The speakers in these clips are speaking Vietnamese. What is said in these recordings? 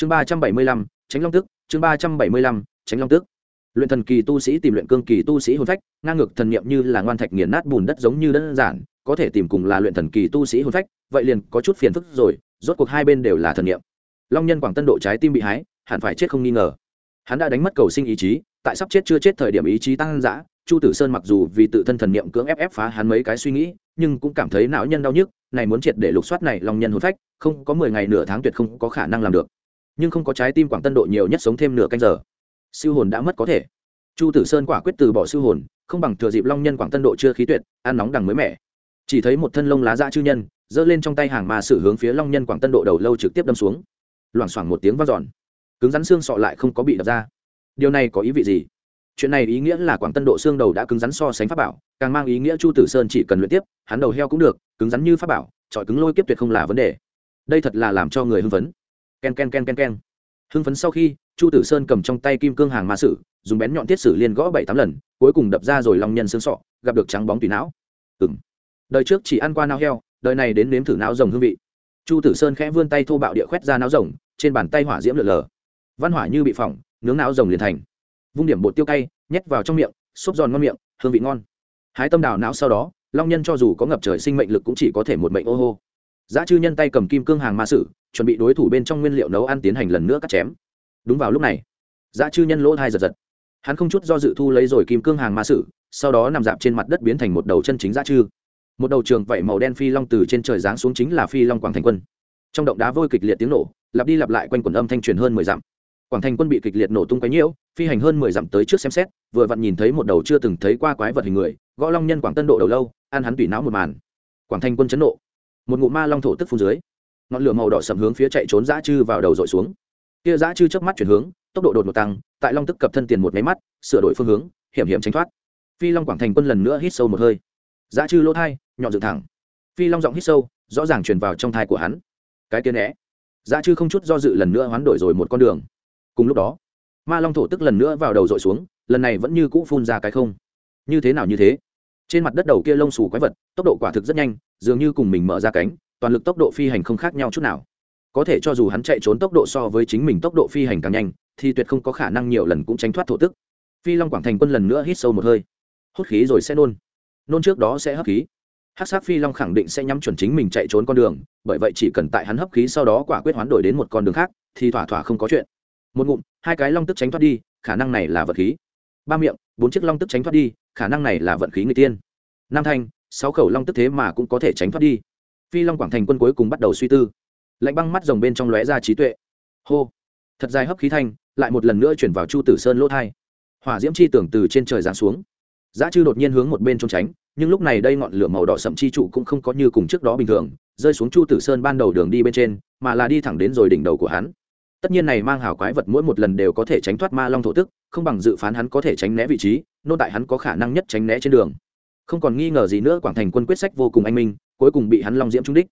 chương ba trăm bảy mươi lăm, tránh long tức, chương ba trăm bảy mươi lăm, tránh long tức. Luyện thần kỳ tu sĩ tìm luyện cương kỳ tu sĩ hồn phách, ngang ngược thần niệm như là ngoan thạch nghiền nát bùn đất giống như đơn giản, có thể tìm cùng là luyện thần kỳ tu sĩ hồn phách, vậy liền có chút phiền phức rồi, rốt cuộc hai bên đều là thần niệm. Long nhân quảng tân độ trái tim bị hái, hẳn phải chết không nghi ngờ. Hắn đã đánh mất cầu sinh ý chí, tại sắp chết chưa chết thời điểm ý chí tăng dã, chu tử sơn mặc dù vì tự thân thần niệm cưỡng ép ép phá hắn mấy cái suy nghĩ, nhưng cũng cảm thấy não nhân đau nhức, này muốn triệt để lục soát này long nhân hồn phách, không có mười ngày nửa tháng tuyệt không có khả năng làm được nhưng không có trái tim quảng tân độ nhiều nhất sống thêm nửa canh giờ. Siêu hồn đã mất có thể. Chu tử sơn quả quyết từ bỏ siêu hồn, không bằng thừa dịp long nhân quảng tân độ chưa khí tuyệt, ăn nóng đằng mới mẻ. Chỉ thấy một thân lông lá dã chư nhân, giơ lên trong tay hàng mà sử hướng phía long nhân quảng tân độ đầu lâu trực tiếp đâm xuống. Loảng xoảng một tiếng vang giòn cứng rắn xương sọ lại không có bị đập ra. Điều này có ý vị gì? Chuyện này ý nghĩa là quảng tân độ xương đầu đã cứng rắn so sánh pháp bảo, càng mang ý nghĩa chu tử sơn chỉ cần luyện tiếp, hắn đầu heo cũng được, cứng rắn như pháp bảo trọi cứng lôi kiếp tuyệt không là vấn đề. Đây thật là làm cho người hưng phấn ken ken ken ken ken. Hưng phấn sau khi, chu tử sơn cầm trong tay kim cương hàng ma sử, dùng bén nhọn thiết sử liên gõ bảy tám lần, cuối cùng đập ra rồi lòng nhân xương sọ, gặp được trắng bóng tùy não. Ừ m đời trước chỉ ăn qua nao heo, đời này đến nếm thử não rồng hương vị. Chu tử sơn khẽ vươn tay thô bạo địa khoét ra não rồng, trên bàn tay hỏa diễm lượn lờ. Văn hỏa như bị phỏng, nướng não rồng liền thành. Vung điểm bột tiêu cay, nhét vào trong miệng, xốp giòn ngon miệng, hương vị ngon. Hái tâm đào não sau đó, long nhân cho dù có ngập trời sinh mệnh lực cũng chỉ có thể một mệnh ô hô giá chư nhân tay cầm kim cương hàng ma sử, chuẩn bị đối thủ bên trong nguyên liệu nấu ăn tiến hành lần nữa cắt chém. Đúng vào lúc này giá chư nhân lỗ thai giật giật. Hắn không chút do dự thu lấy rồi kim cương hàng ma sử, sau đó nằm dạp trên mặt đất biến thành một đầu chân chính giá chư một đầu trường vẫy màu đen phi long từ trên trời giáng xuống chính là phi long quảng thành quân. Trong động đá vôi kịch liệt tiếng nổ, lặp đi lặp lại quanh quần âm thanh truyền hơn mười dặm. Quảng thành quân bị kịch liệt nổ tung quấy nhiễu, phi hành hơn mười dặm tới trước xem xét, vừa vặn nhìn thấy một đầu chưa từng thấy qua quái vật hình người, gõ long nhân quảng tân độ đầu lâu, ăn hắn tủy não một màn. Quảng thành quân chấn nộ một ngụ ma long thổ tức phun dưới, ngọn lửa màu đỏ sầm hướng phía chạy trốn dã chư vào đầu dội xuống. Kia dã chư chớp mắt chuyển hướng, tốc độ đột ngột tăng, tại long tức cập thân tiền một máy mắt, sửa đổi phương hướng, hiểm hiểm tránh thoát. Phi long quảng thành quân lần nữa hít sâu một hơi. Dã chư lỗ thai, nhọn dựng thẳng. Phi long giọng hít sâu, rõ ràng truyền vào trong thai của hắn. Cái kia né dã chư không chút do dự lần nữa hoán đổi rồi một con đường. Cùng lúc đó, ma long thổ tức lần nữa vào đầu dội xuống, lần này vẫn như cũ phun ra cái không. Như thế nào như thế? Trên mặt đất đầu kia lông xù quái vật, tốc độ quả thực rất nhanh dường như cùng mình mở ra cánh, toàn lực tốc độ phi hành không khác nhau chút nào. Có thể cho dù hắn chạy trốn tốc độ so với chính mình tốc độ phi hành càng nhanh, thì tuyệt không có khả năng nhiều lần cũng tránh thoát thổ tức. Phi long quảng thành quân lần nữa hít sâu một hơi. Hút khí rồi sẽ nôn. Nôn trước đó sẽ hấp khí. Hát sát phi long khẳng định sẽ nhắm chuẩn chính mình chạy trốn con đường, bởi vậy chỉ cần tại hắn hấp khí sau đó quả quyết hoán đổi đến một con đường khác, thì thỏa thỏa không có chuyện. Một ngụm, hai cái long tức tránh thoát đi, khả năng này là vật khí. Ba miệng, bốn chiếc long tức tránh thoát đi, khả năng này là vận khí người tiên. Năm thanh sáu khẩu long tức thế mà cũng có thể tránh thoát đi. Phi long quảng thành quân cuối cùng bắt đầu suy tư. Lạnh băng mắt rồng bên trong lóe ra trí tuệ. Hô! Thật dài hấp khí thanh, lại một lần nữa chuyển vào chu tử sơn lỗ thai. Hỏa diễm chi tưởng từ trên trời giáng xuống. Giá chư đột nhiên hướng một bên trốn tránh, nhưng lúc này đây ngọn lửa màu đỏ sậm chi trụ cũng không có như cùng trước đó bình thường, rơi xuống chu tử sơn ban đầu đường đi bên trên, mà là đi thẳng đến rồi đỉnh đầu của hắn. Tất nhiên này mang hào quái vật mỗi một lần đều có thể tránh thoát ma long thổ tức, không bằng dự phán hắn có thể tránh né vị trí, nô tại hắn có khả năng nhất tránh né trên đường không còn nghi ngờ gì nữa quảng thành quân quyết sách vô cùng anh minh, cuối cùng bị hắn long diễm trúng đích.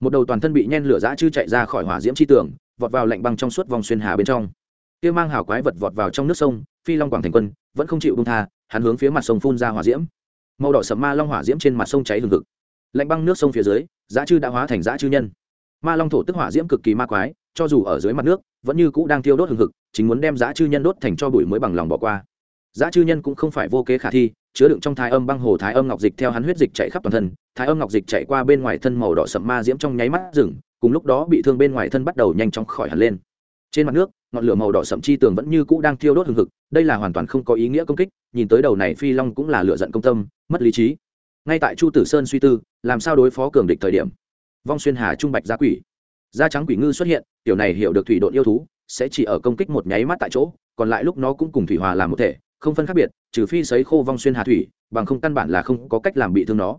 Một đầu toàn thân bị nhen lửa dã chư chạy ra khỏi hỏa diễm chi tường, vọt vào lạnh băng trong suốt vòng xuyên hà bên trong. Kia mang hào quái vật vọt vào trong nước sông, phi long quảng thành quân, vẫn không chịu bông tha, hắn hướng phía mặt sông phun ra hỏa diễm. Màu đỏ sầm ma long hỏa diễm trên mặt sông cháy hừng hực. Lạnh băng nước sông phía dưới, dã chư đã hóa thành dã chư nhân. Ma long thổ tức hỏa diễm cực kỳ ma quái, cho dù ở dưới mặt nước, vẫn như cũ đang thiêu đốt hừng hực, chính muốn đem dã chư nhân đốt thành cho bụi mới bằng lòng bỏ qua. Dã chư nhân cũng không phải vô kế khả thi chứa đựng trong thái âm băng hồ thái âm ngọc dịch theo hắn huyết dịch chạy khắp toàn thân thái âm ngọc dịch chạy qua bên ngoài thân màu đỏ sậm ma diễm trong nháy mắt rừng cùng lúc đó bị thương bên ngoài thân bắt đầu nhanh chóng khỏi hẳn lên. Trên mặt nước, ngọn lửa màu đỏ sậm chi tường vẫn như cũ đang thiêu đốt hừng hực, đây là hoàn toàn không có ý nghĩa công kích, nhìn tới đầu này phi long cũng là lựa giận công tâm, mất lý trí. Ngay tại chu tử sơn suy tư, làm sao đối phó cường địch thời điểm? Vong xuyên hà trung bạch gia quỷ. Da trắng quỷ ngư xuất hiện, tiểu này hiểu được thủy độn yêu thú, sẽ chỉ ở công kích một nháy mắt tại chỗ, còn lại lúc nó cũng cùng thủy hòa làm một thể không phân khác biệt, trừ phi sấy khô vong xuyên hà thủy, bằng không căn bản là không có cách làm bị thương nó.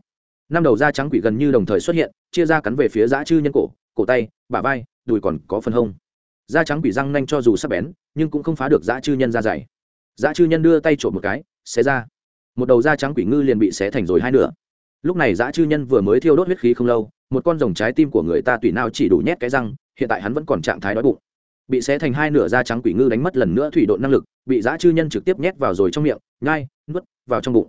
Năm đầu da trắng quỷ gần như đồng thời xuất hiện, chia ra cắn về phía dã chư nhân cổ cổ tay, bả vai, đùi còn có phần hông. Da trắng quỷ răng nanh cho dù sắp bén, nhưng cũng không phá được dã chư nhân ra dày. Dã chư nhân đưa tay trộm một cái, xé ra. Một đầu da trắng quỷ ngư liền bị xé thành rồi hai nửa. Lúc này dã chư nhân vừa mới thiêu đốt huyết khí không lâu, một con rồng trái tim của người ta tùy nào chỉ đủ nhét cái răng, hiện tại hắn vẫn còn trạng thái đói bụng bị xé thành hai nửa da trắng quỷ ngư đánh mất lần nữa thủy độn năng lực, bị dã chư nhân trực tiếp nhét vào rồi trong miệng, nhai, nuốt, vào trong bụng.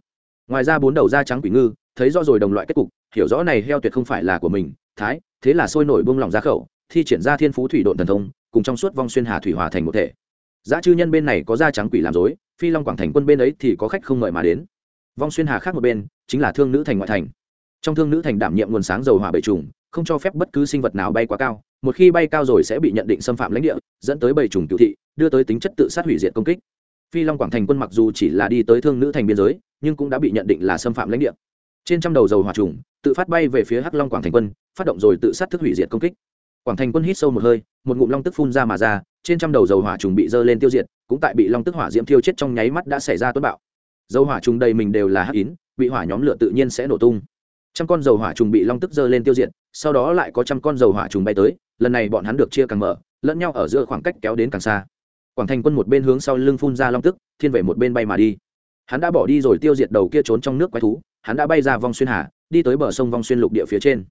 Ngoài ra bốn đầu da trắng quỷ ngư, thấy rõ rồi đồng loại kết cục, hiểu rõ này heo tuyệt không phải là của mình, thái, thế là sôi nổi buông lỏng ra khẩu, thi triển ra thiên phú thủy độn thần thông, cùng trong suốt vong xuyên hà thủy hòa thành một thể. Giã chư nhân bên này có da trắng quỷ làm dối phi long quảng thành quân bên ấy thì có khách không mời mà đến. Vong xuyên hà khác một bên, chính là thương nữ thành ngoại thành. Trong thương nữ thành đảm nhiệm nguồn sáng dầu hỏa bệ trùng, không cho phép bất cứ sinh vật nào bay quá cao một khi bay cao rồi sẽ bị nhận định xâm phạm lãnh địa, dẫn tới bầy trùng cựu thị, đưa tới tính chất tự sát hủy diệt công kích. Phi long quảng thành quân mặc dù chỉ là đi tới thương nữ thành biên giới, nhưng cũng đã bị nhận định là xâm phạm lãnh địa. Trên trăm đầu dầu hỏa trùng, tự phát bay về phía hắc long quảng thành quân, phát động rồi tự sát thức hủy diệt công kích. Quảng thành quân hít sâu một hơi, một ngụm long tức phun ra mà ra, trên trăm đầu dầu hỏa trùng bị dơ lên tiêu diệt, cũng tại bị long tức hỏa diễm thiêu chết trong nháy mắt đã xảy ra tuấn bạo. Dầu hỏa trùng đầy mình đều là hắc ín bị hỏa nhóm lửa tự nhiên sẽ nổ tung trăm con dầu hỏa trùng bị long tức dơ lên tiêu diệt, sau đó lại có trăm con dầu hỏa trùng bay tới, lần này bọn hắn được chia càng mở, lẫn nhau ở giữa khoảng cách kéo đến càng xa. Quảng thành quân một bên hướng sau lưng phun ra long tức, thiên về một bên bay mà đi. Hắn đã bỏ đi rồi tiêu diệt đầu kia trốn trong nước quái thú, hắn đã bay ra vong xuyên hà, đi tới bờ sông vong xuyên lục địa phía trên.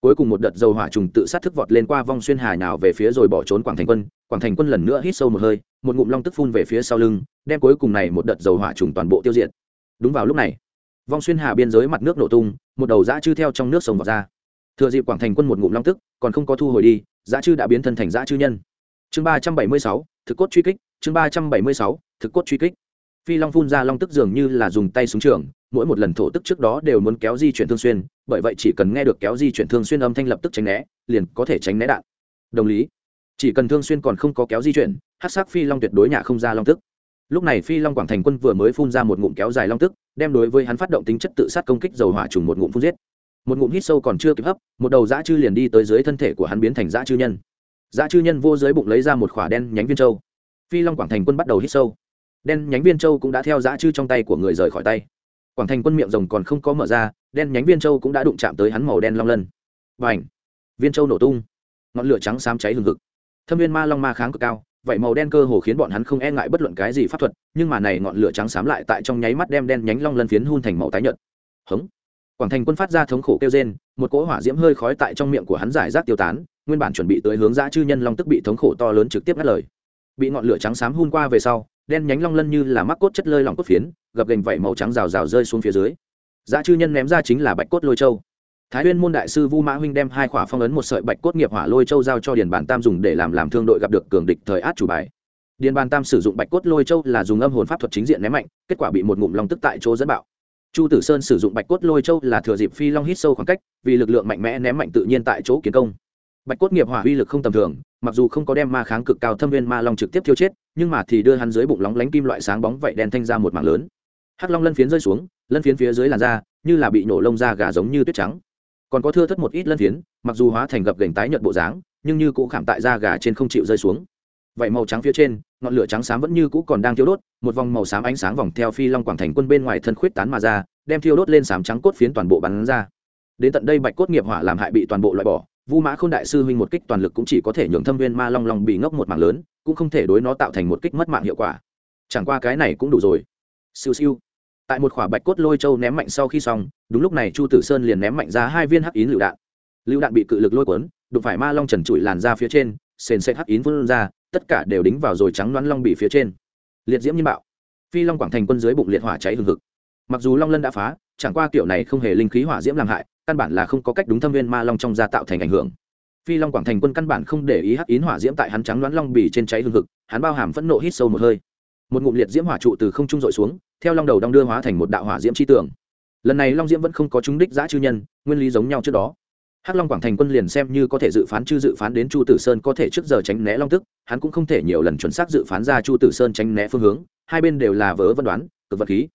Cuối cùng một đợt dầu hỏa trùng tự sát thức vọt lên qua vong xuyên hà nào về phía rồi bỏ trốn quảng thành quân. Quảng thành quân lần nữa hít sâu một hơi, một ngụm long tức phun về phía sau lưng, đem cuối cùng này một đợt dầu hỏa trùng toàn bộ tiêu diệt. Đúng vào lúc này vong xuyên hà biên giới mặt nước nổ tung, một đầu dã chư theo trong nước sông vào ra. Thừa dịp quảng thành quân một ngụm long tức, còn không có thu hồi đi, dã chư đã biến thân thành dã chư nhân. Chương ba trăm bảy mươi sáu, thực cốt truy kích, chương ba trăm bảy mươi sáu, thực cốt truy kích. Phi long phun ra long tức dường như là dùng tay súng trường, mỗi một lần thổ tức trước đó đều muốn kéo di chuyển thương xuyên, bởi vậy chỉ cần nghe được kéo di chuyển thương xuyên âm thanh lập tức tránh né, liền có thể tránh né đạn. Đồng lý, chỉ cần thương xuyên còn không có kéo di chuyển hát sắc phi long tuyệt đối nhà không ra long tức lúc này phi long quảng thành quân vừa mới phun ra một ngụm kéo dài long tức, đem đối với hắn phát động tính chất tự sát công kích dầu hỏa trùng một ngụm phun giết. Một ngụm hít sâu còn chưa kịp hấp, một đầu dã chư liền đi tới dưới thân thể của hắn biến thành dã chư nhân. Dã chư nhân vô dưới bụng lấy ra một khỏa đen nhánh viên châu. Phi long quảng thành quân bắt đầu hít sâu. Đen nhánh viên châu cũng đã theo dã chư trong tay của người rời khỏi tay. Quảng thành quân miệng rồng còn không có mở ra, đen nhánh viên châu cũng đã đụng chạm tới hắn màu đen long lân. Và ảnh viên châu nổ tung. Ngọn lửa trắng xám cháy hừng hực. Thâm viên ma long ma kháng cực cao vậy màu đen cơ hồ khiến bọn hắn không e ngại bất luận cái gì pháp thuật, nhưng mà này ngọn lửa trắng xám lại tại trong nháy mắt đem đen nhánh long lân phiến hun thành màu tái nhợt. Hống! Quảng thành quân phát ra thống khổ kêu rên, một cỗ hỏa diễm hơi khói tại trong miệng của hắn giải rác tiêu tán, nguyên bản chuẩn bị tới hướng dã chư nhân long tức bị thống khổ to lớn trực tiếp ngắt lời. Bị ngọn lửa trắng xám hun qua về sau, đen nhánh long lân như là mắc cốt chất lơi lòng cốt phiến, gập gành vảy màu trắng rào rào rơi xuống phía dưới. Dã chư nhân ném ra chính là bạch cốt lôi châu thái huyên môn đại sư vu mã huynh đem hai khỏa phong ấn một sợi bạch cốt nghiệp hỏa lôi châu giao cho điền bản tam dùng để làm làm thương đội gặp được cường địch thời át chủ bài. Điền bản tam sử dụng bạch cốt lôi châu là dùng âm hồn pháp thuật chính diện ném mạnh, kết quả bị một ngụm long tức tại chỗ dẫn bạo. Chu tử sơn sử dụng bạch cốt lôi châu là thừa dịp phi long hít sâu khoảng cách, vì lực lượng mạnh mẽ ném mạnh tự nhiên tại chỗ kiến công. Bạch cốt nghiệp hỏa uy lực không tầm thường, mặc dù không có đem ma kháng cực cao thâm viên ma long trực tiếp thiêu chết, nhưng mà thì đưa hắn dưới bụng lóng lánh kim loại sáng bóng vậy đen thanh ra một mảng lớn. Hắc long lân phiến rơi xuống, lân phiến phía dưới làn da, như là bị nổ lông da gà giống như tuyết trắng còn có thưa thất một ít lân phiến, mặc dù hóa thành gập gành tái nhợt bộ dáng, nhưng như cũ khảm tại da gà trên không chịu rơi xuống. Vậy màu trắng phía trên, ngọn lửa trắng xám vẫn như cũ còn đang thiêu đốt, một vòng màu xám ánh sáng vòng theo phi long quảng thành quân bên ngoài thân khuyết tán mà ra, đem thiêu đốt lên xám trắng cốt phiến toàn bộ bắn ra. Đến tận đây bạch cốt nghiệp hỏa làm hại bị toàn bộ loại bỏ, vu mã k h ô n đại sư huynh một kích toàn lực cũng chỉ có thể nhường thâm viên ma long long bị ngốc một mạng lớn, cũng không thể đối nó tạo thành một kích mất mạng hiệu quả. Chẳng qua cái này cũng đủ rồi. Siêu siêu tại một khỏa bạch cốt lôi châu ném mạnh sau khi xong đúng lúc này chu tử sơn liền ném mạnh ra hai viên hắc yến lựu đạn. Lựu đạn bị cự lực lôi cuốn đụng phải ma long trần trụi làn ra phía trên sền sệt hắc yến vươn ra tất cả đều đính vào rồi trắng loan long bị phía trên. Liệt diễm nhiên bạo. Phi long quảng thành quân dưới bụng liệt hỏa cháy hừng hực. Mặc dù long lân đã phá chẳng qua kiểu này không hề linh khí hỏa diễm làm hại căn bản là không có cách đúng thâm viên ma long trong da tạo thành ảnh hưởng. Phi long quảng thành quân căn bản không để ý hắc yến hỏa diễm tại hắn trắng đoán long bì trên cháy hương hực, hắn bao hàm phẫn nộ hít sâu một hơi. Một ngụm liệt diễm hỏa trụ từ không trung dội xuống theo long đầu đong đưa hóa thành một đạo hỏa diễm chi tưởng lần này long diễm vẫn không có trúng đích giã chư nhân, nguyên lý giống nhau trước đó. Hắc long quảng thành quân liền xem như có thể dự phán chư dự phán đến chu tử sơn có thể trước giờ tránh né long tức, hắn cũng không thể nhiều lần chuẩn xác dự phán ra chu tử sơn tránh né phương hướng, hai bên đều là vớ vân đoán, cực vật khí.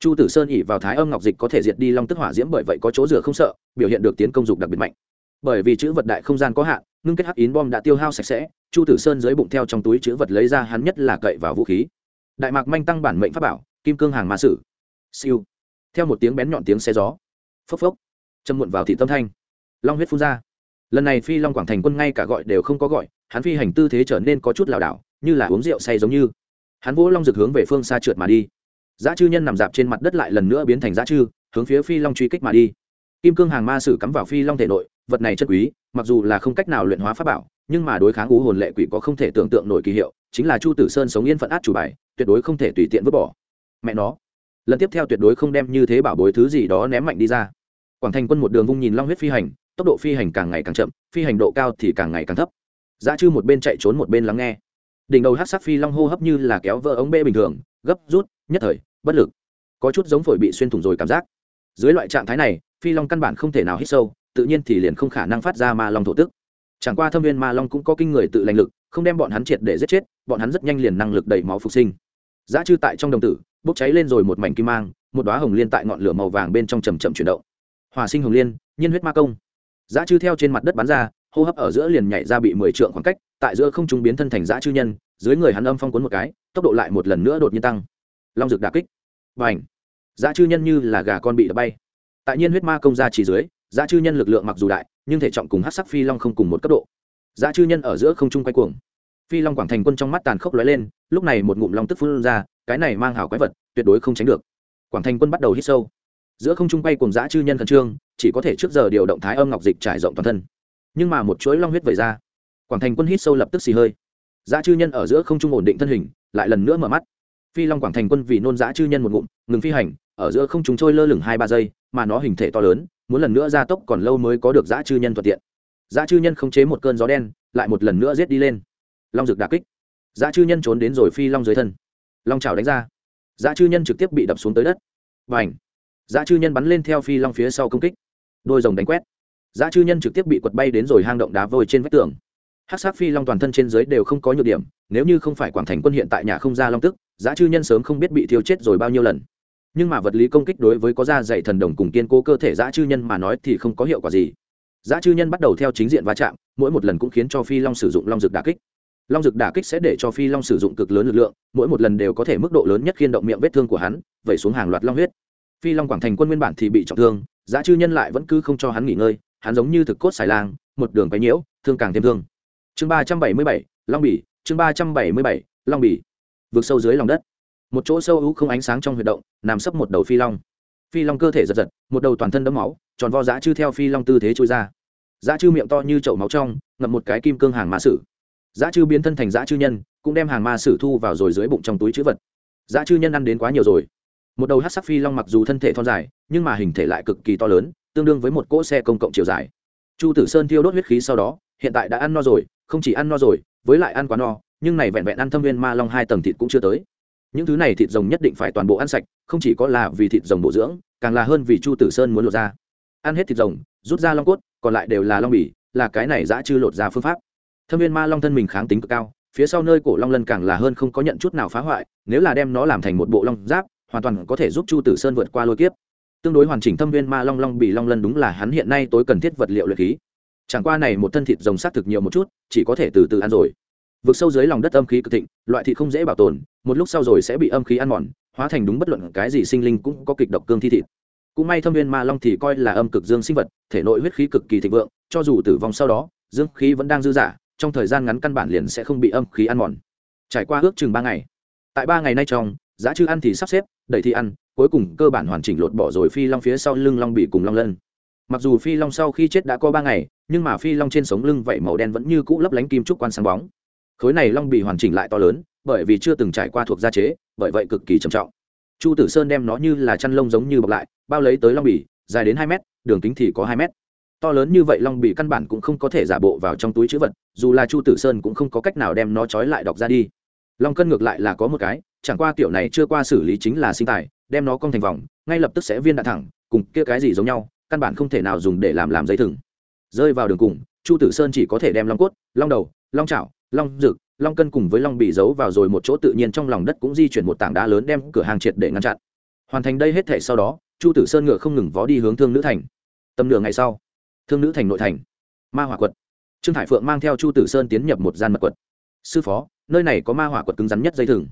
Chu tử sơn ỉ vào thái âm ngọc dịch có thể diệt đi long tức hỏa diễm bởi vậy có chỗ rửa không sợ, biểu hiện được tiến công dục đặc biệt mạnh. Bởi vì chữ vật đại không gian có hạn, ngưng kết hắc yến bom đã tiêu hao sạch sẽ, chu tử sơn dưới bụng theo trong túi chữ vật lấy ra hắn nhất là cậy vào vũ khí. Đại mạc manh tăng bản mệnh pháp bảo kim cương hàng ma sử. Siêu. Theo một tiếng bén nhọn tiếng xe gió. Phốc phốc. Châm muộn vào thị tâm thanh. Long huyết phun ra. Lần này phi long quảng thành quân ngay cả gọi đều không có gọi, hắn phi hành tư thế trở nên có chút lảo đảo, như là uống rượu say giống như. Hắn vỗ long rực hướng về phương xa trượt mà đi. Giá chư nhân nằm dạp trên mặt đất lại lần nữa biến thành giá chư, hướng phía phi long truy kích mà đi. Kim cương hàng ma sử cắm vào phi long thể nội, vật này chất quý, mặc dù là không cách nào luyện hóa pháp bảo, nhưng mà đối kháng ú hồn lệ quỷ có không thể tưởng tượng nổi kỳ hiệu, chính là chu tử sơn sống yên phận át chủ bài, tuyệt đối không thể tùy tiện vứt bỏ mẹ nó. Lần tiếp theo tuyệt đối không đem như thế bảo bối thứ gì đó ném mạnh đi ra. Quảng thành quân một đường vung nhìn long huyết phi hành, tốc độ phi hành càng ngày càng chậm, phi hành độ cao thì càng ngày càng thấp. Giá chư một bên chạy trốn một bên lắng nghe. Đỉnh đầu hát sắc phi long hô hấp như là kéo vỡ ống bê bình thường, gấp, rút, nhất thời, bất lực. Có chút giống phổi bị xuyên thủng rồi cảm giác. Dưới loại trạng thái này, phi long căn bản không thể nào hít sâu, tự nhiên thì liền không khả năng phát ra ma long thổ tức. Chẳng qua thâm viên ma long cũng có kinh người tự lành lực, không đem bọn hắn triệt để giết chết, bọn hắn rất nhanh liền năng lực đẩy máu phục sinh. Giá chư tại trong đồng tử bốc cháy lên rồi một mảnh kim mang, một đoá hồng liên tại ngọn lửa màu vàng bên trong chầm chậm chuyển động. Hòa sinh hồng liên, nhiên huyết ma công. Giá chư theo trên mặt đất bắn ra, hô hấp ở giữa liền nhảy ra bị mười trượng khoảng cách, tại giữa không trung biến thân thành giá chư nhân, dưới người hắn âm phong cuốn một cái, tốc độ lại một lần nữa đột nhiên tăng. Long dực đà kích. Và ảnh giá chư nhân như là gà con bị đập bay. Tại nhiên huyết ma công ra chỉ dưới giá chư nhân lực lượng mặc dù đại, nhưng thể trọng cùng hát sắc phi long không cùng một cấp độ. Giá chư nhân ở giữa không trung quay cuồng. Phi long quảng thành quân trong mắt tàn khốc lóe lên, lúc này một ngụm long tức phun ra cái này mang hảo quái vật, tuyệt đối không tránh được. Quảng thành quân bắt đầu hít sâu. Giữa không trung bay cùng dã chư nhân khẩn trương, chỉ có thể trước giờ điều động thái âm ngọc dịch trải rộng toàn thân. Nhưng mà một chuỗi long huyết vẩy ra. Quảng thành quân hít sâu lập tức xì hơi. Dã chư nhân ở giữa không trung ổn định thân hình, lại lần nữa mở mắt. Phi long quảng thành quân vì nôn dã chư nhân một ngụm, ngừng phi hành, ở giữa không chúng trôi lơ lửng hai ba giây, mà nó hình thể to lớn, muốn lần nữa ra tốc còn lâu mới có được dã chư nhân thuận tiện. Dã chư nhân không chế một cơn gió đen, lại một lần nữa giết đi lên. Long rực đà kích. Dã chư nhân trốn đến rồi phi long dưới thân long trào đánh ra. Giá chư nhân trực tiếp bị đập xuống tới đất. Và ảnh giá chư nhân bắn lên theo phi long phía sau công kích. Đôi rồng đánh quét. Giá chư nhân trực tiếp bị quật bay đến rồi hang động đá vôi trên vách tường. Hát sát phi long toàn thân trên dưới đều không có nhược điểm, nếu như không phải quảng thành quân hiện tại nhà không ra long tức giá chư nhân sớm không biết bị thiêu chết rồi bao nhiêu lần. Nhưng mà vật lý công kích đối với có da dày thần đồng cùng kiên cố cơ thể giá chư nhân mà nói thì không có hiệu quả gì. Giá chư nhân bắt đầu theo chính diện va chạm, mỗi một lần cũng khiến cho phi long sử dụng long dược đà kích long dược đả kích sẽ để cho phi long sử dụng cực lớn lực lượng, mỗi một lần đều có thể mức độ lớn nhất khiên động miệng vết thương của hắn vẩy xuống hàng loạt long huyết. Phi long quảng thành quân nguyên bản thì bị trọng thương, giá chư nhân lại vẫn cứ không cho hắn nghỉ ngơi, hắn giống như thực cốt xài lang, một đường bay nhiễu, thương càng thêm thương. Chương ba trăm bảy mươi bảy, long bỉ, chương ba trăm bảy mươi bảy, long bỉ. Vượt sâu dưới lòng đất. Một chỗ sâu hữu không ánh sáng trong huyệt động, nằm sấp một đầu phi long. Phi long cơ thể giật giật, một đầu toàn thân đấm máu, tròn vo giá chư theo phi long tư thế trôi ra. Giá chư miệng to như chậu máu trong, ngậm một cái kim cương hàng mã sử giá chư biến thân thành giá chư nhân, cũng đem hàng ma sử thu vào rồi dưới bụng trong túi chữ vật. Giá chư nhân ăn đến quá nhiều rồi. Một đầu hát sắc phi long mặc dù thân thể thon dài, nhưng mà hình thể lại cực kỳ to lớn, tương đương với một cỗ xe công cộng chiều dài. Chu tử sơn thiêu đốt huyết khí sau đó, hiện tại đã ăn no rồi, không chỉ ăn no rồi, với lại ăn quá no, nhưng này vẹn vẹn ăn thâm viên ma long hai tầng thịt cũng chưa tới. Những thứ này thịt rồng nhất định phải toàn bộ ăn sạch, không chỉ có là vì thịt rồng bổ dưỡng, càng là hơn vì chu tử sơn muốn lột ra ăn hết thịt rồng, rút ra long cốt, còn lại đều là long bỉ là cái này giã chư lột ra phương pháp thâm viên ma long thân mình kháng tính cực cao, phía sau nơi cổ long lân càng là hơn không có nhận chút nào phá hoại, nếu là đem nó làm thành một bộ long giáp, hoàn toàn có thể giúp chu tử sơn vượt qua lôi kiếp. Tương đối hoàn chỉnh thâm viên ma long long bị long lân đúng là hắn hiện nay tối cần thiết vật liệu luyện khí. Chẳng qua này một thân thịt rồng xác thực nhiều một chút, chỉ có thể từ từ ăn rồi. Vượt sâu dưới lòng đất âm khí cực thịnh, loại thịt không dễ bảo tồn, một lúc sau rồi sẽ bị âm khí ăn mòn, hóa thành đúng bất luận cái gì sinh linh cũng có kịch độc cương thi thịt. Cũng may thâm viên ma long thì coi là âm cực dương sinh vật, thể nội huyết khí cực kỳ thịnh vượng, cho dù tử vong sau đó, dương khí vẫn đang dư dả trong thời gian ngắn căn bản liền sẽ không bị âm khí ăn mòn. Trải qua ước chừng ba ngày, tại ba ngày nay trong, giá chư ăn thì sắp xếp, đẩy thì ăn, cuối cùng cơ bản hoàn chỉnh lột bỏ rồi phi long phía sau lưng long bị cùng long lân. Mặc dù phi long sau khi chết đã có ba ngày, nhưng mà phi long trên sống lưng vậy màu đen vẫn như cũ lấp lánh kim trúc quan sáng bóng. Khối này long bị hoàn chỉnh lại to lớn, bởi vì chưa từng trải qua thuộc gia chế, bởi vậy cực kỳ trầm trọng. Chu tử sơn đem nó như là chăn lông giống như bọc lại, bao lấy tới long bì, dài đến hai mét, đường kính thì có hai mét to lớn như vậy long bị căn bản cũng không có thể giả bộ vào trong túi chữ vật, dù là chu tử sơn cũng không có cách nào đem nó trói lại đọc ra đi. Long cân ngược lại là có một cái, chẳng qua tiểu này chưa qua xử lý chính là sinh tài, đem nó cong thành vòng, ngay lập tức sẽ viên đạn thẳng, cùng kia cái gì giống nhau, căn bản không thể nào dùng để làm làm dây thừng. Rơi vào đường cùng, chu tử sơn chỉ có thể đem long cốt, long đầu, long chảo, long rực, long cân cùng với long bị giấu vào rồi một chỗ tự nhiên trong lòng đất cũng di chuyển một tảng đá lớn đem cửa hàng triệt để ngăn chặn. Hoàn thành đây hết thể sau đó, chu tử sơn ngựa không ngừng vó đi hướng thương nữ thành. Tầm nửa ngày sau thương nữ thành nội thành. Ma hỏa quật. Trương thải phượng mang theo chu tử sơn tiến nhập một gian mật quật. Sư phó, nơi này có ma hỏa quật cứng rắn nhất dây thừng.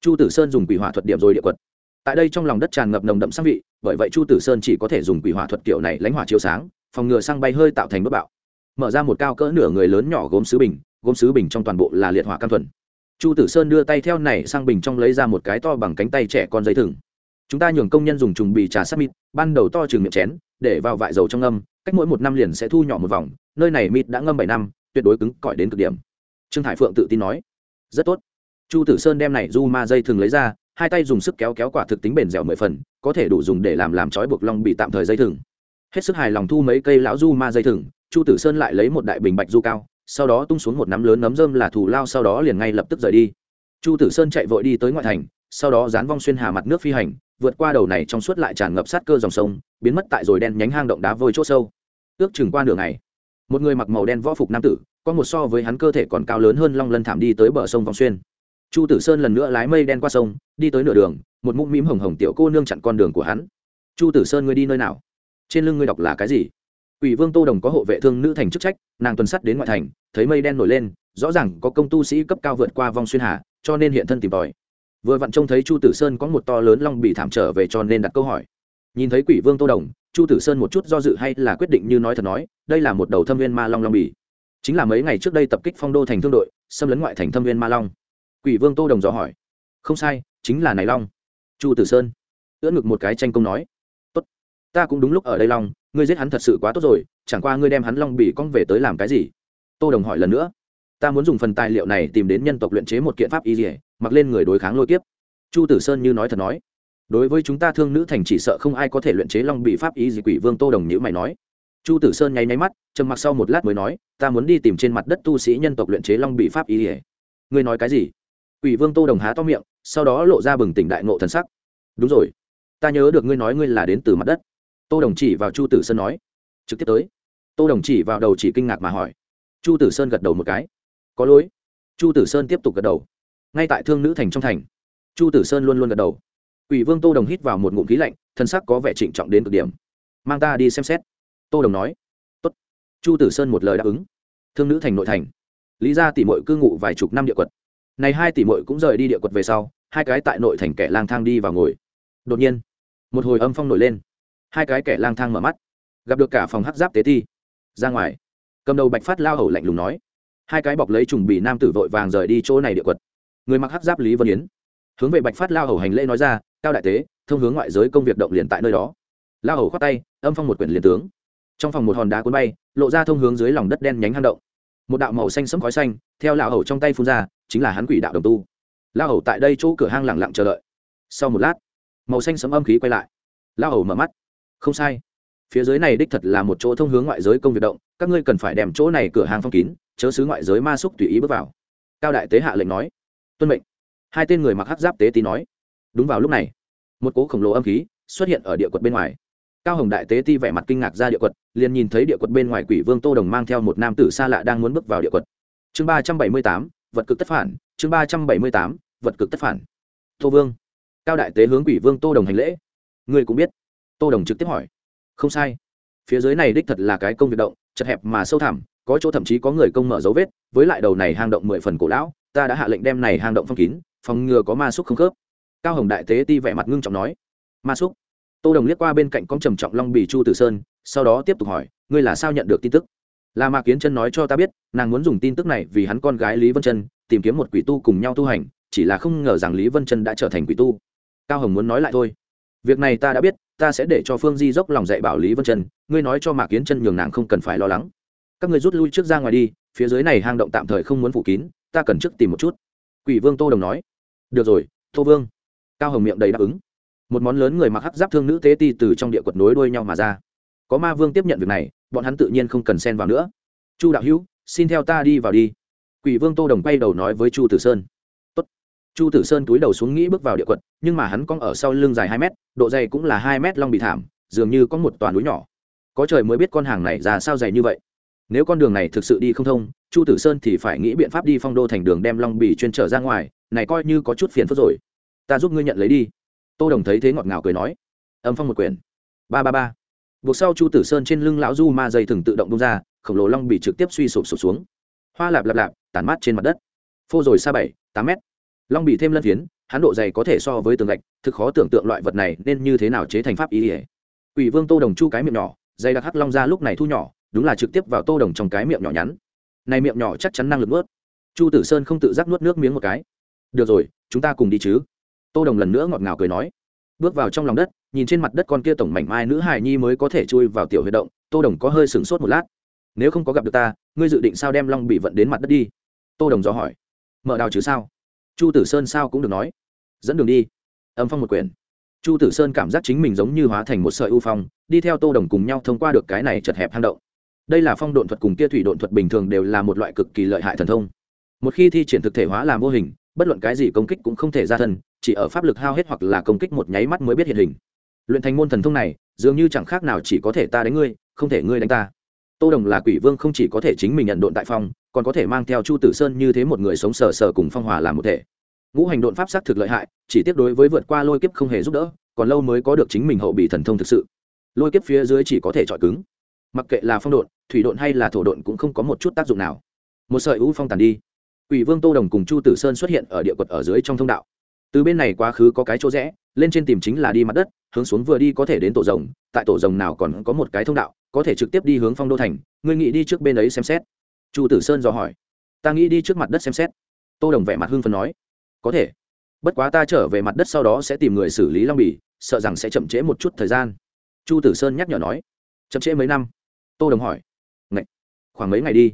Chu tử sơn dùng quỷ hỏa thuật điểm rồi địa quật. Tại đây trong lòng đất tràn ngập nồng đậm sang vị, bởi vậy chu tử sơn chỉ có thể dùng quỷ hỏa thuật kiểu này lánh hỏa chiếu sáng, phòng ngừa sang bay hơi tạo thành bất bạo. Mở ra một cao cỡ nửa người lớn nhỏ gốm sứ bình, gốm sứ bình trong toàn bộ là liệt hỏa cam thuần. Chu tử sơn đưa tay theo này sang bình trong lấy ra một cái to bằng cánh tay trẻ con dây thừng. Chúng ta nhường công nhân dùng trùng bì trà sát mịt, ban đầu to chừng miệng chén, để vào vại dầu trong âm cách mỗi một năm liền sẽ thu nhỏ một vòng, nơi này mịt đã ngâm bảy năm, tuyệt đối cứng cỏi đến cực điểm. Trương thải phượng tự tin nói, rất tốt. Chu tử sơn đem này du ma dây thường lấy ra, hai tay dùng sức kéo kéo quả thực tính bền dẻo mười phần, có thể đủ dùng để làm làm trói buộc long bị tạm thời dây thừng. Hết sức hài lòng thu mấy cây lão du ma dây thừng, chu tử sơn lại lấy một đại bình bạch du cao, sau đó tung xuống một nắm lớn nấm rơm là thù lao sau đó liền ngay lập tức rời đi. Chu tử sơn chạy vội đi tới ngoại thành, sau đó dán vong xuyên hà mặt nước phi hành, vượt qua đầu này trong suốt lại tràn ngập sát cơ dòng sông, biến mất tại rồi đen nhánh hang động đá vôi chỗ sâu ước chừng qua đường này một người mặc màu đen võ phục nam tử, có một so với hắn cơ thể còn cao lớn hơn long lân thảm đi tới bờ sông vòng xuyên. Chu tử sơn lần nữa lái mây đen qua sông, đi tới nửa đường, một mũm mím hồng hồng tiểu cô nương chặn con đường của hắn. Chu tử sơn, ngươi đi nơi nào? Trên lưng ngươi đọc là cái gì? Ủy vương tô đồng có hộ vệ thương nữ thành chức trách, nàng tuần sắt đến ngoại thành, thấy mây đen nổi lên, rõ ràng có công tu sĩ cấp cao vượt qua vòng xuyên hà, cho nên hiện thân tìm tòi. Vừa vặn trông thấy chu tử sơn có một to lớn long bị thảm trở về cho nên đặt câu hỏi. Nhìn thấy quỷ vương tô đồng chu tử sơn một chút do dự hay là quyết định như nói thật nói, đây là một đầu thâm viên ma long long bì. Chính là mấy ngày trước đây tập kích phong đô thành thương đội, xâm lấn ngoại thành thâm viên ma long. Quỷ vương tô đồng dò hỏi. Không sai, chính là này long. Chu tử sơn ưỡn ngực một cái tranh công nói. Tốt, ta cũng đúng lúc ở đây long, ngươi giết hắn thật sự quá tốt rồi, chẳng qua ngươi đem hắn long bì con về tới làm cái gì? Tô đồng hỏi lần nữa. Ta muốn dùng phần tài liệu này tìm đến nhân tộc luyện chế một kiện pháp y dỉa mặc lên người đối kháng lôi kiếp. Chu tử sơn như nói thật nói đối với chúng ta thương nữ thành chỉ sợ không ai có thể luyện chế long bị pháp ý gì quỷ vương tô đồng nhữ mày nói. Chu tử sơn nháy nháy mắt, trầm mặc sau một lát mới nói, ta muốn đi tìm trên mặt đất tu sĩ nhân tộc luyện chế long bị pháp ý. Ỉa ngươi nói cái gì? Quỷ vương tô đồng há to miệng, sau đó lộ ra bừng tỉnh đại ngộ thần sắc. Đúng rồi, ta nhớ được ngươi nói ngươi là đến từ mặt đất. Tô đồng chỉ vào chu tử sơn nói. Trực tiếp tới. Tô đồng chỉ vào đầu chỉ kinh ngạc mà hỏi. Chu tử sơn gật đầu một cái. Có lỗi. Chu tử sơn tiếp tục gật đầu. Ngay tại thương nữ thành trong thành, chu tử sơn luôn luôn gật đầu ủy vương tô đồng hít vào một ngụm khí lạnh, thân sắc có vẻ trịnh trọng đến cực điểm. Mang ta đi xem xét. Tô đồng nói. Tốt. chu tử sơn một lời đáp ứng. Thương nữ thành nội thành. Lý gia tỷ muội cư ngụ vài chục năm địa quật. Này hai tỷ muội cũng rời đi địa quật về sau, hai cái tại nội thành kẻ lang thang đi vào ngồi. Đột nhiên, một hồi âm phong nổi lên. Hai cái kẻ lang thang mở mắt. Gặp được cả phòng hắc giáp tế ti. Ra ngoài, cầm đầu bạch phát lao hầu lạnh lùng nói. Hai cái bọc lấy trùng bị nam tử vội vàng rời đi chỗ này địa quật. Người mặc hắc giáp lý vân yến. Hướng về bạch phát lao hầu hành lễ nói ra cao đại tế, thông hướng ngoại giới công việc động liền tại nơi đó. La hầu khoác tay, âm phong một quyển liền tướng. Trong phòng một hòn đá cuốn bay, lộ ra thông hướng dưới lòng đất đen nhánh hang động. Một đạo màu xanh sẫm khói xanh, theo lão hầu trong tay phun ra, chính là hắn quỷ đạo đồng tu. Lão hầu tại đây chỗ cửa hang lặng lặng chờ đợi. Sau một lát, màu xanh sẫm âm khí quay lại. Lão hầu mở mắt. Không sai. Phía dưới này đích thật là một chỗ thông hướng ngoại giới công việc động, các ngươi cần phải đem chỗ này cửa hàng phong kín, chớ xứ ngoại giới ma xúc tùy ý bước vào. Cao đại tế hạ lệnh nói. Tuân mệnh. Hai tên người mặc hắc giáp tế tí nói. Đúng vào lúc này một cố khổng lồ âm khí xuất hiện ở địa quật bên ngoài. Cao hồng đại tế ti vẻ mặt kinh ngạc ra địa quật, liền nhìn thấy địa quật bên ngoài quỷ vương tô đồng mang theo một nam tử xa lạ đang muốn bước vào địa quật. Chương ba trăm bảy mươi tám, vật cực tất phản, chương ba trăm bảy mươi tám, vật cực tất phản. Tô vương. Cao đại tế hướng quỷ vương tô đồng hành lễ. Ngươi cũng biết. Tô đồng trực tiếp hỏi. Không sai. Phía dưới này đích thật là cái công việc động, chật hẹp mà sâu thẳm, có chỗ thậm chí có người công mở dấu vết, với lại đầu này hang động mười phần cổ lão, ta đã hạ lệnh đem này hang động phong kín, phòng ngừa có ma xúc không khớp cao hồng đại tế ti vẻ mặt ngưng trọng nói, ma xúc tô đồng liếc qua bên cạnh con trầm trọng long bì chu tử sơn, sau đó tiếp tục hỏi, ngươi là sao nhận được tin tức? Là mạc kiến chân nói cho ta biết, nàng muốn dùng tin tức này vì hắn con gái lý vân chân, tìm kiếm một quỷ tu cùng nhau tu hành, chỉ là không ngờ rằng lý vân chân đã trở thành quỷ tu. Cao hồng muốn nói lại thôi, việc này ta đã biết, ta sẽ để cho phương di dốc lòng dạy bảo lý vân chân, ngươi nói cho mạc kiến chân nhường nàng không cần phải lo lắng. Các ngươi rút lui trước ra ngoài đi, phía dưới này hang động tạm thời không muốn phủ kín, ta cần trước tìm một chút. Quỷ vương tô đồng nói, được rồi, tô vương cao hồng miệng đầy đáp ứng. Một món lớn người mặc hắc giáp thương nữ tế ti từ trong địa quật nối đuôi nhau mà ra. Có ma vương tiếp nhận việc này, bọn hắn tự nhiên không cần xen vào nữa. Chu đạo hữu, xin theo ta đi vào đi. Quỷ vương tô đồng quay đầu nói với chu tử sơn. Tốt. chu tử sơn túi đầu xuống nghĩ bước vào địa quật, nhưng mà hắn cong ở sau lưng dài hai mét, độ dày cũng là hai mét long bị thảm, dường như có một toàn núi nhỏ. Có trời mới biết con hàng này ra sao dày như vậy. Nếu con đường này thực sự đi không thông, chu tử sơn thì phải nghĩ biện pháp đi phong đô thành đường đem long bì chuyên trở ra ngoài, này coi như có chút phiền phức rồi ta giúp ngươi nhận lấy đi. Tô đồng thấy thế ngọt ngào cười nói. Âm phong một quyển. Ba ba ba. Buộc sau chu tử sơn trên lưng lão du ma dây thừng tự động bung ra, khổng lồ long bị trực tiếp suy sụp sụp xuống. Hoa lạp lạp lạp, tản mát trên mặt đất. Phô rồi xa bảy, tám mét. Long bị thêm lân phiến, hắn độ dày có thể so với tường gạch, thực khó tưởng tượng loại vật này nên như thế nào chế thành pháp ý ỉa ủy vương tô đồng chu cái miệng nhỏ, dây đặc hắc long ra lúc này thu nhỏ, đúng là trực tiếp vào tô đồng trong cái miệng nhỏ nhắn. Này miệng nhỏ chắc chắn năng lực nuốt. Chu tử sơn không tự giác nuốt nước miếng một cái. Được rồi, chúng ta cùng đi chứ tô đồng lần nữa ngọt ngào cười nói. Bước vào trong lòng đất, nhìn trên mặt đất con kia tổng mảnh mai nữ hài nhi mới có thể chui vào tiểu huy động, tô đồng có hơi sửng sốt một lát. Nếu không có gặp được ta, ngươi dự định sao đem long bị vận đến mặt đất đi? Tô đồng dò hỏi. Mở đào chứ sao? Chu tử sơn sao cũng được nói. Dẫn đường đi. Âm phong một quyển. Chu tử sơn cảm giác chính mình giống như hóa thành một sợi u phong, đi theo tô đồng cùng nhau thông qua được cái này chật hẹp hang động. Đây là phong độn thuật cùng kia thủy độn thuật bình thường đều là một loại cực kỳ lợi hại thần thông. Một khi thi triển thực thể hóa làm vô hình bất luận cái gì công kích cũng không thể ra thân, chỉ ở pháp lực hao hết hoặc là công kích một nháy mắt mới biết hiện hình. Luyện thành môn thần thông này, dường như chẳng khác nào chỉ có thể ta đánh ngươi, không thể ngươi đánh ta. Tô đồng là quỷ vương không chỉ có thể chính mình nhận độn tại phong, còn có thể mang theo chu tử sơn như thế một người sống sờ sờ cùng phong hòa làm một thể. Ngũ hành độn pháp xác thực lợi hại, chỉ tiếp đối với vượt qua lôi kiếp không hề giúp đỡ, còn lâu mới có được chính mình hậu bị thần thông thực sự. Lôi kiếp phía dưới chỉ có thể chọi cứng. Mặc kệ là phong độn, thủy độn hay là thổ độn cũng không có một chút tác dụng nào. Một sợi u phong tàn đi quỷ vương tô đồng cùng chu tử sơn xuất hiện ở địa quật ở dưới trong thông đạo. Từ bên này quá khứ có cái chỗ rẽ, lên trên tìm chính là đi mặt đất, hướng xuống vừa đi có thể đến tổ rồng, tại tổ rồng nào còn có một cái thông đạo, có thể trực tiếp đi hướng phong đô thành, ngươi nghĩ đi trước bên ấy xem xét. Chu tử sơn dò hỏi. Ta nghĩ đi trước mặt đất xem xét. Tô đồng vẻ mặt hưng phấn nói. Có thể. Bất quá ta trở về mặt đất sau đó sẽ tìm người xử lý long bì, sợ rằng sẽ chậm trễ một chút thời gian. Chu tử sơn nhắc nhở nói. Chậm trễ mấy năm. Tô đồng hỏi. Ngậy. khoảng mấy ngày đi.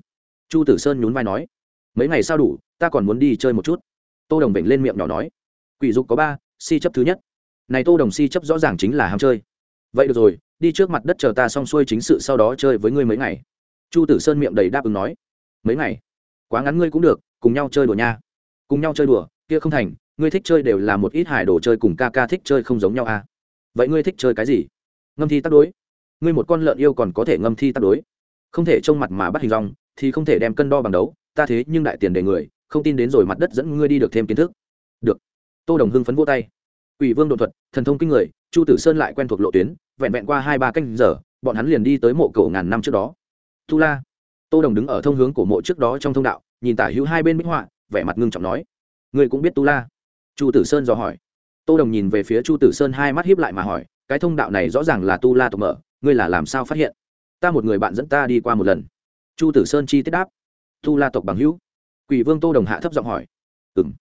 Chu tử sơn nhún vai nói mấy ngày sao đủ, ta còn muốn đi chơi một chút. Tô đồng bệnh lên miệng nhỏ nói. Quỷ dục có ba, si chấp thứ nhất. Này tô đồng si chấp rõ ràng chính là ham chơi. Vậy được rồi, đi trước mặt đất chờ ta xong xuôi chính sự sau đó chơi với ngươi mấy ngày. Chu tử sơn miệng đầy đáp ứng nói. Mấy ngày? Quá ngắn ngươi cũng được, cùng nhau chơi đùa nha. Cùng nhau chơi đùa, kia không thành, ngươi thích chơi đều là một ít hải đồ chơi cùng ca ca thích chơi không giống nhau à. Vậy ngươi thích chơi cái gì? Ngâm thi tác đối. Ngươi một con lợn yêu còn có thể ngâm thi tác đối. Không thể trông mặt mà bắt hình rong thì không thể đem cân đo bằng đấu ta thế nhưng đại tiền đề người không tin đến rồi mặt đất dẫn ngươi đi được thêm kiến thức được tô đồng hưng phấn vô tay Quỷ Vương đột thuật, thần thông kinh người, Chu Tử Sơn lại quen thuộc lộ tuyến, vẹn vẹn qua hai ba canh giờ, bọn hắn liền đi tới mộ cổ ngàn năm trước đó. Tu La, Tô Đồng đứng ở thông hướng của mộ trước đó trong thông đạo, nhìn tả hữu hai bên minh họa, vẻ mặt ngưng trọng nói: "Ngươi cũng biết Tu La?" Chu Tử Sơn dò hỏi. Tô Đồng nhìn về phía Chu Tử Sơn hai mắt híp lại mà hỏi: "Cái thông đạo này rõ ràng là Tu La tộc mở, ngươi là làm sao phát hiện?" "Ta một người bạn dẫn ta đi qua một lần." Chu Tử Sơn chi tiết đáp. "Tu La tộc bằng hữu?" Quỷ Vương Tô Đồng hạ thấp giọng hỏi. "Ừm."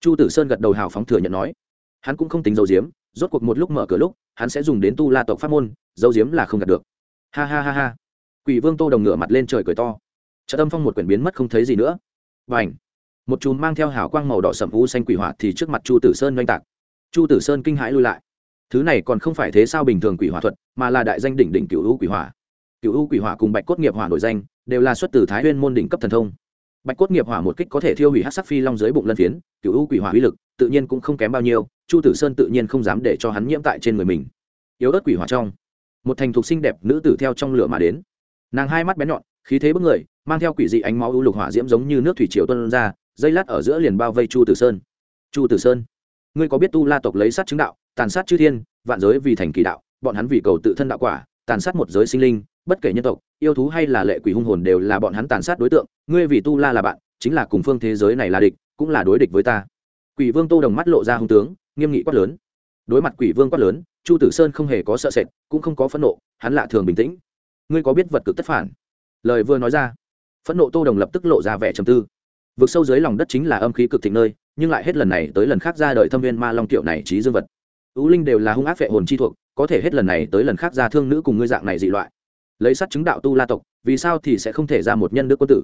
Chu Tử Sơn gật đầu hào phóng thừa nhận nói. Hắn cũng không tính dấu diếm rốt cuộc một lúc mở cửa lúc, hắn sẽ dùng đến tu la tộc pháp môn dấu diếm là không gạt được. Ha ha ha ha. Quỷ vương tô đồng ngửa mặt lên trời cười to. Trợ tâm phong một quyển biến mất không thấy gì nữa. Và ảnh một chùm mang theo hào quang màu đỏ sầm u xanh quỷ hỏa thì trước mặt chu tử sơn oanh tạc. Chu tử sơn kinh hãi lui lại. Thứ này còn không phải thế sao bình thường quỷ hỏa thuật, mà là đại danh đỉnh đỉnh cựu u quỷ hỏa. Cựu u quỷ hỏa cùng bạch cốt nghiệp hỏa nổi danh đều là xuất từ thái nguyên môn đỉnh cấp thần thông. Bạch cốt nghiệp hỏa một kích có thể thiêu hủy hát sắc phi long dưới bụng lân phiến cựu u quỷ hỏa uy lực, tự nhiên cũng không kém bao nhiêu, chu tử sơn tự nhiên không dám để cho hắn nhiễm tại trên người mình. Yếu ớt quỷ hỏa trong, một thành thục xinh đẹp nữ tử theo trong lửa mà đến. Nàng hai mắt bén nhọn, khí thế bức người, mang theo quỷ dị ánh máu ưu lục hỏa diễm giống như nước thủy triều tuân ra, dây lát ở giữa liền bao vây chu tử sơn. Chu tử sơn, ngươi có biết tu la tộc lấy sát chứng đạo, tàn sát chư thiên, vạn giới vì thành kỳ đạo, bọn hắn vì cầu tự thân đạo quả, tàn sát một giới sinh linh, bất kể nhân tộc yêu thú hay là lệ quỷ hung hồn đều là bọn hắn tàn sát đối tượng, ngươi vì tu la là bạn, chính là cùng phương thế giới này là địch, cũng là đối địch với ta. Quỷ vương tô đồng mắt lộ ra hung tướng, nghiêm nghị quát lớn. Đối mặt quỷ vương quát lớn, chu tử sơn không hề có sợ sệt, cũng không có phẫn nộ, hắn lạ thường bình tĩnh. Ngươi có biết vật cực tất phản? Lời vừa nói ra, phẫn nộ tô đồng lập tức lộ ra vẻ trầm tư. Vực sâu dưới lòng đất chính là âm khí cực thịnh nơi, nhưng lại hết lần này tới lần khác ra đời thâm viên ma long kiệu này trí dương vật. Ưu linh đều là hung ác vệ hồn chi thuộc, có thể hết lần này tới lần khác ra thương nữ cùng ngươi dạng này dị loại lấy sắt chứng đạo tu la tộc, vì sao thì sẽ không thể ra một nhân đức quân tử?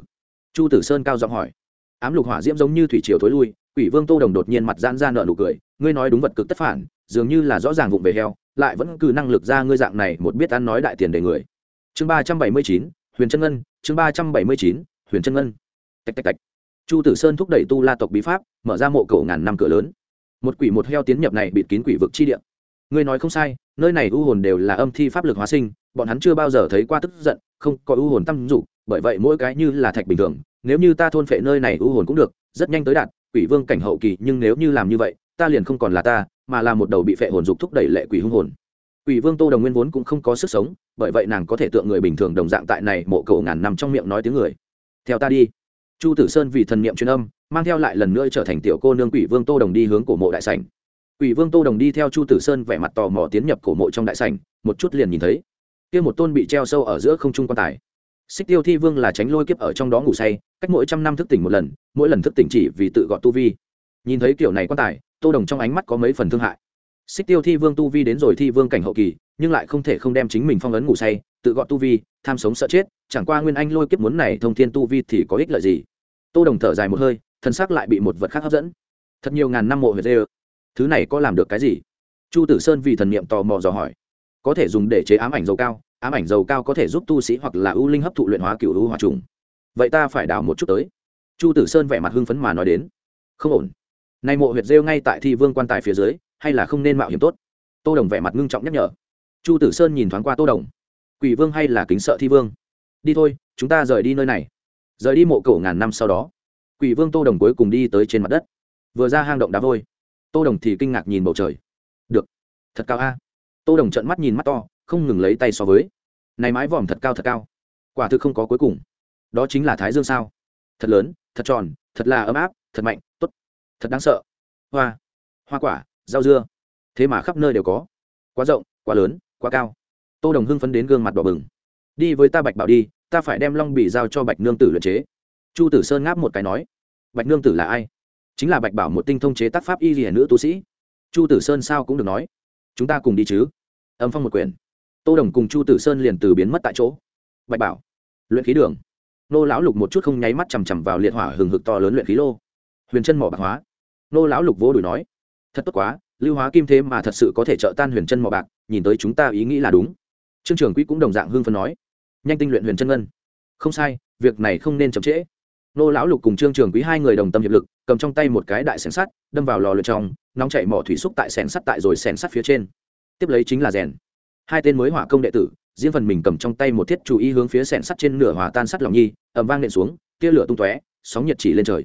Chu tử sơn cao giọng hỏi. Ám lục hỏa diễm giống như thủy triều thối lui, quỷ vương tô đồng đột nhiên mặt giãn ra nợ nụ cười, ngươi nói đúng vật cực tất phản, dường như là rõ ràng vụng về heo, lại vẫn cứ năng lực ra ngươi dạng này một biết ăn nói đại tiền đề người. Chương ba trăm bảy mươi chín, huyền chân ngân, chương ba trăm bảy mươi chín, huyền chân ngân. Tạch tạch tạch. Chu tử sơn thúc đẩy tu la tộc bí pháp, mở ra mộ cầu ngàn năm cửa lớn. Một quỷ một heo tiến nhập này bịt kín quỷ vực chi địa. Ngươi nói không sai, nơi này u hồn đều là âm thi pháp lực hóa sinh bọn hắn chưa bao giờ thấy qua tức giận, không có u hồn tâm dục, bởi vậy mỗi cái như là thạch bình thường, nếu như ta thôn phệ nơi này u hồn cũng được, rất nhanh tới đạt, quỷ vương cảnh hậu kỳ, nhưng nếu như làm như vậy, ta liền không còn là ta, mà là một đầu bị phệ hồn dục thúc đẩy lệ quỷ hung hồn. Quỷ vương tô đồng nguyên vốn cũng không có sức sống, bởi vậy nàng có thể tượng người bình thường đồng dạng tại này mộ cầu ngàn nằm trong miệng nói tiếng người. Theo ta đi. Chu tử sơn vì thần niệm truyền âm, mang theo lại lần nữa trở thành tiểu cô nương quỷ vương tô đồng đi hướng cổ mộ đại sảnh. Quỷ vương tô đồng đi theo chu tử sơn vẻ mặt tò mò tiến nhập cổ mộ trong đại sảnh, một chút liền nhìn thấy kia một tôn bị treo sâu ở giữa không trung quan tài. Xích tiêu thi vương là tránh lôi kiếp ở trong đó ngủ say, cách mỗi trăm năm thức tỉnh một lần, mỗi lần thức tỉnh chỉ vì tự gọn tu vi. Nhìn thấy kiểu này quan tài, tô đồng trong ánh mắt có mấy phần thương hại. Xích tiêu thi vương tu vi đến rồi thi vương cảnh hậu kỳ, nhưng lại không thể không đem chính mình phong ấn ngủ say, tự gọn tu vi, tham sống sợ chết, chẳng qua nguyên anh lôi kiếp muốn này thông thiên tu vi thì có ích lợi gì? Tô đồng thở dài một hơi, thân xác lại bị một vật khác hấp dẫn. Thật nhiều ngàn năm mộ huyệt dê thứ này có làm được cái gì? Chu tử sơn vì thần niệm tò mò dò hỏi. Có thể dùng để chế ám ảnh dầu cao ám ảnh dầu cao có thể giúp tu sĩ hoặc là ưu linh hấp thụ luyện hóa cựu ưu hỏa trùng. Vậy ta phải đào một chút tới. Chu tử sơn vẻ mặt hưng phấn mà nói đến. Không ổn. Nay mộ huyệt rêu ngay tại thi vương quan tài phía dưới, hay là không nên mạo hiểm tốt? Tô đồng vẻ mặt ngưng trọng nhắc nhở. Chu tử sơn nhìn thoáng qua tô đồng. Quỷ vương hay là kính sợ thi vương? Đi thôi, chúng ta rời đi nơi này. Rời đi mộ cổ ngàn năm sau đó, quỷ vương tô đồng cuối cùng đi tới trên mặt đất. Vừa ra hang động đá vôi, tô đồng thì kinh ngạc nhìn bầu trời. Được, thật cao a. Tô đồng trận mắt nhìn mắt to không ngừng lấy tay so với. Này mái vòm thật cao thật cao. Quả thực không có cuối cùng. Đó chính là thái dương sao? Thật lớn, thật tròn, thật là ấm áp, thật mạnh, tốt, thật đáng sợ. Hoa hoa quả, rau dưa. Thế mà khắp nơi đều có. Quá rộng, quá lớn, quá cao. Tô đồng hưng phấn đến gương mặt đỏ bừng. Đi với ta bạch bảo đi, ta phải đem long bị giao cho bạch nương tử luyện chế. Chu tử sơn ngáp một cái nói. Bạch nương tử là ai? Chính là bạch bảo một tinh thông chế tác pháp y hiển nữ tu sĩ. Chu tử sơn sao cũng được nói. Chúng ta cùng đi chứ. Âm phong một quyền tô đồng cùng chu tử sơn liền từ biến mất tại chỗ. Bạch bảo, luyện khí đường. Nô lão lục một chút không nháy mắt chằm chằm vào liệt hỏa hừng hực to lớn luyện khí lô. Huyền chân mỏ bạc hóa. Nô lão lục vỗ đùi nói, thật tốt quá, lưu hóa kim thế mà thật sự có thể trợ tan huyền chân mỏ bạc, nhìn tới chúng ta ý nghĩ là đúng. Trương trường quý cũng đồng dạng hưng phân nói, nhanh tinh luyện huyền chân ngân. Không sai, việc này không nên chậm trễ. Nô lão lục cùng trương trường quý hai người đồng tâm hiệp lực, cầm trong tay một cái đại xẻng sắt, đâm vào lò lượt trong, nóng chạy mỏ thủy xúc tại xẻng sắt tại rồi xẻng sắt phía trên. Tiếp lấy chính là rèn hai tên mới hỏa công đệ tử, riêng phần mình cầm trong tay một thiết chủ y hướng phía sẹn sắt trên nửa hòa tan sắt lòng nhi ẩm vang nện xuống, tia lửa tung tóe, sóng nhiệt chỉ lên trời.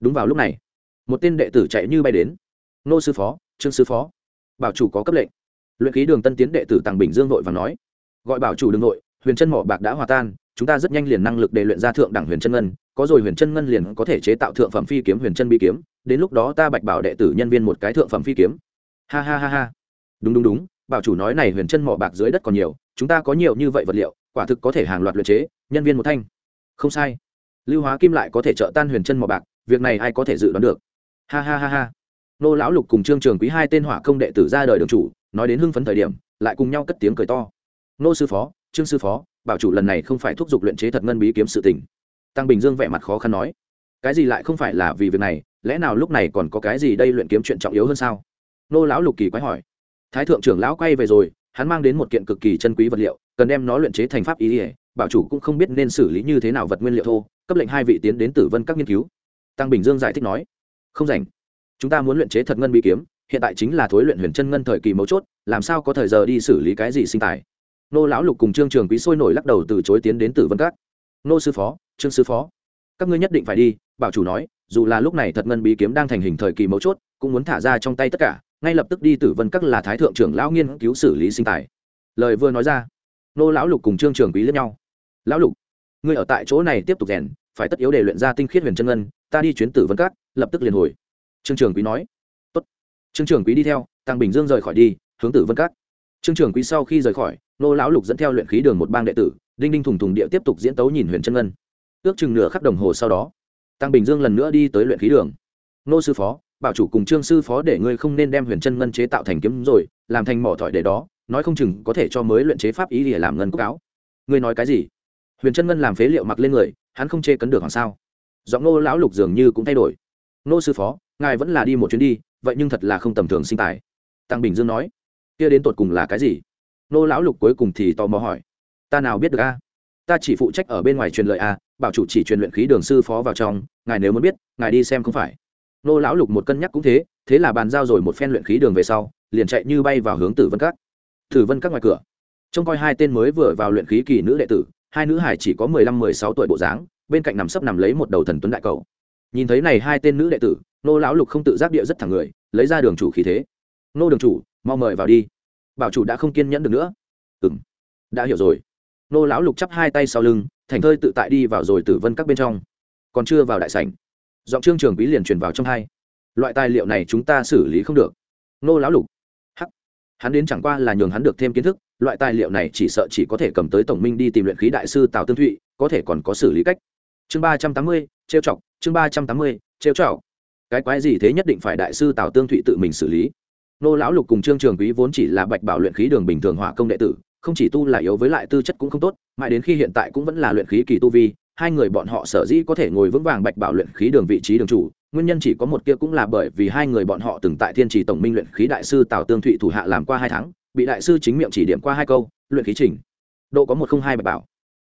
Đúng vào lúc này, một tên đệ tử chạy như bay đến. Nô sư phó, trương sư phó. Bảo chủ có cấp lệnh. Luyện ký đường tân tiến đệ tử tàng bình dương nội và nói. Gọi bảo chủ đường nội huyền chân mỏ bạc đã hòa tan, chúng ta rất nhanh liền năng lực để luyện ra thượng đẳng huyền chân ngân, có rồi huyền chân ngân liền có thể chế tạo thượng phẩm phi kiếm huyền chân bi kiếm, đến lúc đó ta bạch bảo đệ tử nhân viên một cái thượng phẩm phi kiếm. Ha ha ha ha. Đúng đúng đúng bảo chủ nói này huyền chân mỏ bạc dưới đất còn nhiều, chúng ta có nhiều như vậy vật liệu, quả thực có thể hàng loạt luyện chế, nhân viên một thanh. Không sai. Lưu hóa kim lại có thể trợ tan huyền chân mỏ bạc, việc này ai có thể dự đoán được? Ha ha ha ha. Nô lão lục cùng trương trường quý hai tên hỏa công đệ tử ra đời đường chủ, nói đến hưng phấn thời điểm, lại cùng nhau cất tiếng cười to. Nô sư phó, trương sư phó, bảo chủ lần này không phải thúc giục luyện chế thật ngân bí kiếm sự tình. Tăng bình dương vẻ mặt khó khăn nói, cái gì lại không phải là vì việc này, lẽ nào lúc này còn có cái gì đây luyện kiếm chuyện trọng yếu hơn sao? Nô lão lục kỳ quái hỏi thái thượng trưởng lão quay về rồi, hắn mang đến một kiện cực kỳ chân quý vật liệu, cần đem nó luyện chế thành pháp ý ỉa bảo chủ cũng không biết nên xử lý như thế nào vật nguyên liệu thô, cấp lệnh hai vị tiến đến tử vân các nghiên cứu. Tăng bình dương giải thích nói, không rảnh. Chúng ta muốn luyện chế thật ngân bị kiếm, hiện tại chính là thối luyện huyền chân ngân thời kỳ mấu chốt, làm sao có thời giờ đi xử lý cái gì sinh tài? Nô lão lục cùng trương trường quý sôi nổi lắc đầu từ chối tiến đến tử vân các. Nô sư phó, trương sư phó, các ngươi nhất định phải đi, bảo chủ nói, dù là lúc này thật ngân bí kiếm đang thành hình thời kỳ mấu chốt, cũng muốn thả ra trong tay tất cả ngay lập tức đi tử vân các là thái thượng trưởng lão nghiên cứu xử lý sinh tài. Lời vừa nói ra, nô lão lục cùng trương trường quý lẫn nhau. Lão lục, ngươi ở tại chỗ này tiếp tục rèn, phải tất yếu để luyện ra tinh khiết huyền chân ngân, ta đi chuyến tử vân các, lập tức liền hồi. Trương trường quý nói. Tốt. Trương trường quý đi theo, tăng bình dương rời khỏi đi, hướng tử vân các. Trương trường quý sau khi rời khỏi, nô lão lục dẫn theo luyện khí đường một bang đệ tử, đinh đinh thùng thùng địa tiếp tục diễn tấu nhìn huyền chân ngân. Ước chừng nửa khắc đồng hồ sau đó, tăng bình dương lần nữa đi tới luyện khí đường. Nô sư phó bảo chủ cùng trương sư phó để ngươi không nên đem huyền chân ngân chế tạo thành kiếm rồi, làm thành mỏ thỏi để đó, nói không chừng có thể cho mới luyện chế pháp ý để làm ngân quốc áo. Ngươi nói cái gì? Huyền chân ngân làm phế liệu mặc lên người, hắn không chê cấn được hoàng sao? Giọng nô lão lục dường như cũng thay đổi. Nô sư phó, ngài vẫn là đi một chuyến đi, vậy nhưng thật là không tầm thường sinh tài. Tăng bình dương nói. Kia đến tột cùng là cái gì? Nô lão lục cuối cùng thì tò mò hỏi. Ta nào biết được a? Ta chỉ phụ trách ở bên ngoài truyền lợi a, bảo chủ chỉ truyền luyện khí đường sư phó vào trong, ngài nếu muốn biết, ngài đi xem không phải nô lão lục một cân nhắc cũng thế thế là bàn giao rồi một phen luyện khí đường về sau, liền chạy như bay vào hướng tử vân các. Tử vân các ngoài cửa. Trông coi hai tên mới vừa vào luyện khí kỳ nữ đệ tử, hai nữ hải chỉ có mười lăm, mười sáu tuổi bộ dáng, bên cạnh nằm sấp nằm lấy một đầu thần tuấn đại cầu. Nhìn thấy này hai tên nữ đệ tử, nô lão lục không tự giác địa rất thẳng người, lấy ra đường chủ khí thế. Nô đường chủ, mau mời vào đi. Bảo chủ đã không kiên nhẫn được nữa. Ừ m đã hiểu rồi. Nô lão lục chắp hai tay sau lưng, thành thơi tự tại đi vào rồi tử vân các bên trong. Còn chưa vào đại sảnh giọng trương trường quý liền truyền vào trong hai. Loại tài liệu này chúng ta xử lý không được. Nô lão lục. Hắc. Hắn đến chẳng qua là nhường hắn được thêm kiến thức, loại tài liệu này chỉ sợ chỉ có thể cầm tới tổng minh đi tìm luyện khí đại sư tào tương thụy, có thể còn có xử lý cách. Chương ba trăm tám mươi, trêu chọc, chương ba trăm tám mươi, trêu chọc. Cái quái gì thế nhất định phải đại sư tào tương thụy tự mình xử lý? Nô lão lục cùng trương trường quý vốn chỉ là bạch bảo luyện khí đường bình thường hỏa công đệ tử, không chỉ tu là yếu với lại tư chất cũng không tốt, mãi đến khi hiện tại cũng vẫn là luyện khí kỳ tu vi hai người bọn họ sở dĩ có thể ngồi vững vàng bạch bảo luyện khí đường vị trí đường chủ, nguyên nhân chỉ có một kia cũng là bởi vì hai người bọn họ từng tại thiên trì tổng minh luyện khí đại sư tào tương thụy thủ hạ làm qua hai tháng, bị đại sư chính miệng chỉ điểm qua hai câu, luyện khí trình độ có một không hai bạch bảo.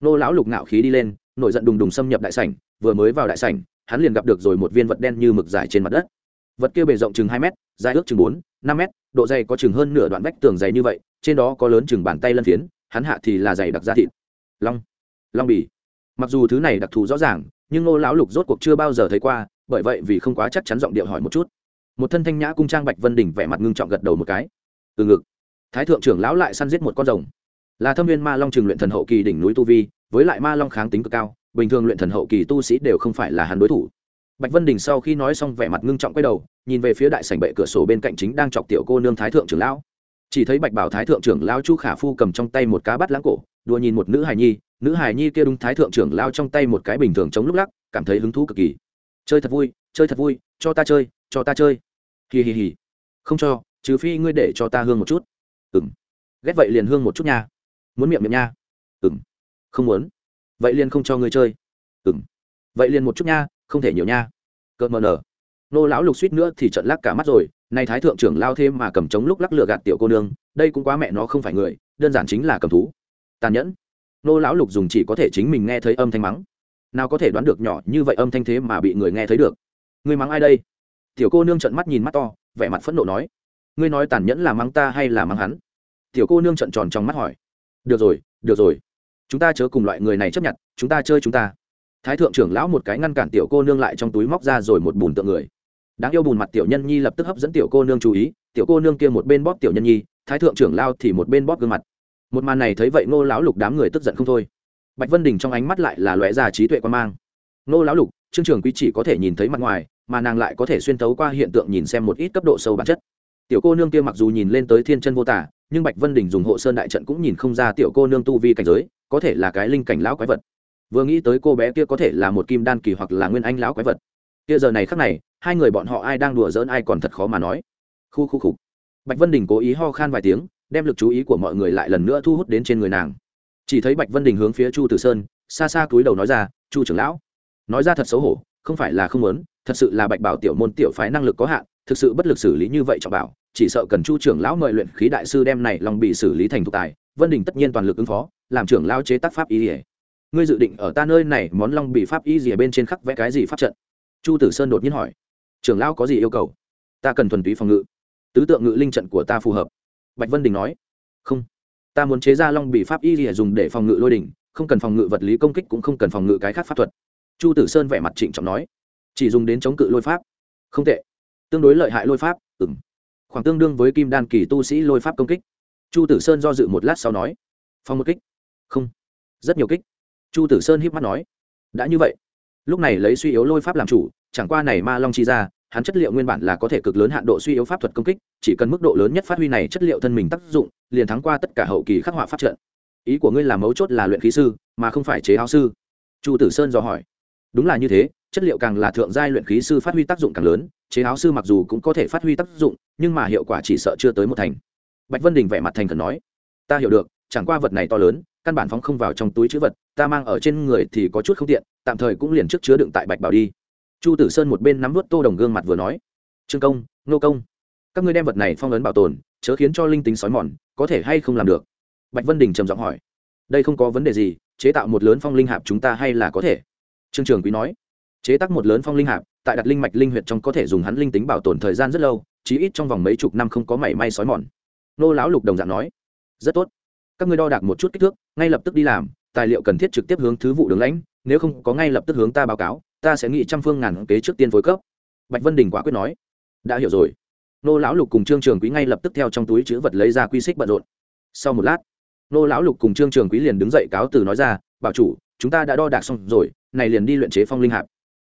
Nô lão lục nạo khí đi lên, nổi giận đùng đùng xâm nhập đại sảnh, vừa mới vào đại sảnh, hắn liền gặp được rồi một viên vật đen như mực dài trên mặt đất. Vật kia bề rộng chừng hai m dài ước chừng bốn, năm m độ dày có chừng hơn nửa đoạn vách tường dày như vậy, trên đó có lớn chừng bàn tay lân phiến, hắn hạ thì là dày đặc da thịt. Long. Long bì mặc dù thứ này đặc thù rõ ràng, nhưng nô lão lục rốt cuộc chưa bao giờ thấy qua, bởi vậy vì không quá chắc chắn giọng điệu hỏi một chút. Một thân thanh nhã cung trang bạch vân đỉnh vẻ mặt ngưng trọng gật đầu một cái. Từ ngực, thái thượng trưởng lão lại săn giết một con rồng. Là thâm viên ma long trường luyện thần hậu kỳ đỉnh núi tu vi, với lại ma long kháng tính cực cao, bình thường luyện thần hậu kỳ tu sĩ đều không phải là hắn đối thủ. Bạch vân đình sau khi nói xong vẻ mặt ngưng trọng quay đầu, nhìn về phía đại sảnh bệ cửa sổ bên cạnh chính đang chọc tiểu cô nương thái thượng trưởng lão. Chỉ thấy bạch bảo thái thượng trưởng lão chu khả phu cầm trong tay một cá bắt lãng cổ, đùa nhìn một nữ hài nhi nữ hải nhi kia đúng thái thượng trưởng lao trong tay một cái bình thường chống lúc lắc, cảm thấy hứng thú cực kỳ. Chơi thật vui, chơi thật vui, cho ta chơi, cho ta chơi. Hì hì hì. Không cho, trừ phi ngươi để cho ta hương một chút. Ừng ghét vậy liền hương một chút nha. Muốn miệng miệng nha. Ừng không muốn. Vậy liền không cho ngươi chơi. Ừng vậy liền một chút nha, không thể nhiều nha. Cợt mờ nở. Nô lão lục suýt nữa thì trận lắc cả mắt rồi, nay thái thượng trưởng lao thêm mà cầm trống lúc lắc lừa gạt tiểu cô nương, đây cũng quá mẹ nó không phải người, đơn giản chính là cầm thú. Tàn nhẫn nô lão lục dùng chỉ có thể chính mình nghe thấy âm thanh mắng. Nào có thể đoán được nhỏ như vậy âm thanh thế mà bị người nghe thấy được? Ngươi mắng ai đây? Tiểu cô nương trận mắt nhìn mắt to, vẻ mặt phẫn nộ nói. Ngươi nói tàn nhẫn là mắng ta hay là mắng hắn? Tiểu cô nương trận tròn trong mắt hỏi. Được rồi được rồi. Chúng ta chớ cùng loại người này chấp nhận, chúng ta chơi chúng ta. Thái thượng trưởng lão một cái ngăn cản tiểu cô nương lại trong túi móc ra rồi một bùn tượng người. Đáng yêu bùn mặt tiểu nhân nhi lập tức hấp dẫn tiểu cô nương chú ý, tiểu cô nương kia một bên bóp tiểu nhân nhi, thái thượng trưởng lao thì một bên bóp gương mặt một màn này thấy vậy ngô lão lục đám người tức giận không thôi. Bạch vân đình trong ánh mắt lại là lóe già trí tuệ quan mang. Ngô lão lục, trương trường quý chỉ có thể nhìn thấy mặt ngoài, mà nàng lại có thể xuyên tấu qua hiện tượng nhìn xem một ít cấp độ sâu bản chất. Tiểu cô nương kia mặc dù nhìn lên tới thiên chân vô tả, nhưng bạch vân đình dùng hộ sơn đại trận cũng nhìn không ra tiểu cô nương tu vi cảnh giới, có thể là cái linh cảnh lão quái vật. Vừa nghĩ tới cô bé kia có thể là một kim đan kỳ hoặc là nguyên anh lão quái vật. Kia giờ này khắc này, hai người bọn họ ai đang đùa giỡn ai còn thật khó mà nói. Khu khu khục bạch vân đình cố ý ho khan vài tiếng đem lực chú ý của mọi người lại lần nữa thu hút đến trên người nàng. Chỉ thấy bạch vân đình hướng phía chu tử sơn, xa xa cúi đầu nói ra, chu trưởng lão, nói ra thật xấu hổ, không phải là không muốn, thật sự là bạch bảo tiểu môn tiểu phái năng lực có hạn, thực sự bất lực xử lý như vậy trọng bảo, chỉ sợ cần chu trưởng lão mời luyện khí đại sư đem này lòng bị xử lý thành thuộc tài. Vân đình tất nhiên toàn lực ứng phó, làm trưởng lão chế tác pháp y ỉa ngươi dự định ở ta nơi này món long bị pháp y gì bên trên khắc vẽ cái gì pháp trận? Chu tử sơn đột nhiên hỏi. Trưởng lão có gì yêu cầu? Ta cần thuần túy phòng ngự. Tứ tượng ngự linh trận của ta phù hợp bạch vân đình nói, không, ta muốn chế ra long bị pháp y để dùng để phòng ngự lôi đỉnh, không cần phòng ngự vật lý công kích cũng không cần phòng ngự cái khác pháp thuật. Chu tử sơn vẻ mặt trịnh trọng nói, chỉ dùng đến chống cự lôi pháp. Không tệ, tương đối lợi hại lôi pháp ừng khoảng tương đương với kim đan kỳ tu sĩ lôi pháp công kích. Chu tử sơn do dự một lát sau nói phong một kích? Không, rất nhiều kích. Chu tử sơn híp mắt nói, đã như vậy, lúc này lấy suy yếu lôi pháp làm chủ, chẳng qua này ma long chi ra hắn chất liệu nguyên bản là có thể cực lớn hạn độ suy yếu pháp thuật công kích, chỉ cần mức độ lớn nhất phát huy này chất liệu thân mình tác dụng, liền thắng qua tất cả hậu kỳ khắc họa pháp trận. Ý của ngươi là mấu chốt là luyện khí sư, mà không phải chế áo sư. Chu tử sơn dò hỏi. Đúng là như thế, chất liệu càng là thượng giai luyện khí sư phát huy tác dụng càng lớn, chế áo sư mặc dù cũng có thể phát huy tác dụng, nhưng mà hiệu quả chỉ sợ chưa tới một thành. Bạch vân đình vẻ mặt thành khẩn nói. Ta hiểu được, chẳng qua vật này to lớn, căn bản phóng không vào trong túi chữ vật, ta mang ở trên người thì có chút không tiện, tạm thời cũng liền trước chứa đựng tại bạch bảo đi chu tử sơn một bên nắm vớt tô đồng gương mặt vừa nói, trương công, nô công, các ngươi đem vật này phong ấn bảo tồn, chớ khiến cho linh tính sói mòn, có thể hay không làm được? Bạch vân đình trầm giọng hỏi, đây không có vấn đề gì, chế tạo một lớn phong linh hạp chúng ta hay là có thể. Trương trường quý nói, chế tác một lớn phong linh hạp, tại đặt linh mạch linh huyệt trong có thể dùng hắn linh tính bảo tồn thời gian rất lâu, chí ít trong vòng mấy chục năm không có mảy may sói mòn. Nô lão lục đồng dạng nói, rất tốt, các ngươi đo đạc một chút kích thước, ngay lập tức đi làm, tài liệu cần thiết trực tiếp hướng thứ vụ đường lãnh, nếu không có ngay lập tức hướng ta báo cáo ta sẽ nghĩ trăm phương ngàn kế trước tiên phối cấp. Bạch vân đình quả quyết nói. Đã hiểu rồi. Nô lão lục cùng trương trường quý ngay lập tức theo trong túi chữ vật lấy ra quy xích bận rộn. Sau một lát, nô lão lục cùng trương trường quý liền đứng dậy cáo từ nói ra, bảo chủ, chúng ta đã đo đạc xong rồi, này liền đi luyện chế phong linh hạp.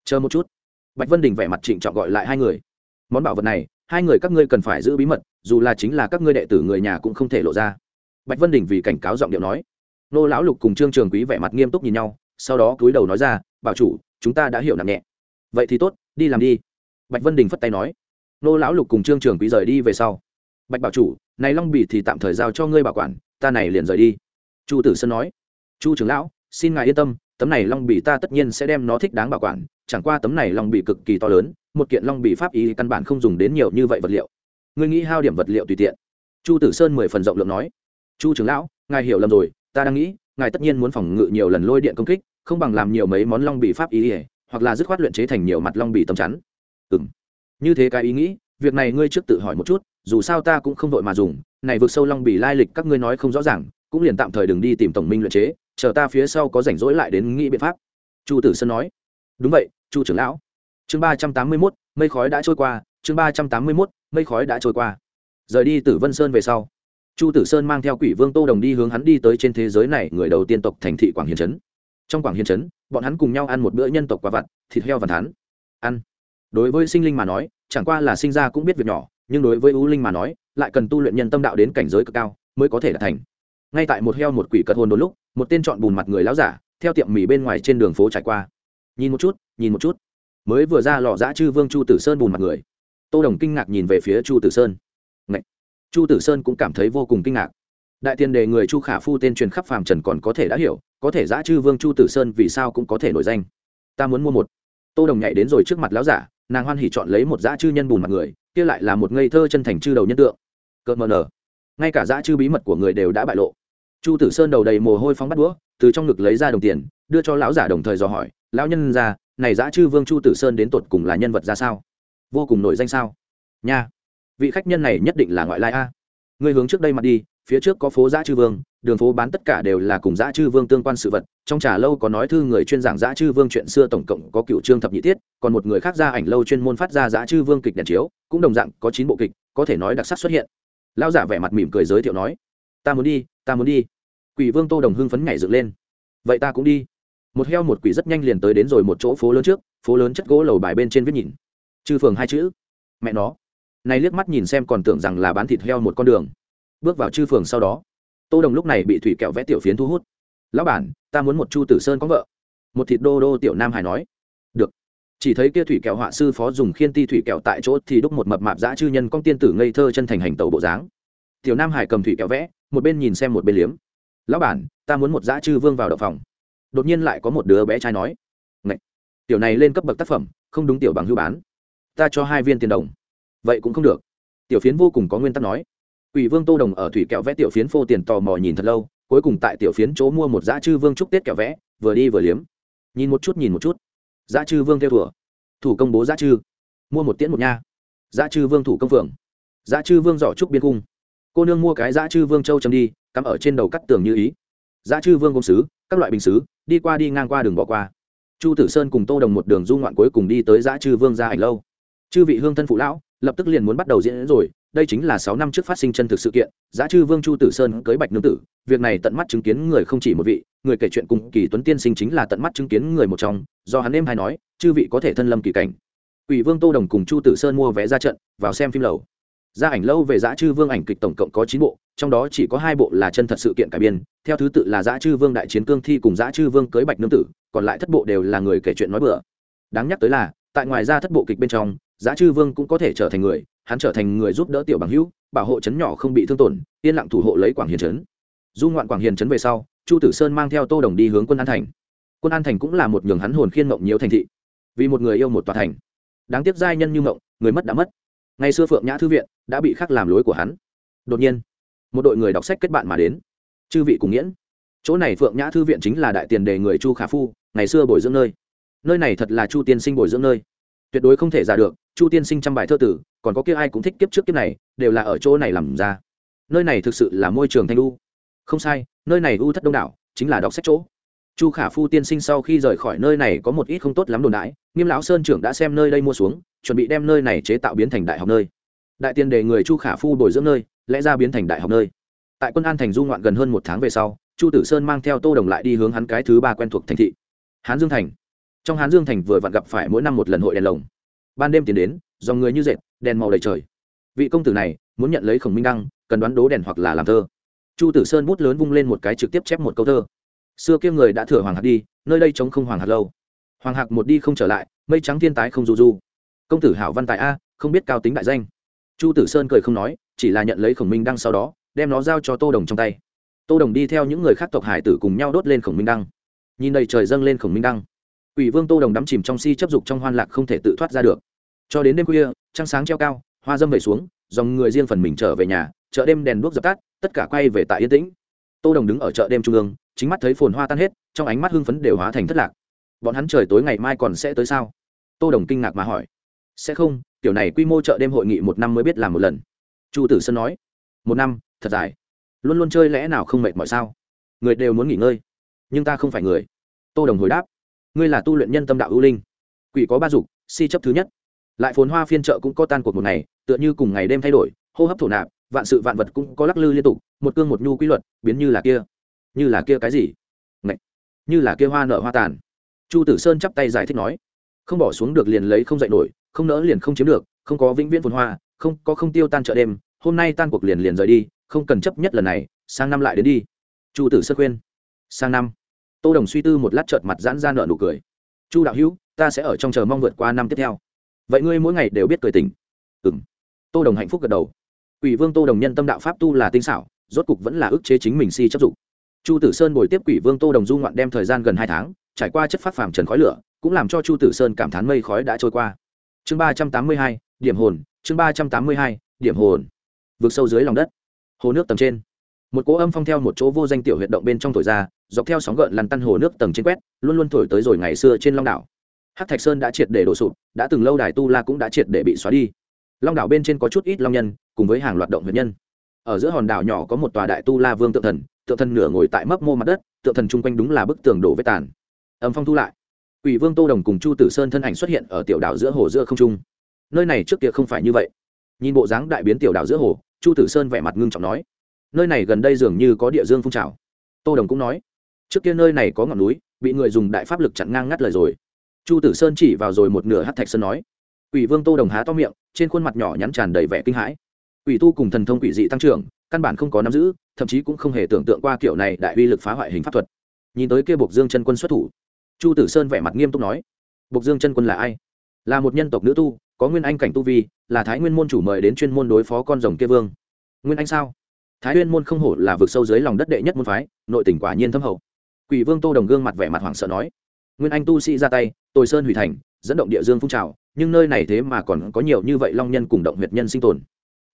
Chờ một chút. Bạch vân đình vẻ mặt trịnh trọng gọi lại hai người. Món bảo vật này, hai người các ngươi cần phải giữ bí mật, dù là chính là các ngươi đệ tử người nhà cũng không thể lộ ra. Bạch vân đình vì cảnh cáo giọng điệu nói. Nô lão lục cùng trương trường quý vẻ mặt nghiêm túc nhìn nhau, sau đó cúi đầu nói ra bảo chủ, chúng ta đã hiểu nặng nhẹ. Vậy thì tốt, đi làm đi. Bạch vân đình phất tay nói. Nô lão lục cùng trương trường quý rời đi về sau. Bạch bảo chủ, này long bì thì tạm thời giao cho ngươi bảo quản, ta này liền rời đi. Chu tử sơn nói. Chu trưởng lão, xin ngài yên tâm, tấm này long bì ta tất nhiên sẽ đem nó thích đáng bảo quản, chẳng qua tấm này long bì cực kỳ to lớn, một kiện long bì pháp ý căn bản không dùng đến nhiều như vậy vật liệu. Ngươi nghĩ hao điểm vật liệu tùy tiện. Chu tử sơn mười phần rộng lượng nói. Chu trưởng lão, ngài hiểu lầm rồi, ta đang nghĩ, ngài tất nhiên muốn phòng ngự nhiều lần lôi điện công kích không bằng làm nhiều mấy món long bì pháp ý ỉa, hoặc là dứt khoát luyện chế thành nhiều mặt long bì tầm chắn. Ừ m như thế cái ý nghĩ, việc này ngươi trước tự hỏi một chút, dù sao ta cũng không đội mà dùng, này vượt sâu long bì lai lịch các ngươi nói không rõ ràng, cũng liền tạm thời đừng đi tìm tổng minh luyện chế, chờ ta phía sau có rảnh rỗi lại đến nghĩ biện pháp. Chu tử sơn nói. Đúng vậy, chu trưởng lão. Chương ba trăm tám mươi mốt, mây khói đã trôi qua, chương ba trăm tám mươi mốt, mây khói đã trôi qua. Rời đi tử vân sơn về sau, chu tử sơn mang theo quỷ vương tô đồng đi hướng hắn đi tới trên thế giới này, người đầu tiên tộc thành thị quảng hiền trấn trong quảng hiên trấn, bọn hắn cùng nhau ăn một bữa nhân tộc quả vặt, thịt heo và thán. Ăn. Đối với sinh linh mà nói, chẳng qua là sinh ra cũng biết việc nhỏ, nhưng đối với ưu linh mà nói, lại cần tu luyện nhân tâm đạo đến cảnh giới cực cao mới có thể đạt thành. Ngay tại một heo một quỷ cật hồn đôi lúc, một tên chọn bùn mặt người láo giả, theo tiệm mì bên ngoài trên đường phố trải qua. Nhìn một chút, nhìn một chút. Mới vừa ra lò giã chư vương chu tử sơn bùn mặt người. Tô đồng kinh ngạc nhìn về phía chu tử sơn. Ngậy! chu tử sơn cũng cảm thấy vô cùng kinh ngạc đại tiền đề người chu khả phu tên truyền khắp phàm trần còn có thể đã hiểu, có thể giã chư vương chu tử sơn vì sao cũng có thể nổi danh. Ta muốn mua một. Tô đồng nhảy đến rồi trước mặt lão giả, nàng hoan hỉ chọn lấy một dã chư nhân bùn mặt người, kia lại là một ngây thơ chân thành chư đầu nhân tượng. Cợt mờ nở. Ngay cả dã chư bí mật của người đều đã bại lộ. Chu tử sơn đầu đầy mồ hôi phóng bắt đũa, từ trong ngực lấy ra đồng tiền, đưa cho lão giả đồng thời dò hỏi, lão nhân ra này dã chư vương chu tử sơn đến tột cùng là nhân vật ra sao? Vô cùng nổi danh sao? Nha, vị khách nhân này nhất định là ngoại lai a. Người hướng trước đây mặt đi phía trước có phố dã chư vương, đường phố bán tất cả đều là cùng dã chư vương tương quan sự vật, trong trà lâu có nói thư người chuyên giảng dã chư vương chuyện xưa tổng cộng có cựu trương thập nhị tiết, còn một người khác ra ảnh lâu chuyên môn phát ra dã chư vương kịch đèn chiếu, cũng đồng dạng có chín bộ kịch, có thể nói đặc sắc xuất hiện. Lao giả vẻ mặt mỉm cười giới thiệu nói, ta muốn đi, ta muốn đi. Quỷ vương tô đồng hưng phấn nhảy dựng lên. Vậy ta cũng đi. Một heo một quỷ rất nhanh liền tới đến rồi một chỗ phố lớn trước, phố lớn chất gỗ lầu bài bên trên viết nhìn. Chư phường hai chữ. Mẹ nó. Này liếc mắt nhìn xem còn tưởng rằng là bán thịt heo một con đường bước vào chư phường sau đó. Tô đồng lúc này bị thủy kẹo vẽ tiểu phiến thu hút. Lão bản, ta muốn một chu tử sơn có vợ. Một thịt đô đô tiểu nam hải nói. Được. Chỉ thấy kia thủy kẹo họa sư phó dùng khiên ti thủy kẹo tại chỗ thì đúc một mập mạp dã chư nhân con tiên tử ngây thơ chân thành hành tàu bộ dáng. Tiểu nam hải cầm thủy kẹo vẽ, một bên nhìn xem một bên liếm. Lão bản, ta muốn một dã chư vương vào đậu phòng. Đột nhiên lại có một đứa bé trai nói. Ngậy! tiểu này lên cấp bậc tác phẩm, không đúng tiểu bằng hưu bán. Ta cho hai viên tiền đồng. Vậy cũng không được. Tiểu phiến vô cùng có nguyên tắc nói. Quỷ Vương Tô Đồng ở thủy kẹo vẽ tiểu phiến phô tiền tò mò nhìn thật lâu, cuối cùng tại tiểu phiến chỗ mua một dã chư vương trúc tiết kẹo vẽ, vừa đi vừa liếm. Nhìn một chút nhìn một chút. Dã chư vương theo thủa. Thủ công bố dã chư. Mua một tiễn một nha. Dã chư vương thủ công phượng. Dã chư vương giỏ trúc biên cung. Cô nương mua cái dã chư vương châu chấm đi, cắm ở trên đầu cắt tường như ý. Dã chư vương công sứ, các loại bình sứ, đi qua đi ngang qua đường bỏ qua. Chu Tử Sơn cùng Tô Đồng một đường du ngoạn cuối cùng đi tới dã chư vương gia ảnh lâu. Chư vị hương thân phụ lão, lập tức liền muốn bắt đầu diễn rồi, đây chính là sáu năm trước phát sinh chân thực sự kiện, giá chư vương chu tử sơn cưới bạch nương tử, việc này tận mắt chứng kiến người không chỉ một vị, người kể chuyện cùng kỳ tuấn tiên sinh chính là tận mắt chứng kiến người một trong, do hắn em hay nói, chư vị có thể thân lâm kỳ cảnh. Quỷ vương tô đồng cùng chu tử sơn mua vé ra trận, vào xem phim lầu. Ra ảnh lâu về giá chư vương ảnh kịch tổng cộng có chín bộ, trong đó chỉ có hai bộ là chân thật sự kiện cải biên, theo thứ tự là giá chư vương đại chiến cương thi cùng giá chư vương cưới bạch nương tử, còn lại thất bộ đều là người kể chuyện nói bừa. Đáng nhắc tới là, tại ngoài ra thất bộ kịch bên trong, giá chư vương cũng có thể trở thành người hắn trở thành người giúp đỡ tiểu bằng hữu, bảo hộ trấn nhỏ không bị thương tổn, yên lặng thủ hộ lấy quảng hiền trấn. Du ngoạn quảng hiền trấn về sau, chu tử sơn mang theo tô đồng đi hướng quân an thành. Quân an thành cũng là một nhường hắn hồn khiên mộng nhiều thành thị. Vì một người yêu một tòa thành. Đáng tiếc giai nhân như mộng, người mất đã mất. Ngày xưa phượng nhã thư viện đã bị khắc làm lối của hắn. Đột nhiên, một đội người đọc sách kết bạn mà đến. Chư vị cùng nghiễn. Chỗ này phượng nhã thư viện chính là đại tiền đề người chu khả phu, ngày xưa bồi dưỡng nơi. Nơi này thật là chu tiên sinh bồi dưỡng nơi. Tuyệt đối không thể giả được, chu tiên sinh trăm bài thơ tử còn có kia ai cũng thích kiếp trước kiếp này, đều là ở chỗ này làm ra. Nơi này thực sự là môi trường thanh u. Không sai, nơi này u thất đông đảo, chính là đọc sách chỗ. Chu khả phu tiên sinh sau khi rời khỏi nơi này có một ít không tốt lắm đồn đãi, nghiêm lão sơn trưởng đã xem nơi đây mua xuống, chuẩn bị đem nơi này chế tạo biến thành đại học nơi. Đại tiên đề người chu khả phu bồi dưỡng nơi, lẽ ra biến thành đại học nơi. Tại quân an thành du ngoạn gần hơn một tháng về sau, chu tử sơn mang theo tô đồng lại đi hướng hắn cái thứ ba quen thuộc thành thị, hán dương thành. Trong hán dương thành vừa vặn gặp phải mỗi năm một lần hội đèn lồng. Ban đêm tiến đến dòng người như dệt, đèn màu đầy trời. Vị công tử này muốn nhận lấy khổng minh đăng, cần đoán đố đèn hoặc là làm thơ. Chu tử sơn bút lớn vung lên một cái trực tiếp chép một câu thơ. Xưa kia người đã thừa hoàng hạc đi, nơi đây chống không hoàng hạc lâu. Hoàng hạc một đi không trở lại, mây trắng thiên tái không du du. Công tử hảo văn tài a, không biết cao tính đại danh. Chu tử sơn cười không nói, chỉ là nhận lấy khổng minh đăng sau đó, đem nó giao cho tô đồng trong tay. Tô đồng đi theo những người khác tộc hải tử cùng nhau đốt lên khổng minh đăng. Nhìn đầy trời dâng lên khổng minh đăng. Ủy vương tô đồng đắm chìm trong si chấp dục trong hoan lạc không thể tự thoát ra được cho đến đêm khuya, trăng sáng treo cao, hoa dâm về xuống, dòng người riêng phần mình trở về nhà, chợ đêm đèn đuốc dập tắt, tất cả quay về tại yên tĩnh. Tô đồng đứng ở chợ đêm trung ương, chính mắt thấy phồn hoa tan hết, trong ánh mắt hưng phấn đều hóa thành thất lạc. Bọn hắn trời tối ngày mai còn sẽ tới sao? Tô đồng kinh ngạc mà hỏi. Sẽ không, kiểu này quy mô chợ đêm hội nghị một năm mới biết làm một lần. Chu tử sơn nói. Một năm, thật dài. Luôn luôn chơi lẽ nào không mệt mỏi sao? Người đều muốn nghỉ ngơi, nhưng ta không phải người. Tô đồng hồi đáp. Ngươi là tu luyện nhân tâm đạo ưu linh. Quỷ có ba dục, si chấp thứ nhất lại phồn hoa phiên chợ cũng có tan cuộc một ngày, tựa như cùng ngày đêm thay đổi, hô hấp thổ nạp, vạn sự vạn vật cũng có lắc lư liên tục, một cương một nhu quy luật, biến như là kia, như là kia cái gì? Ngậy. như là kia hoa nở hoa tàn. Chu tử sơn chắp tay giải thích nói, không bỏ xuống được liền lấy không dạy nổi, không nỡ liền không chiếm được, không có vĩnh viễn phồn hoa, không, có không tiêu tan chợ đêm, hôm nay tan cuộc liền liền rời đi, không cần chấp nhất lần này, sang năm lại đến đi. Chu tử sơn khuyên, sang năm. Tô đồng suy tư một lát trợt mặt giãn ra nợ nụ cười. Chu đạo hữu, ta sẽ ở trong chờ mong vượt qua năm tiếp theo vậy ngươi mỗi ngày đều biết cười tình. Ừng tô đồng hạnh phúc gật đầu. Quỷ vương tô đồng nhân tâm đạo pháp tu là tinh xảo, rốt cục vẫn là ức chế chính mình si chấp dụng. Chu tử sơn bồi tiếp quỷ vương tô đồng du ngoạn đem thời gian gần hai tháng, trải qua chất phát phàm trần khói lửa, cũng làm cho chu tử sơn cảm thán mây khói đã trôi qua. Chương ba trăm tám mươi hai, điểm hồn, chương ba trăm tám mươi hai, điểm hồn. Vượt sâu dưới lòng đất, hồ nước tầng trên. Một cỗ âm phong theo một chỗ vô danh tiểu huyệt động bên trong thổi ra, dọc theo sóng gợn lăn tăn hồ nước tầng trên quét, luôn luôn thổi tới rồi ngày xưa trên long đảo hắc thạch sơn đã triệt để đổ sụp, đã từng lâu đài tu la cũng đã triệt để bị xóa đi. Long đảo bên trên có chút ít long nhân, cùng với hàng loạt động vật nhân. Ở giữa hòn đảo nhỏ có một tòa đại tu la vương tượng thần tượng thần nửa ngồi tại mấp mô mặt đất, tượng thần chung quanh đúng là bức tường đổ vết tàn. Âm phong thu lại. Quỷ vương tô đồng cùng chu tử sơn thân ảnh xuất hiện ở tiểu đảo giữa hồ giữa không trung. Nơi này trước kia không phải như vậy. Nhìn bộ dáng đại biến tiểu đảo giữa hồ, chu tử sơn vẻ mặt ngưng trọng nói, nơi này gần đây dường như có địa dương phun trào. Tô đồng cũng nói, trước kia nơi này có ngọn núi, bị người dùng đại pháp lực chặn ngang ngắt lời rồi chu tử sơn chỉ vào rồi một nửa hát thạch sơn nói, quỷ vương tô đồng há to miệng, trên khuôn mặt nhỏ nhắn tràn đầy vẻ kinh hãi. Quỷ tu cùng thần thông quỷ dị tăng trưởng, căn bản không có nắm giữ, thậm chí cũng không hề tưởng tượng qua kiểu này đại uy lực phá hoại hình pháp thuật. Nhìn tới kia bộc dương chân quân xuất thủ, chu tử sơn vẻ mặt nghiêm túc nói, bộc dương chân quân là ai? Là một nhân tộc nữ tu, có nguyên anh cảnh tu vi, là thái nguyên môn chủ mời đến chuyên môn đối phó con rồng kia vương. Nguyên anh sao? Thái nguyên môn không hổ là vực sâu dưới lòng đất đệ nhất môn phái, nội tỉnh quả nhiên thâm hậu. Quỷ vương tô đồng gương mặt vẻ mặt hoảng sợ nói, nguyên anh tu sĩ ra tay tồi sơn hủy thành, dẫn động địa dương phun trào, nhưng nơi này thế mà còn có nhiều như vậy long nhân cùng động huyệt nhân sinh tồn.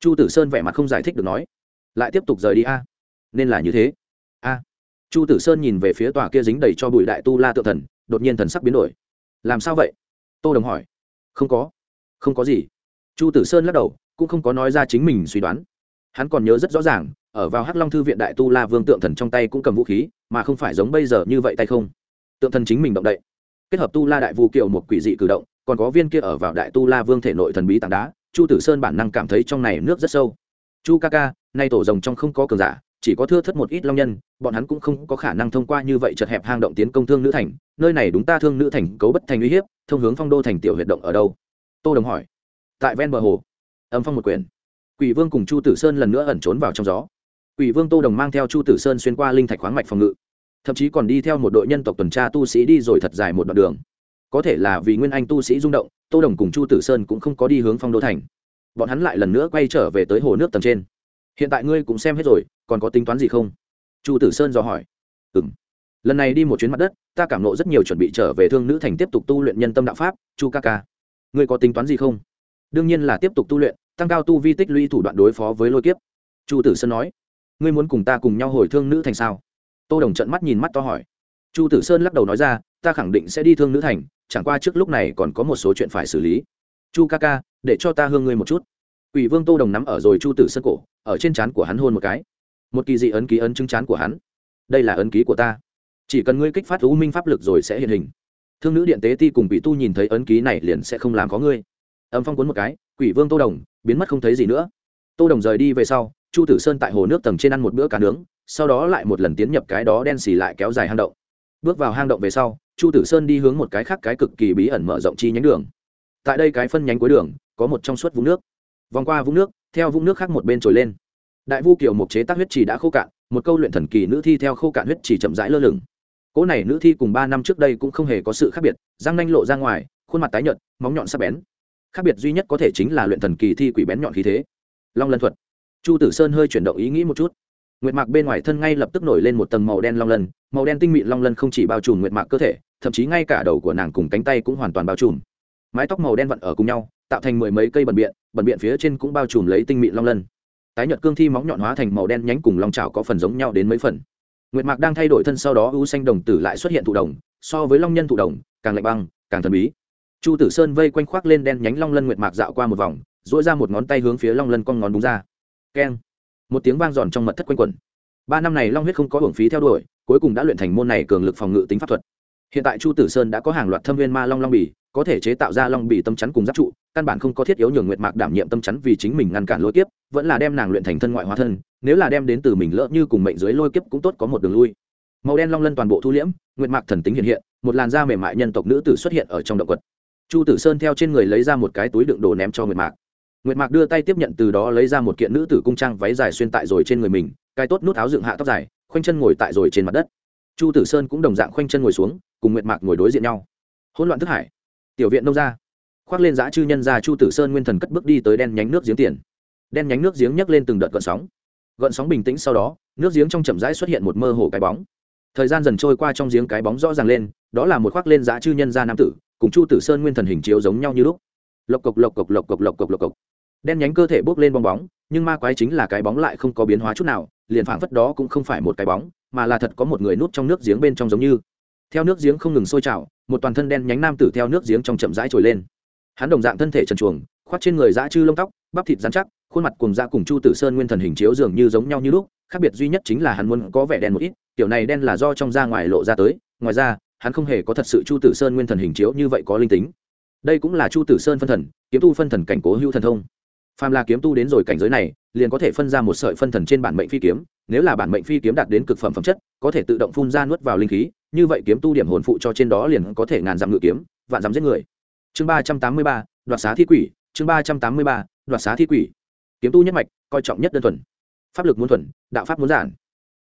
Chu tử sơn vẻ mặt không giải thích được nói, lại tiếp tục rời đi a? Nên là như thế. A. Chu tử sơn nhìn về phía tòa kia dính đầy cho bụi đại tu la tự thần, đột nhiên thần sắc biến đổi. Làm sao vậy? Tô đồng hỏi. Không có. Không có gì. Chu tử sơn lắc đầu, cũng không có nói ra chính mình suy đoán. Hắn còn nhớ rất rõ ràng, ở vào hắc long thư viện đại tu la vương tượng thần trong tay cũng cầm vũ khí, mà không phải giống bây giờ như vậy tay không. Tượng thần chính mình động đậy kết hợp tu la đại vu kiều một quỷ dị cử động, còn có viên kia ở vào đại tu la vương thể nội thần bí tảng đá, chu tử sơn bản năng cảm thấy trong này nước rất sâu. Chu ca ca, nay tổ rồng trong không có cường giả, chỉ có thưa thất một ít long nhân, bọn hắn cũng không có khả năng thông qua như vậy chật hẹp hang động tiến công thương nữ thành, nơi này đúng ta thương nữ thành cấu bất thành uy hiếp, thông hướng phong đô thành tiểu huyệt động ở đâu? Tô đồng hỏi. Tại ven bờ hồ. Âm phong một quyền quỷ vương cùng chu tử sơn lần nữa ẩn trốn vào trong gió. Quỷ vương tô đồng mang theo chu tử sơn xuyên qua linh thạch khoáng mạch phòng ngự thậm chí còn đi theo một đội nhân tộc tuần tra tu sĩ đi rồi thật dài một đoạn đường. Có thể là vì nguyên anh tu sĩ rung động, tô đồng cùng chu tử sơn cũng không có đi hướng phong đô thành. Bọn hắn lại lần nữa quay trở về tới hồ nước tầng trên. Hiện tại ngươi cũng xem hết rồi, còn có tính toán gì không? Chu tử sơn dò hỏi. Ừ m lần này đi một chuyến mặt đất, ta cảm nộ rất nhiều chuẩn bị trở về thương nữ thành tiếp tục tu luyện nhân tâm đạo pháp, chu ca ca. Ngươi có tính toán gì không? Đương nhiên là tiếp tục tu luyện, tăng cao tu vi tích lũy thủ đoạn đối phó với lôi kiếp. Chu tử sơn nói. Ngươi muốn cùng ta cùng nhau hồi thương nữ thành sao? Tô đồng trận mắt nhìn mắt to hỏi chu tử sơn lắc đầu nói ra ta khẳng định sẽ đi thương nữ thành chẳng qua trước lúc này còn có một số chuyện phải xử lý chu ca ca để cho ta hương ngươi một chút Quỷ Vương Tô Đồng nắm ở rồi Chu Tử Sơn cổ, ở trên trán của hắn hôn một cái. Một kỳ dị ấn ký ấn chứng trán của hắn. Đây là ấn ký của ta. Chỉ cần ngươi kích phát u minh pháp lực rồi sẽ hiện hình. Thương nữ điện tế ti cùng bị tu nhìn thấy ấn ký này liền sẽ không làm có ngươi. Âm phong cuốn một cái, Quỷ Vương Tô Đồng biến mất không thấy gì nữa. Tô Đồng rời đi về sau, Chu Tử Sơn tại hồ nước tầng trên ăn một bữa cá nướng, sau đó lại một lần tiến nhập cái đó đen xì lại kéo dài hang động. Bước vào hang động về sau, Chu Tử Sơn đi hướng một cái khác cái cực kỳ bí ẩn mở rộng chi nhánh đường. Tại đây cái phân nhánh cuối đường, có một trong suốt vũng nước. Vòng qua vũng nước theo vũng nước khác một bên trồi lên. Đại vu Kiều mục chế tác huyết trì đã khô cạn một câu luyện thần kỳ nữ thi theo khô cạn huyết trì chậm rãi lơ lửng. Cỗ này nữ thi cùng ba năm trước đây cũng không hề có sự khác biệt răng nanh lộ ra ngoài khuôn mặt tái nhợt móng nhọn sắc bén. Khác biệt duy nhất có thể chính là luyện thần kỳ thi quỷ bén nhọn khí thế. Long lân thuật chu tử sơn hơi chuyển động ý nghĩ một chút. Nguyệt mạc bên ngoài thân ngay lập tức nổi lên một tầng màu đen long lân, màu đen tinh mịn long lân không chỉ bao trùm nguyệt mạc cơ thể, thậm chí ngay cả đầu của nàng cùng cánh tay cũng hoàn toàn bao trùm. Mái tóc màu đen vặn ở cùng nhau, tạo thành mười mấy cây bẩn biện bẩn biện phía trên cũng bao trùm lấy tinh mịn long lân. Tái nhợt cương thi móng nhọn hóa thành màu đen nhánh cùng long trào có phần giống nhau đến mấy phần. Nguyệt mạc đang thay đổi thân sau đó u xanh đồng tử lại xuất hiện thụ đồng, so với long nhân thụ đồng, càng lạnh băng, càng thần bí. Chu tử sơn vây quanh khoác lên đen nhánh long lân nguyệt mạc dạo qua một vòng dỗi ra một ngón tay hướng phía long lân con ngón đúng ra keng. Một tiếng vang giòn trong mật thất quanh quẩn. Ba năm này long huyết không có hưởng phí theo đuổi, cuối cùng đã luyện thành môn này cường lực phòng ngự tính pháp thuật. Hiện tại chu tử sơn đã có hàng loạt thâm viên ma long long bì, có thể chế tạo ra long bì tâm chắn cùng giáp trụ, căn bản không có thiết yếu nhường nguyệt mạc đảm nhiệm tâm chắn vì chính mình ngăn cản lôi kiếp, vẫn là đem nàng luyện thành thân ngoại hóa thân, nếu là đem đến từ mình lỡ như cùng mệnh dưới lôi kiếp cũng tốt có một đường lui. Màu đen long lân toàn bộ thu liễm, nguyệt mạc thần tính hiện hiện, một làn da mềm mại nhân tộc nữ tử xuất hiện ở trong động quật. Chu tử sơn theo trên người lấy ra một cái túi đựng đồ ném cho nguyệt mạc nguyệt mạc đưa tay tiếp nhận từ đó lấy ra một kiện nữ tử cung trang váy dài xuyên tại rồi trên người mình cài tốt nút áo dựng hạ tóc dài, khoanh chân ngồi tại rồi trên mặt đất. Chu tử sơn cũng đồng dạng khoanh chân ngồi xuống, cùng nguyệt mạc ngồi đối diện nhau. Hỗn loạn thức hải. Tiểu viện nông ra khoác lên giã chư nhân ra chu tử sơn nguyên thần cất bước đi tới đen nhánh nước giếng tiền. Đen nhánh nước giếng nhấc lên từng đợt gợn sóng. Gợn sóng bình tĩnh sau đó, nước giếng trong chậm rãi xuất hiện một mơ hồ cái bóng. Thời gian dần trôi qua trong giếng cái bóng rõ ràng lên, đó là một khoác lên giã chư nhân gia nam tử, cùng chu tử sơn nguyên thần hình chiếu giống nhau như lúc. Lộc cộc lộc cộc lộc cộc lộc cộc lộc cộc đen nhánh cơ thể bốc lên bong bóng, nhưng ma quái chính là cái bóng lại không có biến hóa chút nào, liền phảng phất đó cũng không phải một cái bóng, mà là thật có một người nút trong nước giếng bên trong giống như. Theo nước giếng không ngừng sôi trào, một toàn thân đen nhánh nam tử theo nước giếng trong chậm rãi trồi lên. Hắn đồng dạng thân thể trần chuồng khoác trên người dã chư lông tóc, bắp thịt dán chắc, khuôn mặt cùng da cùng chu tử sơn nguyên thần hình chiếu dường như giống nhau như lúc, khác biệt duy nhất chính là hắn muốn có vẻ đen một ít, kiểu này đen là do trong da ngoài lộ ra tới, ngoài ra, hắn không hề có thật sự chu tử sơn nguyên thần hình chiếu như vậy có linh tính. Đây cũng là chu tử sơn phân thần, kiếm tu phân thần cảnh cố hữu thần thông phàm là kiếm tu đến rồi cảnh giới này, liền có thể phân ra một sợi phân thần trên bản mệnh phi kiếm, nếu là bản mệnh phi kiếm đạt đến cực phẩm phẩm chất, có thể tự động phun ra nuốt vào linh khí, như vậy kiếm tu điểm hồn phụ cho trên đó liền có thể ngàn dặm ngự kiếm, vạn dặm giết người. Chương ba trăm tám mươi ba, đoạt xá thi quỷ, chương ba trăm tám mươi ba, đoạt xá thi quỷ. Kiếm tu nhất mạch, coi trọng nhất đơn thuần. Pháp lực muốn thuần, đạo pháp muốn giản.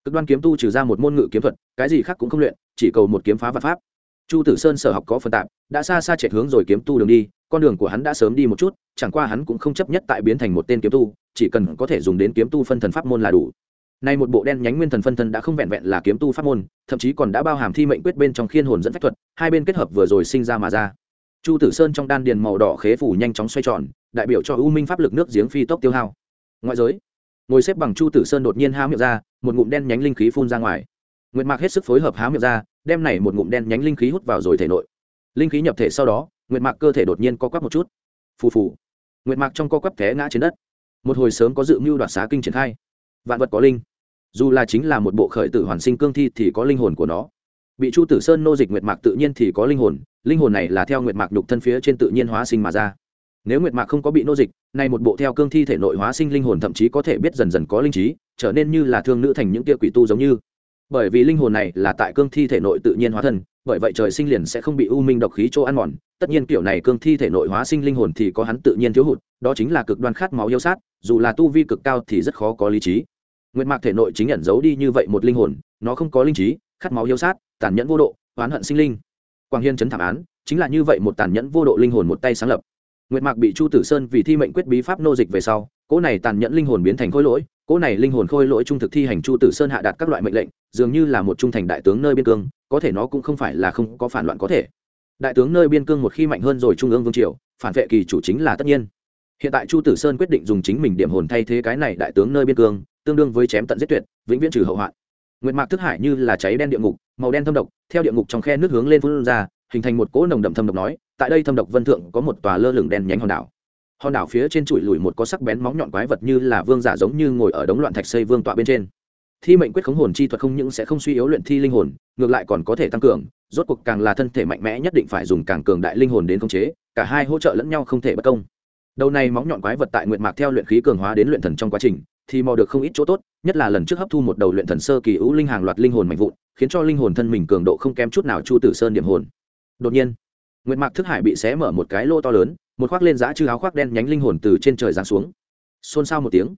Cực đoan kiếm tu trừ ra một môn ngự kiếm thuật, cái gì khác cũng không luyện, chỉ cầu một kiếm phá vật pháp chu tử sơn sở học có phần tạp, đã xa xa chạy hướng rồi kiếm tu đường đi, con đường của hắn đã sớm đi một chút, chẳng qua hắn cũng không chấp nhất tại biến thành một tên kiếm tu, chỉ cần có thể dùng đến kiếm tu phân thần pháp môn là đủ. Nay một bộ đen nhánh nguyên thần phân thân đã không vẹn vẹn là kiếm tu pháp môn, thậm chí còn đã bao hàm thi mệnh quyết bên trong khiên hồn dẫn phách thuật, hai bên kết hợp vừa rồi sinh ra mà ra. Chu tử sơn trong đan điền màu đỏ khế phủ nhanh chóng xoay tròn, đại biểu cho u minh pháp lực nước giếng phi tốc tiêu hao. Ngoại giới, ngồi xếp bằng chu tử sơn đột nhiên há miệng ra, một ngụm đen nhánh linh khí phun ra ngoài nguyệt mạc hết sức phối hợp há miệng ra, đem này một ngụm đen nhánh linh khí hút vào rồi thể nội. Linh khí nhập thể sau đó, nguyệt mạc cơ thể đột nhiên co quắp một chút. Phù phù. Nguyệt mạc trong co quắp té ngã trên đất. Một hồi sớm có dự mưu đoạt xá kinh triển khai. Vạn vật có linh. Dù là chính là một bộ khởi tử hoàn sinh cương thi thì có linh hồn của nó. Bị chu tử sơn nô dịch nguyệt mạc tự nhiên thì có linh hồn linh hồn này là theo nguyệt mạc nhục thân phía trên tự nhiên hóa sinh mà ra. Nếu nguyệt mạc không có bị nô dịch, nay một bộ theo cương thi thể nội hóa sinh linh hồn thậm chí có thể biết dần dần có linh trí, trở nên như là thương nữ thành những tia quỷ tu giống như bởi vì linh hồn này là tại cương thi thể nội tự nhiên hóa thân, bởi vậy trời sinh liền sẽ không bị u minh độc khí chỗ ăn mòn. Tất nhiên kiểu này cương thi thể nội hóa sinh linh hồn thì có hắn tự nhiên thiếu hụt, đó chính là cực đoan khát máu yêu sát, dù là tu vi cực cao thì rất khó có lý trí. Nguyệt mạc thể nội chính ẩn giấu đi như vậy một linh hồn, nó không có linh trí, khát máu yêu sát, tàn nhẫn vô độ, oán hận sinh linh. Quang hiên chấn thảm án, chính là như vậy một tàn nhẫn vô độ linh hồn một tay sáng lập. Nguyệt mạc bị chu tử sơn vì thi mệnh quyết bí pháp nô dịch về sau, cỗ này tàn nhẫn linh hồn biến thành khối lỗi cỗ này linh hồn khôi lỗi trung thực thi hành chu tử sơn hạ đạt các loại mệnh lệnh, dường như là một trung thành đại tướng nơi biên cương, có thể nó cũng không phải là không có phản loạn có thể. Đại tướng nơi biên cương một khi mạnh hơn rồi trung ương vương triều, phản vệ kỳ chủ chính là tất nhiên. Hiện tại chu tử sơn quyết định dùng chính mình điểm hồn thay thế cái này đại tướng nơi biên cương, tương đương với chém tận giết tuyệt, vĩnh viễn trừ hậu hoạn. Nguyệt mạc thức hải như là cháy đen địa ngục, màu đen thâm độc, theo địa ngục trong khe nước hướng lên phun ra, hình thành một cỗ nồng đậm thâm độc nói, tại đây thâm độc vân thượng có một tòa lơ lửng đen nhánh hòn đảo hòn đảo phía trên trụi lùi một có sắc bén móng nhọn quái vật như là vương giả giống như ngồi ở đống loạn thạch xây vương tọa bên trên. Thi mệnh quyết khống hồn chi thuật không những sẽ không suy yếu luyện thi linh hồn, ngược lại còn có thể tăng cường, rốt cuộc càng là thân thể mạnh mẽ nhất định phải dùng càng cường đại linh hồn đến khống chế, cả hai hỗ trợ lẫn nhau không thể bất công. Đầu này móng nhọn quái vật tại nguyện mạc theo luyện khí cường hóa đến luyện thần trong quá trình, thì mò được không ít chỗ tốt, nhất là lần trước hấp thu một đầu luyện thần sơ kỳ ưu linh hàng loạt linh hồn mạnh vụn, khiến cho linh hồn thân mình cường độ không kém chút nào chu tử sơn điểm hồn. Đột nhiên nguyện mạc thức hải bị xé mở một cái lô to lớn một khoác lên giã chư áo khoác đen nhánh linh hồn từ trên trời giáng xuống. Xôn xao một tiếng.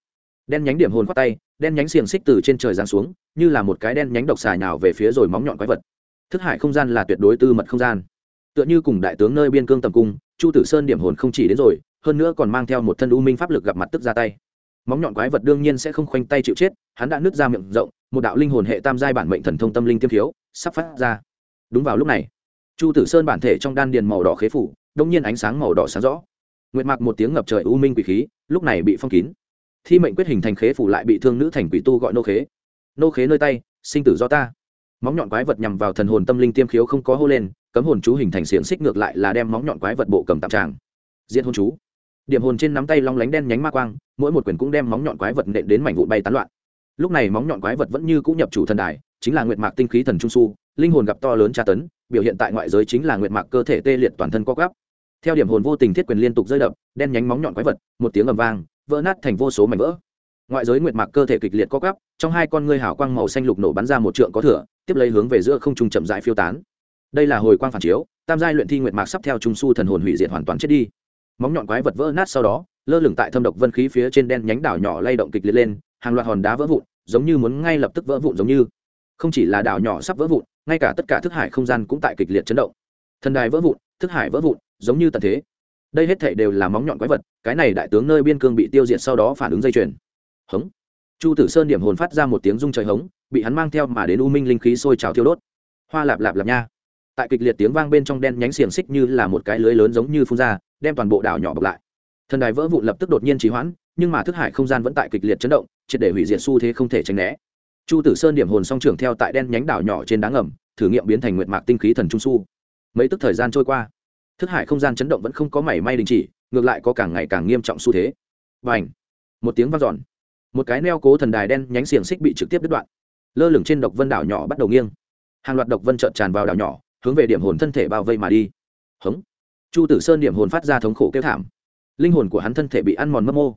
Đen nhánh điểm hồn khoác tay, đen nhánh xiềng xích từ trên trời giáng xuống, như là một cái đen nhánh độc xài nào về phía rồi móng nhọn quái vật. Thức hải không gian là tuyệt đối tư mật không gian. Tựa như cùng đại tướng nơi biên cương tầm cung, chu tử sơn điểm hồn không chỉ đến rồi, hơn nữa còn mang theo một thân u minh pháp lực gặp mặt tức ra tay. Móng nhọn quái vật đương nhiên sẽ không khoanh tay chịu chết, hắn đã nứt ra miệng rộng, một đạo linh hồn hệ tam giai bản mệnh thần thông tâm linh tiêm thiếu sắp phát ra. Đúng vào lúc này, chu tử sơn bản thể trong đan điền màu đỏ khế phủ đông nhiên ánh sáng màu đỏ sáng rõ. Nguyệt mạc một tiếng ngập trời u minh quỷ khí, lúc này bị phong kín. Thi mệnh quyết hình thành khế phủ lại bị thương nữ thành quỷ tu gọi nô khế. Nô khế nơi tay, sinh tử do ta. Móng nhọn quái vật nhằm vào thần hồn tâm linh tiêm khiếu không có hô lên, cấm hồn chú hình thành xiềng xích ngược lại là đem móng nhọn quái vật bộ cầm tạm tràng. Diện hồn chú. Điểm hồn trên nắm tay long lánh đen nhánh ma quang, mỗi một quyển cũng đem móng nhọn quái vật nện đến mảnh vụn bay tán loạn. Lúc này móng nhọn quái vật vẫn như cũ nhập chủ thần đài, chính là nguyệt mạc tinh khí thần trung su linh hồn gặp to lớn tra tấn, biểu hiện tại ngoại giới chính là nguyệt mạc cơ thể tê liệt toàn thân co gắp theo điểm hồn vô tình thiết quyền liên tục rơi đập, đen nhánh móng nhọn quái vật, một tiếng ầm vang, vỡ nát thành vô số mảnh vỡ. Ngoại giới nguyệt mạc cơ thể kịch liệt co gắp trong hai con ngươi hào quang màu xanh lục nổ bắn ra một trượng có thửa tiếp lấy hướng về giữa không trung chậm rãi phiêu tán. Đây là hồi quang phản chiếu, tam giai luyện thi nguyệt mạc sắp theo trung su thần hồn hủy diệt hoàn toàn chết đi. Móng nhọn quái vật vỡ nát sau đó, lơ lửng tại thâm độc vân khí phía trên đen nhánh đảo nhỏ lay động kịch liệt lên, hàng loạt hòn đá vỡ vụn, giống như muốn ngay lập tức vỡ vụn giống như. Không chỉ là đảo nhỏ sắp vỡ vụn ngay cả tất cả thức hải không gian cũng tại kịch liệt chấn động. Thần đài vỡ vụn, thức hải vỡ vụn, giống như tận thế. Đây hết thảy đều là móng nhọn quái vật, cái này đại tướng nơi biên cương bị tiêu diệt sau đó phản ứng dây chuyền. Hống. Chu tử sơn điểm hồn phát ra một tiếng rung trời hống, bị hắn mang theo mà đến u minh linh khí sôi trào thiêu đốt. Hoa lạp lạp lạp nha. Tại kịch liệt tiếng vang bên trong đen nhánh xiềng xích như là một cái lưới lớn giống như phun ra, đem toàn bộ đảo nhỏ bọc lại. Thần đài vỡ vụn lập tức đột nhiên trì hoãn, nhưng mà thức hải không gian vẫn tại kịch liệt chấn động, triệt để hủy diệt xu thế không thể tránh né chu tử sơn điểm hồn song trưởng theo tại đen nhánh đảo nhỏ trên đá ngầm, thử nghiệm biến thành nguyệt mạc tinh khí thần trung su. Mấy tức thời gian trôi qua, thức hải không gian chấn động vẫn không có mảy may đình chỉ, ngược lại có càng ngày càng nghiêm trọng xu thế. Và ảnh một tiếng vang dọn. Một cái neo cố thần đài đen nhánh xiềng xích bị trực tiếp đứt đoạn. Lơ lửng trên độc vân đảo nhỏ bắt đầu nghiêng. Hàng loạt độc vân trợn tràn vào đảo nhỏ, hướng về điểm hồn thân thể bao vây mà đi. Hống! Chu tử sơn điểm hồn phát ra thống khổ kêu thảm. Linh hồn của hắn thân thể bị ăn mòn mất mô.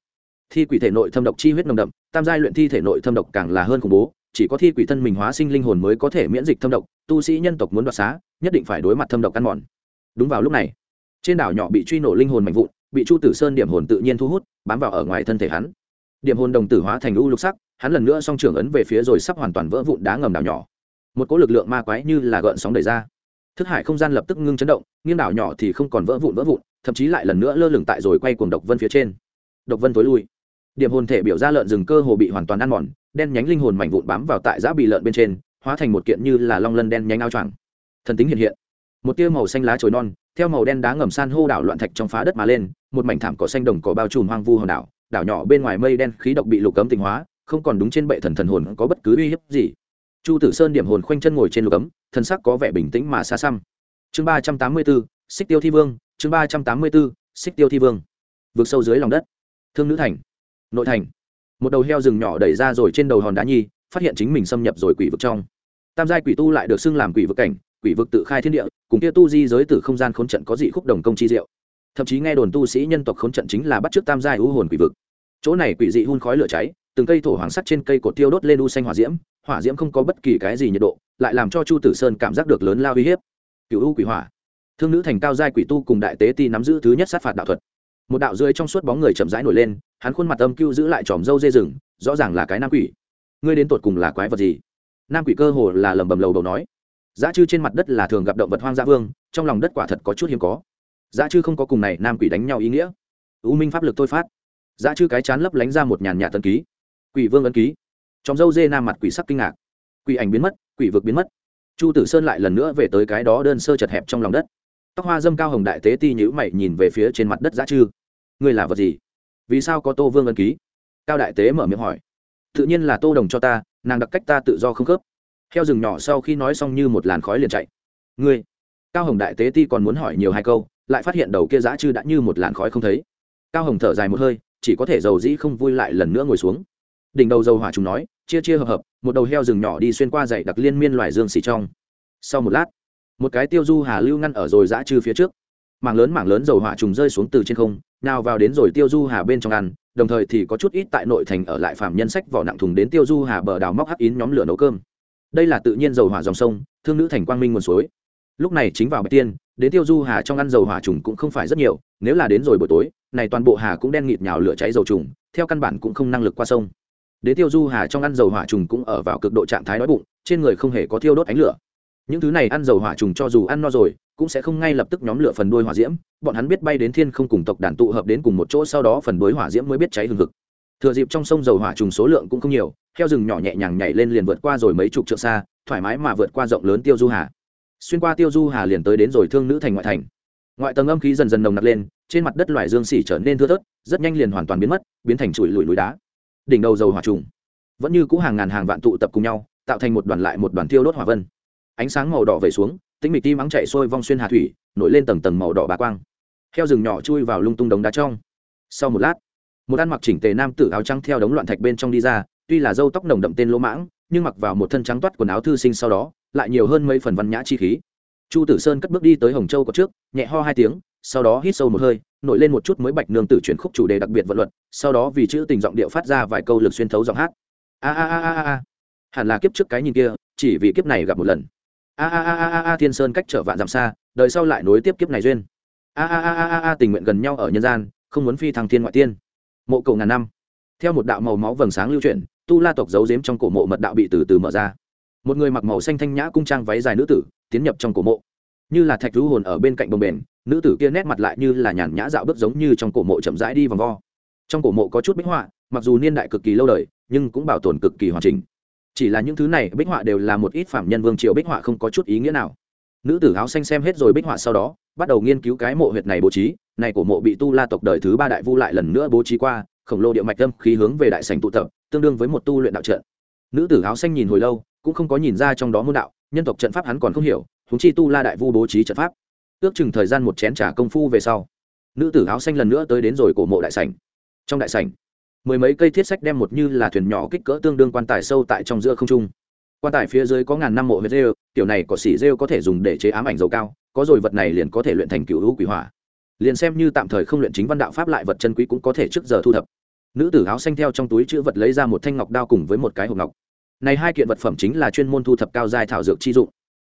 Thi quỷ thể nội thâm độc chi huyết nồng đậm, tam giai luyện thi thể nội thâm độc càng là hơn khủng bố chỉ có thi quỷ thân mình hóa sinh linh hồn mới có thể miễn dịch thâm độc, tu sĩ nhân tộc muốn đoạt xá, nhất định phải đối mặt thâm độc ăn mòn. Đúng vào lúc này, trên đảo nhỏ bị truy nổ linh hồn mạnh vụn, bị chu tử sơn điểm hồn tự nhiên thu hút, bám vào ở ngoài thân thể hắn. Điểm hồn đồng tử hóa thành u lục sắc, hắn lần nữa song trưởng ấn về phía rồi sắp hoàn toàn vỡ vụn đá ngầm đảo nhỏ. Một cỗ lực lượng ma quái như là gợn sóng đẩy ra. Thức hải không gian lập tức ngưng chấn động, nghiêng đảo nhỏ thì không còn vỡ vụn vỡ vụn, thậm chí lại lần nữa lơ lửng tại rồi quay cuồng độc vân phía trên. Độc vân tối lui. Điểm hồn thể biểu ra lợn rừng cơ hồ bị hoàn toàn ăn mòn đen nhánh linh hồn mảnh vụn bám vào tại giã bị lợn bên trên, hóa thành một kiện như là long lân đen nhánh ao choàng. Thần tính hiện hiện. Một tia màu xanh lá trồi non, theo màu đen đá ngầm san hô đảo loạn thạch trong phá đất mà lên, một mảnh thảm cỏ xanh đồng cỏ bao trùm hoang vu hòn đảo đảo nhỏ bên ngoài mây đen khí độc bị lục cấm tinh hóa, không còn đúng trên bệ thần thần hồn có bất cứ uy hiếp gì. Chu tử sơn điểm hồn khoanh chân ngồi trên lục cấm thần sắc có vẻ bình tĩnh mà xa xăm. Chương ba trăm tám mươi bốn, xích tiêu thi vương, chương ba trăm tám mươi bốn, xích tiêu thi vương. Vượt sâu dưới lòng đất. Thương nữ thành. Nội thành một đầu heo rừng nhỏ đẩy ra rồi trên đầu hòn đá nhi, phát hiện chính mình xâm nhập rồi quỷ vực trong. Tam giai quỷ tu lại được xưng làm quỷ vực cảnh, quỷ vực tự khai thiên địa, cùng kia tu di giới từ không gian khốn trận có dị khúc đồng công chi diệu. Thậm chí nghe đồn tu sĩ nhân tộc khốn trận chính là bắt chước tam giai u hồn quỷ vực. Chỗ này quỷ dị hun khói lửa cháy, từng cây thổ hoàng sắt trên cây cột tiêu đốt lên u xanh hỏa diễm hỏa diễm không có bất kỳ cái gì nhiệt độ, lại làm cho chu tử sơn cảm giác được lớn lao uy hiếp. Cựu u quỷ hỏa. Thương nữ thành cao giai quỷ tu cùng đại tế ti nắm giữ thứ nhất sát phạt đạo thuật một đạo dưới trong suốt bóng người chậm rãi nổi lên, hắn khuôn mặt âm cưu giữ lại tròm râu dê rừng, rõ ràng là cái nam quỷ. Ngươi đến tột cùng là quái vật gì? Nam quỷ cơ hồ là lầm bầm lầu đầu nói. Giá chư trên mặt đất là thường gặp động vật hoang dã vương, trong lòng đất quả thật có chút hiếm có. Giá chư không có cùng này nam quỷ đánh nhau ý nghĩa. U minh pháp lực thôi phát. Giá chư cái chán lấp lánh ra một nhàn nhạt tân ký. Quỷ vương ấn ký. Trong dâu dê nam mặt quỷ sắc kinh ngạc. Quỷ ảnh biến mất, quỷ vực biến mất. Chu tử sơn lại lần nữa về tới cái đó đơn sơ chật hẹp trong lòng đất tóc hoa dâm cao hồng đại tế ti nhữ mày nhìn về phía trên mặt đất giã chư. Ngươi là vật gì? Vì sao có tô vương ân ký? Cao đại tế mở miệng hỏi. Tự nhiên là tô đồng cho ta, nàng đặc cách ta tự do không khớp. Heo rừng nhỏ sau khi nói xong như một làn khói liền chạy. Ngươi, cao hồng đại tế ti còn muốn hỏi nhiều hai câu, lại phát hiện đầu kia giã chư đã như một làn khói không thấy. Cao hồng thở dài một hơi, chỉ có thể dầu dĩ không vui lại lần nữa ngồi xuống. Đỉnh đầu dầu hỏa chúng nói, chia chia hợp hợp, một đầu heo rừng nhỏ đi xuyên qua dậy đặc liên miên loài dương xỉ trong. Sau một lát một cái tiêu du hà lưu ngăn ở rồi dã trừ phía trước. Mảng lớn mảng lớn dầu hỏa trùng rơi xuống từ trên không, nào vào đến rồi tiêu du hà bên trong ăn, đồng thời thì có chút ít tại nội thành ở lại phạm nhân sách vỏ nặng thùng đến tiêu du hà bờ đào móc hắc ín nhóm lửa nấu cơm. Đây là tự nhiên dầu hỏa dòng sông, thương nữ thành quang minh nguồn suối. Lúc này chính vào bạch tiên, đến tiêu du hà trong ăn dầu hỏa trùng cũng không phải rất nhiều, nếu là đến rồi buổi tối, này toàn bộ hà cũng đen nghịt nhào lửa cháy dầu trùng, theo căn bản cũng không năng lực qua sông. Đến tiêu du hà trong ăn dầu hỏa trùng cũng ở vào cực độ trạng thái đói bụng, trên người không hề có thiêu đốt ánh lửa những thứ này ăn dầu hỏa trùng cho dù ăn no rồi, cũng sẽ không ngay lập tức nhóm lửa phần đuôi hỏa diễm. Bọn hắn biết bay đến thiên không cùng tộc đàn tụ hợp đến cùng một chỗ, sau đó phần đuôi hỏa diễm mới biết cháy hừng hực. Thừa dịp trong sông dầu hỏa trùng số lượng cũng không nhiều theo rừng nhỏ nhẹ nhàng nhảy lên liền vượt qua rồi mấy chục trượng xa, thoải mái mà vượt qua rộng lớn tiêu du hà. Xuyên qua tiêu du hà liền tới đến rồi thương nữ thành ngoại thành. Ngoại tầng âm khí dần dần nồng nặc lên, trên mặt đất loài dương xỉ trở nên thưa thớt, rất nhanh liền hoàn toàn biến mất, biến thành chuỗi lùi núi đá. Đỉnh đầu dầu hỏa trùng vẫn như cũ hàng ngàn hàng vạn tụ tập cùng nhau, tạo thành một đoàn lại một đoàn tiêu đốt hỏa vân ánh sáng màu đỏ về xuống, tĩnh mịch tim ắng chạy sôi vong xuyên hà thủy, nổi lên tầng tầng màu đỏ bá quang. Heo rừng nhỏ chui vào lung tung đống đá trong. Sau một lát, một ăn mặc chỉnh tề nam tử áo trắng theo đống loạn thạch bên trong đi ra, tuy là dâu tóc nồng đậm tên lỗ mãng, nhưng mặc vào một thân trắng toát quần áo thư sinh sau đó, lại nhiều hơn mấy phần văn nhã chi khí. Chu tử sơn cất bước đi tới hồng châu có trước, nhẹ ho hai tiếng, sau đó hít sâu một hơi, nổi lên một chút mới bạch nương tử chuyển khúc chủ đề đặc biệt vận luật, sau đó vì chữ tình giọng điệu phát ra vài câu lực xuyên thấu giọng hát. A a a a a. Hẳn là kiếp trước cái nhìn kia, chỉ vì kiếp này gặp một lần a a a a a thiên sơn cách trở vạn dặm xa, đời sau lại nối tiếp kiếp này duyên. A a a a a tình nguyện gần nhau ở nhân gian, không muốn phi thăng thiên ngoại tiên. Mộ cầu ngàn năm. Theo một đạo màu máu vầng sáng lưu chuyển, tu la tộc giấu giếm trong cổ mộ mật đạo bị từ từ mở ra. Một người mặc màu xanh thanh nhã cung trang váy dài nữ tử, tiến nhập trong cổ mộ. Như là thạch rú hồn ở bên cạnh bồng bền nữ tử kia nét mặt lại như là nhàn nhã dạo bước giống như trong cổ mộ chậm rãi đi vòng vo. Trong cổ mộ có chút bích họa, mặc dù niên đại cực kỳ lâu đời, nhưng cũng bảo tồn cực kỳ hoàn chỉnh chỉ là những thứ này, bích họa đều là một ít phạm nhân vương triều bích họa không có chút ý nghĩa nào. Nữ tử áo xanh xem hết rồi bích họa sau đó, bắt đầu nghiên cứu cái mộ huyệt này bố trí. Này cổ mộ bị tu la tộc đời thứ ba đại vu lại lần nữa bố trí qua, khổng lồ địa mạch tâm khí hướng về đại sành tụ tập, tương đương với một tu luyện đạo trận. Nữ tử áo xanh nhìn hồi lâu, cũng không có nhìn ra trong đó môn đạo, nhân tộc trận pháp hắn còn không hiểu húng chi tu la đại vu bố trí trận pháp. Ước chừng thời gian một chén trả công phu về sau, nữ tử áo xanh lần nữa tới đến rồi cổ mộ đại sảnh. Trong đại sảnh mười mấy cây thiết sách đem một như là thuyền nhỏ kích cỡ tương đương quan tài sâu tại trong giữa không trung. Quan tài phía dưới có ngàn năm mộ huyết rêu kiểu này có xỉ rêu có thể dùng để chế ám ảnh dầu cao, có rồi vật này liền có thể luyện thành cựu hữu quỷ hỏa. Liền xem như tạm thời không luyện chính văn đạo pháp lại vật chân quý cũng có thể trước giờ thu thập. Nữ tử áo xanh theo trong túi chữ vật lấy ra một thanh ngọc đao cùng với một cái hộp ngọc. Này hai kiện vật phẩm chính là chuyên môn thu thập cao giai thảo dược chi dụng.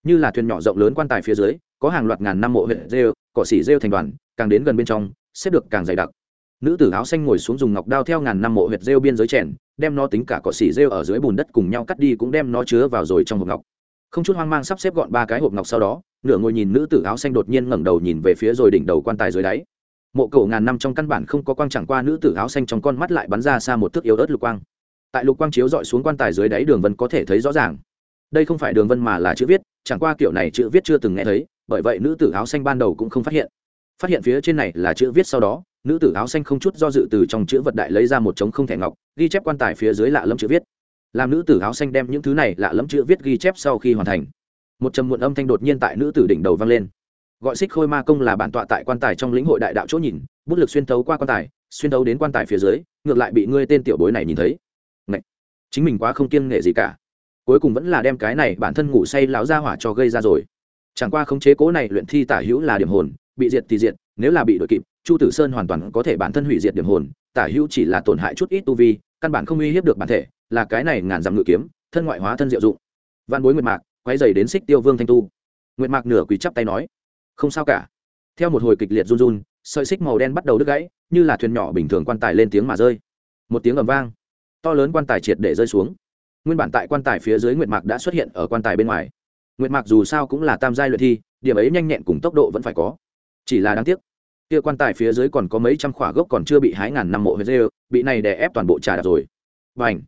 Như là thuyền nhỏ rộng lớn quan tài phía dưới, có hàng loạt ngàn năm mộ huyện rêu, cỏ xỉ rêu thành đoàn, càng đến gần bên trong, xếp được càng dày đặc nữ tử áo xanh ngồi xuống dùng ngọc đao theo ngàn năm mộ huyệt rêu biên giới chèn, đem nó tính cả cỏ xỉ rêu ở dưới bùn đất cùng nhau cắt đi cũng đem nó chứa vào rồi trong hộp ngọc. Không chút hoang mang sắp xếp gọn ba cái hộp ngọc sau đó, nửa ngồi nhìn nữ tử áo xanh đột nhiên ngẩng đầu nhìn về phía rồi đỉnh đầu quan tài dưới đáy. Mộ cổ ngàn năm trong căn bản không có quang chẳng qua nữ tử áo xanh trong con mắt lại bắn ra xa một thước yếu ớt lục quang. Tại lục quang chiếu dọi xuống quan tài dưới đáy đường vân có thể thấy rõ ràng. Đây không phải đường vân mà là chữ viết, chẳng qua kiểu này chữ viết chưa từng nghe thấy, bởi vậy nữ tử áo xanh ban đầu cũng không phát hiện. Phát hiện phía trên này là chữ viết sau đó nữ tử áo xanh không chút do dự từ trong chữ vật đại lấy ra một trống không thẻ ngọc, ghi chép quan tài phía dưới lạ lẫm chữ viết. Làm nữ tử áo xanh đem những thứ này lạ lẫm chữ viết ghi chép sau khi hoàn thành, một trầm muộn âm thanh đột nhiên tại nữ tử đỉnh đầu vang lên. Gọi xích khôi ma công là bản tọa tại quan tài trong lĩnh hội đại đạo chỗ nhìn, bút lực xuyên thấu qua quan tài, xuyên thấu đến quan tài phía dưới, ngược lại bị ngươi tên tiểu bối này nhìn thấy. Ngậy! chính mình quá không kiêng nghệ gì cả. Cuối cùng vẫn là đem cái này bản thân ngủ say láo ra hỏa cho gây ra rồi. Chẳng qua khống chế cố này luyện thi tả hữu là điểm hồn, bị diệt thì diệt, nếu là bị đội kịp chu tử sơn hoàn toàn có thể bản thân hủy diệt điểm hồn, tả hữu chỉ là tổn hại chút ít tu vi, căn bản không uy hiếp được bản thể, là cái này ngàn dặm ngự kiếm, thân ngoại hóa thân diệu dụng. Văn bối nguyệt mạc, quay dày đến xích tiêu vương thanh tu. Nguyệt mạc nửa quỳ chắp tay nói, không sao cả. Theo một hồi kịch liệt run run, sợi xích màu đen bắt đầu đứt gãy, như là thuyền nhỏ bình thường quan tài lên tiếng mà rơi. Một tiếng ầm vang, to lớn quan tài triệt để rơi xuống. Nguyên bản tại quan tài phía dưới nguyệt mạc đã xuất hiện ở quan tài bên ngoài. Nguyệt mạc dù sao cũng là tam giai luyện thi, điểm ấy nhanh nhẹn cùng tốc độ vẫn phải có. Chỉ là đáng tiếc kia quan tài phía dưới còn có mấy trăm khỏa gốc còn chưa bị hái ngàn năm mộ huyết dê bị này đè ép toàn bộ trà đạp rồi. Và ảnh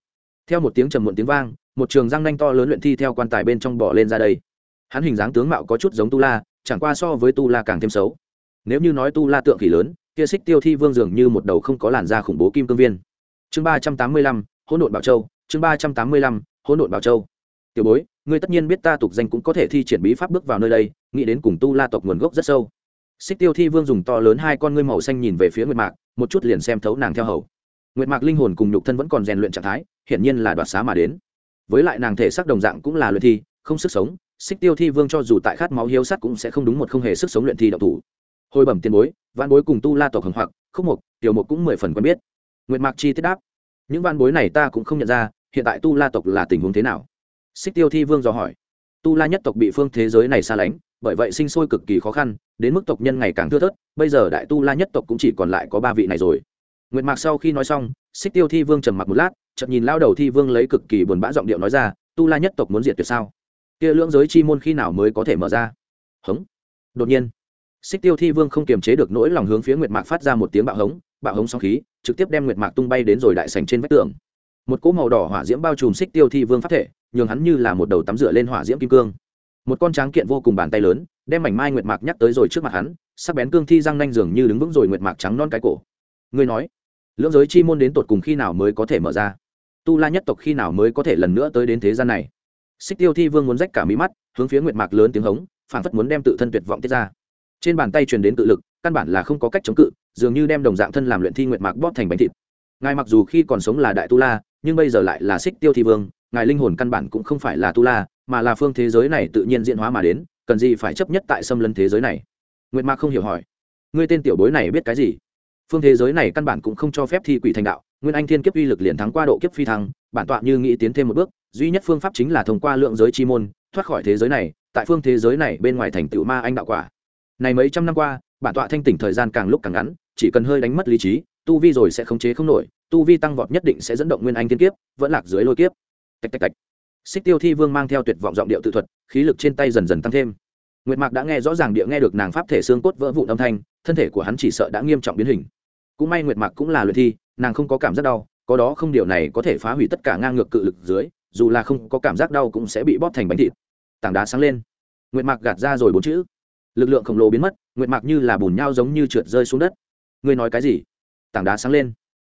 theo một tiếng trầm muộn tiếng vang, một trường răng nanh to lớn luyện thi theo quan tài bên trong bỏ lên ra đây. Hắn hình dáng tướng mạo có chút giống tu la, chẳng qua so với tu la càng thêm xấu. Nếu như nói tu la tượng khỉ lớn, kia xích tiêu thi vương dường như một đầu không có làn da khủng bố kim cương viên. Chương ba trăm tám mươi lăm, hỗn độn bảo châu, chương ba trăm tám mươi lăm, hỗn độn bảo châu. Tiểu bối, ngươi tất nhiên biết ta tục danh cũng có thể thi triển bí pháp bước vào nơi đây, nghĩ đến cùng tu la tộc nguồn gốc rất sâu xích tiêu thi vương dùng to lớn hai con ngươi màu xanh nhìn về phía nguyệt mạc, một chút liền xem thấu nàng theo hầu. Nguyệt mạc linh hồn cùng nhục thân vẫn còn rèn luyện trạng thái, hiển nhiên là đoạt xá mà đến. Với lại nàng thể xác đồng dạng cũng là luyện thi, không sức sống, xích tiêu thi vương cho dù tại khát máu hiếu sắt cũng sẽ không đúng một không hề sức sống luyện thi độc thủ. Hồi bẩm tiền bối văn bối cùng tu la tộc hồng hoặc, khúc mục tiểu mục cũng mười phần quen biết. Nguyệt mạc chi tiết đáp, những văn bối này ta cũng không nhận ra, hiện tại tu la tộc là tình huống thế nào? Xích tiêu thi vương dò hỏi, tu la nhất tộc bị phương thế giới này xa lánh, bởi vậy sinh sôi cực kỳ khó khăn đến mức tộc nhân ngày càng thưa thớt, bây giờ đại tu la nhất tộc cũng chỉ còn lại có ba vị này rồi. Nguyệt mạc sau khi nói xong, xích tiêu thi vương trầm mặc một lát chậm nhìn lao đầu thi vương lấy cực kỳ buồn bã giọng điệu nói ra, tu la nhất tộc muốn diệt tuyệt sao? Kia lưỡng giới chi môn khi nào mới có thể mở ra? Hống. Đột nhiên, xích tiêu thi vương không kiềm chế được nỗi lòng hướng phía nguyệt mạc phát ra một tiếng bạo hống bạo hống sóng khí, trực tiếp đem nguyệt mạc tung bay đến rồi đại sành trên vách tường. Một cỗ màu đỏ hỏa diễm bao trùm xích tiêu thi vương phát thể, nhường hắn như là một đầu tắm rửa lên hỏa diễm kim cương. Một con tráng kiện vô cùng bàn tay lớn đem mảnh mai nguyệt mạc nhắc tới rồi trước mặt hắn, sắc bén cương thi răng nanh dường như đứng vững rồi nguyệt mạc trắng non cái cổ. Ngươi nói, lưỡng giới chi môn đến tột cùng khi nào mới có thể mở ra? Tu la nhất tộc khi nào mới có thể lần nữa tới đến thế gian này? Xích tiêu thi vương muốn rách cả mí mắt, hướng phía nguyệt mạc lớn tiếng hống phản phất muốn đem tự thân tuyệt vọng tiết ra. Trên bàn tay truyền đến tự lực, căn bản là không có cách chống cự, dường như đem đồng dạng thân làm luyện thi nguyệt mạc bóp thành bánh thịt. Ngài mặc dù khi còn sống là đại tu la, nhưng bây giờ lại là xích tiêu thi vương, ngài linh hồn căn bản cũng không phải là tu la, mà là phương thế giới này tự nhiên diễn hóa mà đến cần gì phải chấp nhất tại xâm lấn thế giới này? Nguyệt mạc không hiểu hỏi. Ngươi tên tiểu bối này biết cái gì? Phương thế giới này căn bản cũng không cho phép thi quỷ thành đạo. Nguyên anh thiên kiếp uy lực liền thắng qua độ kiếp phi thăng, bản tọa như nghĩ tiến thêm một bước, duy nhất phương pháp chính là thông qua lượng giới chi môn, thoát khỏi thế giới này, tại phương thế giới này bên ngoài thành tựu ma anh đạo quả. Này mấy trăm năm qua, bản tọa thanh tỉnh thời gian càng lúc càng ngắn, chỉ cần hơi đánh mất lý trí, tu vi rồi sẽ khống chế không nổi, tu vi tăng vọt nhất định sẽ dẫn động nguyên anh thiên kiếp, vẫn lạc dưới lôi kiếp. Tạch tạch tạch xích tiêu thi vương mang theo tuyệt vọng giọng điệu tự thuật, khí lực trên tay dần dần tăng thêm. Nguyệt mạc đã nghe rõ ràng địa nghe được nàng pháp thể xương cốt vỡ vụn âm thanh, thân thể của hắn chỉ sợ đã nghiêm trọng biến hình. Cũng may nguyệt mạc cũng là luyện thi, nàng không có cảm giác đau, có đó không điều này có thể phá hủy tất cả ngang ngược cự lực dưới, dù là không có cảm giác đau cũng sẽ bị bóp thành bánh thịt. Tảng đá sáng lên. Nguyệt mạc gạt ra rồi bốn chữ. Lực lượng khổng lồ biến mất, nguyệt mạc như là bùn nhau giống như trượt rơi xuống đất. Ngươi nói cái gì? Tảng đá sáng lên.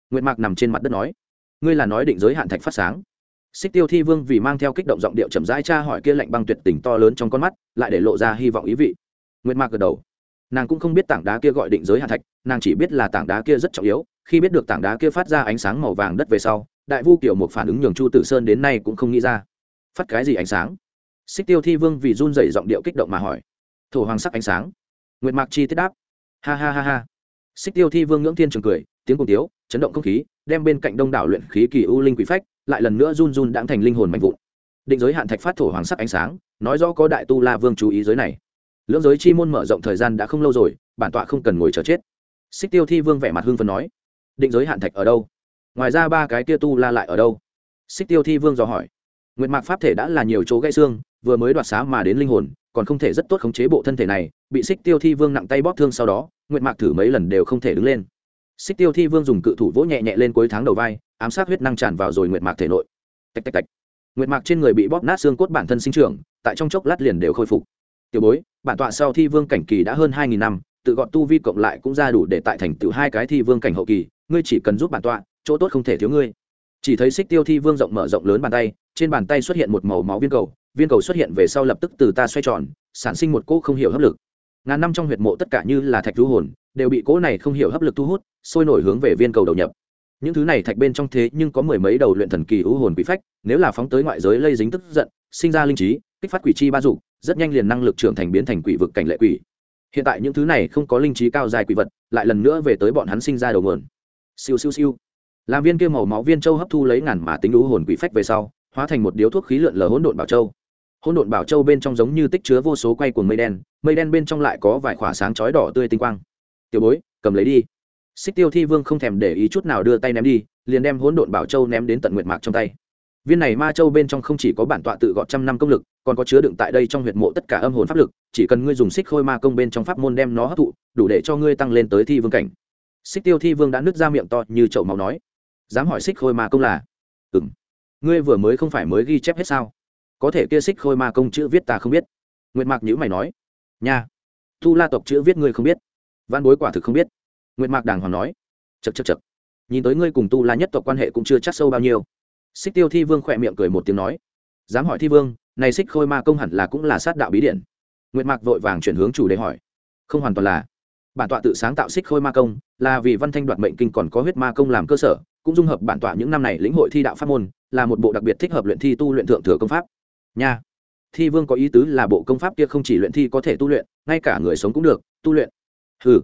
Nguyệt mạc nằm trên mặt đất nói. Ngươi là nói định giới hạn thạch phát sáng xích tiêu thi vương vì mang theo kích động giọng điệu chậm rãi tra hỏi kia lạnh băng tuyệt tình to lớn trong con mắt, lại để lộ ra hy vọng ý vị. Nguyệt mạc gật đầu. Nàng cũng không biết tảng đá kia gọi định giới hạ thạch, nàng chỉ biết là tảng đá kia rất trọng yếu, khi biết được tảng đá kia phát ra ánh sáng màu vàng đất về sau, đại vu kiểu một phản ứng nhường chu tử sơn đến nay cũng không nghĩ ra. Phát cái gì ánh sáng? Xích tiêu thi vương vì run dày giọng điệu kích động mà hỏi. Thổ hoàng sắc ánh sáng. Nguyệt mạc chi tiết đáp. Ha ha ha ha. Xích tiêu thi vương ngưỡng thiên trường cười, tiếng cùng tiếu, chấn động không khí, đem bên cạnh đông đảo luyện khí kỳ u linh quỷ phách lại lần nữa run run đãng thành linh hồn mạnh vụn. Định giới hạn thạch phát thổ hoàng sắc ánh sáng, nói rõ có đại tu la vương chú ý giới này. Lưỡng giới chi môn mở rộng thời gian đã không lâu rồi, bản tọa không cần ngồi chờ chết. Xích tiêu thi vương vẻ mặt hưng phấn nói, định giới hạn thạch ở đâu? Ngoài ra ba cái kia tu la lại ở đâu? Xích tiêu thi vương dò hỏi, nguyệt mạc pháp thể đã là nhiều chỗ gãy xương, vừa mới đoạt xá mà đến linh hồn, còn không thể rất tốt khống chế bộ thân thể này, bị xích tiêu thi vương nặng tay bóp thương sau đó, nguyệt mạc thử mấy lần đều không thể đứng lên. Xích tiêu thi vương dùng cự thủ vỗ nhẹ nhẹ lên cuối tháng đầu vai ám sát huyết năng tràn vào rồi nguyệt mạc thể nội. Tạch tạch tạch. Nguyệt mạc trên người bị bóp nát xương cốt bản thân sinh trưởng, tại trong chốc lát liền đều khôi phục. Tiểu bối, bản tọa sau thi vương cảnh kỳ đã hơn hai nghìn năm, tự gọn tu vi cộng lại cũng ra đủ để tại thành tựu hai cái thi vương cảnh hậu kỳ, ngươi chỉ cần giúp bản tọa, chỗ tốt không thể thiếu ngươi. Chỉ thấy xích tiêu thi vương rộng mở rộng lớn bàn tay, trên bàn tay xuất hiện một màu máu viên cầu viên cầu xuất hiện về sau lập tức từ ta xoay tròn, sản sinh một cỗ không hiểu hấp lực. Ngàn năm trong huyệt mộ tất cả như là thạch thú hồn, đều bị cỗ này không hiểu hấp lực thu hút, sôi nổi hướng về viên cầu đầu nhập những thứ này thạch bên trong thế nhưng có mười mấy đầu luyện thần kỳ u hồn quỷ phách, nếu là phóng tới ngoại giới lây dính tức giận, sinh ra linh trí, kích phát quỷ chi ba dục, rất nhanh liền năng lực trưởng thành biến thành quỷ vực cảnh lệ quỷ. Hiện tại những thứ này không có linh trí cao dài quỷ vật, lại lần nữa về tới bọn hắn sinh ra đầu nguồn. Siêu siêu siêu. Làm viên kia màu máu viên châu hấp thu lấy ngàn mà tính u hồn quỷ phách về sau, hóa thành một điếu thuốc khí lượn lờ hỗn độn bảo châu. Hỗn độn bảo châu bên trong giống như tích chứa vô số quay cuồng mây đen mây đen bên trong lại có vài khỏa sáng chói đỏ tươi tinh quang. Tiểu bối, cầm lấy đi xích tiêu thi vương không thèm để ý chút nào đưa tay ném đi, liền đem hỗn độn bảo châu ném đến tận nguyệt mạc trong tay. Viên này ma châu bên trong không chỉ có bản tọa tự gọt trăm năm công lực, còn có chứa đựng tại đây trong huyệt mộ tất cả âm hồn pháp lực, chỉ cần ngươi dùng xích khôi ma công bên trong pháp môn đem nó hấp thụ, đủ để cho ngươi tăng lên tới thi vương cảnh. Xích tiêu thi vương đã nứt ra miệng to như chậu máu nói. Dám hỏi xích khôi ma công là? Ừ m ngươi vừa mới không phải mới ghi chép hết sao? Có thể kia xích khôi ma công chữ viết ta không biết. Nguyệt mạc nhữ mày nói. Nha. Tu la tộc chữ viết ngươi không biết. Văn bối quả thực không biết nguyệt mạc đàng hoàng nói chật chật chật nhìn tới ngươi cùng tu la nhất tộc quan hệ cũng chưa chắc sâu bao nhiêu. Xích tiêu thi vương khỏe miệng cười một tiếng nói, dám hỏi thi vương, này xích khôi ma công hẳn là cũng là sát đạo bí điện. Nguyệt mạc vội vàng chuyển hướng chủ đề hỏi, không hoàn toàn là. Bản tọa tự sáng tạo xích khôi ma công, là vì văn thanh đoạt mệnh kinh còn có huyết ma công làm cơ sở, cũng dung hợp bản tọa những năm này lĩnh hội thi đạo pháp môn, là một bộ đặc biệt thích hợp luyện thi tu luyện thượng thừa công pháp. Nha. Thi vương có ý tứ là bộ công pháp kia không chỉ luyện thi có thể tu luyện, ngay cả người sống cũng được, tu luyện. Ừ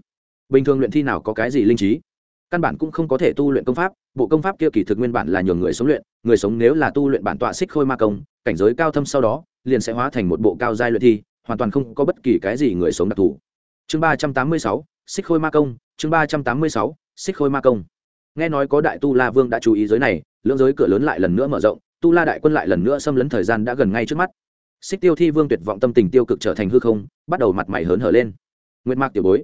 bình thường luyện thi nào có cái gì linh trí? Căn bản cũng không có thể tu luyện công pháp, bộ công pháp kia kỳ thực nguyên bản là nhường người sống luyện, người sống nếu là tu luyện bản tọa xích khôi ma công, cảnh giới cao thâm sau đó, liền sẽ hóa thành một bộ cao giai luyện thi, hoàn toàn không có bất kỳ cái gì người sống đặc thù. Chương ba trăm tám mươi sáu, xích khôi ma công, chương ba trăm tám mươi sáu, xích khôi ma công. Nghe nói có đại tu la vương đã chú ý giới này, lưỡng giới cửa lớn lại lần nữa mở rộng, tu la đại quân lại lần nữa xâm lấn thời gian đã gần ngay trước mắt. Xích tiêu thi vương tuyệt vọng tâm tình tiêu cực trở thành hư không, bắt đầu mặt mày hớn hở lên. Nguyệt mạc tiểu bối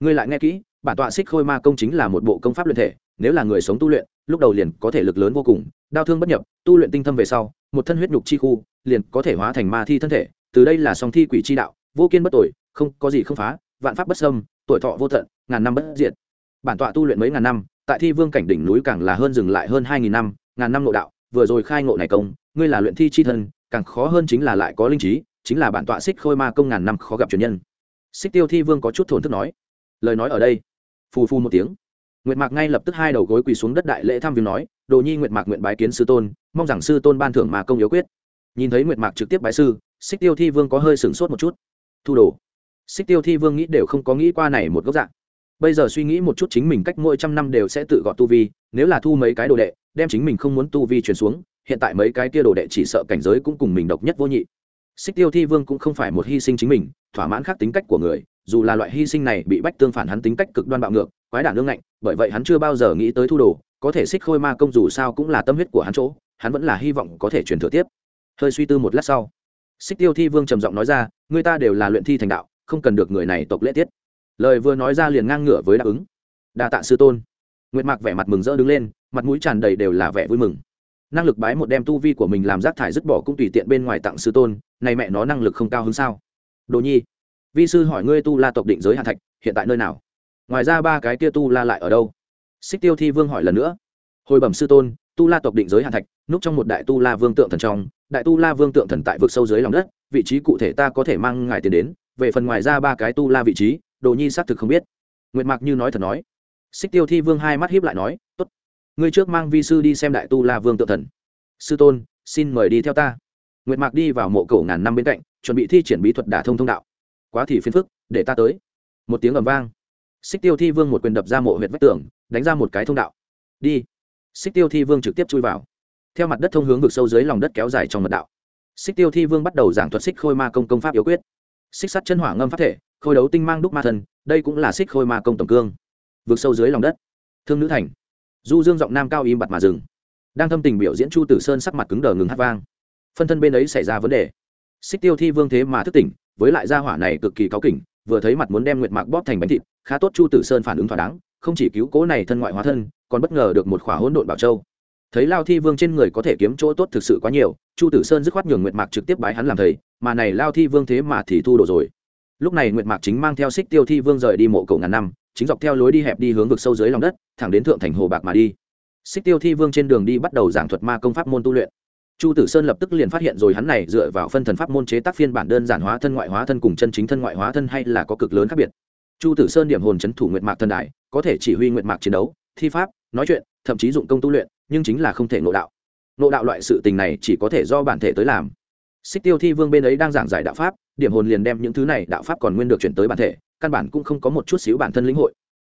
ngươi lại nghe kỹ, bản tọa xích khôi ma công chính là một bộ công pháp luyện thể, nếu là người sống tu luyện, lúc đầu liền có thể lực lớn vô cùng đau thương bất nhập, tu luyện tinh thâm về sau, một thân huyết nhục chi khu, liền có thể hóa thành ma thi thân thể, từ đây là song thi quỷ chi đạo, vô kiên bất tội không có gì không phá, vạn pháp bất xâm, tuổi thọ vô tận, ngàn năm bất diệt. Bản tọa tu luyện mấy ngàn năm, tại thi vương cảnh đỉnh núi càng là hơn dừng lại hơn hai nghìn năm, ngàn năm nội đạo, vừa rồi khai ngộ này công, ngươi là luyện thi chi thân, càng khó hơn chính là lại có linh trí, chính là bản tọa xích khôi ma công ngàn năm khó gặp truyền nhân. Xích tiêu thi vương có chút thổn thức nói lời nói ở đây. Phù phù một tiếng. Nguyệt mạc ngay lập tức hai đầu gối quỳ xuống đất đại lễ thăm viếng nói, đồ nhi nguyệt mạc nguyện bái kiến sư tôn, mong rằng sư tôn ban thưởng mà công yếu quyết. Nhìn thấy nguyệt mạc trực tiếp bái sư, xích tiêu thi vương có hơi sửng sốt một chút. Thu đồ. Xích tiêu thi vương nghĩ đều không có nghĩ qua này một góc dạng. Bây giờ suy nghĩ một chút chính mình cách mỗi trăm năm đều sẽ tự gọi tu vi, nếu là thu mấy cái đồ đệ, đem chính mình không muốn tu vi truyền xuống, hiện tại mấy cái kia đồ đệ chỉ sợ cảnh giới cũng cùng mình độc nhất vô nhị. Xích tiêu thi vương cũng không phải một hy sinh chính mình, thỏa mãn khác tính cách của người dù là loại hy sinh này bị bách tương phản hắn tính cách cực đoan bạo ngược, quái đản lương ngạnh, bởi vậy hắn chưa bao giờ nghĩ tới thu đồ, có thể xích khôi ma công dù sao cũng là tâm huyết của hắn chỗ, hắn vẫn là hy vọng có thể truyền thừa tiếp. Hơi suy tư một lát sau, xích tiêu thi vương trầm giọng nói ra, người ta đều là luyện thi thành đạo, không cần được người này tộc lễ tiết. Lời vừa nói ra liền ngang ngửa với đáp ứng. Đa tạ sư tôn. Nguyệt mạc vẻ mặt mừng rỡ đứng lên, mặt mũi tràn đầy đều là vẻ vui mừng. Năng lực bái một đem tu vi của mình làm rác thải dứt bỏ cũng tùy tiện bên ngoài tặng sư tôn, này mẹ nó năng lực không cao hơn sao? Đồ nhi vi sư hỏi ngươi tu la tộc định giới hạ thạch, hiện tại nơi nào? Ngoài ra ba cái kia tu la lại ở đâu? Xích tiêu thi vương hỏi lần nữa. Hồi bẩm sư tôn, tu la tộc định giới hạ thạch, núp trong một đại tu la vương tượng thần trong, đại tu la vương tượng thần tại vực sâu dưới lòng đất, vị trí cụ thể ta có thể mang ngài tiền đến, về phần ngoài ra ba cái tu la vị trí, đồ nhi xác thực không biết. Nguyệt mạc như nói thật nói. Xích tiêu thi vương hai mắt hiếp lại nói t ố t ngươi trước mang vi sư đi xem đại tu la vương Tượng thần. Sư tôn, xin mời đi theo ta. Nguyệt mạc đi vào mộ cổ ngàn năm bên cạnh, chuẩn bị thi triển bí thuật đả thông thông đạo quá thì phiền phức, để ta tới. Một tiếng ầm vang. Xích tiêu thi vương một quyền đập ra mộ huyệt vách tường, đánh ra một cái thông đạo. Đi. Xích tiêu thi vương trực tiếp chui vào. Theo mặt đất thông hướng vực sâu dưới lòng đất kéo dài trong mật đạo. Xích tiêu thi vương bắt đầu giảng thuật xích khôi ma công công pháp yếu quyết. Xích sắt chân hỏa ngâm pháp thể, khôi đấu tinh mang đúc ma thần, đây cũng là xích khôi ma công tổng cương. Vượt sâu dưới lòng đất. Thương nữ thành. Du dương giọng nam cao im bặt mà dừng. Đang thâm tình biểu diễn chu tử sơn sắc mặt cứng đờ ngừng hát vang. Phân thân bên ấy xảy ra vấn đề. Xích tiêu thi vương thế mà thức tỉnh với lại gia hỏa này cực kỳ cáu kỉnh, vừa thấy mặt muốn đem nguyệt mạc bóp thành bánh thịt, khá tốt chu tử sơn phản ứng thỏa đáng, không chỉ cứu cố này thân ngoại hóa thân, còn bất ngờ được một khỏa hỗn độn bảo châu. Thấy lao thi vương trên người có thể kiếm chỗ tốt thực sự quá nhiều, chu tử sơn dứt khoát nhường nguyệt mạc trực tiếp bái hắn làm thầy, mà này lao thi vương thế mà thì thu đồ rồi. Lúc này nguyệt mạc chính mang theo xích tiêu thi vương rời đi mộ cầu ngàn năm, chính dọc theo lối đi hẹp đi hướng vực sâu dưới lòng đất, thẳng đến thượng thành hồ bạc mà đi. Xích tiêu thi vương trên đường đi bắt đầu giảng thuật ma công pháp môn tu luyện chu tử sơn lập tức liền phát hiện rồi hắn này dựa vào phân thần pháp môn chế tác phiên bản đơn giản hóa thân ngoại hóa thân cùng chân chính thân ngoại hóa thân hay là có cực lớn khác biệt. Chu tử sơn điểm hồn c h ấ n thủ nguyệt mạc thân đại có thể chỉ huy nguyệt mạc chiến đấu, thi pháp, nói chuyện, thậm chí dụng công tu luyện, nhưng chính là không thể nộ đạo. Nộ đạo loại sự tình này chỉ có thể do bản thể tới làm. Xích tiêu thi vương bên ấy đang giảng giải đạo pháp, điểm hồn liền đem những thứ này đạo pháp còn nguyên được chuyển tới bản thể, căn bản cũng không có một chút xíu bản thân lĩnh hội.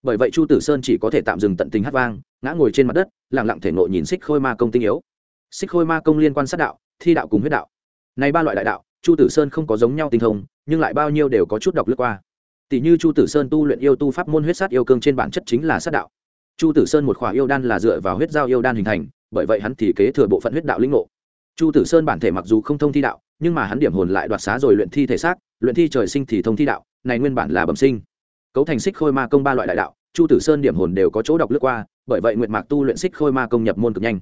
Bởi vậy chu tử sơn chỉ có thể tạm dừng tận tình hát vang, ngã ngồi trên mặt đất lẳng lặng thể nội nhìn xích khôi ma công tinh yếu xích khôi ma công liên quan sát đạo, thi đạo cùng huyết đạo. Này ba loại đại đạo, chu tử sơn không có giống nhau tinh thông, nhưng lại bao nhiêu đều có chút đọc lướt qua. Tỷ như chu tử sơn tu luyện yêu tu pháp môn huyết sát yêu cương trên bản chất chính là sát đạo. Chu tử sơn một khỏa yêu đan là dựa vào huyết giao yêu đan hình thành, bởi vậy hắn thì kế thừa bộ phận huyết đạo linh ngộ. Chu tử sơn bản thể mặc dù không thông thi đạo, nhưng mà hắn điểm hồn lại đoạt xá rồi luyện thi thể xác, luyện thi trời sinh thì thông thi đạo, này nguyên bản là bẩm sinh. Cấu thành xích khôi ma công ba loại đại đạo, chu tử sơn điểm hồn đều có chỗ đọc lướt qua, bởi vậy nguyệt mạc tu luyện xích khôi ma công nhập môn cực nhanh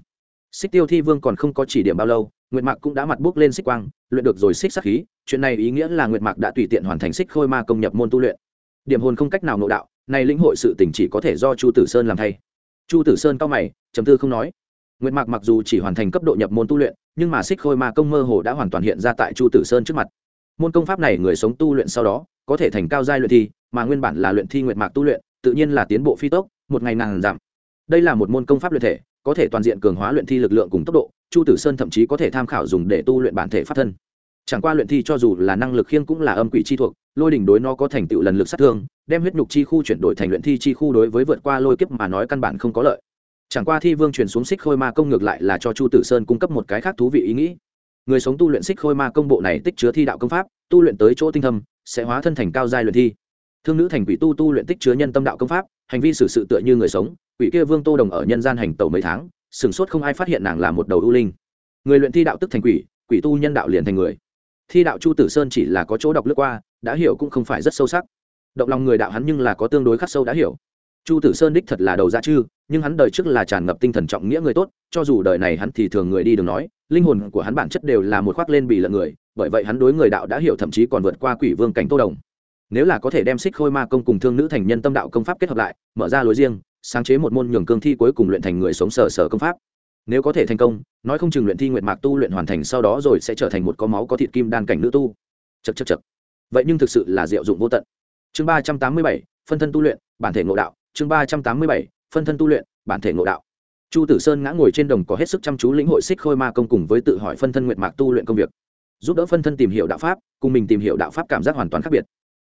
xích tiêu thi vương còn không có chỉ điểm bao lâu, nguyệt mạc cũng đã mặt bước lên xích quang, luyện được rồi xích sắc khí, chuyện này ý nghĩa là nguyệt mạc đã tùy tiện hoàn thành xích khôi ma công nhập môn tu luyện. Điểm hồn không cách nào nội đạo, này lĩnh hội sự tình chỉ có thể do chu tử sơn làm thay. Chu tử sơn cao mày chấm tư không nói. Nguyệt mạc mặc dù chỉ hoàn thành cấp độ nhập môn tu luyện, nhưng mà xích khôi ma công mơ hồ đã hoàn toàn hiện ra tại chu tử sơn trước mặt. Môn công pháp này người sống tu luyện sau đó, có thể thành cao giai luyện thi, mà nguyên bản là luyện thi nguyệt mạc tu luyện, tự nhiên là tiến bộ phi tốc, một ngày ngàn giảm. Đây là một môn công pháp luyện thể có thể toàn diện cường hóa luyện thi lực lượng cùng tốc độ, chu tử sơn thậm chí có thể tham khảo dùng để tu luyện bản thể pháp thân. Chẳng qua luyện thi cho dù là năng lực khiêng cũng là âm quỷ chi thuộc, lôi đỉnh đối nó có thành tựu lần lực sát thương, đem huyết nhục chi khu chuyển đổi thành luyện thi chi khu đối với vượt qua lôi kiếp mà nói căn bản không có lợi. Chẳng qua thi vương truyền xuống xích khôi ma công ngược lại là cho chu tử sơn cung cấp một cái khác thú vị ý nghĩ. Người sống tu luyện xích khôi ma công bộ này tích chứa thi đạo công pháp, tu luyện tới chỗ tinh thâm, sẽ hóa thân thành cao giai luyện thi. Thương nữ thành quỷ tu tu luyện tích chứa nhân tâm đạo công pháp, hành vi xử sự tựa như người sống quỷ kia vương tô đồng ở nhân gian hành tẩu mấy tháng sửng sốt không ai phát hiện nàng là một đầu ưu linh. Người luyện thi đạo tức thành quỷ quỷ tu nhân đạo liền thành người. Thi đạo chu tử sơn chỉ là có chỗ đọc lướt qua, đã hiểu cũng không phải rất sâu sắc. Động lòng người đạo hắn nhưng là có tương đối khắc sâu đã hiểu. Chu tử sơn đích thật là đầu ra chư, nhưng hắn đời trước là tràn ngập tinh thần trọng nghĩa người tốt, cho dù đời này hắn thì thường người đi đường nói, linh hồn của hắn bản chất đều là một khoác lên bị lợn người, bởi vậy hắn đối người đạo đã hiểu thậm chí còn vượt qua quỷ vương cảnh tô đồng. Nếu là có thể đem xích khôi ma công cùng thương nữ thành nhân tâm đạo công pháp kết hợp lại, mở ra lối riêng sáng chế một môn nhường cương thi cuối cùng luyện thành người sống sở sở công pháp. Nếu có thể thành công, nói không chừng luyện thi nguyệt mạc tu luyện hoàn thành sau đó rồi sẽ trở thành một có máu có thịt kim đan cảnh nữ tu. Chật chật chật vậy nhưng thực sự là diệu dụng vô tận. Chương ba trăm tám mươi bảy, phân thân tu luyện, bản thể ngộ đạo. Chương ba trăm tám mươi bảy, phân thân tu luyện, bản thể ngộ đạo. Chu tử sơn ngã ngồi trên đồng có hết sức chăm chú lĩnh hội xích khôi ma công cùng với tự hỏi phân thân nguyệt mạc tu luyện công việc. Giúp đỡ phân thân tìm hiểu đạo pháp, cùng mình tìm hiểu đạo pháp cảm giác hoàn toàn khác biệt.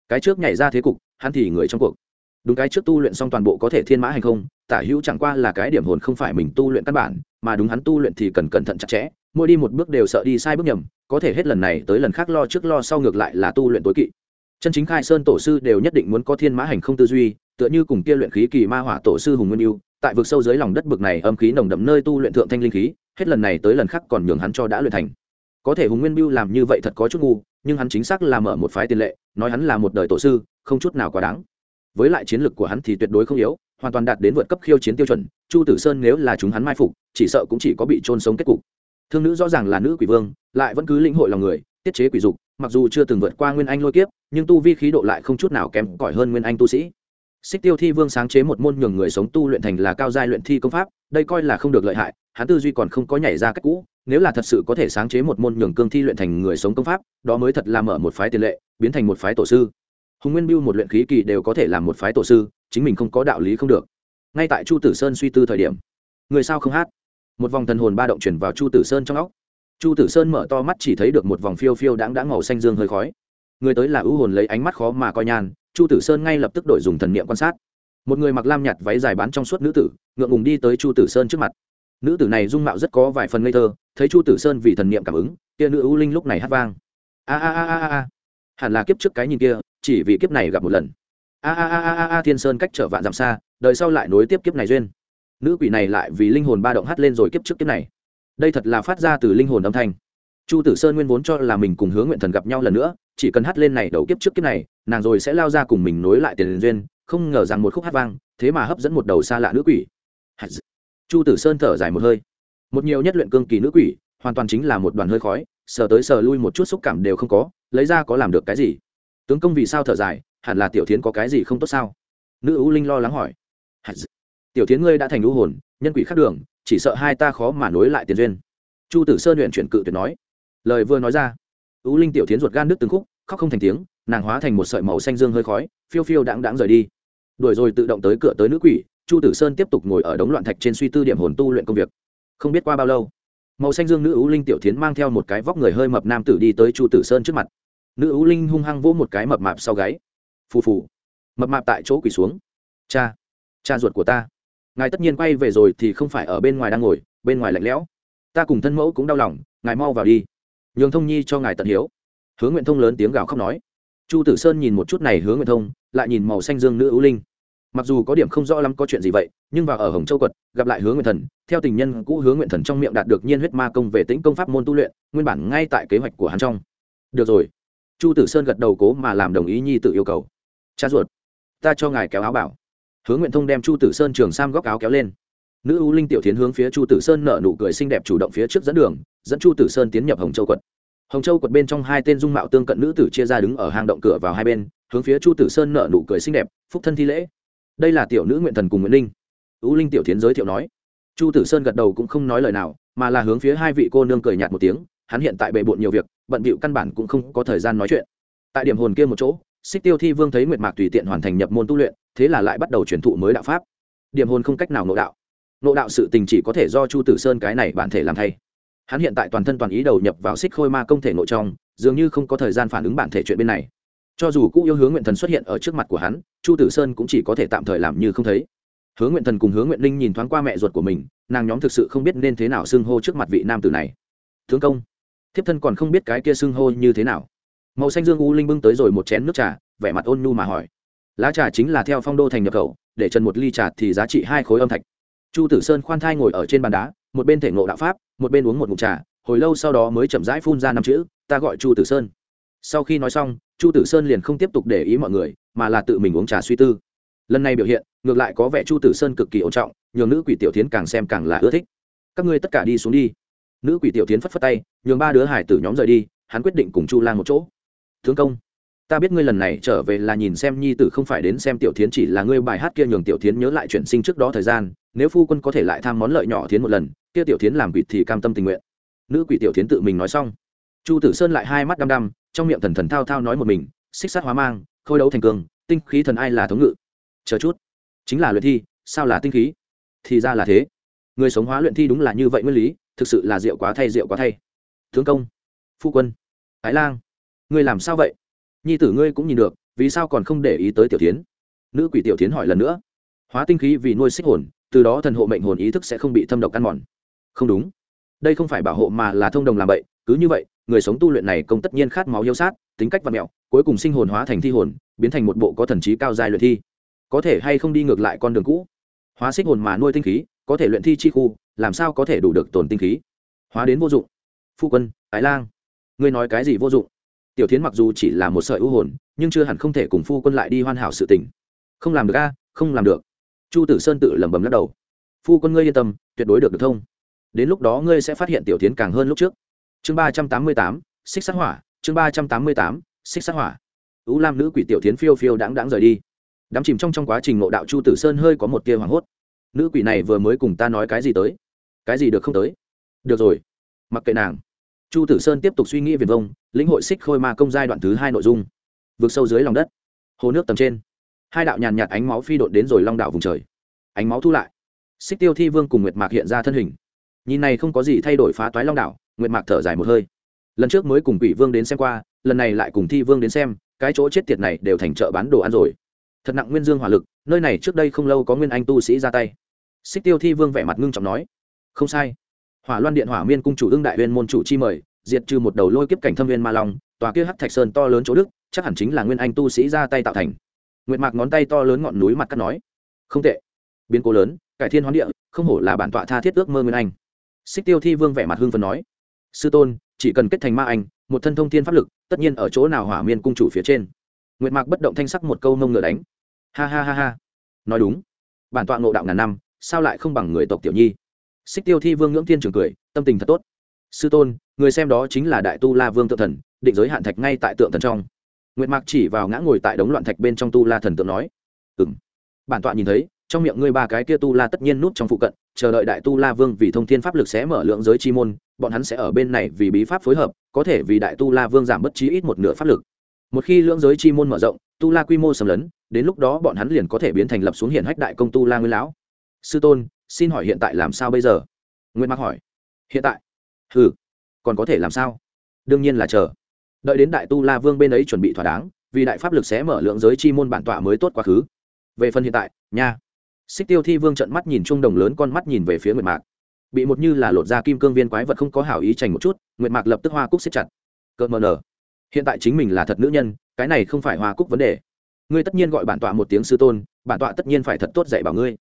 Cái trước nhảy ra thế cục, hắn thì người trong cuộc đúng cái trước tu luyện xong toàn bộ có thể thiên mã hành không, tả hữu chẳng qua là cái điểm hồn không phải mình tu luyện căn bản, mà đúng hắn tu luyện thì cần cẩn thận chặt chẽ, mỗi đi một bước đều sợ đi sai bước nhầm, có thể hết lần này tới lần khác lo trước lo sau ngược lại là tu luyện tối kỵ. Chân chính khai sơn tổ sư đều nhất định muốn có thiên mã hành không tư duy, tựa như cùng kia luyện khí kỳ ma hỏa tổ sư hùng nguyên yêu, tại vực sâu dưới lòng đất bực này âm khí nồng đậm nơi tu luyện thượng thanh linh khí, hết lần này tới lần khác còn nhường hắn cho đã luyện thành. Có thể hùng nguyên biêu làm như vậy thật có chút ngu, nhưng hắn chính xác là mở một phái tiền lệ, nói hắn là một đời tổ sư, không chút nào quá đáng với lại chiến lược của hắn thì tuyệt đối không yếu, hoàn toàn đạt đến vượt cấp khiêu chiến tiêu chuẩn, chu tử sơn nếu là chúng hắn mai phục, chỉ sợ cũng chỉ có bị trôn sống kết cục. Thương nữ rõ ràng là nữ quỷ vương, lại vẫn cứ lĩnh hội lòng người, tiết chế quỷ dục, mặc dù chưa từng vượt qua nguyên anh lôi kiếp, nhưng tu vi khí độ lại không chút nào kém cỏi hơn nguyên anh tu sĩ. Xích tiêu thi vương sáng chế một môn nhường người sống tu luyện thành là cao giai luyện thi công pháp, đây coi là không được lợi hại, hắn tư duy còn không có nhảy ra cách cũ, nếu là thật sự có thể sáng chế một môn nhường cương thi luyện thành người sống công pháp, đó mới thật là mở một phái tiền lệ, biến thành một phái tổ sư hùng nguyên biêu một luyện khí kỳ đều có thể làm một phái tổ sư, chính mình không có đạo lý không được. Ngay tại chu tử sơn suy tư thời điểm, người sao không hát? Một vòng thần hồn ba động chuyển vào chu tử sơn trong óc. Chu tử sơn mở to mắt chỉ thấy được một vòng phiêu phiêu đáng đã màu xanh dương hơi khói. Người tới là ưu hồn lấy ánh mắt khó mà coi nhàn. chu tử sơn ngay lập tức đổi dùng thần niệm quan sát. Một người mặc lam nhạt váy dài bán trong suốt nữ tử, ngượng ngùng đi tới chu tử sơn trước mặt. Nữ tử này dung mạo rất có vài phần ngây thơ, thấy chu tử sơn vì thần niệm cảm ứng kia nữ ưu linh lúc này hát vang. A a a a a. Hẳn là kiếp trước cái nhìn kia chỉ vì kiếp này gặp một lần. A a a a a thiên sơn cách trở vạn dặm xa đợi sau lại nối tiếp kiếp này duyên. Nữ quỷ này lại vì linh hồn ba động hát lên rồi kiếp trước kiếp này. Đây thật là phát ra từ linh hồn âm thanh. Chu tử sơn nguyên vốn cho là mình cùng hướng nguyện thần gặp nhau lần nữa, chỉ cần hát lên này đầu kiếp trước kiếp này, nàng rồi sẽ lao ra cùng mình nối lại tiền duyên, không ngờ rằng một khúc hát vang, thế mà hấp dẫn một đầu xa lạ nữ quỷ. Chu tử sơn thở dài một hơi. Một nhiều nhất luyện cương kỳ nữ quỷ, hoàn toàn chính là một đoàn hơi khói, sờ tới sờ lui một chút xúc cảm đều không có, lấy ra có làm được cái gì? Tướng công vì sao thở dài, hẳn là tiểu tiến có cái gì không tốt sao? Nữ ưu linh lo lắng hỏi. Tiểu tiến ngươi đã thành ưu hồn, nhân quỷ khắc đường, chỉ sợ hai ta khó mà nối lại tiền duyên. Chu tử sơn luyện chuyển cự tuyệt nói. Lời vừa nói ra, ưu linh tiểu tiến ruột gan nước từng khúc, khóc không thành tiếng, nàng hóa thành một sợi màu xanh dương hơi khói, phiêu phiêu đãng đãng rời đi. Đuổi rồi tự động tới cửa tới nữ quỷ, chu tử sơn tiếp tục ngồi ở đống loạn thạch trên suy tư điểm hồn tu luyện công việc. Không biết qua bao lâu, màu xanh dương nữ ưu linh tiểu tiến mang theo một cái vóc người hơi mập nam tử đi tới chu tử sơn trước mặt nữ ưu linh hung hăng vỗ một cái mập mạp sau gáy. Phù phù. Mập mạp tại chỗ quỳ xuống. Cha cha ruột của ta. Ngài tất nhiên quay về rồi thì không phải ở bên ngoài đang ngồi, bên ngoài lạnh lẽo. Ta cùng thân mẫu cũng đau lòng, ngài mau vào đi. Nhường thông nhi cho ngài tận hiếu. Hướng nguyện thông lớn tiếng gào khóc nói. Chu tử sơn nhìn một chút này hướng nguyện thông, lại nhìn màu xanh dương nữ ưu linh. Mặc dù có điểm không rõ lắm có chuyện gì vậy, nhưng vào ở hồng châu quật gặp lại hướng nguyện thần, theo tình nhân cũ hướng nguyện thần trong miệng đạt được nhiên huyết ma công về tính công pháp môn tu luyện, nguyên bản ngay tại kế hoạch của hắn trong. Được rồi chu tử sơn gật đầu cố mà làm đồng ý nhi tự yêu cầu. Cha ruột, ta cho ngài kéo áo bảo. Hướng nguyện thông đem chu tử sơn trường sam góc áo kéo lên. Nữ U linh tiểu tiến hướng phía chu tử sơn nở nụ cười xinh đẹp chủ động phía trước dẫn đường, dẫn chu tử sơn tiến nhập hồng châu quật hồng châu quật bên trong hai tên dung mạo tương cận nữ tử chia ra đứng ở hang động cửa vào hai bên, hướng phía chu tử sơn nở nụ cười xinh đẹp, phúc thân thi lễ. Đây là tiểu nữ nguyện thần cùng nguyễn linh. U linh tiểu tiến giới thiệu nói. Chu tử sơn gật đầu cũng không nói lời nào, mà là hướng phía hai vị cô nương cười nhạt một tiếng, hắn hiện tại bề bộn nhiều việc bận bịu căn bản cũng không có thời gian nói chuyện. Tại điểm hồn kia một chỗ, xích tiêu thi vương thấy nguyệt mạc tùy tiện hoàn thành nhập môn tu luyện, thế là lại bắt đầu truyền thụ mới đạo pháp. Điểm hồn không cách nào nộ đạo. Nộ đạo sự tình chỉ có thể do chu tử sơn cái này bản thể làm thay. Hắn hiện tại toàn thân toàn ý đầu nhập vào xích khôi ma công thể nội trong, dường như không có thời gian phản ứng bản thể chuyện bên này. Cho dù cũ yêu hướng nguyện thần xuất hiện ở trước mặt của hắn, chu tử sơn cũng chỉ có thể tạm thời làm như không thấy. Hướng nguyện thần cùng hướng nguyện linh nhìn thoáng qua mẹ ruột của mình, nàng nhóm thực sự không biết nên thế nào xưng hô trước mặt vị nam tử này. Tướng công thiếp thân còn không biết cái kia xưng hô như thế nào. Màu xanh dương u linh bưng tới rồi một chén nước trà, vẻ mặt ôn nhu mà hỏi. Lá trà chính là theo phong đô thành nhập khẩu, để trần một ly trà thì giá trị hai khối âm thạch. Chu tử sơn khoan thai ngồi ở trên bàn đá, một bên thể ngộ đạo pháp, một bên uống một ngụm trà, hồi lâu sau đó mới chậm rãi phun ra năm chữ, ta gọi chu tử sơn. Sau khi nói xong, chu tử sơn liền không tiếp tục để ý mọi người, mà là tự mình uống trà suy tư. Lần này biểu hiện, ngược lại có vẻ chu tử sơn cực kỳ ổn trọng, nhường nữ quỷ tiểu tiến càng xem càng là ưa thích. Các ngươi tất cả đi xuống đi nữ quỷ tiểu tiến phất phất tay, nhường ba đứa hải tử nhóm rời đi, hắn quyết định cùng chu lang một chỗ. Thương công, ta biết ngươi lần này trở về là nhìn xem nhi tử không phải đến xem tiểu tiến chỉ là ngươi bài hát kia nhường tiểu tiến nhớ lại chuyển sinh trước đó thời gian, nếu phu quân có thể lại tham món lợi nhỏ tiến một lần, kia tiểu tiến làm quỷ thì cam tâm tình nguyện. Nữ quỷ tiểu tiến tự mình nói xong. Chu tử sơn lại hai mắt đăm đăm, trong miệng thần thần thao thao nói một mình, xích sát hóa mang, khôi đấu thành cường tinh khí thần ai là thống ngự? Chờ chút. Chính là luyện thi, sao là tinh khí? Thì ra là thế người sống hóa luyện thi đúng là như vậy nguyên lý thực sự là rượu quá thay rượu quá thay. Tướng công phu quân thái lang ngươi làm sao vậy? Nhi tử ngươi cũng nhìn được vì sao còn không để ý tới tiểu tiến nữ quỷ tiểu tiến hỏi lần nữa. Hóa tinh khí vì nuôi xích hồn từ đó thần hộ mệnh hồn ý thức sẽ không bị thâm độc ăn mòn. Không đúng. Đây không phải bảo hộ mà là thông đồng làm vậy, cứ như vậy người sống tu luyện này công tất nhiên khát máu yêu sát tính cách và mẹo cuối cùng sinh hồn hóa thành thi hồn biến thành một bộ có thần trí cao dài luyện thi. Có thể hay không đi ngược lại con đường cũ? Hóa xích hồn mà nuôi tinh khí có thể luyện thi chi khu, làm sao có thể đủ được tồn tinh khí? Hóa đến vô dụng. Phu quân, ái lang, ngươi nói cái gì vô dụng? Tiểu tiến mặc dù chỉ là một sợi ưu hồn, nhưng chưa hẳn không thể cùng phu quân lại đi hoàn hảo sự tình. Không làm được a, không làm được. Chu tử sơn tự lẩm bẩm lắc đầu. Phu quân ngươi yên tâm, tuyệt đối được được thông. Đến lúc đó ngươi sẽ phát hiện tiểu tiến càng hơn lúc trước. Chương ba trăm tám mươi tám, xích sát hỏa, chương ba trăm tám mươi tám, xích sát hỏa. Ưu lam nữ quỷ tiểu tiến phiêu phiêu đáng đáng rời đi. Đắm chìm trong trong quá trình ngộ đạo chu tử sơn hơi có một tia hoảng hốt nữ quỷ này vừa mới cùng ta nói cái gì tới? Cái gì được không tới? Được rồi. Mặc kệ nàng. Chu tử sơn tiếp tục suy nghĩ viền vông, lĩnh hội xích khôi ma công giai đoạn thứ hai nội dung. Vượt sâu dưới lòng đất. Hồ nước tầm trên. Hai đạo nhàn nhạt ánh máu phi đột đến rồi long đạo vùng trời. Ánh máu thu lại. Xích tiêu thi vương cùng nguyệt mạc hiện ra thân hình. Nhìn này không có gì thay đổi phá toái long đạo nguyệt mạc thở dài một hơi. Lần trước mới cùng quỷ vương đến xem qua, lần này lại cùng thi vương đến xem, cái chỗ chết tiệt này đều thành chợ bán đồ ăn rồi. Thật nặng nguyên dương hỏa lực, nơi này trước đây không lâu có nguyên anh tu sĩ ra tay xích tiêu thi vương vẻ mặt ngưng trọng nói, không sai. Hỏa loan điện, hỏa miên cung chủ ương đại viên môn chủ chi mời, diệt trừ một đầu lôi kiếp cảnh thâm viên ma long, tòa kia hắc thạch sơn to lớn chỗ đức, chắc hẳn chính là nguyên anh tu sĩ ra tay tạo thành. Nguyệt mạc ngón tay to lớn ngọn núi mặt cắt nói, không tệ. Biến cố lớn, cải thiên hoán địa, không hổ là bản tọa tha thiết ước mơ nguyên anh. Xích tiêu thi vương vẻ mặt hương phần nói, sư tôn, chỉ cần kết thành ma anh, một thân thông thiên pháp lực, tất nhiên ở chỗ nào hỏa miên cung chủ phía trên. Nguyệt mạc bất động thanh sắc một câu nông ngựa đánh. Ha ha ha ha. Nói đúng. Bản tọa ngộ đạo ngàn năm sao lại không bằng người tộc tiểu nhi? Xích tiêu thi vương ngưỡng thiên trường cười, tâm tình thật tốt. Sư tôn, người xem đó chính là đại tu la vương tự thần, định giới hạn thạch ngay tại tượng thần trong. Nguyệt mạc chỉ vào ngã ngồi tại đống loạn thạch bên trong tu la thần tượng nói ừ m bản tọa nhìn thấy, trong miệng ngươi ba cái kia tu la tất nhiên nút trong phụ cận, chờ đợi đại tu la vương vì thông thiên pháp lực sẽ mở lượng giới chi môn, bọn hắn sẽ ở bên này vì bí pháp phối hợp, có thể vì đại tu la vương giảm bất trí ít một nửa pháp lực. Một khi lưỡng giới chi môn mở rộng, tu la quy mô sầm lấn, đến lúc đó bọn hắn liền có thể biến thành lập xuống hiển hách đại công tu la nguyên lão sư tôn, xin hỏi hiện tại làm sao bây giờ? Nguyễn mạc hỏi. Hiện tại? Ừ còn có thể làm sao? Đương nhiên là chờ. Đợi đến đại tu la vương bên ấy chuẩn bị thỏa đáng, vì đại pháp lực sẽ mở lượng giới chi môn bản tọa mới tốt quá khứ. Về phần hiện tại, nha. Xích tiêu thi vương trận mắt nhìn trung đồng lớn con mắt nhìn về phía nguyệt mạc. Bị một như là lột ra kim cương viên quái vật không có hảo ý chành một chút, nguyệt mạc lập tức hoa cúc xếp chặt. Cợt mờ nở. Hiện tại chính mình là thật nữ nhân, cái này không phải hoa cúc vấn đề. Ngươi tất nhiên gọi bản tọa một tiếng sư tôn, bản tọa tất nhiên phải thật tốt dạy bảo ngươi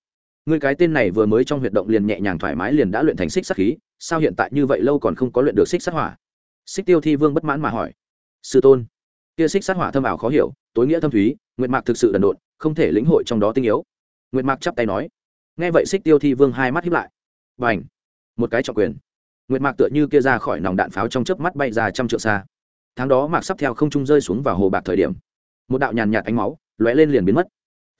ngươi cái tên này vừa mới trong huyệt động liền nhẹ nhàng thoải mái liền đã luyện thành xích sắc khí, sao hiện tại như vậy lâu còn không có luyện được xích sắc hỏa? Xích tiêu thi vương bất mãn mà hỏi. Sư tôn, kia xích sắc hỏa thâm ảo khó hiểu, tối nghĩa thâm thúy, nguyệt mạc thực sự đần độn, không thể lĩnh hội trong đó tinh yếu. Nguyệt mạc chắp tay nói. Nghe vậy xích tiêu thi vương hai mắt hiếp lại. Và h một cái trọng quyền. Nguyệt mạc tựa như kia ra khỏi nòng đạn pháo trong chớp mắt bay ra trăm trượng xa. Tháng đó mạc sắp theo không trung rơi xuống vào hồ bạc thời điểm, một đạo nhàn nhạt ánh máu lóe lên liền biến mất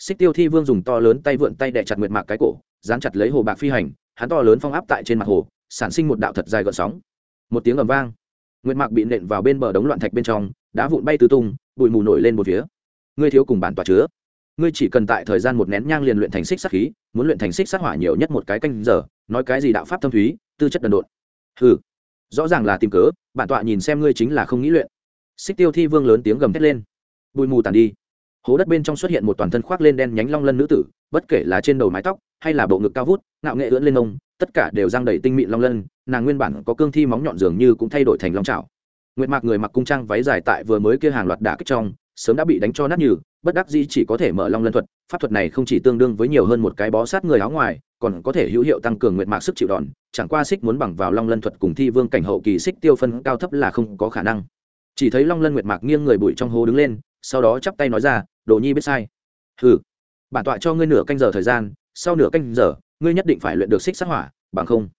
xích tiêu thi vương dùng to lớn tay vượn tay đẻ chặt nguyệt mạc cái cổ, dán chặt lấy hồ bạc phi hành, hắn to lớn phong áp tại trên mặt hồ, sản sinh một đạo thật dài gợn sóng. Một tiếng ầm vang, nguyệt mạc bị nện vào bên bờ đống loạn thạch bên trong, đá vụn bay tứ tung, bụi mù nổi lên một phía. Ngươi thiếu cùng bản tòa chứa. Ngươi chỉ cần tại thời gian một nén nhang liền luyện thành xích sát khí, muốn luyện thành xích sát hỏa nhiều nhất một cái canh giờ, nói cái gì đạo pháp thâm thúy, tư chất đần độn. Ừ rõ ràng là tìm cớ, bản tọa nhìn xem ngươi chính là không nghĩ luyện. Xích tiêu thi vương lớn tiếng gầm thét lên. Bụi mù tàn đi hố đất bên trong xuất hiện một toàn thân khoác lên đen nhánh long lân nữ tử, bất kể là trên đầu mái tóc hay là bộ ngực cao vút, ngạo nghệ ưỡn lên ông, tất cả đều giang đầy tinh mịn long lân, nàng nguyên bản có cương thi móng nhọn dường như cũng thay đổi thành long trào nguyệt mạc người mặc cung trang váy dài tại vừa mới kia hàng loạt đả kích trong, sớm đã bị đánh cho nát nhừ, bất đắc dĩ chỉ có thể mở long lân thuật, pháp thuật này không chỉ tương đương với nhiều hơn một cái bó sát người áo ngoài, còn có thể hữu hiệu tăng cường nguyệt mạc sức chịu đòn, chẳng qua xích muốn bằng vào long lân thuật cùng thi vương cảnh hậu kỳ xích tiêu phân cao thấp là không có khả năng. Chỉ thấy long lân nguyệt mạc nghiêng người bụi trong hố đứng lên, sau đó chắp tay nói ra đồ nhi biết sai. Ừ bản tọa cho ngươi nửa canh giờ thời gian, sau nửa canh giờ, ngươi nhất định phải luyện được xích sát hỏa, bằng không.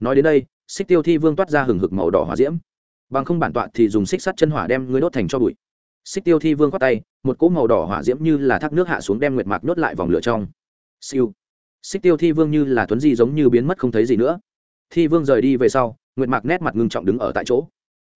Nói đến đây, xích tiêu thi vương toát ra hừng hực màu đỏ hỏa diễm. Bằng không bản tọa thì dùng xích sắt chân hỏa đem ngươi đốt thành cho bụi. Xích tiêu thi vương khoát tay, một cỗ màu đỏ hỏa diễm như là thác nước hạ xuống đem nguyệt mạc nhốt lại vòng lửa trong. Siêu. Xích tiêu thi vương như là tuấn di giống như biến mất không thấy gì nữa. Thi vương rời đi về sau, nguyệt mạc nét mặt ngưng trọng đứng ở tại chỗ.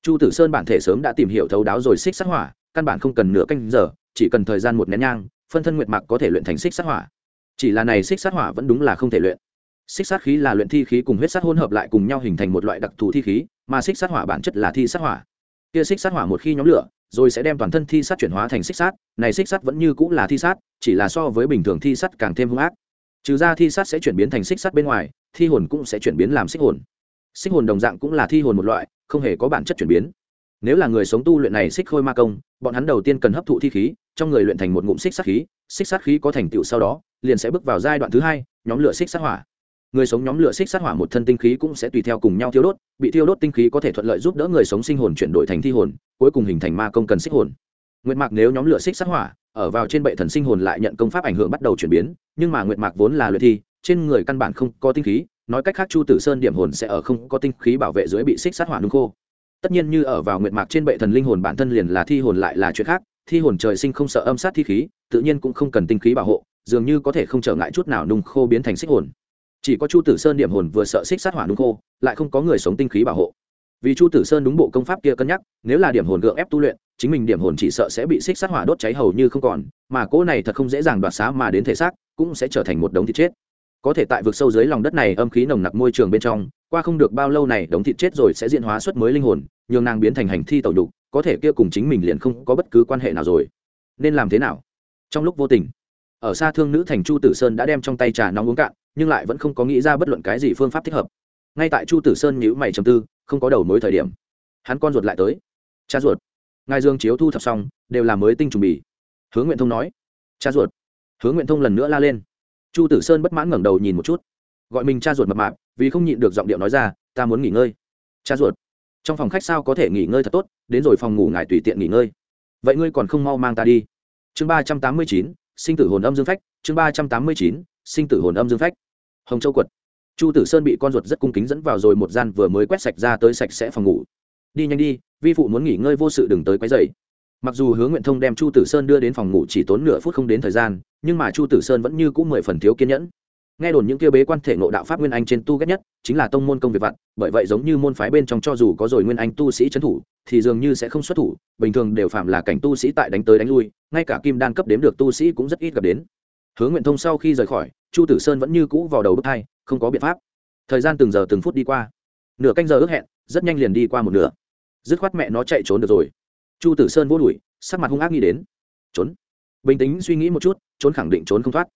Chu tử sơn bản thể sớm đã tìm hiểu thấu đáo rồi xích sát hỏa, căn bản không cần nửa canh giờ chỉ cần thời gian một nén nhang, phân thân nguyệt mạc có thể luyện thành xích sát hỏa. Chỉ là này xích sát hỏa vẫn đúng là không thể luyện. Xích sát khí là luyện thi khí cùng huyết sát hỗn hợp lại cùng nhau hình thành một loại đặc thù thi khí, mà xích sát hỏa bản chất là thi sát hỏa. Kia xích sát hỏa một khi nhóm lửa, rồi sẽ đem toàn thân thi sát chuyển hóa thành xích sát, này xích sát vẫn như cũng là thi sát, chỉ là so với bình thường thi sát càng thêm hung ác. Trừ ra thi sát sẽ chuyển biến thành xích sát bên ngoài, thi hồn cũng sẽ chuyển biến làm xích hồn. Xích hồn đồng dạng cũng là thi hồn một loại, không hề có bản chất chuyển biến. Nếu là người sống tu luyện này xích khôi ma công, bọn hắn đầu tiên cần hấp thụ thi khí trong người luyện thành một ngụm xích sát khí, xích sát khí có thành tựu sau đó, liền sẽ bước vào giai đoạn thứ hai, nhóm lửa xích sát hỏa. Người sống nhóm lửa xích sát hỏa một thân tinh khí cũng sẽ tùy theo cùng nhau thiêu đốt, bị thiêu đốt tinh khí có thể thuận lợi giúp đỡ người sống sinh hồn chuyển đổi thành thi hồn, cuối cùng hình thành ma công cần xích hồn. Nguyệt mạc nếu nhóm lửa xích sát hỏa ở vào trên bệ thần sinh hồn lại nhận công pháp ảnh hưởng bắt đầu chuyển biến, nhưng mà nguyệt mạc vốn là luyện thi, trên người căn bản không có tinh khí, nói cách khác chu tử sơn điểm hồn sẽ ở không có tinh khí bảo vệ dưới bị xích sát hỏa nung khô. Tất nhiên như ở vào nguyệt mạc trên bệ thần linh hồn bản thân liền là thi hồn lại là chuyện khác thi hồn trời sinh không sợ âm sát thi khí, tự nhiên cũng không cần tinh khí bảo hộ, dường như có thể không trở ngại chút nào nung khô biến thành xích hồn. Chỉ có chu tử sơn điểm hồn vừa sợ xích sát hỏa nung khô, lại không có người sống tinh khí bảo hộ. Vì chu tử sơn đúng bộ công pháp kia cân nhắc, nếu là điểm hồn gượng ép tu luyện, chính mình điểm hồn chỉ sợ sẽ bị xích sát hỏa đốt cháy hầu như không còn, mà cỗ này thật không dễ dàng đoạt xá mà đến thể xác, cũng sẽ trở thành một đống thịt chết. Có thể tại vực sâu dưới lòng đất này âm khí nồng nặc môi trường bên trong, qua không được bao lâu này đống thịt chết rồi sẽ diễn hóa xuất mới linh hồn, nhường nàng biến thành hành thi tẩu đục có thể kia cùng chính mình liền không có bất cứ quan hệ nào rồi. Nên làm thế nào? Trong lúc vô tình, ở xa thương nữ thành chu tử sơn đã đem trong tay trà nóng uống cạn, nhưng lại vẫn không có nghĩ ra bất luận cái gì phương pháp thích hợp. Ngay tại chu tử sơn nhữ mày chầm tư, không có đầu mối thời điểm, hắn con ruột lại tới. Cha ruột, ngài dương chiếu thu thập xong, đều là mới tinh trùng bì. Hướng nguyện thông nói. Cha ruột. Hướng nguyện thông lần nữa la lên. Chu tử sơn bất mãn ngẩng đầu nhìn một chút. Gọi mình cha ruột mập mạp, vì không nhịn được giọng điệu nói ra, ta muốn nghỉ ngơi. Cha ruột, trong phòng khách sao có thể nghỉ ngơi thật tốt? Đến rồi phòng ngủ ngài tùy tiện nghỉ ngơi. Vậy ngươi còn không mau mang ta đi. Chương ba trăm tám mươi chín, sinh tử hồn âm dương phách, chương ba trăm tám mươi chín, sinh tử hồn âm dương phách. Hồng châu quật chu tử sơn bị con ruột rất cung kính dẫn vào rồi một gian vừa mới quét sạch ra tới sạch sẽ phòng ngủ. Đi nhanh đi, vi phụ muốn nghỉ ngơi vô sự đừng tới quấy dày mặc dù hướng nguyện thông đem chu tử sơn đưa đến phòng ngủ chỉ tốn nửa phút không đến thời gian, nhưng mà chu tử sơn vẫn như cũ mười phần thiếu kiên nhẫn nghe đồn những kia bế quan thể ngộ đạo pháp nguyên anh trên tu ghét nhất, chính là tông môn công việc vặt, bởi vậy giống như môn phái bên trong cho dù có rồi nguyên anh tu sĩ trấn thủ, thì dường như sẽ không xuất thủ, bình thường đều phạm là cảnh tu sĩ tại đánh tới đánh lui, ngay cả kim đan cấp đếm được tu sĩ cũng rất ít gặp đến. Hướng nguyện thông sau khi rời khỏi, chu tử sơn vẫn như cũ vào đầu bước hai, không có biện pháp. Thời gian từng giờ từng phút đi qua. Nửa canh giờ ước hẹn, rất nhanh liền đi qua một nửa. Dứt khoát mẹ nó chạy trốn được rồi. Chu tử sơn vô đuổi, sắc mặt hung ác nghĩ đến. Trốn. Bình tĩnh suy nghĩ một chút, trốn khẳng định trốn không thoát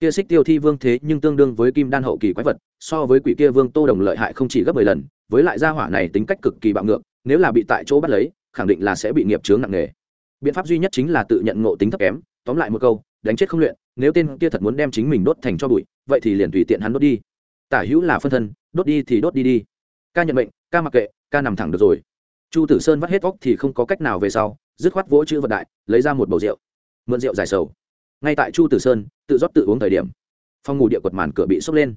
kia xích tiêu thi vương thế nhưng tương đương với kim đan hậu kỳ quái vật, so với quỷ kia vương tô đồng lợi hại không chỉ gấp mười lần, với lại gia hỏa này tính cách cực kỳ bạo ngược, nếu là bị tại chỗ bắt lấy, khẳng định là sẽ bị nghiệp chướng nặng nề. Biện pháp duy nhất chính là tự nhận ngộ tính thấp kém, tóm lại một câu, đánh chết không luyện, nếu tên kia thật muốn đem chính mình đốt thành cho bụi, vậy thì liền tùy tiện hắn đốt đi. Tả hữu là phân thân, đốt đi thì đốt đi đi. Ca nhận mệnh, ca mặc kệ, ca nằm thẳng được rồi. Chu tử sơn vắt hết óc thì không có cách nào về sau, dứt khoát vỗ chữ vật đại, lấy ra một bầu rượu. Mượn rượu dài sầu ngay tại chu tử sơn, tự rót tự uống thời điểm, phòng ngủ địa quật màn cửa bị sốc lên.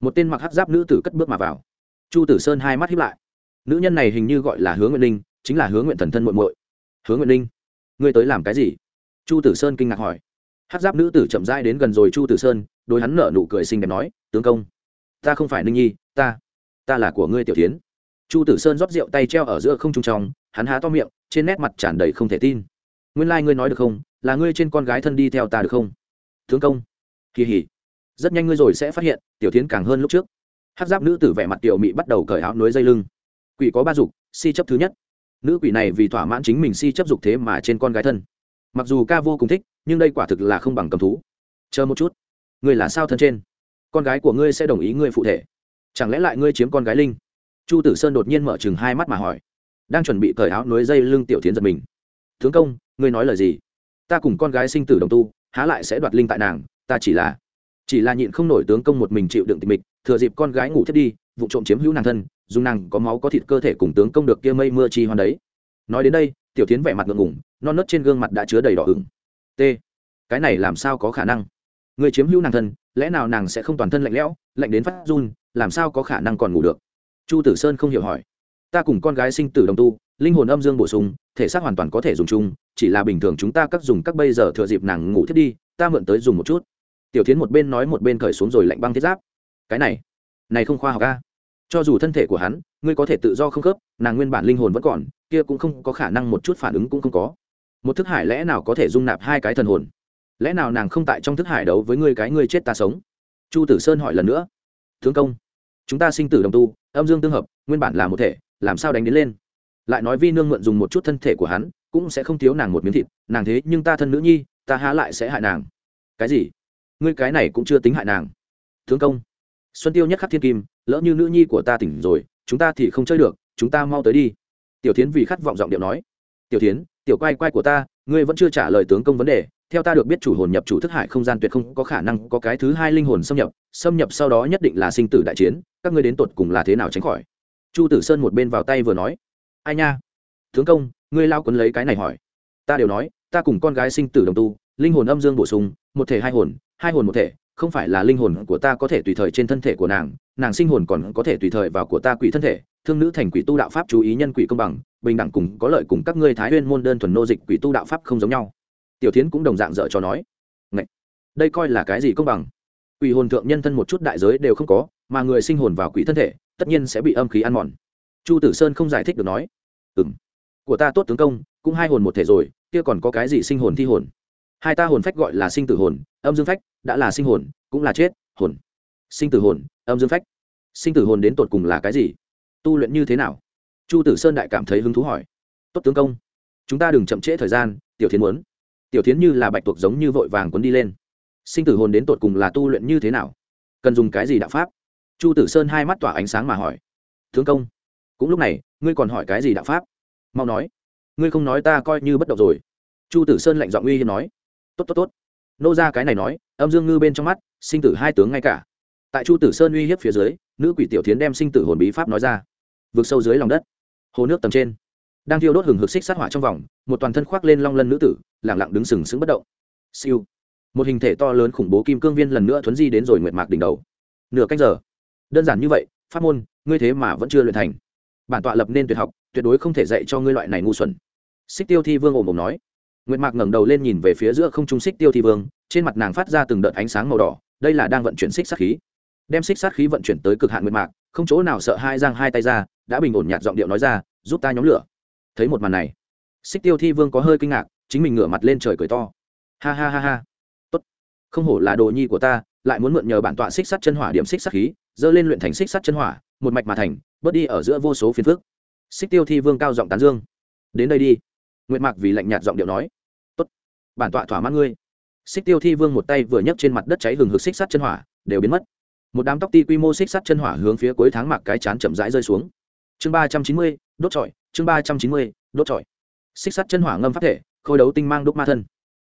Một tên mặc hát giáp nữ tử cất bước mà vào. Chu tử sơn hai mắt hiếp lại. Nữ nhân này hình như gọi là hướng nguyện linh, chính là hướng nguyện thần thân muội muội. Hướng nguyện linh, ngươi tới làm cái gì? Chu tử sơn kinh ngạc hỏi. Hát giáp nữ tử chậm rãi đến gần rồi chu tử sơn, đôi hắn nở nụ cười xinh đẹp nói, tướng công, ta không phải ninh nhi, ta ta là của ngươi tiểu tiến chu tử sơn rót rượu tay treo ở giữa không trung trong, hắn há to miệng, trên nét mặt tràn đầy không thể tin. Nguyên lai、like、ngươi nói được không? Là ngươi trên con gái thân đi theo ta được không? Tướng công. Kỳ hỉ. Rất nhanh ngươi rồi sẽ phát hiện, tiểu tiến càng hơn lúc trước. Hát giáp nữ tử vẻ mặt tiểu mị bắt đầu cởi áo nối dây lưng. Quỷ có ba dục, si chấp thứ nhất. Nữ quỷ này vì thỏa mãn chính mình si chấp dục thế mà trên con gái thân. Mặc dù ca vô cùng thích, nhưng đây quả thực là không bằng cầm thú. Chờ một chút. Ngươi là sao thân trên? Con gái của ngươi sẽ đồng ý ngươi phụ thể. Chẳng lẽ lại ngươi chiếm con gái linh? Chu tử sơn đột nhiên mở chừng hai mắt mà hỏi. Đang chuẩn bị cởi áo nối dây lưng tiểu tiến giật mình. Tướng công, ngươi nói lời gì? Ta cùng con gái sinh tử đồng tu, há lại sẽ đoạt linh tại nàng, ta chỉ là chỉ là nhịn không nổi tướng công một mình chịu đựng tịch mịch, thừa dịp con gái ngủ thiết đi, vụ trộm chiếm hữu nàng thân, dùng nàng có máu có thịt cơ thể cùng tướng công được kia mây mưa chi hoan đấy. Nói đến đây, tiểu tiến vẻ mặt ngượng ngủng non nớt trên gương mặt đã chứa đầy đỏ ửng. T, cái này làm sao có khả năng? Người chiếm hữu nàng thân, lẽ nào nàng sẽ không toàn thân lạnh lẽo, lạnh đến phát run, làm sao có khả năng còn ngủ được? Chu tử sơn không hiểu hỏi ta cùng con gái sinh tử đồng tu, linh hồn âm dương bổ sung, thể xác hoàn toàn có thể dùng chung, chỉ là bình thường chúng ta cắt dùng các bây giờ thừa dịp nàng ngủ thiết đi, ta mượn tới dùng một chút. Tiểu tiến một bên nói một bên cởi xuống rồi lạnh băng thiết giáp. Cái này này không khoa học ca cho dù thân thể của hắn, ngươi có thể tự do không khớp, nàng nguyên bản linh hồn vẫn còn, kia cũng không có khả năng một chút phản ứng cũng không có. Một thức hải lẽ nào có thể dung nạp hai cái thần hồn? Lẽ nào nàng không tại trong thức hải đấu với ngươi cái ngươi chết ta sống? Chu tử sơn hỏi lần nữa. Thương công, chúng ta sinh tử đồng tu, âm dương tương hợp, nguyên bản là một thể làm sao đánh đến lên? Lại nói vi nương mượn dùng một chút thân thể của hắn, cũng sẽ không thiếu nàng một miếng thịt. Nàng thế nhưng ta thân nữ nhi, ta há lại sẽ hại nàng. Cái gì? Ngươi cái này cũng chưa tính hại nàng. Thương công, xuân tiêu nhất khắc thiên kim, lỡ như nữ nhi của ta tỉnh rồi, chúng ta thì không chơi được, chúng ta mau tới đi. Tiểu tiến vì khát vọng giọng điệu nói. Tiểu tiến tiểu quay quay của ta, ngươi vẫn chưa trả lời tướng công vấn đề. Theo ta được biết chủ hồn nhập chủ thức hải không gian tuyệt không có khả năng có cái thứ hai linh hồn xâm nhập. Xâm nhập sau đó nhất định là sinh tử đại chiến. Các ngươi đến tột cùng là thế nào tránh khỏi? Chu tử sơn một bên vào tay vừa nói, ai nha? Tướng công, ngươi lao quấn lấy cái này hỏi. Ta đều nói, ta cùng con gái sinh tử đồng tu, linh hồn âm dương bổ sung, một thể hai hồn hai hồn một thể, không phải là linh hồn của ta có thể tùy thời trên thân thể của nàng nàng sinh hồn còn có thể tùy thời vào của ta quỷ thân thể. Thương nữ thành quỷ tu đạo pháp chú ý nhân quỷ công bằng, bình đẳng cùng có lợi cùng các ngươi thái nguyên môn đơn thuần nô dịch quỷ tu đạo pháp không giống nhau. Tiểu tiến cũng đồng dạng dở cho nói, Ngậy! đây coi là cái gì công bằng? Quỷ hồn thượng nhân thân một chút đại giới đều không có, mà người sinh hồn vào quỷ thân thể tất nhiên sẽ bị âm khí ăn mòn. Chu tử sơn không giải thích được nói ừ m của ta tốt tướng công, cũng hai hồn một thể rồi, kia còn có cái gì sinh hồn thi hồn? Hai ta hồn phách gọi là sinh tử hồn, âm dương phách đã là sinh hồn, cũng là chết, hồn. Sinh tử hồn, âm dương phách. Sinh tử hồn đến tột cùng là cái gì? Tu luyện như thế nào? Chu tử sơn đại cảm thấy hứng thú hỏi. Tốt tướng công, chúng ta đừng chậm trễ thời gian, tiểu thiến muốn. Tiểu thiến như là bạch tuộc giống như vội vàng quấn đi lên. Sinh tử hồn đến tột cùng là tu luyện như thế nào? Cần dùng cái gì đạo pháp? Chu tử sơn hai mắt tỏa ánh sáng mà hỏi thương công, cũng lúc này, ngươi còn hỏi cái gì đạo pháp? Mau nói. Ngươi không nói ta coi như bất động rồi. Chu tử sơn lạnh giọng uy hiếp nói, tốt tốt tốt. Nô ra cái này nói, âm dương ngư bên trong mắt, sinh tử hai tướng ngay cả. Tại chu tử sơn uy hiếp phía dưới, nữ quỷ tiểu tiến đem sinh tử hồn bí pháp nói ra. Vượt sâu dưới lòng đất, hồ nước tầm trên, đang thiêu đốt hừng hực xích sát hỏa trong vòng, một toàn thân khoác lên long lân nữ tử lẳng lặng đứng sừng sững bất động. Siêu. Một hình thể to lớn khủng bố kim cương viên lần nữa thuấn di đến rồi nguyệt mạc đỉnh đầu. Nửa cách giờ đơn giản như vậy, pháp môn, ngươi thế mà vẫn chưa luyện thành. Bản tọa lập nên tuyệt học, tuyệt đối không thể dạy cho ngươi loại này ngu xuẩn. Xích tiêu thi vương ồm ồm nói. Nguyệt mạc ngẩng đầu lên nhìn về phía giữa không trung xích tiêu thi vương, trên mặt nàng phát ra từng đợt ánh sáng màu đỏ, đây là đang vận chuyển xích sát khí. Đem xích sát khí vận chuyển tới cực hạn nguyệt mạc, không chỗ nào sợ hai giang hai tay ra, đã bình ổn nhạt giọng điệu nói ra, giúp ta nhóm lửa. Thấy một màn này, xích tiêu thi vương có hơi kinh ngạc, chính mình ngửa mặt lên trời cười to. Ha ha ha ha. Tốt. Không hổ là đồ nhi của ta, lại muốn mượn nhờ bản tọa xích sắt chân hỏa điểm xích sắt khí dơ lên luyện thành xích sắt chân hỏa, một mạch mà thành, bớt đi ở giữa vô số phiền phức. Xích tiêu thi vương cao giọng tán dương. Đến đây đi. Nguyệt mạc vì lạnh nhạt giọng điệu nói. Tốt. Bản tọa thỏa mãn ngươi. Xích tiêu thi vương một tay vừa nhấc trên mặt đất cháy hừng hực xích sắt chân hỏa, đều biến mất. Một đám tóc ti quy mô xích sắt chân hỏa hướng phía cuối tháng mạc cái chán chậm rãi rơi xuống. Chương ba trăm chín mươi, đốt trọi. Chương ba trăm chín mươi, đốt trọi. Xích sắt chân hỏa ngâm phát thể, khôi đấu tinh mang đúc ma thân.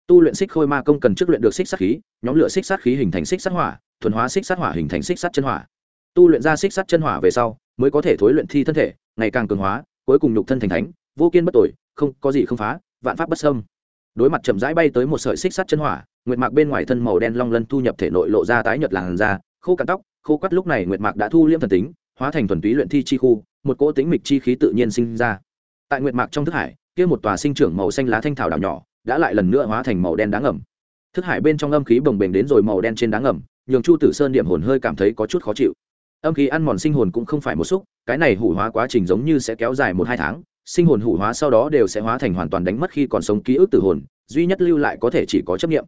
Tu luyện xích khôi ma công cần trước luyện được xích sắt khí, nhóm lửa xích sắt khí hình thành xích sắt hỏa thuần hóa xích sắt hỏa hình thành xích sắt chân hỏa. Tu luyện ra xích sắt chân hỏa về sau, mới có thể thối luyện thi thân thể, ngày càng cường hóa, cuối cùng nhục thân thành thánh, vô kiên bất tội không có gì không phá, vạn pháp bất sâm đối mặt chậm rãi bay tới một sợi xích sắt chân hỏa, nguyệt mạc bên ngoài thân màu đen long lân thu nhập thể nội lộ ra tái nhợt làn da, khô cạn tóc, khô quắt lúc này nguyệt mạc đã thu liễm thần tính, hóa thành thuần túy luyện thi chi khu, một cỗ tính mịch chi khí tự nhiên sinh ra. Tại nguyệt mạc trong thức hải, kia một tòa sinh trưởng màu xanh lá thanh thảo đảo nhỏ, đã lại lần nữa hóa thành màu đen đáng ngầm thức hải bên trong âm khí bồng bềnh đến rồi màu đen trên đáng ngầm nhường chu tử sơn điểm hồn hơi cảm thấy có chút khó chịu. Âm khí ăn mòn sinh hồn cũng không phải một xúc, cái này hủ hóa quá trình giống như sẽ kéo dài một hai tháng, sinh hồn hủ hóa sau đó đều sẽ hóa thành hoàn toàn đánh mất khi còn sống ký ức tử hồn, duy nhất lưu lại có thể chỉ có chấp nghiệm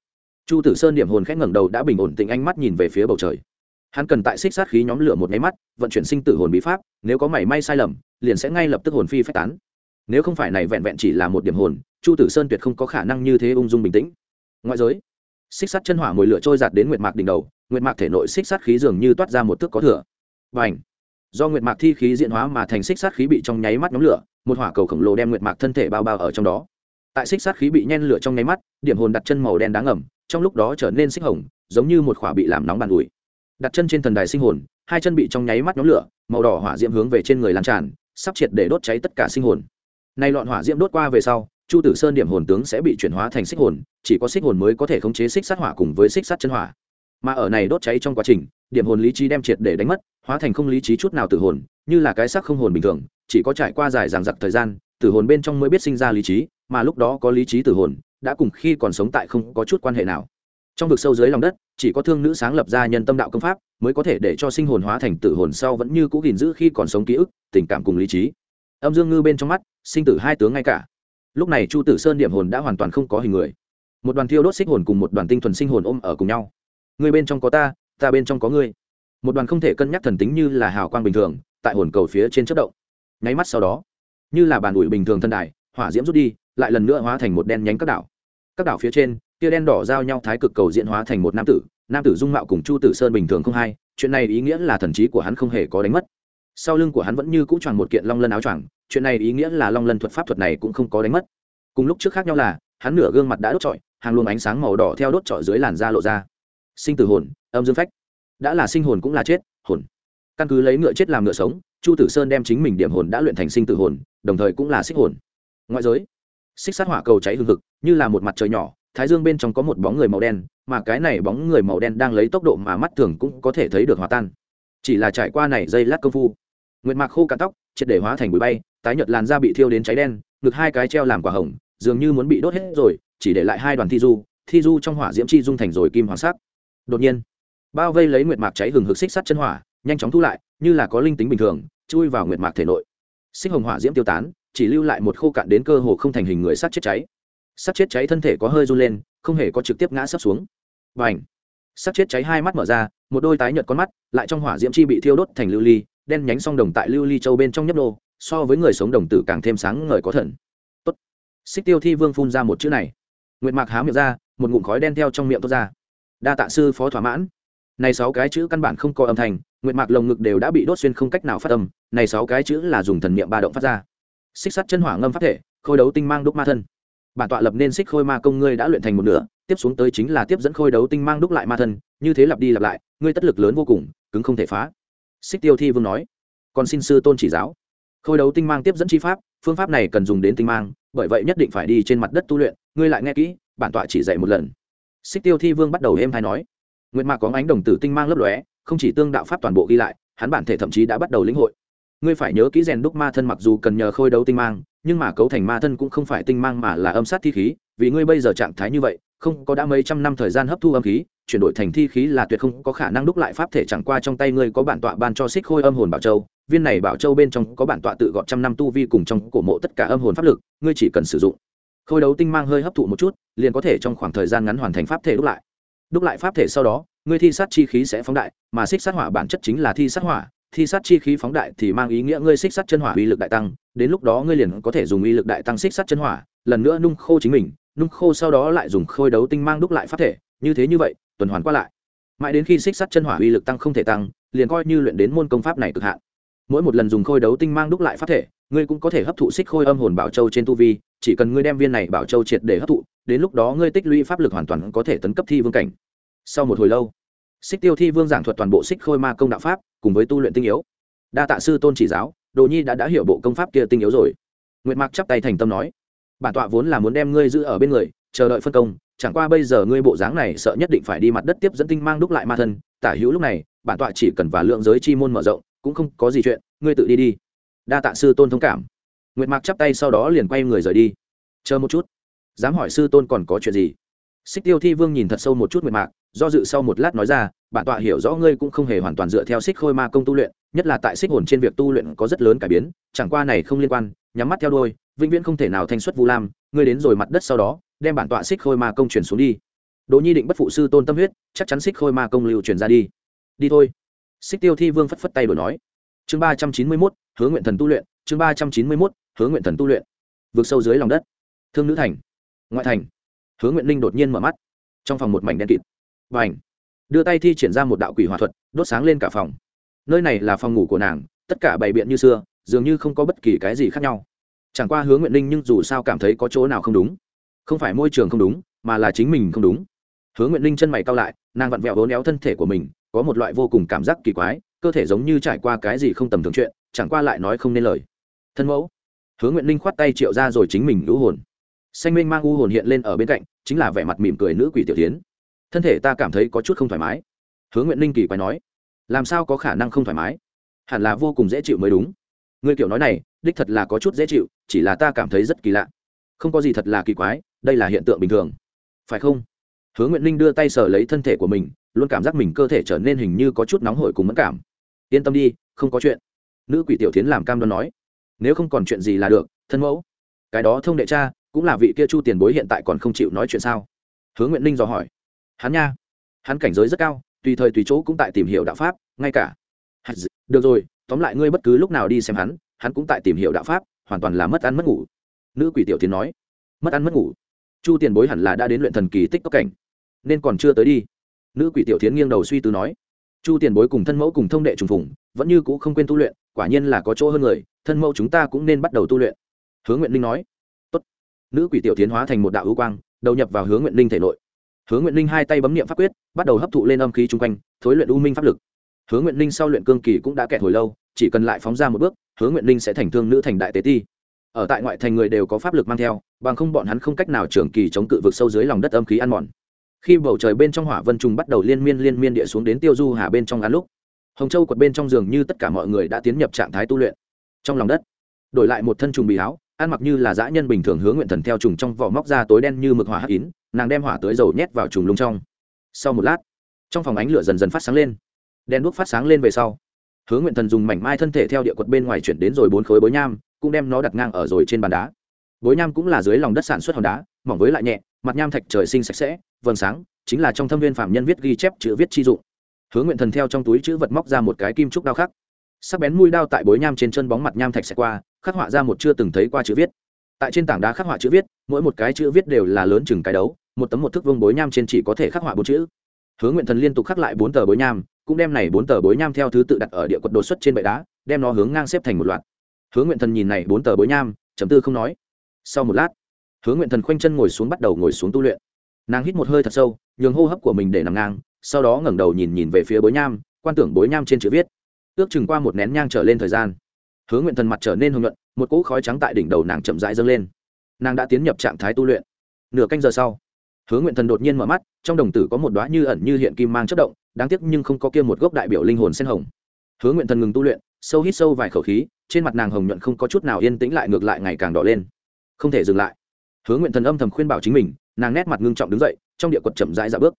chu tử sơn điểm hồn khẽ ngẩng đầu đã bình ổn tĩnh ánh mắt nhìn về phía bầu trời. Hắn cần tại xích sát khí nhóm lửa một nháy mắt, vận chuyển sinh tử hồn bí pháp, nếu có mảy may sai lầm, liền sẽ ngay lập tức hồn phi phách tán. Nếu không phải này vẹn vẹn chỉ là một điểm hồn, chu tử sơn tuyệt không có khả năng như thế ung dung bình tĩnh. Ngoại giới xích sắt chân hỏa mồi lửa trôi giạt đến nguyệt mạc đỉnh đầu, nguyệt mạc thể nội xích sắt khí dường như toát ra một thước có thừa. Và ảnh do nguyệt mạc thi khí diễn hóa mà thành xích sắt khí bị trong nháy mắt nhóm lửa, một hỏa cầu khổng lồ đem nguyệt mạc thân thể bao bao ở trong đó. Tại xích sắt khí bị nhen lửa trong nháy mắt, điểm hồn đặt chân màu đen đáng ngầm, trong lúc đó trở nên xích hồng, giống như một khỏa bị làm nóng bàn ủi. Đặt chân trên thần đài sinh hồn, hai chân bị trong nháy mắt nhóm lửa, màu đỏ hỏa diễm hướng về trên người lan tràn, sắp triệt để đốt cháy tất cả sinh hồn. Nay loạn hỏa diễm đốt qua về sau chu tử sơn điểm hồn tướng sẽ bị chuyển hóa thành xích hồn, chỉ có xích hồn mới có thể khống chế xích sát hỏa cùng với xích sát chân hỏa. Mà ở này đốt cháy trong quá trình, điểm hồn lý trí đem triệt để đánh mất, hóa thành không lý trí chút nào tử hồn, như là cái xác không hồn bình thường, chỉ có trải qua dài dằng dặc thời gian, tử hồn bên trong mới biết sinh ra lý trí, mà lúc đó có lý trí tử hồn, đã cùng khi còn sống tại không có chút quan hệ nào. Trong vực sâu dưới lòng đất, chỉ có thương nữ sáng lập ra nhân tâm đạo công pháp, mới có thể để cho sinh hồn hóa thành tử hồn sau vẫn như cũ gìn giữ khi còn sống ký ức, tình cảm cùng lý trí. Âm dương ngư bên trong mắt, sinh tử hai tướng ngay cả lúc này chu tử sơn điểm hồn đã hoàn toàn không có hình người. Một đoàn thiêu đốt xích hồn cùng một đoàn tinh thuần sinh hồn ôm ở cùng nhau. Người bên trong có ta ta bên trong có ngươi. Một đoàn không thể cân nhắc thần tính như là hào quang bình thường, tại hồn cầu phía trên chất động. Nháy mắt sau đó, như là bàn ủi bình thường thân đài, hỏa diễm rút đi, lại lần nữa hóa thành một đen nhánh các đảo. Các đảo phía trên, tia đen đỏ giao nhau thái cực cầu diễn hóa thành một nam tử. Nam tử dung mạo cùng chu tử sơn bình thường không hay chuyện này ý nghĩa là thần trí của hắn không hề có đánh mất sau lưng của hắn vẫn như cũ choàng một kiện long lân áo choàng, chuyện này ý nghĩa là long lân thuật pháp thuật này cũng không có đánh mất. Cùng lúc trước khác nhau là, hắn nửa gương mặt đã đốt trọi, hàng luồng ánh sáng màu đỏ theo đốt trọi dưới làn da lộ ra. Sinh tử hồn, âm dương phách. Đã là sinh hồn cũng là chết, hồn. Căn cứ lấy ngựa chết làm ngựa sống, chu tử sơn đem chính mình điểm hồn đã luyện thành sinh tử hồn, đồng thời cũng là xích hồn. Ngoại giới, xích sát hỏa cầu cháy hương thực như là một mặt trời nhỏ, thái dương bên trong có một bóng người màu đen, mà cái này bóng người màu đen đang lấy tốc độ mà mắt thường cũng có thể thấy được hòa tan. Chỉ là trải qua này dây lát công phu nguyệt mạc khô cả tóc, triệt để hóa thành bụi bay, tái nhợt làn da bị thiêu đến cháy đen, ngực hai cái treo làm quả hồng, dường như muốn bị đốt hết rồi, chỉ để lại hai đoàn thi du thi du trong hỏa diễm chi dung thành rồi kim hoàng sắc. Đột nhiên, bao vây lấy nguyệt mạc cháy hừng hực xích sắt chân hỏa, nhanh chóng thu lại, như là có linh tính bình thường, chui vào nguyệt mạc thể nội. Xích hồng hỏa diễm tiêu tán, chỉ lưu lại một khô cạn đến cơ hồ không thành hình người sát chết cháy. Sát chết cháy thân thể có hơi run lên, không hề có trực tiếp ngã sấp xuống. Và ảnh sát chết cháy hai mắt mở ra, một đôi tái nhợt con mắt, lại trong hỏa diễm chi bị thiêu đốt thành lưu ly đen nhánh song đồng tại lưu ly châu bên trong nhấp nô, so với người sống đồng tử càng thêm sáng ngời có thần. Tốt. Xích tiêu thi vương phun ra một chữ này. Nguyệt mạc há miệng ra, một ngụm khói đen theo trong miệng tốt ra. Đa tạ sư phó thỏa mãn. Này sáu cái chữ căn bản không có âm thanh, nguyệt mạc lồng ngực đều đã bị đốt xuyên không cách nào phát âm, này sáu cái chữ là dùng thần niệm ba động phát ra. Xích sắt chân hỏa ngâm phát thể, khôi đấu tinh mang đúc ma thân. Bản tọa lập nên xích khôi ma công ngươi đã luyện thành một nửa, tiếp xuống tới chính là tiếp dẫn khôi đấu tinh mang đúc lại ma thân, như thế lặp đi lặp lại, ngươi tất lực lớn vô cùng, cứng không thể phá xích tiêu thi vương nói, còn xin sư tôn chỉ giáo. Khôi đấu tinh mang tiếp dẫn chi pháp, phương pháp này cần dùng đến tinh mang, bởi vậy nhất định phải đi trên mặt đất tu luyện, ngươi lại nghe kỹ, bản tọa chỉ dạy một lần. Xích tiêu thi vương bắt đầu êm hay nói, nguyệt mạc có ánh đồng tử tinh mang lấp lóe, không chỉ tương đạo pháp toàn bộ ghi lại, hắn bản thể thậm chí đã bắt đầu lĩnh hội. Ngươi phải nhớ kỹ rèn đúc ma thân mặc dù cần nhờ khôi đấu tinh mang, nhưng mà cấu thành ma thân cũng không phải tinh mang mà là âm sát thi khí, vì ngươi bây giờ trạng thái như vậy, không có đã mấy trăm năm thời gian hấp thu âm khí chuyển đổi thành thi khí là tuyệt không có khả năng đúc lại pháp thể chẳng qua trong tay ngươi có bản tọa ban cho xích khôi âm hồn bảo châu, viên này bảo châu bên trong có bản tọa tự gọt trăm năm tu vi cùng trong cổ mộ tất cả âm hồn pháp lực, ngươi chỉ cần sử dụng. Khôi đấu tinh mang hơi hấp thụ một chút, liền có thể trong khoảng thời gian ngắn hoàn thành pháp thể đúc lại. Đúc lại pháp thể sau đó, ngươi thi sát chi khí sẽ phóng đại, mà xích sát hỏa bản chất chính là thi sát hỏa, thi sát chi khí phóng đại thì mang ý nghĩa ngươi xích sát chân hỏa uy lực đại tăng, đến lúc đó ngươi liền có thể dùng uy lực đại tăng xích sát chân hỏa, lần nữa nung khô chính mình, nung khô sau đó lại dùng khôi đấu tinh mang đúc lại pháp thể, như thế như vậy tuần hoàn qua lại. Mãi đến khi xích sắt chân hỏa uy lực tăng không thể tăng, liền coi như luyện đến môn công pháp này cực hạn. Mỗi một lần dùng khôi đấu tinh mang đúc lại pháp thể, ngươi cũng có thể hấp thụ xích khôi âm hồn bảo châu trên tu vi, chỉ cần ngươi đem viên này bảo châu triệt để hấp thụ, đến lúc đó ngươi tích lũy pháp lực hoàn toàn có thể tấn cấp thi vương cảnh. Sau một hồi lâu, xích tiêu thi vương giảng thuật toàn bộ xích khôi ma công đạo pháp, cùng với tu luyện tinh yếu. Đa tạ sư tôn chỉ giáo, đồ nhi đã đã hiểu bộ công pháp kia tinh yếu rồi. Nguyệt mạc chắp tay thành tâm nói, bản tọa vốn là muốn đem ngươi giữ ở bên người chờ đợi phân công, chẳng qua bây giờ ngươi bộ dáng này sợ nhất định phải đi mặt đất tiếp dẫn tinh mang đúc lại ma thân, tả hữu lúc này, bản tọa chỉ cần và lượng giới chi môn mở rộng, cũng không có gì chuyện, ngươi tự đi đi. Đa tạ sư tôn thông cảm. Nguyệt mạc chắp tay sau đó liền quay người rời đi. Chờ một chút. Dám hỏi sư tôn còn có chuyện gì? Xích tiêu thi vương nhìn thật sâu một chút nguyệt mạc, do dự sau một lát nói ra, bản tọa hiểu rõ ngươi cũng không hề hoàn toàn dựa theo xích khôi ma công tu luyện, nhất là tại xích hồn trên việc tu luyện có rất lớn cải biến, chẳng qua này không liên quan, nhắm mắt theo đôi vĩnh viễn không thể nào thanh xuất vu lam, ngươi đến rồi mặt đất sau đó đem bản tọa xích khôi ma công truyền xuống đi. Đỗ nhi định bất phụ sư tôn tâm huyết, chắc chắn xích khôi ma công lưu truyền ra đi. Đi thôi. Xích tiêu thi vương phất phất tay đổi nói. Chương ba trăm chín mươi mốt hướng nguyện thần tu luyện, chương ba trăm chín mươi mốt hướng nguyện thần tu luyện. Vượt sâu dưới lòng đất. Thương nữ thành. Ngoại thành. Hướng nguyện linh đột nhiên mở mắt. Trong phòng một mảnh đen kịt. Và ảnh đưa tay thi triển ra một đạo quỷ hòa thuật, đốt sáng lên cả phòng. Nơi này là phòng ngủ của nàng, tất cả bày biện như xưa, dường như không có bất kỳ cái gì khác nhau. Chẳng qua hướng nguyện linh nhưng dù sao cảm thấy có chỗ nào không đúng không phải môi trường không đúng, mà là chính mình không đúng. Hướng nguyện linh chân mày cao lại, nàng vặn vẹo hố néo thân thể của mình, có một loại vô cùng cảm giác kỳ quái, cơ thể giống như trải qua cái gì không tầm thường chuyện, chẳng qua lại nói không nên lời. Thân mẫu. Hướng nguyện linh khoát tay triệu ra rồi chính mình lũ hồn. Xanh minh mang u hồn hiện lên ở bên cạnh, chính là vẻ mặt mỉm cười nữ quỷ tiểu tiến. Thân thể ta cảm thấy có chút không thoải mái. Hướng nguyện linh kỳ quái nói. Làm sao có khả năng không thoải mái? Hẳn là vô cùng dễ chịu mới đúng. Ngươi kiểu nói này, đích thật là có chút dễ chịu, chỉ là ta cảm thấy rất kỳ lạ. Không có gì thật là kỳ quái đây là hiện tượng bình thường. Phải không? Hướng nguyện linh đưa tay sờ lấy thân thể của mình, luôn cảm giác mình cơ thể trở nên hình như có chút nóng hổi cùng mất cảm. Yên tâm đi, không có chuyện. Nữ quỷ tiểu tiến làm cam đoan nói. Nếu không còn chuyện gì là được, thân mẫu. Cái đó thông đệ cha, cũng là vị kia chu tiền bối hiện tại còn không chịu nói chuyện sao? Hướng nguyện Linh dò hỏi. Hắn nha. Hắn cảnh giới rất cao, tùy thời tùy chỗ cũng tại tìm hiểu đạo pháp, ngay cả. Được rồi, tóm lại ngươi bất cứ lúc nào đi xem hắn hắn cũng tại tìm hiểu đạo pháp, hoàn toàn là mất ăn mất ngủ. Nữ quỷ tiểu tiến nói. Mất ăn mất ngủ chu tiền bối hẳn là đã đến luyện thần kỳ tích cấp cảnh, nên còn chưa tới đi. Nữ quỷ tiểu tiến nghiêng đầu suy tư nói. Chu tiền bối cùng thân mẫu cùng thông đệ trùng phùng, vẫn như c ũ không quên tu luyện, quả nhiên là có chỗ hơn người, thân mẫu chúng ta cũng nên bắt đầu tu luyện. Hướng nguyện linh nói. Tốt. nữ quỷ tiểu tiến hóa thành một đạo hữu quang, đầu nhập vào hướng nguyện linh thể nội. Hướng nguyện linh hai tay bấm nghiệm pháp quyết, bắt đầu hấp thụ lên âm khí chung quanh, thối luyện u minh pháp lực. Hướng nguyện linh sau luyện cương kỳ cũng đã kẹt hồi lâu, chỉ cần lại phóng ra một bước, hướng nguyện linh sẽ thành thương nữ thành đại tế ti ở tại ngoại thành người đều có pháp lực mang theo, bằng không bọn hắn không cách nào trường kỳ chống cự vực sâu dưới lòng đất âm khí ăn mòn. Khi bầu trời bên trong hỏa vân trùng bắt đầu liên miên liên miên địa xuống đến tiêu du hà bên trong ngắn lúc, hồng châu quật bên trong giường như tất cả mọi người đã tiến nhập trạng thái tu luyện. Trong lòng đất, đổi lại một thân trùng bị áo, ăn mặc như là dã nhân bình thường hướng nguyện thần theo trùng trong vỏ móc ra tối đen như mực hỏa hắc kín nàng đem hỏa tới dầu nhét vào trùng lung trong. Sau một lát, trong phòng ánh lửa dần dần phát sáng lên. Đen đuốc phát sáng lên về sau, hướng nguyện thần dùng mảnh mai thân thể theo địa quật bên ngoài chuyển đến rồi bốn khối bối nham cũng đem nó đặt ngang ở rồi trên bàn đá. Bối nham cũng là dưới lòng đất sản xuất hòn đá, mỏng với lại nhẹ, mặt nham thạch trời sinh sạch sẽ, vầng sáng chính là trong thâm viên phạm nhân viết ghi chép chữ viết chi dụng. Hướng nguyện thần theo trong túi chữ vật móc ra một cái kim trúc đao khắc. Sắc bén mũi đao tại bối nham trên chân bóng mặt nham thạch sẽ qua, khắc họa ra một chưa từng thấy qua chữ viết. Tại trên tảng đá khắc họa chữ viết, mỗi một cái chữ viết đều là lớn chừng cái đấu, một tấm một thước vương bối nham trên chỉ có thể khắc họa bốn chữ. Hướng nguyện thần liên tục khắc lại bốn tờ bối nham, cũng đem này bốn tờ bối nham theo thứ tự đặt ở địa quật đột xuất trên bệ đá, đem nó hướng ngang xếp thành một loạt hướng nguyện thần nhìn này bốn tờ bối nham chấm tư không nói. Sau một lát hướng nguyện thần khoanh chân ngồi xuống bắt đầu ngồi xuống tu luyện. Nàng hít một hơi thật sâu, nhường hô hấp của mình để nằm ngang, sau đó ngẩng đầu nhìn nhìn về phía bối nham, quan tưởng bối nham trên chữ viết. Ước chừng qua một nén nhang trở lên thời gian hướng nguyện thần mặt trở nên hưng luận một cỗ khói trắng tại đỉnh đầu nàng chậm rãi dâng lên. Nàng đã tiến nhập trạng thái tu luyện. Nửa canh giờ sau hướng nguyện thần đột nhiên mở mắt, trong đồng tử có một đoá như ẩn như hiện kim mang chất động, đáng tiếc nhưng không có kia một gốc đại biểu linh hồn sen hồng. Hướng nguyện thần ngừng tu luyện, sâu hít sâu vài khẩu khí trên mặt nàng hồng nhuận không có chút nào yên tĩnh lại ngược lại ngày càng đỏ lên. Không thể dừng lại. Hứa nguyện thần âm thầm khuyên bảo chính mình, nàng nét mặt ngưng trọng đứng dậy, trong địa quật chậm rãi ra bước.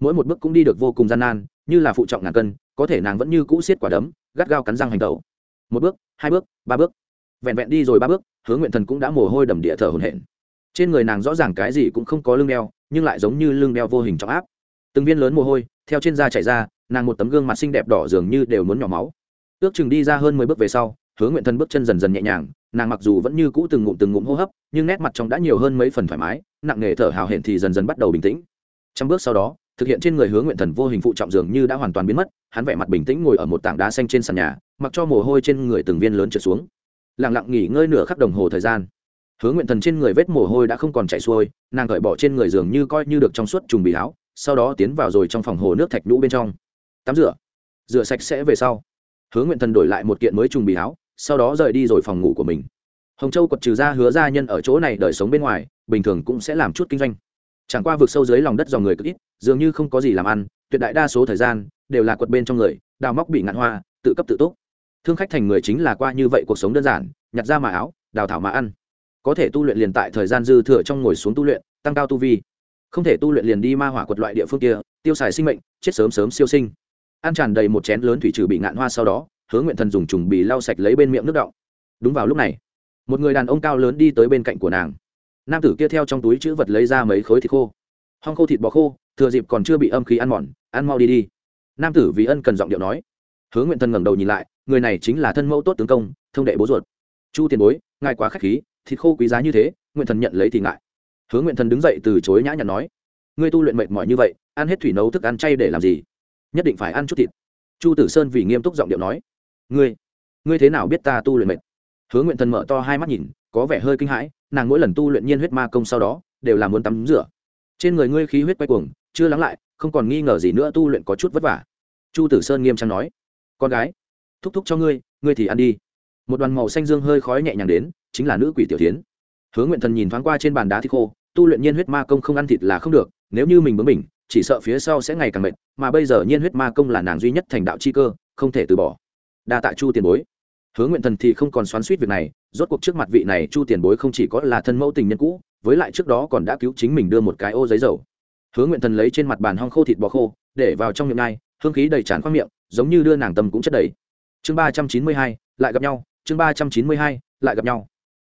Mỗi một bước cũng đi được vô cùng gian nan, như là phụ trọng ngàn cân, có thể nàng vẫn như cũ xiết quả đấm, gắt gao cắn răng hành tẩu một bước, hai bước, ba bước. Vẹn vẹn đi rồi ba bước, hứa nguyện thần cũng đã mồ hôi đầm địa thở hồn hển. Trên người nàng rõ ràng cái gì cũng không có lưng đeo, nhưng lại giống như lưng đeo vô hình trọng áp. Từng viên lớn mồ hôi, theo trên da chảy ra, nàng một tấm gương mặt xinh đẹp đỏ dường như đều muốn nhỏ máu. Ước chừng đi ra hơn mười bước về sau hướng nguyện thần bước chân dần dần nhẹ nhàng, nàng mặc dù vẫn như cũ từng ngụm từng ngụm hô hấp, nhưng nét mặt trong đã nhiều hơn mấy phần thoải mái, nặng nề thở hào hển thì dần dần bắt đầu bình tĩnh. Trong bước sau đó, thực hiện trên người hướng nguyện thần vô hình phụ trọng dường như đã hoàn toàn biến mất, hắn vẻ mặt bình tĩnh ngồi ở một tảng đá xanh trên sàn nhà, mặc cho mồ hôi trên người từng viên lớn trượt xuống. Lặng lặng nghỉ ngơi nửa khắc đồng hồ thời gian hướng nguyện thần trên người vết mồ hôi đã không còn chảy xuôi, nàng cởi bỏ trên người dường như coi như được trong suốt trùng bị áo, sau đó tiến vào rồi trong phòng hồ nước thạch nhũ bên trong. Tắm rửa. Rửa sạch sẽ về sau hướng nguyện thần đổi lại một kiện mới trùng bị áo sau đó rời đi rồi phòng ngủ của mình. Hồng châu quật trừ ra hứa gia nhân ở chỗ này đời sống bên ngoài, bình thường cũng sẽ làm chút kinh doanh. Chẳng qua vực sâu dưới lòng đất dòng người cực ít, dường như không có gì làm ăn, tuyệt đại đa số thời gian, đều là quật bên trong người, đào móc bị ngạn hoa, tự cấp tự túc. Thương khách thành người chính là qua như vậy cuộc sống đơn giản, nhặt ra mà áo, đào thảo mà ăn. Có thể tu luyện liền tại thời gian dư thừa trong ngồi xuống tu luyện, tăng cao tu vi. Không thể tu luyện liền đi ma hỏa quật loại địa phương kia, tiêu xài sinh mệnh, chết sớm sớm siêu sinh. Ăn tràn đầy một chén lớn thủy trừ bị ngạn hoa sau đó hướng nguyện thần dùng trùng bì lau sạch lấy bên miệng nước đọng. Đúng vào lúc này, một người đàn ông cao lớn đi tới bên cạnh của nàng. Nam tử kia theo trong túi chữ vật lấy ra mấy khối thịt khô. Hong khô thịt bò khô, thừa dịp còn chưa bị âm khí ăn mòn, ăn mau đi đi. Nam tử vì ân cần giọng điệu nói. Hướng nguyện thần ngẩng đầu nhìn lại, người này chính là thân mẫu tốt tướng công, thông đệ bố ruột. Chu tiền bối, ngài quá k h á c h khí, thịt khô quý giá như thế, nguyện thần nhận lấy thì ngại. Hướng nguyện thần đứng dậy từ chối nhã nhặn nói. Ngươi tu luyện mệt mỏi như vậy, ăn hết thủy nấu thức ăn chay để làm gì? Nhất định phải ăn chút thịt. Chu tử sơn vì nghiêm túc giọng điệu nói ngươi ngươi thế nào biết ta tu luyện mệt? Hướng nguyện thần mở to hai mắt nhìn, có vẻ hơi kinh hãi, nàng mỗi lần tu luyện nhiên huyết ma công sau đó, đều là muốn tắm rửa. Trên người ngươi khí huyết quay cuồng, chưa lắng lại, không còn nghi ngờ gì nữa tu luyện có chút vất vả. Chu tử sơn nghiêm trang nói, con gái, thúc thúc cho ngươi ngươi thì ăn đi. Một đoàn màu xanh dương hơi khói nhẹ nhàng đến, chính là nữ quỷ tiểu tiến. Hướng nguyện thần nhìn thoáng qua trên bàn đá thịt khô, tu luyện nhiên huyết ma công không ăn thịt là không được, nếu như mình bướng mình chỉ sợ phía sau sẽ ngày càng mệt, mà bây giờ nhiên huyết ma công là nàng duy nhất thành đạo chi cơ, không thể từ bỏ đa tạ chu tiền bối. Hướng nguyện thần thì không còn xoắn suýt việc này, rốt cuộc trước mặt vị này chu tiền bối không chỉ có là thân mẫu tình nhân cũ, với lại trước đó còn đã cứu chính mình đưa một cái ô giấy dầu. Hướng nguyện thần lấy trên mặt bàn hong khô thịt bò khô, để vào trong miệng ngai hương khí đầy tràn khoang miệng, giống như đưa nàng tầm cũng chất đầy. Chương ba trăm chín mươi hai, lại gặp nhau, chương ba trăm chín mươi hai, lại gặp nhau.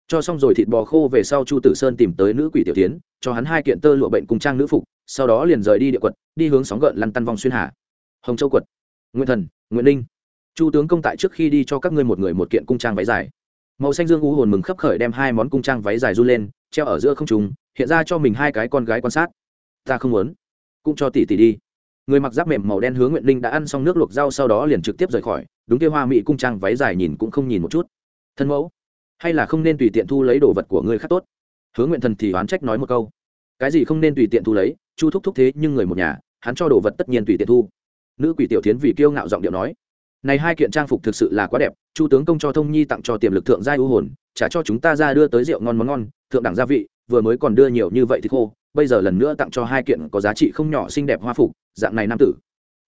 Cho xong rồi thịt bò khô về sau chu tử sơn tìm tới nữ quỷ tiểu tiến, cho hắn hai kiện tơ lụa bệnh cùng trang nữ phục, sau đó liền rời đi địa quật, đi hướng sóng gợn lăn tăn vòng xuyên hà. Hồng châu quật. Nguyễn thần nguyễn ninh chu tướng công tại trước khi đi cho các ngươi một người một kiện cung trang váy dài. Màu xanh dương u hồn mừng khấp khởi đem hai món cung trang váy dài run lên, treo ở giữa không trùng hiện ra cho mình hai cái con gái quan sát. Ta không muốn. Cũng cho tỷ tỷ đi. Người mặc giáp mềm màu đen hướng nguyện linh đã ăn xong nước luộc rau sau đó liền trực tiếp rời khỏi, đúng kia hoa mỹ cung trang váy dài nhìn cũng không nhìn một chút. Thân mẫu, hay là không nên tùy tiện thu lấy đồ vật của người khác tốt? Hướng nguyện thần thì oán trách nói một câu. Cái gì không nên tùy tiện thu lấy, chu thúc thúc thế nhưng người một nhà, hắn cho đồ vật tất nhiên tùy tiện thu. Nữ quỷ tiểu tiến vì kiêu ngạo giọng điệu nói này hai kiện trang phục thực sự là quá đẹp, chu tướng công cho thông nhi tặng cho tiềm lực thượng giai ưu hồn trả cho chúng ta ra đưa tới rượu ngon món ngon, thượng đẳng gia vị, vừa mới còn đưa nhiều như vậy thì khô, bây giờ lần nữa tặng cho hai kiện có giá trị không nhỏ xinh đẹp hoa phục, dạng này nam tử.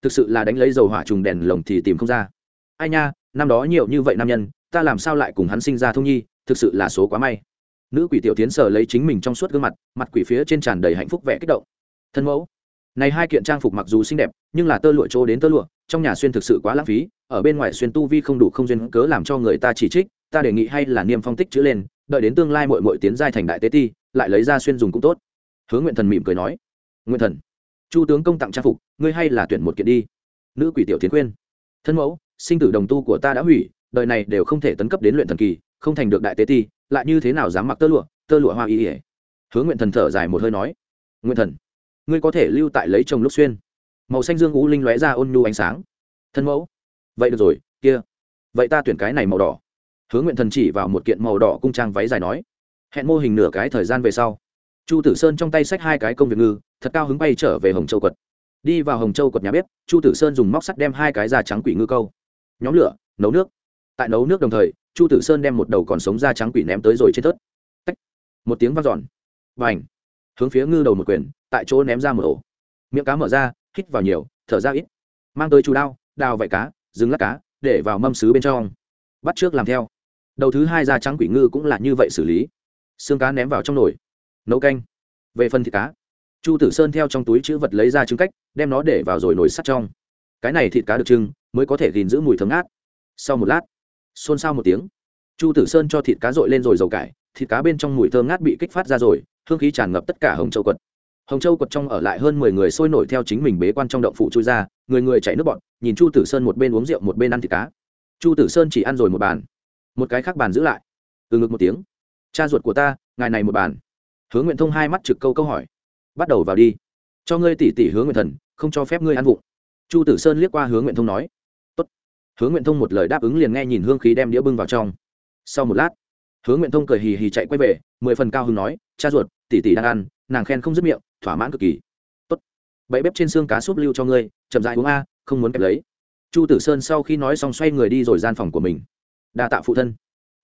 Thực sự là đánh lấy dầu hỏa trùng đèn lồng thì tìm không ra. Ai nha, năm đó nhiều như vậy nam nhân, ta làm sao lại cùng hắn sinh ra thông nhi, thực sự là số quá may. Nữ quỷ tiểu tiến sở lấy chính mình trong suốt gương mặt mặt quỷ phía trên tràn đầy hạnh phúc vẻ kích động. Thân mẫu này hai kiện trang phục mặc dù xinh đẹp, nhưng là tơ lụa chỗ đến tơ lụa, trong nhà xuyên thực sự quá lãng phí, ở bên ngoài xuyên tu vi không đủ không duyên cớ làm cho người ta chỉ trích, ta đề nghị hay là niêm phong tích chữ lên, đợi đến tương lai mội mội tiến giai thành đại tế ti, lại lấy ra xuyên dùng cũng tốt. Hướng nguyện thần mỉm cười nói. Nguyện thần, chu tướng công tặng trang phục, ngươi hay là tuyển một kiện đi. Nữ quỷ tiểu tiến khuyên. Thân mẫu, sinh tử đồng tu của ta đã hủy, đời này đều không thể tấn cấp đến luyện thần kỳ, không thành được đại tế ti, lại như thế nào dám mặc tơ lụa tơ lụa hoa y ỉa hướng nguyện thần thở dài một hơi nói. Nguyện thần ngươi có thể lưu tại lấy chồng lúc xuyên. Màu xanh dương ú linh lóe ra ôn nhu ánh sáng. Thân mẫu. Vậy được rồi, kia. Vậy ta tuyển cái này màu đỏ. Hướng nguyện thần chỉ vào một kiện màu đỏ cung trang váy dài nói. Hẹn mô hình nửa cái thời gian về sau. Chu tử sơn trong tay xách hai cái công việc ngư, thật cao hứng bay trở về hồng châu quật. Đi vào hồng châu quật nhà bếp, chu tử sơn dùng móc sắt đem hai cái da trắng quỷ ngư câu. Nhóm lửa, nấu nước. Tại nấu nước đồng thời, chu tử sơn đem một đầu còn sống da trắng quỷ ném tới rồi trên tớt Tách. một tiếng vang dọn. Và ảnh hướng phía ngư đầu một quyền tại chỗ ném ra một ổ. Miệng cá mở ra, hít vào nhiều, thở ra ít. Mang tới chú đao, đào vải cá dừng lát cá, để vào mâm xứ bên trong. Bắt trước làm theo. Đầu thứ hai da trắng quỷ ngư cũng là như vậy xử lý. Xương cá ném vào trong nồi. Nấu canh. Về phần thịt cá. Chu tử sơn theo trong túi chữ vật lấy ra trứng cách, đem nó để vào rồi nồi sắt trong. Cái này thịt cá được trưng, mới có thể gìn giữ mùi thơm ngát. Sau một lát, xôn xao một tiếng, chu tử sơn cho thịt cá dội lên rồi dầu cải, thịt cá bên trong mùi thơm ngát bị kích phát ra rồi, hương khí tràn ngập tất cả hồng châu quật hồng châu quật trong ở lại hơn mười người sôi nổi theo chính mình bế quan trong động phủ chui ra, người người chạy nước bọn, nhìn chu tử sơn một bên uống rượu một bên ăn thịt cá. Chu tử sơn chỉ ăn rồi một bàn. Một cái khác bàn giữ lại. Từ ngực một tiếng. Cha ruột của ta, ngài này một bàn. Hướng nguyện thông hai mắt trực câu câu hỏi. Bắt đầu vào đi. Cho ngươi tỉ tỷ hướng nguyện thần, không cho phép ngươi ăn vụng. Chu tử sơn liếc qua hướng nguyện thông nói. Tốt. hướng nguyện thông một lời đáp ứng liền nghe nhìn hương khí đem đĩa bưng vào trong. Sau một lát hướng nguyện thông cười hì hì chạy quay về, mười phần cao hưng nói, cha ruột tỷ tỷ đang ăn, nàng khen không dứt miệng, thỏa mãn cực kỳ. Tốt. bậy bếp trên xương cá súp lưu cho ngươi, chậm dại uống a, không muốn kẹp lấy. Chu tử sơn sau khi nói xong xoay người đi rồi gian phòng của mình. Đa tạ phụ thân.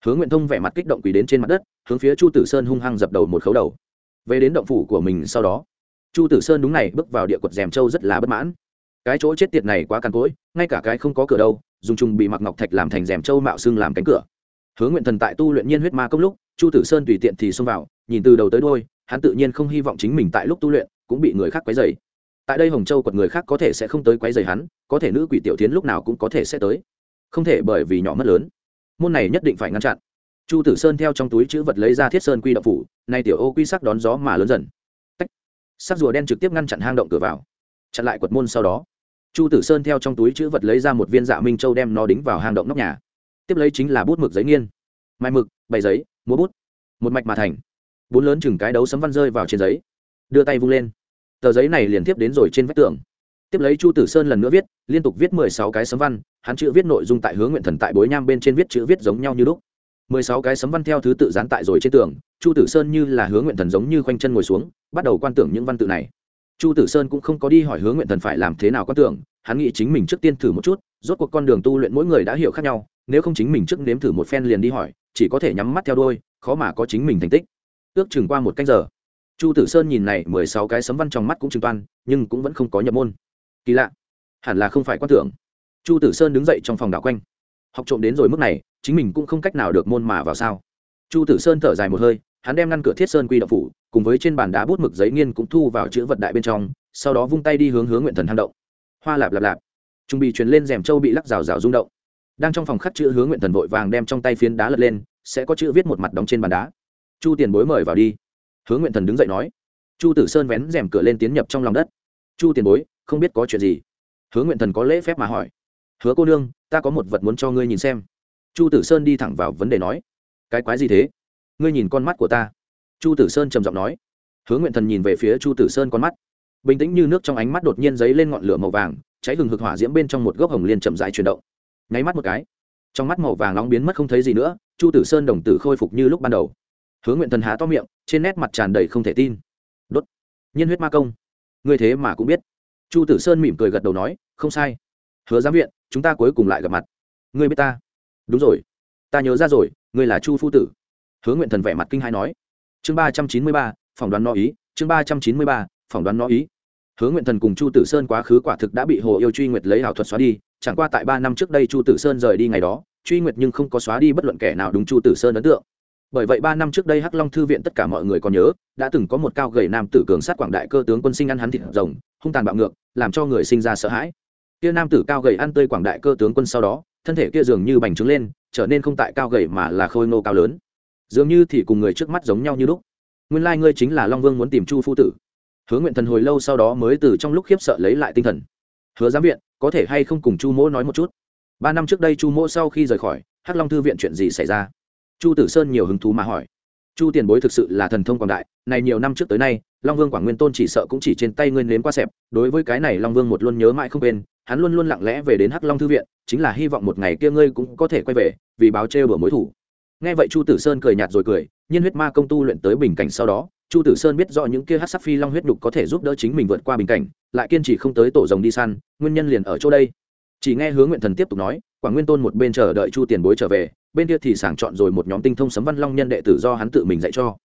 Hướng nguyện thông vẻ mặt kích động quỳ đến trên mặt đất, hướng phía chu tử sơn hung hăng dập đầu một khấu đầu. Về đến động phủ của mình sau đó, chu tử sơn đúng này bước vào địa quật rèm châu rất là bất mãn. Cái chỗ chết tiệt này quá càn cỗi, ngay cả cái không có cửa đâu, dùng trùng bị mặc ngọc thạch làm thành rèm châu mạo xương làm cánh cửa. Hướng nguyện thần tại tu luyện nhiên huyết ma công lúc, chu tử sơn tùy tiện thì xông vào, nhìn từ đầu tới đôi hắn tự nhiên không hy vọng chính mình tại lúc tu luyện cũng bị người khác quấy dày tại đây hồng châu quật người khác có thể sẽ không tới quấy dày hắn, có thể nữ quỷ tiểu tiến lúc nào cũng có thể sẽ tới. Không thể bởi vì nhỏ mất lớn. Môn này nhất định phải ngăn chặn. Chu tử sơn theo trong túi chữ vật lấy ra thiết sơn quy động phủ, nay tiểu ô quy sắc đón gió mà lớn dần. Tách. Sắc rùa đen trực tiếp ngăn chặn hang động cửa vào. Chặn lại quật môn sau đó. Chu tử sơn theo trong túi chữ vật lấy ra một viên dạ minh châu đem nó đính vào hang động nóc nhà. Tiếp lấy chính là bút mực giấy nghiên. Mai mực, bày giấy, múa bút. Một mạch mà thành bốn lớn chừng cái đấu sấm văn rơi vào trên giấy. Đưa tay vung lên. Tờ giấy này liền tiếp đến rồi trên vách tường. Tiếp lấy chu tử sơn lần nữa viết, liên tục viết mười sáu cái sấm văn, hắn chữ viết nội dung tại hướng nguyện thần tại bối nham bên trên viết chữ viết giống nhau như lúc. Mười sáu cái sấm văn theo thứ tự dán tại rồi trên tường, chu tử sơn như là hướng nguyện thần giống như khoanh chân ngồi xuống, bắt đầu quan tưởng những văn tự này. Chu tử sơn cũng không có đi hỏi hướng nguyện thần phải làm thế nào quan tưởng, hắn nghĩ chính mình trước tiên thử một chút, rốt cuộc con đường tu luyện mỗi người đã hiểu khác nhau, nếu không chính mình trước nếm thử một phen liền đi hỏi, chỉ có thể nhắm mắt theo đôi khó mà có chính mình thành tích ước chừng qua một canh giờ. Chu tử sơn nhìn này mười sáu cái sấm văn trong mắt cũng chừng toan, nhưng cũng vẫn không có nhập môn. Kỳ lạ, hẳn là không phải quan tưởng. Chu tử sơn đứng dậy trong phòng đảo quanh. Học trộm đến rồi mức này, chính mình cũng không cách nào được môn mà vào sao. Chu tử sơn thở dài một hơi, hắn đem ngăn cửa thiết sơn quy đậu phủ, cùng với trên bàn đá bút mực giấy nghiên cũng thu vào chữ vật đại bên trong, sau đó vung tay đi hướng hướng nguyện thần hang động. Hoa lạp lạp lạp. Trung bị truyền lên rèm châu bị lắc rào rào rung động. Đang trong phòng khắc chữ hướng nguyện thần vội vàng đem trong tay phiến đá lật lên, sẽ có chữ viết một mặt đóng trên bàn đá chu tiền bối mời vào đi. Hướng nguyện thần đứng dậy nói. Chu tử sơn vén rèm cửa lên tiến nhập trong lòng đất. Chu tiền bối, không biết có chuyện gì? Hướng nguyện thần có lễ phép mà hỏi. Hứa cô nương, ta có một vật muốn cho ngươi nhìn xem. Chu tử sơn đi thẳng vào vấn đề nói. Cái quái gì thế? Ngươi nhìn con mắt của ta. Chu tử sơn trầm giọng nói. Hướng nguyện thần nhìn về phía chu tử sơn con mắt. Bình tĩnh như nước trong ánh mắt đột nhiên dấy lên ngọn lửa màu vàng, cháy hừng hực hỏa diễm bên trong một gốc hồng liên chậm dại chuyển động. Nháy mắt một cái, trong mắt màu vàng nóng biến mất không thấy gì nữa, chu tử sơn đồng tử khôi phục như lúc ban đầu hướng nguyện thần há to miệng, trên nét mặt tràn đầy không thể tin. Đốt. Nhiên huyết ma công. Ngươi thế mà cũng biết. Chu tử sơn mỉm cười gật đầu nói, không sai. Hứa giám viện, chúng ta cuối cùng lại gặp mặt. Ngươi biết ta? Đúng rồi. Ta nhớ ra rồi, ngươi là chu phu tử. Hướng nguyện thần vẻ mặt kinh hai nói. Chương ba trăm chín mươi ba, phỏng đoán nó ý. Chương ba trăm chín mươi ba, phỏng đoán nó ý. Hứa nguyện thần cùng chu tử sơn quá khứ quả thực đã bị hồ yêu truy nguyệt lấy ảo thuật xóa đi. Chẳng qua tại ba năm trước đây chu tử sơn rời đi ngày đó, truy nguyệt nhưng không có xóa đi bất luận kẻ nào đúng chu tử sơn ấn tượng bởi vậy ba năm trước đây hắc long thư viện tất cả mọi người còn nhớ, đã từng có một cao gầy nam tử cường sát quảng đại cơ tướng quân sinh ăn hắn thịt rồng, hung tàn bạo ngược, làm cho người sinh ra sợ hãi. Kia nam tử cao gầy ăn tươi quảng đại cơ tướng quân sau đó, thân thể kia dường như bành trướng lên, trở nên không tại cao gầy mà là khôi ngô cao lớn. Dường như thì cùng người trước mắt giống nhau như lúc. Nguyên lai ngươi chính là long vương muốn tìm chu phu tử. Hứa nguyện thần hồi lâu sau đó mới từ trong lúc khiếp sợ lấy lại tinh thần. Hứa giám viện, có thể hay không cùng chu mỗ nói một chút? Ba năm trước đây chu mỗ sau khi rời khỏi, hắc long thư viện chuyện gì xảy ra? Chu tử sơn nhiều hứng thú mà hỏi. Chu tiền bối thực sự là thần thông quảng đại, này nhiều năm trước tới nay, long vương quảng nguyên tôn chỉ sợ cũng chỉ trên tay ngươi nếm qua xẹp, đối với cái này long vương một luôn nhớ mãi không quên, hắn luôn luôn lặng lẽ về đến hắc long thư viện, chính là hy vọng một ngày kia ngươi cũng có thể quay về, vì báo trêu bữa mối thủ. Nghe vậy chu tử sơn cười nhạt rồi cười, nhiên huyết ma công tu luyện tới bình cảnh sau đó, chu tử sơn biết rõ những kia hát sắc phi long huyết đục có thể giúp đỡ chính mình vượt qua bình cảnh, lại kiên trì không tới tổ rồng đi săn, nguyên nhân liền ở chỗ đây chỉ nghe hướng nguyện thần tiếp tục nói, quảng nguyên tôn một bên chờ đợi chu tiền bối trở về, bên kia thì sàng chọn rồi một nhóm tinh thông sấm văn long nhân đệ tử do hắn tự mình dạy cho.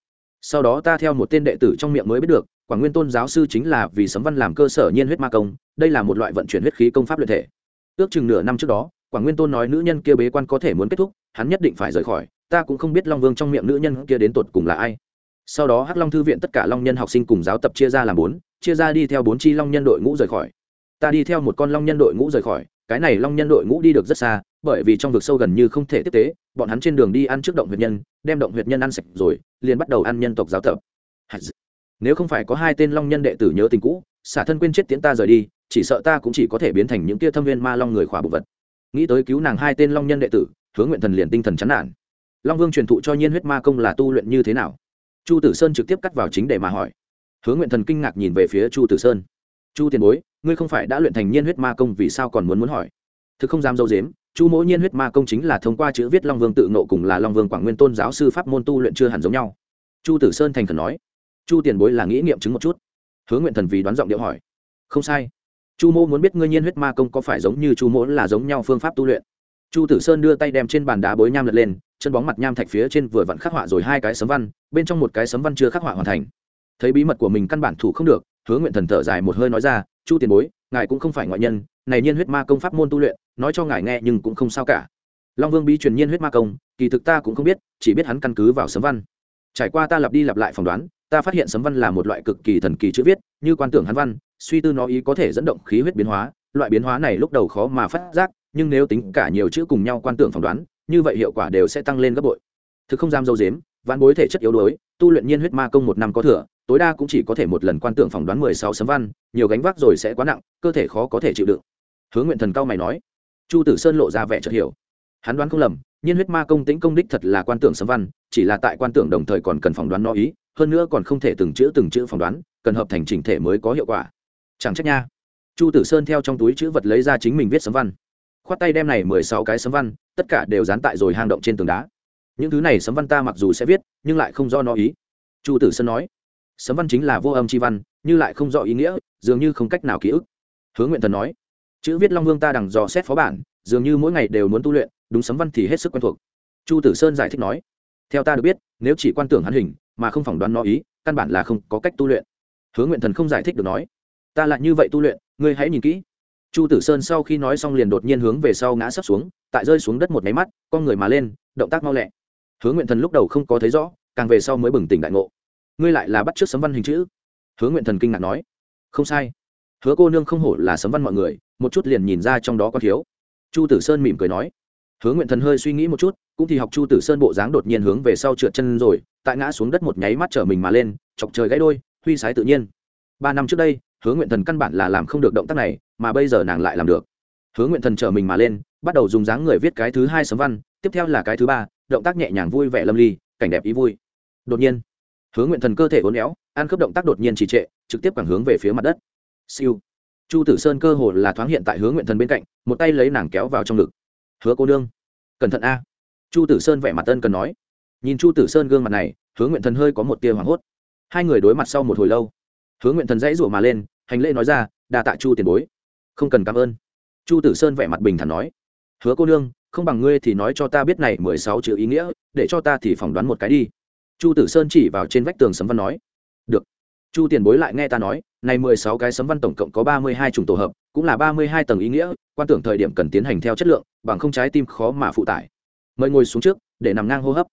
Sau đó ta theo một tên đệ tử trong miệng mới biết được, quảng nguyên tôn giáo sư chính là vì sấm văn làm cơ sở nhiên huyết ma công, đây là một loại vận chuyển huyết khí công pháp luyện thể. Ước chừng nửa năm trước đó, quảng nguyên tôn nói nữ nhân kia bế quan có thể muốn kết thúc, hắn nhất định phải rời khỏi, ta cũng không biết long vương trong miệng nữ nhân kia đến tột cùng là ai. Sau đó hắc long thư viện tất cả long nhân học sinh cùng giáo tập chia ra làm bốn, chia ra đi theo bốn chi long nhân đội ngũ rời khỏi ta đi theo một con long nhân đội ngũ rời khỏi, cái này long nhân đội ngũ đi được rất xa, bởi vì trong vực sâu gần như không thể tiếp tế, bọn hắn trên đường đi ăn trước động huyệt nhân, đem động huyệt nhân ăn sạch rồi, liền bắt đầu ăn nhân tộc giáo tập. Nếu không phải có hai tên long nhân đệ tử nhớ tình cũ, xả thân quên chết tiễn ta rời đi, chỉ sợ ta cũng chỉ có thể biến thành những tia thâm viên ma long người khỏa bộ vật. Nghĩ tới cứu nàng hai tên long nhân đệ tử hướng nguyện thần liền tinh thần chán nản. Long vương truyền thụ cho nhiên huyết ma công là tu luyện như thế nào? Chu tử sơn trực tiếp cắt vào chính để mà hỏi. Hướng nguyện thần kinh ngạc nhìn về phía chu tử sơn. Chu tiền bối ngươi không phải đã luyện thành nhiên huyết ma công vì sao còn muốn muốn hỏi? Thực không dám dâu dếm, chu mỗi nhiên huyết ma công chính là thông qua chữ viết long vương tự nộ cùng là long vương quảng nguyên tôn giáo sư pháp môn tu luyện chưa hẳn giống nhau. Chu tử sơn thành khẩn nói, chu tiền bối là nghĩ nghiệm chứng một chút. Hứa nguyện thần vì đoán giọng điệu hỏi, không sai. Chu mô muốn biết ngươi nhiên huyết ma công có phải giống như chu mỗ là giống nhau phương pháp tu luyện? Chu tử sơn đưa tay đem trên bàn đá bối nham lật lên, chân bóng mặt nham thạch phía trên vừa vặn khắc họa rồi hai cái sấm văn, bên trong một cái sấm văn chưa khắc họa hoàn thành. Thấy bí mật của mình căn bản thủ không được, Hứa nguyện thần thở dài một hơi nói ra chu tiền bối, ngài cũng không phải ngoại nhân, này nhiên huyết ma công pháp môn tu luyện, nói cho ngài nghe nhưng cũng không sao cả. Long vương bí truyền nhiên huyết ma công, kỳ thực ta cũng không biết, chỉ biết hắn căn cứ vào sấm văn. Trải qua ta lặp đi lặp lại phỏng đoán, ta phát hiện sấm văn là một loại cực kỳ thần kỳ chữ viết, như quan tưởng hắn văn, suy tư nó ý có thể dẫn động khí huyết biến hóa, loại biến hóa này lúc đầu khó mà phát giác, nhưng nếu tính cả nhiều chữ cùng nhau quan tưởng phỏng đoán, như vậy hiệu quả đều sẽ tăng lên gấp bội. Thực không dám dâu dếm văn bối thể chất yếu đuối, tu luyện nhiên huyết ma công một năm có thừa tối đa cũng chỉ có thể một lần quan tưởng phỏng đoán mười sáu sấm văn, nhiều gánh vác rồi sẽ quá nặng, cơ thể khó có thể chịu đựng. Hướng nguyện thần cao mày nói. Chu tử sơn lộ ra vẻ chợt hiểu. Hắn đoán không lầm, nhiên huyết ma công tĩnh công đích thật là quan tưởng sấm văn, chỉ là tại quan tưởng đồng thời còn cần phỏng đoán nó ý, hơn nữa còn không thể từng chữ từng chữ phỏng đoán, cần hợp thành chỉnh thể mới có hiệu quả. Chẳng trách nha. Chu tử sơn theo trong túi chữ vật lấy ra chính mình viết sấm văn. Khoát tay đem này mười sáu cái sấm văn, tất cả đều dán tại rồi hang động trên tường đá. Những thứ này sấm văn ta mặc dù sẽ viết, nhưng lại không do nó ý. Chu tử sơn nói sấm văn chính là vô âm c h i văn, như lại không rõ ý nghĩa, dường như không cách nào ký ức. Hướng nguyện thần nói, chữ viết long vương ta đằng dò xét phó bản, dường như mỗi ngày đều muốn tu luyện, đúng sấm văn thì hết sức quen thuộc. Chu tử sơn giải thích nói, theo ta được biết, nếu chỉ quan tưởng hắn hình, mà không phỏng đoán nó ý, căn bản là không có cách tu luyện. Hướng nguyện thần không giải thích được nói, ta lại như vậy tu luyện, ngươi hãy nhìn kỹ. Chu tử sơn sau khi nói xong liền đột nhiên hướng về sau ngã sấp xuống, tại rơi xuống đất một máy mắt, con người mà lên, động tác mau lẹ. Hướng nguyện thần lúc đầu không có thấy rõ, càng về sau mới bừng tỉnh đại ngộ ngươi lại là bắt t r ư ớ c sấm văn hình chữ. Hứa nguyện thần kinh ngạc nói, không sai. Hứa cô nương không hổ là sấm văn mọi người, một chút liền nhìn ra trong đó có thiếu. Chu tử sơn mỉm cười nói, hứa nguyện thần hơi suy nghĩ một chút, cũng thì học chu tử sơn bộ dáng đột nhiên hướng về sau trượt chân rồi, tại ngã xuống đất một nháy mắt trở mình mà lên, chọc trời gãy đôi, huy sái tự nhiên. Ba năm trước đây, hứa nguyện thần căn bản là làm không được động tác này, mà bây giờ nàng lại làm được. Hứa nguyện thần trở mình mà lên, bắt đầu dùng dáng người viết cái thứ hai sấm văn, tiếp theo là cái thứ ba, động tác nhẹ nhàng vui vẻ lâm ly, cảnh đẹp ý vui. Đột nhiên hứa nguyện thần cơ thể uốn éo, ăn khớp động tác đột nhiên trì trệ, trực tiếp quẳng hướng về phía mặt đất. Siêu. Chu tử sơn cơ hồ là thoáng hiện tại hướng nguyện thần bên cạnh, một tay lấy nàng kéo vào trong ngực. Hứa cô nương. Cẩn thận a. Chu tử sơn vẻ mặt tân cần nói. Nhìn chu tử sơn gương mặt này, hướng nguyện thần hơi có một tia hoảng hốt. Hai người đối mặt sau một hồi lâu, hướng nguyện thần dãy rủa mà lên, hành lễ nói ra đà tạ chu tiền bối. Không cần cảm ơn. Chu tử sơn vẻ mặt bình thản nói. Hứa cô nương, không bằng ngươi thì nói cho ta biết này mười sáu chữ ý nghĩa, để cho ta thì phỏng đoán một cái đi chu tử sơn chỉ vào trên vách tường sấm văn nói, được. Chu tiền bối lại nghe ta nói, này mười sáu cái sấm văn tổng cộng có ba mươi hai chủng tổ hợp, cũng là ba mươi hai tầng ý nghĩa, quan tưởng thời điểm cần tiến hành theo chất lượng, bằng không trái tim khó mà phụ tải. Mời ngồi xuống trước, để nằm ngang hô hấp.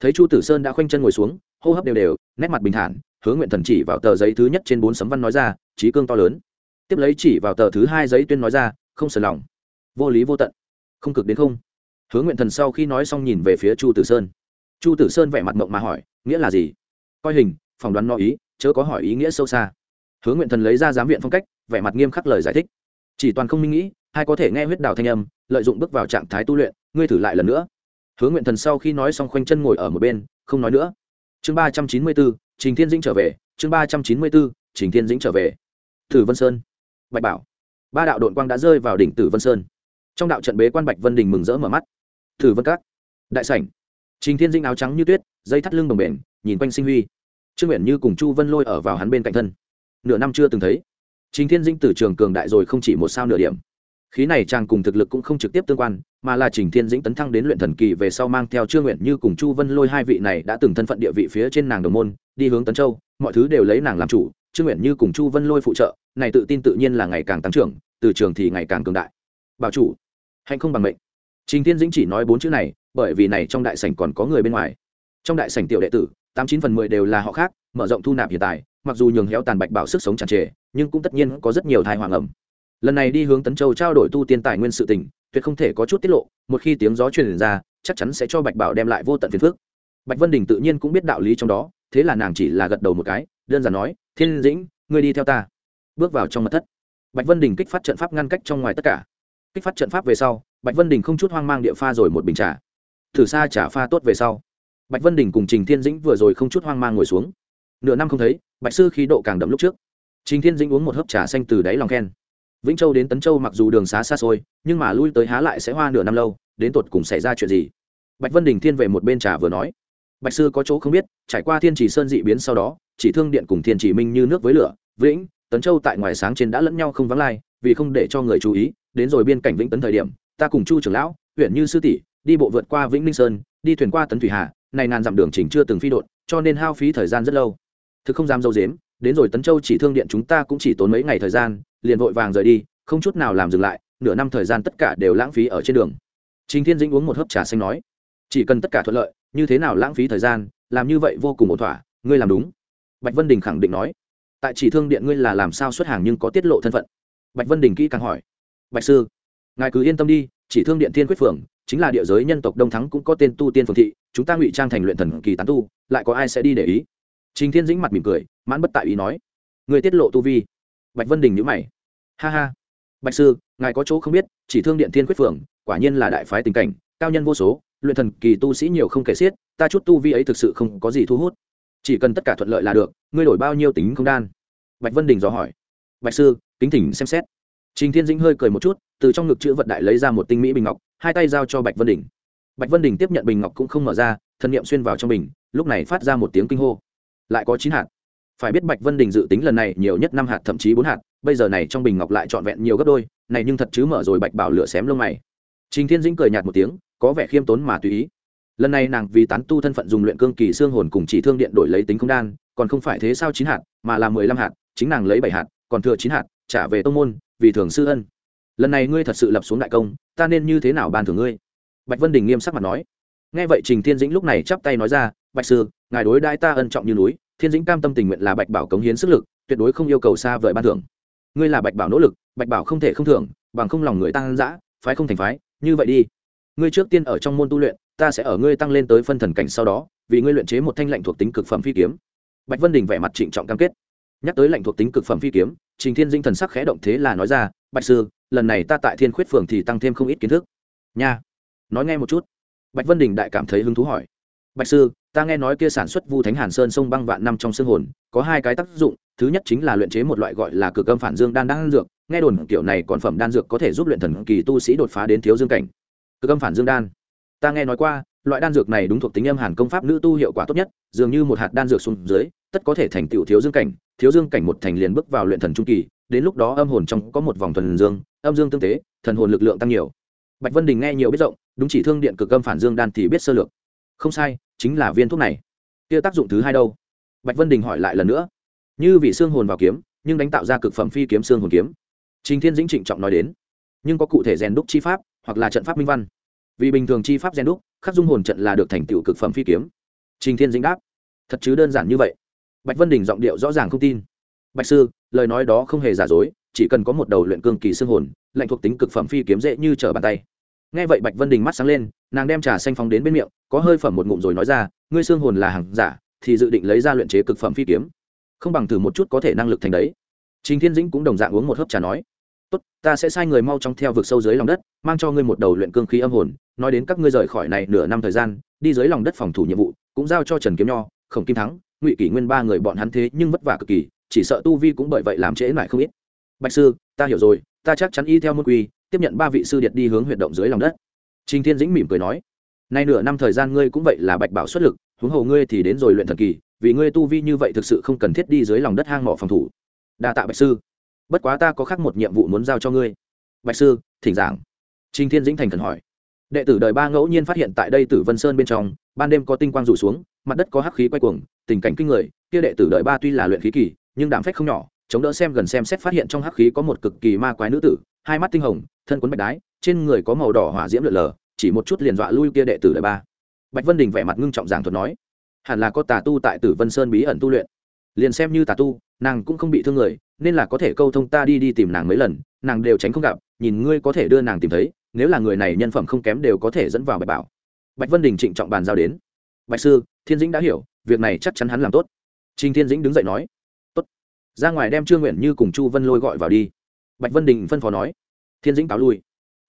Thấy chu tử sơn đã khoanh chân ngồi xuống, hô hấp đều đều, nét mặt bình thản hướng nguyện thần chỉ vào tờ giấy thứ nhất trên bốn sấm văn nói ra trí cương to lớn. Tiếp lấy chỉ vào tờ thứ hai giấy tuyên nói ra, không sờ lòng, vô lý vô tận, không cực đến không. Hướng nguyện thần sau khi nói xong nhìn về phía chu tử sơn chu tử sơn vẻ mặt mộng mà hỏi, nghĩa là gì? Coi hình, phỏng đoán no ý, chớ có hỏi ý nghĩa sâu xa. Hướng nguyện thần lấy ra giám viện phong cách, vẻ mặt nghiêm khắc lời giải thích. Chỉ toàn không minh nghĩ hay có thể nghe huyết đào thanh âm, lợi dụng bước vào trạng thái tu luyện, ngươi thử lại lần nữa. Hướng nguyện thần sau khi nói xong khoanh chân ngồi ở một bên, không nói nữa. Chương ba trăm chín mươi bốn, trình thiên dĩnh trở về, chương ba trăm chín mươi bốn, trình thiên dĩnh trở về. Tử vân sơn. Bạch bảo. Ba đạo đội quang đã rơi vào đỉnh tử vân sơn. Trong đạo trận bế quan bạch vân đình mừng rỡ mở mắt. Tử vân các. Đại sảnh trình thiên dĩnh áo trắng như tuyết, dây thắt lưng đồng bền nhìn quanh sinh huy. Trương nguyện như cùng chu vân lôi ở vào hắn bên cạnh thân. Nửa năm chưa từng thấy. Trình thiên dĩnh từ trường cường đại rồi không chỉ một sao nửa điểm. Khí này chàng cùng thực lực cũng không trực tiếp tương quan, mà là trình thiên dĩnh tấn thăng đến luyện thần kỳ về sau mang theo trương nguyện như cùng chu vân lôi hai vị này đã từng thân phận địa vị phía trên nàng đồng môn, đi hướng tấn châu, mọi thứ đều lấy nàng làm chủ, trương nguyện như cùng chu vân lôi phụ trợ, này tự tin tự nhiên là ngày càng tăng trưởng, từ trường thì ngày càng cường đại. Bảo chủ hạnh không bằng mệnh trình thiên dĩnh chỉ nói bốn chữ này, bởi vì này trong đại sảnh còn có người bên ngoài. Trong đại sảnh tiểu đệ tử, tám chín phần mười đều là họ khác, mở rộng thu nạp hiện tại, mặc dù nhường héo tàn bạch bảo sức sống tràn trề, nhưng cũng tất nhiên có rất nhiều thai hoàng ẩm lần này đi hướng tấn châu trao đổi tu tiên tài nguyên sự tình, tuyệt không thể có chút tiết lộ, một khi tiếng gió truyền ra, chắc chắn sẽ cho bạch bảo đem lại vô tận phiền phước bạch vân đình tự nhiên cũng biết đạo lý trong đó, thế là nàng chỉ là gật đầu một cái, đơn giản nói, thiên dĩnh, ngươi đi theo ta. Bước vào trong mật thất, bạch vân đình kích phát trận pháp ngăn cách trong ngoài tất cả. Kích phát trận pháp về sau bạch vân đình không chút hoang mang địa pha rồi một bình trà. Thử xa trả pha tốt về sau. Bạch vân đình cùng trình thiên dĩnh vừa rồi không chút hoang mang ngồi xuống. Nửa năm không thấy, bạch sư khí độ càng đậm lúc trước. Trình thiên dĩnh uống một hớp trà xanh từ đáy lòng khen. Vĩnh châu đến tấn châu mặc dù đường xá xa xôi, nhưng mà lui tới há lại sẽ hoa nửa năm lâu, đến tột cùng xảy ra chuyện gì? Bạch vân đình thiên về một bên trà vừa nói. Bạch sư có chỗ không biết, trải qua thiên trì sơn dị biến sau đó, chỉ thương điện cùng thiên chỉ minh như nước với lửa, vĩnh, tấn châu tại ngoài sáng trên đã lẫn nhau không vắng lai, vì không để cho người chú ý, đến rồi biên cảnh vĩnh tấn thời điểm ta cùng chu trưởng lão, huyện như sư tỷ, đi bộ vượt qua vĩnh ninh sơn, đi thuyền qua tấn thủy hà, này ngàn dặm đường trình chưa từng phi đột cho nên hao phí thời gian rất lâu. Thực không dám dâu dếm, đến rồi tấn châu chỉ thương điện chúng ta cũng chỉ tốn mấy ngày thời gian, liền vội vàng rời đi, không chút nào làm dừng lại, nửa năm thời gian tất cả đều lãng phí ở trên đường. Chính thiên dĩnh uống một hớp trà xanh nói, chỉ cần tất cả thuận lợi, như thế nào lãng phí thời gian, làm như vậy vô cùng ổn thỏa, ngươi làm đúng. Bạch vân đình khẳng định nói, tại chỉ thương điện ngươi là làm sao xuất hàng nhưng có tiết lộ thân phận. Bạch vân đình kỹ càng hỏi, bạch sư ngài cứ yên tâm đi, chỉ thương điện thiên quyết phường, chính là địa giới nhân tộc đông thắng cũng có tên tu tiên phường thị, chúng ta ngụy trang thành luyện thần kỳ tán tu, lại có ai sẽ đi để ý? Trình thiên dĩnh mặt mỉm cười, mãn bất tại ý nói. Người tiết lộ tu vi. Bạch vân đình nhữ mày. Ha ha. Bạch sư, ngài có chỗ không biết, chỉ thương điện thiên quyết phường, quả nhiên là đại phái tình cảnh, cao nhân vô số, luyện thần kỳ tu sĩ nhiều không kể xiết, ta chút tu vi ấy thực sự không có gì thu hút. Chỉ cần tất cả thuận lợi là được, ngươi đổi bao nhiêu tính không đan? Bạch vân đình dò hỏi. Bạch sư, kính thỉnh xem xét trình thiên dĩnh hơi cười một chút, từ trong ngực chữ vật đại lấy ra một tinh mỹ bình ngọc, hai tay giao cho bạch vân đình. Bạch vân đình tiếp nhận bình ngọc cũng không mở ra thân nhiệm xuyên vào trong bình, lúc này phát ra một tiếng kinh hô. Lại có chín hạt. Phải biết bạch vân đình dự tính lần này nhiều nhất năm hạt, thậm chí bốn hạt, bây giờ này trong bình ngọc lại trọn vẹn nhiều gấp đôi, này nhưng thật chứ mở rồi bạch bảo lửa xém lông mày. Trình thiên dĩnh cười nhạt một tiếng, có vẻ khiêm tốn mà tùy ý. Lần này nàng vì tán tu thân phận dùng luyện cương kỳ xương hồn cùng chỉ thương điện đổi lấy tính không đan, còn không phải thế sao chín hạt, mà là mười lăm hạt, chính nàng lấy bảy hạt, còn thừa chín hạt trả về tông môn, vì thường sư ân. Lần này ngươi thật sự lập xuống đại công, ta nên như thế nào ban thưởng ngươi? Bạch vân đình nghiêm sắc mặt nói. Nghe vậy trình thiên dĩnh lúc này chắp tay nói ra, bạch sư, ngài đối đãi ta ân trọng như núi, thiên dĩnh cam tâm tình nguyện là bạch bảo cống hiến sức lực, tuyệt đối không yêu cầu xa vời ban thưởng. Ngươi là bạch bảo nỗ lực, bạch bảo không thể không thưởng, bằng không lòng người tăng dã, phái không thành phái, như vậy đi. Ngươi trước tiên ở trong môn tu luyện, ta sẽ ở ngươi tăng lên tới phân thần cảnh sau đó, vì ngươi luyện chế một thanh lệnh thuộc tính cực phẩm phi kiếm. Bạch vân đình vẻ mặt trịnh trọng cam kết. Nhắc tới lệnh thuộc tính cực phẩm phi kiếm trình thiên dinh thần sắc khẽ động thế là nói ra, bạch sư, lần này ta tại thiên khuyết phường thì tăng thêm không ít kiến thức. Nha. Nói nghe một chút. Bạch vân đình đại cảm thấy hứng thú hỏi. Bạch sư, ta nghe nói kia sản xuất vu thánh hàn sơn sông băng vạn năm trong xương hồn, có hai cái tác dụng, thứ nhất chính là luyện chế một loại gọi là cực âm phản dương đan đan dược, nghe đồn kiểu này còn phẩm đan dược có thể giúp luyện thần kỳ tu sĩ đột phá đến thiếu dương cảnh. Cực âm phản dương đan? Ta nghe nói qua, loại đan dược này đúng thuộc tính âm hàn công pháp nữ tu hiệu quả tốt nhất, dường như một hạt đan dược xuống dưới, tất có thể thành tựu thiếu dương cảnh thiếu dương cảnh một thành liền bước vào luyện thần trung kỳ, đến lúc đó âm hồn trong có một vòng thuần dương, âm dương tương tế, thần hồn lực lượng tăng nhiều. Bạch vân đình nghe nhiều biết rộng, đúng chỉ thương điện cực âm phản dương đan thì biết sơ lược. Không sai, chính là viên thuốc này. Kia tác dụng thứ hai đâu? Bạch vân đình hỏi lại lần nữa. Như vị xương hồn vào kiếm, nhưng đánh tạo ra cực phẩm phi kiếm xương hồn kiếm. Trình thiên dĩnh trịnh trọng nói đến. Nhưng có cụ thể rèn đúc chi pháp, hoặc là trận pháp minh văn. Vì bình thường chi pháp rèn đúc, khắc dung hồn trận là được thành tựu cực phẩm phi kiếm. Trình thiên dĩnh đáp. Thật chứ đơn giản như vậy bạch vân đình giọng điệu rõ ràng không tin. Bạch sư, lời nói đó không hề giả dối, chỉ cần có một đầu luyện cương kỳ xương hồn, lạnh thuộc tính cực phẩm phi kiếm dễ như trở bàn tay. Nghe vậy bạch vân đình mắt sáng lên, nàng đem trà xanh phóng đến bên miệng, có hơi phẩm một ngụm rồi nói ra, ngươi xương hồn là hàng giả, thì dự định lấy ra luyện chế cực phẩm phi kiếm. Không bằng thử một chút có thể năng lực thành đấy. Trình thiên dĩnh cũng đồng dạng uống một hớp trà nói, tốt, ta sẽ sai người mau chóng theo vực sâu dưới lòng đất, mang cho ngươi một đầu luyện cương khí âm hồn, nói đến các ngươi rời khỏi này nửa năm thời gian, đi dưới lòng đất phòng thủ nhiệm vụ, cũng giao cho trần kiếm nho, khổng kim thắng ngụy kỷ nguyên ba người bọn hắn thế nhưng vất vả cực kỳ, chỉ sợ tu vi cũng bởi vậy làm trễ lại không ít. Bạch sư, ta hiểu rồi, ta chắc chắn y theo môn quy, tiếp nhận ba vị sư điệt đi hướng huyệt động dưới lòng đất. Trình thiên dĩnh mỉm cười nói, nay nửa năm thời gian ngươi cũng vậy là bạch bảo xuất lực, huống hồ ngươi thì đến rồi luyện thần kỳ, vì ngươi tu vi như vậy thực sự không cần thiết đi dưới lòng đất hang mỏ phòng thủ. Đa tạ bạch sư. Bất quá ta có khác một nhiệm vụ muốn giao cho ngươi. Bạch sư, thỉnh giảng. Trình thiên dĩnh thành cần hỏi. Đệ tử đời ba ngẫu nhiên phát hiện tại đây tử vân sơn bên trong, ban đêm có tinh quang rủ xuống mặt đất có hắc khí quay cuồng, tình cảnh kinh người, kia đệ tử đời ba tuy là luyện khí kỳ, nhưng đảm phách không nhỏ, chống đỡ xem gần xem xét phát hiện trong hắc khí có một cực kỳ ma quái nữ tử, hai mắt tinh hồng, thân quấn bạch đái, trên người có màu đỏ hỏa diễm lượn lờ, chỉ một chút liền dọa lui kia đệ tử đời ba. Bạch vân đình vẻ mặt ngưng trọng giảng thuật nói, hẳn là có tà tu tại tử vân sơn bí ẩn tu luyện. Liền xem như tà tu, nàng cũng không bị thương người, nên là có thể câu thông ta đi đi tìm nàng mấy lần, nàng đều tránh không gặp, nhìn ngươi có thể đưa nàng tìm thấy, nếu là người này nhân phẩm không kém đều có thể dẫn vào bạch bảo. Bạch vân đình trịnh trọng bàn giao đến bạch sư, thiên dĩnh đã hiểu, việc này chắc chắn hắn làm tốt. Trình thiên dĩnh đứng dậy nói, tốt. Ra ngoài đem trương nguyện như cùng chu vân lôi gọi vào đi. Bạch vân đình phân phó nói. Thiên dĩnh cáo lui.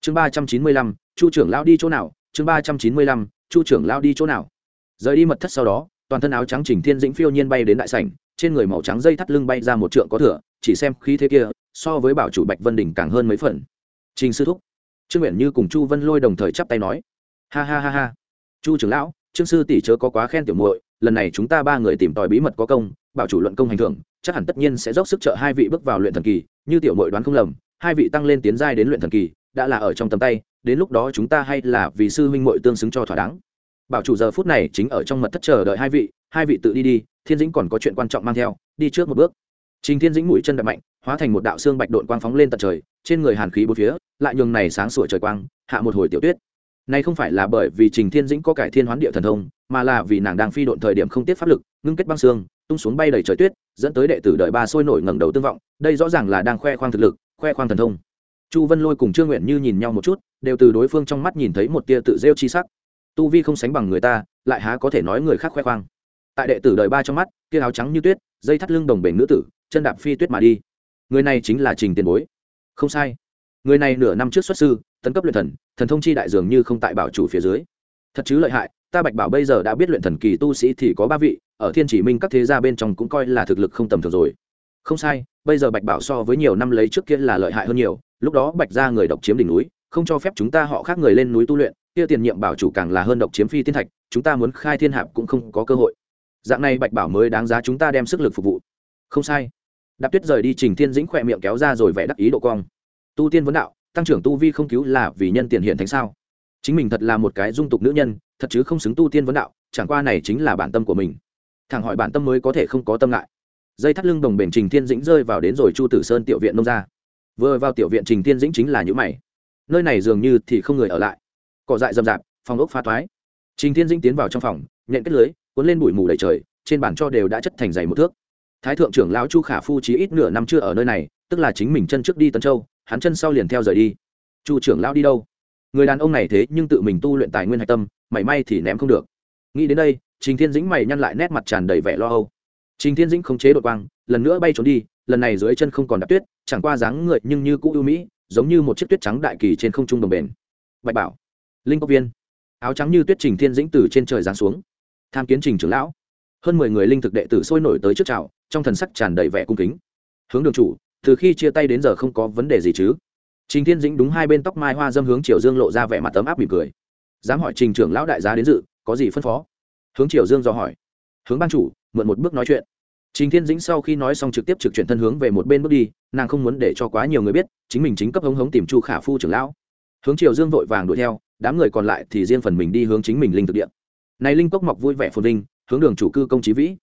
Chương ba trăm chín mươi lăm, chu trưởng lao đi chỗ nào? Chương ba trăm chín mươi lăm, chu trưởng lao đi chỗ nào? Rời đi mật thất sau đó, toàn thân áo trắng trình thiên dĩnh phiêu nhiên bay đến đại sảnh, trên người màu trắng dây thắt lưng bay ra một trượng có thửa chỉ xem khí thế kia, so với bảo chủ bạch vân đình càng hơn mấy phần. Trình sư thúc. Trương nguyện như cùng chu vân lôi đồng thời chắp tay nói. Ha ha ha ha. Chu trưởng lão trương sư tỷ chớ có quá khen tiểu muội, lần này chúng ta ba người tìm tòi bí mật có công, bảo chủ luận công hành thưởng, chắc hẳn tất nhiên sẽ dốc sức trợ hai vị bước vào luyện thần kỳ, như tiểu muội đoán không lầm, hai vị tăng lên tiến giai đến luyện thần kỳ, đã là ở trong tầm tay, đến lúc đó chúng ta hay là vì sư huynh muội tương xứng cho thỏa đáng. Bảo chủ giờ phút này chính ở trong mật thất chờ đợi hai vị hai vị tự đi đi, thiên dĩnh còn có chuyện quan trọng mang theo, đi trước một bước. Trình thiên dĩnh mũi chân đập mạnh, hóa thành một đạo xương bạch đội quang phóng lên tận trời, trên người hàn khí bốn phía, lại nhường này sáng sủa trời quang, hạ một hồi tiểu tuyết này không phải là bởi vì trình thiên dĩnh có cải thiên hoán địa thần thông, mà là vì nàng đang phi độn thời điểm không tiết pháp lực, ngưng kết băng xương, tung xuống bay đầy trời tuyết, dẫn tới đệ tử đợi ba sôi nổi ngẩng đầu tương vọng, đây rõ ràng là đang khoe khoang thực lực, khoe khoang thần thông. Chu vân lôi cùng trương nguyện như nhìn nhau một chút, đều từ đối phương trong mắt nhìn thấy một tia tự rêu chi sắc. Tu vi không sánh bằng người ta, lại há có thể nói người khác khoe khoang. Tại đệ tử đời ba trong mắt, kia áo trắng như tuyết, dây thắt lưng đồng bể nữ tử, chân đạp phi tuyết mà đi. Người này chính là trình tiền bối. Không sai. Người này nửa năm trước xuất sư tấn cấp luyện thần thần thông chi đại dường như không tại bảo chủ phía dưới. Thật chứ lợi hại, ta bạch bảo bây giờ đã biết luyện thần kỳ tu sĩ thì có ba vị, ở thiên chỉ minh các thế gia bên trong cũng coi là thực lực không tầm thường rồi. Không sai, bây giờ bạch bảo so với nhiều năm lấy trước kia là lợi hại hơn nhiều, lúc đó bạch ra người độc chiếm đỉnh núi, không cho phép chúng ta họ khác người lên núi tu luyện, kia tiền nhiệm bảo chủ càng là hơn độc chiếm phi thiên thạch, chúng ta muốn khai thiên hạp cũng không có cơ hội. Dạng này bạch bảo mới đáng giá chúng ta đem sức lực phục vụ. Không sai. Đạp tuyết rời đi trình thiên dĩnh khỏe miệng kéo ra rồi vẽ đắc ý độ cong. Tu tiên vấn đạo tăng trưởng tu vi không cứu là vì nhân tiền hiện thánh sao? Chính mình thật là một cái dung tục nữ nhân, thật chứ không xứng tu tiên vấn đạo, chẳng qua này chính là bản tâm của mình. Thẳng hỏi bản tâm mới có thể không có tâm ngại. Dây thắt lưng đồng bền trình thiên dĩnh rơi vào đến rồi chu tử sơn tiểu viện nông ra vừa vào tiểu viện trình thiên dĩnh chính là những mày. Nơi này dường như thì không người ở lại. Cỏ dại rậm rạp, phòng ốc pha toái. Trình thiên dĩnh tiến vào trong phòng, nhện kết lưới, cuốn lên bụi mù đầy trời, trên bàn cho đều đã chất thành dày một thước. Thái thượng trưởng lão chu khả phu chí ít nửa năm chưa ở nơi này, tức là chính mình chân trước đi tân châu hắn chân sau liền theo rời đi. Chu trưởng lão đi đâu? Người đàn ông này thế nhưng tự mình tu luyện tài nguyên hạch tâm, mảy may thì ném không được. Nghĩ đến đây, trình thiên dĩnh mày nhăn lại nét mặt tràn đầy vẻ lo âu. Trình thiên dĩnh không chế đội quang, lần nữa bay trốn đi, lần này dưới chân không còn đạp tuyết, chẳng qua dáng người nhưng như cũ ưu mỹ, giống như một chiếc tuyết trắng đại kỳ trên không trung đồng bền. Bạch bảo, linh cốc viên. Áo trắng như tuyết trình thiên dĩnh từ trên trời giáng xuống. Tham kiến trình trưởng lão. Hơn mười người linh thực đệ tử sôi nổi tới trước chào, trong thần sắc tràn đầy vẻ cung kính. Hướng đường chủ từ khi chia tay đến giờ không có vấn đề gì chứ. Trình thiên dĩnh đúng hai bên tóc mai hoa dâm hướng triều dương lộ ra vẻ mặt tấm áp mỉm cười. Dám hỏi trình trưởng lão đại giá đến dự, có gì phân phó? Hướng triều dương do hỏi. Hướng ban chủ, mượn một bước nói chuyện. Trình thiên dĩnh sau khi nói xong trực tiếp trực chuyển thân hướng về một bên bước đi, nàng không muốn để cho quá nhiều người biết, chính mình chính cấp hống hống tìm chu khả phu trưởng lão. Hướng triều dương vội vàng đuổi theo, đám người còn lại thì riêng phần mình đi hướng chính mình linh thực địa. Này linh cốc mọc vui vẻ phồn linh hướng đường chủ cư công trí vĩ.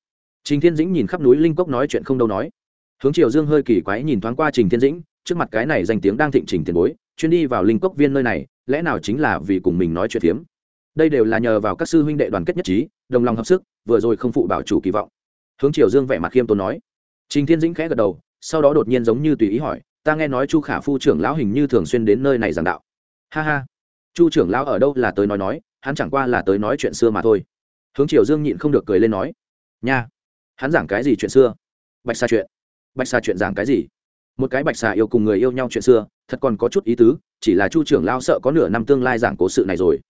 Trình thiên dĩnh nhìn khắp núi linh cốc nói chuyện không đâu nói hướng triều dương hơi kỳ quái nhìn thoáng qua trình thiên dĩnh, trước mặt cái này danh tiếng đang thịnh trình tiền bối chuyên đi vào linh cốc viên nơi này, lẽ nào chính là vì cùng mình nói chuyện phiếm? Đây đều là nhờ vào các sư huynh đệ đoàn kết nhất trí, đồng lòng hợp sức, vừa rồi không phụ bảo chủ kỳ vọng. Hướng triều dương vẻ mặt khiêm tốn nói. Trình thiên dĩnh khẽ gật đầu, sau đó đột nhiên giống như tùy ý hỏi, ta nghe nói chu khả phu trưởng lão hình như thường xuyên đến nơi này giảng đạo. Ha ha, chu trưởng lão ở đâu là tới nói nói, hắn chẳng qua là tới nói chuyện xưa mà thôi. Hướng triều dương nhịn không được cười lên nói. Nha, hắn giảng cái gì chuyện xưa? Bạch xa chuyện bạch xà chuyện giảng cái gì? Một cái bạch xà yêu cùng người yêu nhau chuyện xưa, thật còn có chút ý tứ, chỉ là chu trưởng lao sợ có nửa năm tương lai giảng cố sự này rồi.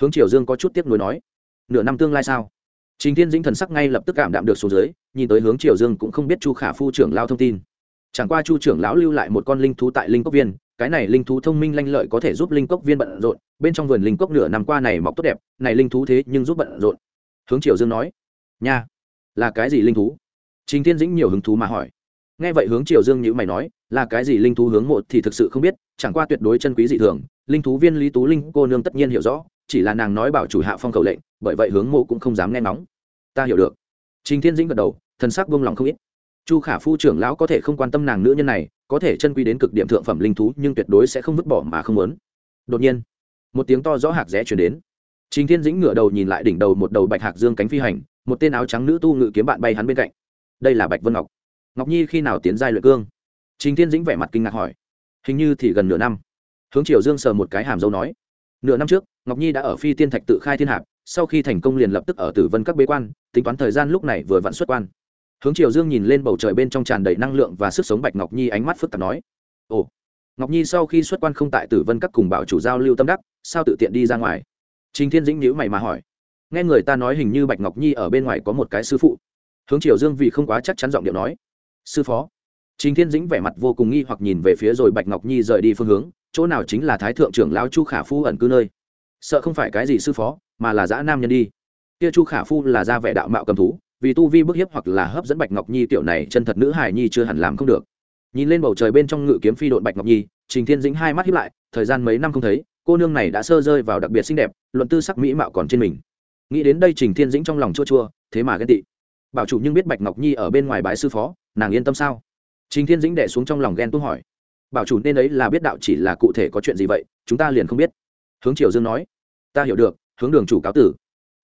Hướng triều dương có chút tiếp nối nói, nửa năm tương lai sao? Trình thiên dĩnh thần sắc ngay lập tức cảm đạm được xuống dưới, nhìn tới hướng triều dương cũng không biết chu khả phu trưởng lao thông tin. Chẳng qua chu trưởng lão lưu lại một con linh thú tại linh cốc viên, cái này linh thú thông minh lanh lợi có thể giúp linh cốc viên bận rộn, bên trong vườn linh cốc nửa năm qua này mọc tốt đẹp, này linh thú thế nhưng giúp bận rộn. Hướng triều dương nói, nha, là cái gì linh thú? Trình thiên dĩnh nhiều hứng thú mà hỏi nghe vậy hướng triều dương như mày nói, là cái gì linh thú hướng mộ thì thực sự không biết, chẳng qua tuyệt đối chân quý dị thường, linh thú viên lý tú linh cô nương tất nhiên hiểu rõ, chỉ là nàng nói bảo chủ hạ phong khẩu lệnh, bởi vậy hướng mộ cũng không dám nghe nóng. ta hiểu được. Trình thiên dĩnh gật đầu, thần sắc buông lòng không ít. Chu khả phu trưởng lão có thể không quan tâm nàng nữ nhân này, có thể chân quý đến cực điểm thượng phẩm linh thú, nhưng tuyệt đối sẽ không vứt bỏ mà không muốn. Đột nhiên, một tiếng to rõ hạc rẽ chuyển đến. Trình thiên dĩnh ngửa đầu nhìn lại đỉnh đầu một đầu bạch hạc dương cánh phi hành, một tên áo trắng nữ tu ngự kiếm bạn bay hắn bên cạnh. Đây là bạch vân ngọc ngọc nhi khi nào tiến giai luyện cương? Trình thiên dĩnh vẻ mặt kinh ngạc hỏi. Hình như thì gần nửa năm. Hướng triều dương sờ một cái hàm dâu nói. Nửa năm trước, ngọc nhi đã ở phi tiên thạch tự khai thiên hạp, sau khi thành công liền lập tức ở tử vân các bế quan, tính toán thời gian lúc này vừa vặn xuất quan. Hướng triều dương nhìn lên bầu trời bên trong tràn đầy năng lượng và sức sống bạch ngọc nhi ánh mắt phức tạp nói. Ồ, ngọc nhi sau khi xuất quan không tại tử vân các cùng bảo chủ giao lưu tâm đắc, sao tự tiện đi ra ngoài? Trình thiên dĩnh nhữ mày mà hỏi. Nghe người ta nói hình như bạch ngọc nhi ở bên ngoài có một cái sư phụ. Hướng triều dương vì không quá chắc chắn giọng điệu nói sư phó. Trình thiên dĩnh vẻ mặt vô cùng nghi hoặc nhìn về phía rồi bạch ngọc nhi rời đi phương hướng, chỗ nào chính là thái thượng trưởng lão chu khả phu ẩn cư nơi. Sợ không phải cái gì sư phó, mà là dã nam nhân đi. Kia chu khả phu là ra vẻ đạo mạo cầm thú, vì tu vi bức hiếp hoặc là hấp dẫn bạch ngọc nhi tiểu này chân thật nữ hải nhi chưa hẳn làm không được. Nhìn lên bầu trời bên trong ngự kiếm phi đội bạch ngọc nhi, trình thiên dĩnh hai mắt hiếp lại, thời gian mấy năm không thấy, cô nương này đã sơ rơi vào đặc biệt xinh đẹp, luận tư sắc mỹ mạo còn trên mình. Nghĩ đến đây trình thiên dĩnh trong lòng chua chua, thế mà ghen tị bảo chủ nhưng biết bạch ngọc nhi ở bên ngoài bãi sư phó, nàng yên tâm sao? Trình thiên dĩnh đẻ xuống trong lòng ghen tuông hỏi. Bảo chủ nên ấy là biết đạo chỉ là cụ thể có chuyện gì vậy, chúng ta liền không biết. Hướng triều dương nói. Ta hiểu được, hướng đường chủ cáo tử.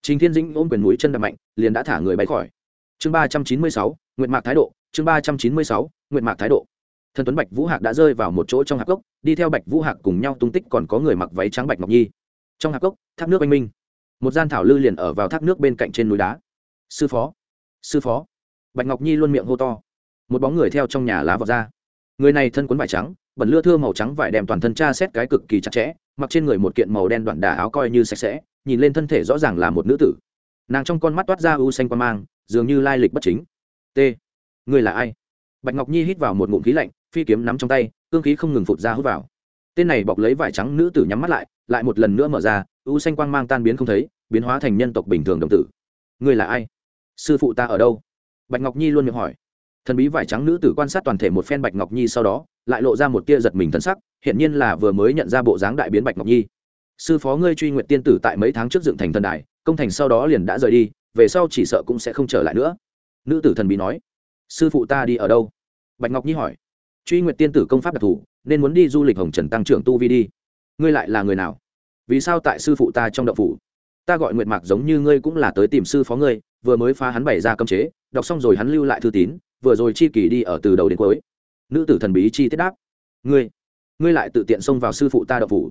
Trình thiên dĩnh ôm quyền núi chân đập mạnh, liền đã thả người bay khỏi. Chương ba trăm chín mươi sáu, nguyện mạc thái độ, chương ba trăm chín mươi sáu, nguyện mạc thái độ. Thần tuấn bạch vũ hạc đã rơi vào một chỗ trong hạc cốc đi theo bạch vũ hạc cùng nhau tung tích còn có người mặc váy trắng bạch ngọc nhi. Trong hạc cốc thác nước oanh minh. Một gian thảo lư liền ở vào thác nước bên cạnh trên núi đá. Sư phó sư phó. Bạch ngọc nhi luôn miệng hô to. Một bóng người theo trong nhà lá vọt ra. Người này thân quấn vải trắng, bẩn lưa thưa màu trắng vải đèm toàn thân cha xét cái cực kỳ chặt chẽ, mặc trên người một kiện màu đen đoạn đà áo coi như sạch sẽ, nhìn lên thân thể rõ ràng là một nữ tử. Nàng trong con mắt toát ra u xanh quan mang, dường như lai lịch bất chính. T. Người là ai? Bạch ngọc nhi hít vào một ngụm khí lạnh, phi kiếm nắm trong tay, cương khí không ngừng phụt ra hút vào. Tên này bọc lấy vải trắng nữ tử nhắm mắt lại lại một lần nữa mở ra, u xanh quang mang tan biến không thấy, biến hóa thành nhân tộc bình thường đồng tử. Người là ai? Sư phụ ta ở đâu? Bạch ngọc nhi luôn miệng hỏi. Thần bí vải trắng nữ tử quan sát toàn thể một phen bạch ngọc nhi sau đó, lại lộ ra một tia giật mình thân sắc hiện nhiên là vừa mới nhận ra bộ dáng đại biến bạch ngọc nhi. Sư phó ngươi truy nguyện tiên tử tại mấy tháng trước dựng thành thần đài, công thành sau đó liền đã rời đi, về sau chỉ sợ cũng sẽ không trở lại nữa. Nữ tử thần bí nói. Sư phụ ta đi ở đâu? Bạch ngọc nhi hỏi. Truy nguyện tiên tử công pháp đặc thù, nên muốn đi du lịch hồng trần tăng trưởng tu vi đi. Ngươi lại là người nào? Vì sao tại sư phụ ta trong đậu phủ? Ta gọi nguyện mạc giống như ngươi cũng là tới tìm sư phó ngươi, vừa mới phá hắn bày ra cấm chế, đọc xong rồi hắn lưu lại thư tín, vừa rồi chi kỳ đi ở từ đầu đến cuối. Nữ tử thần bí chi tiết đáp. Ngươi ngươi lại tự tiện xông vào sư phụ ta đậu phủ.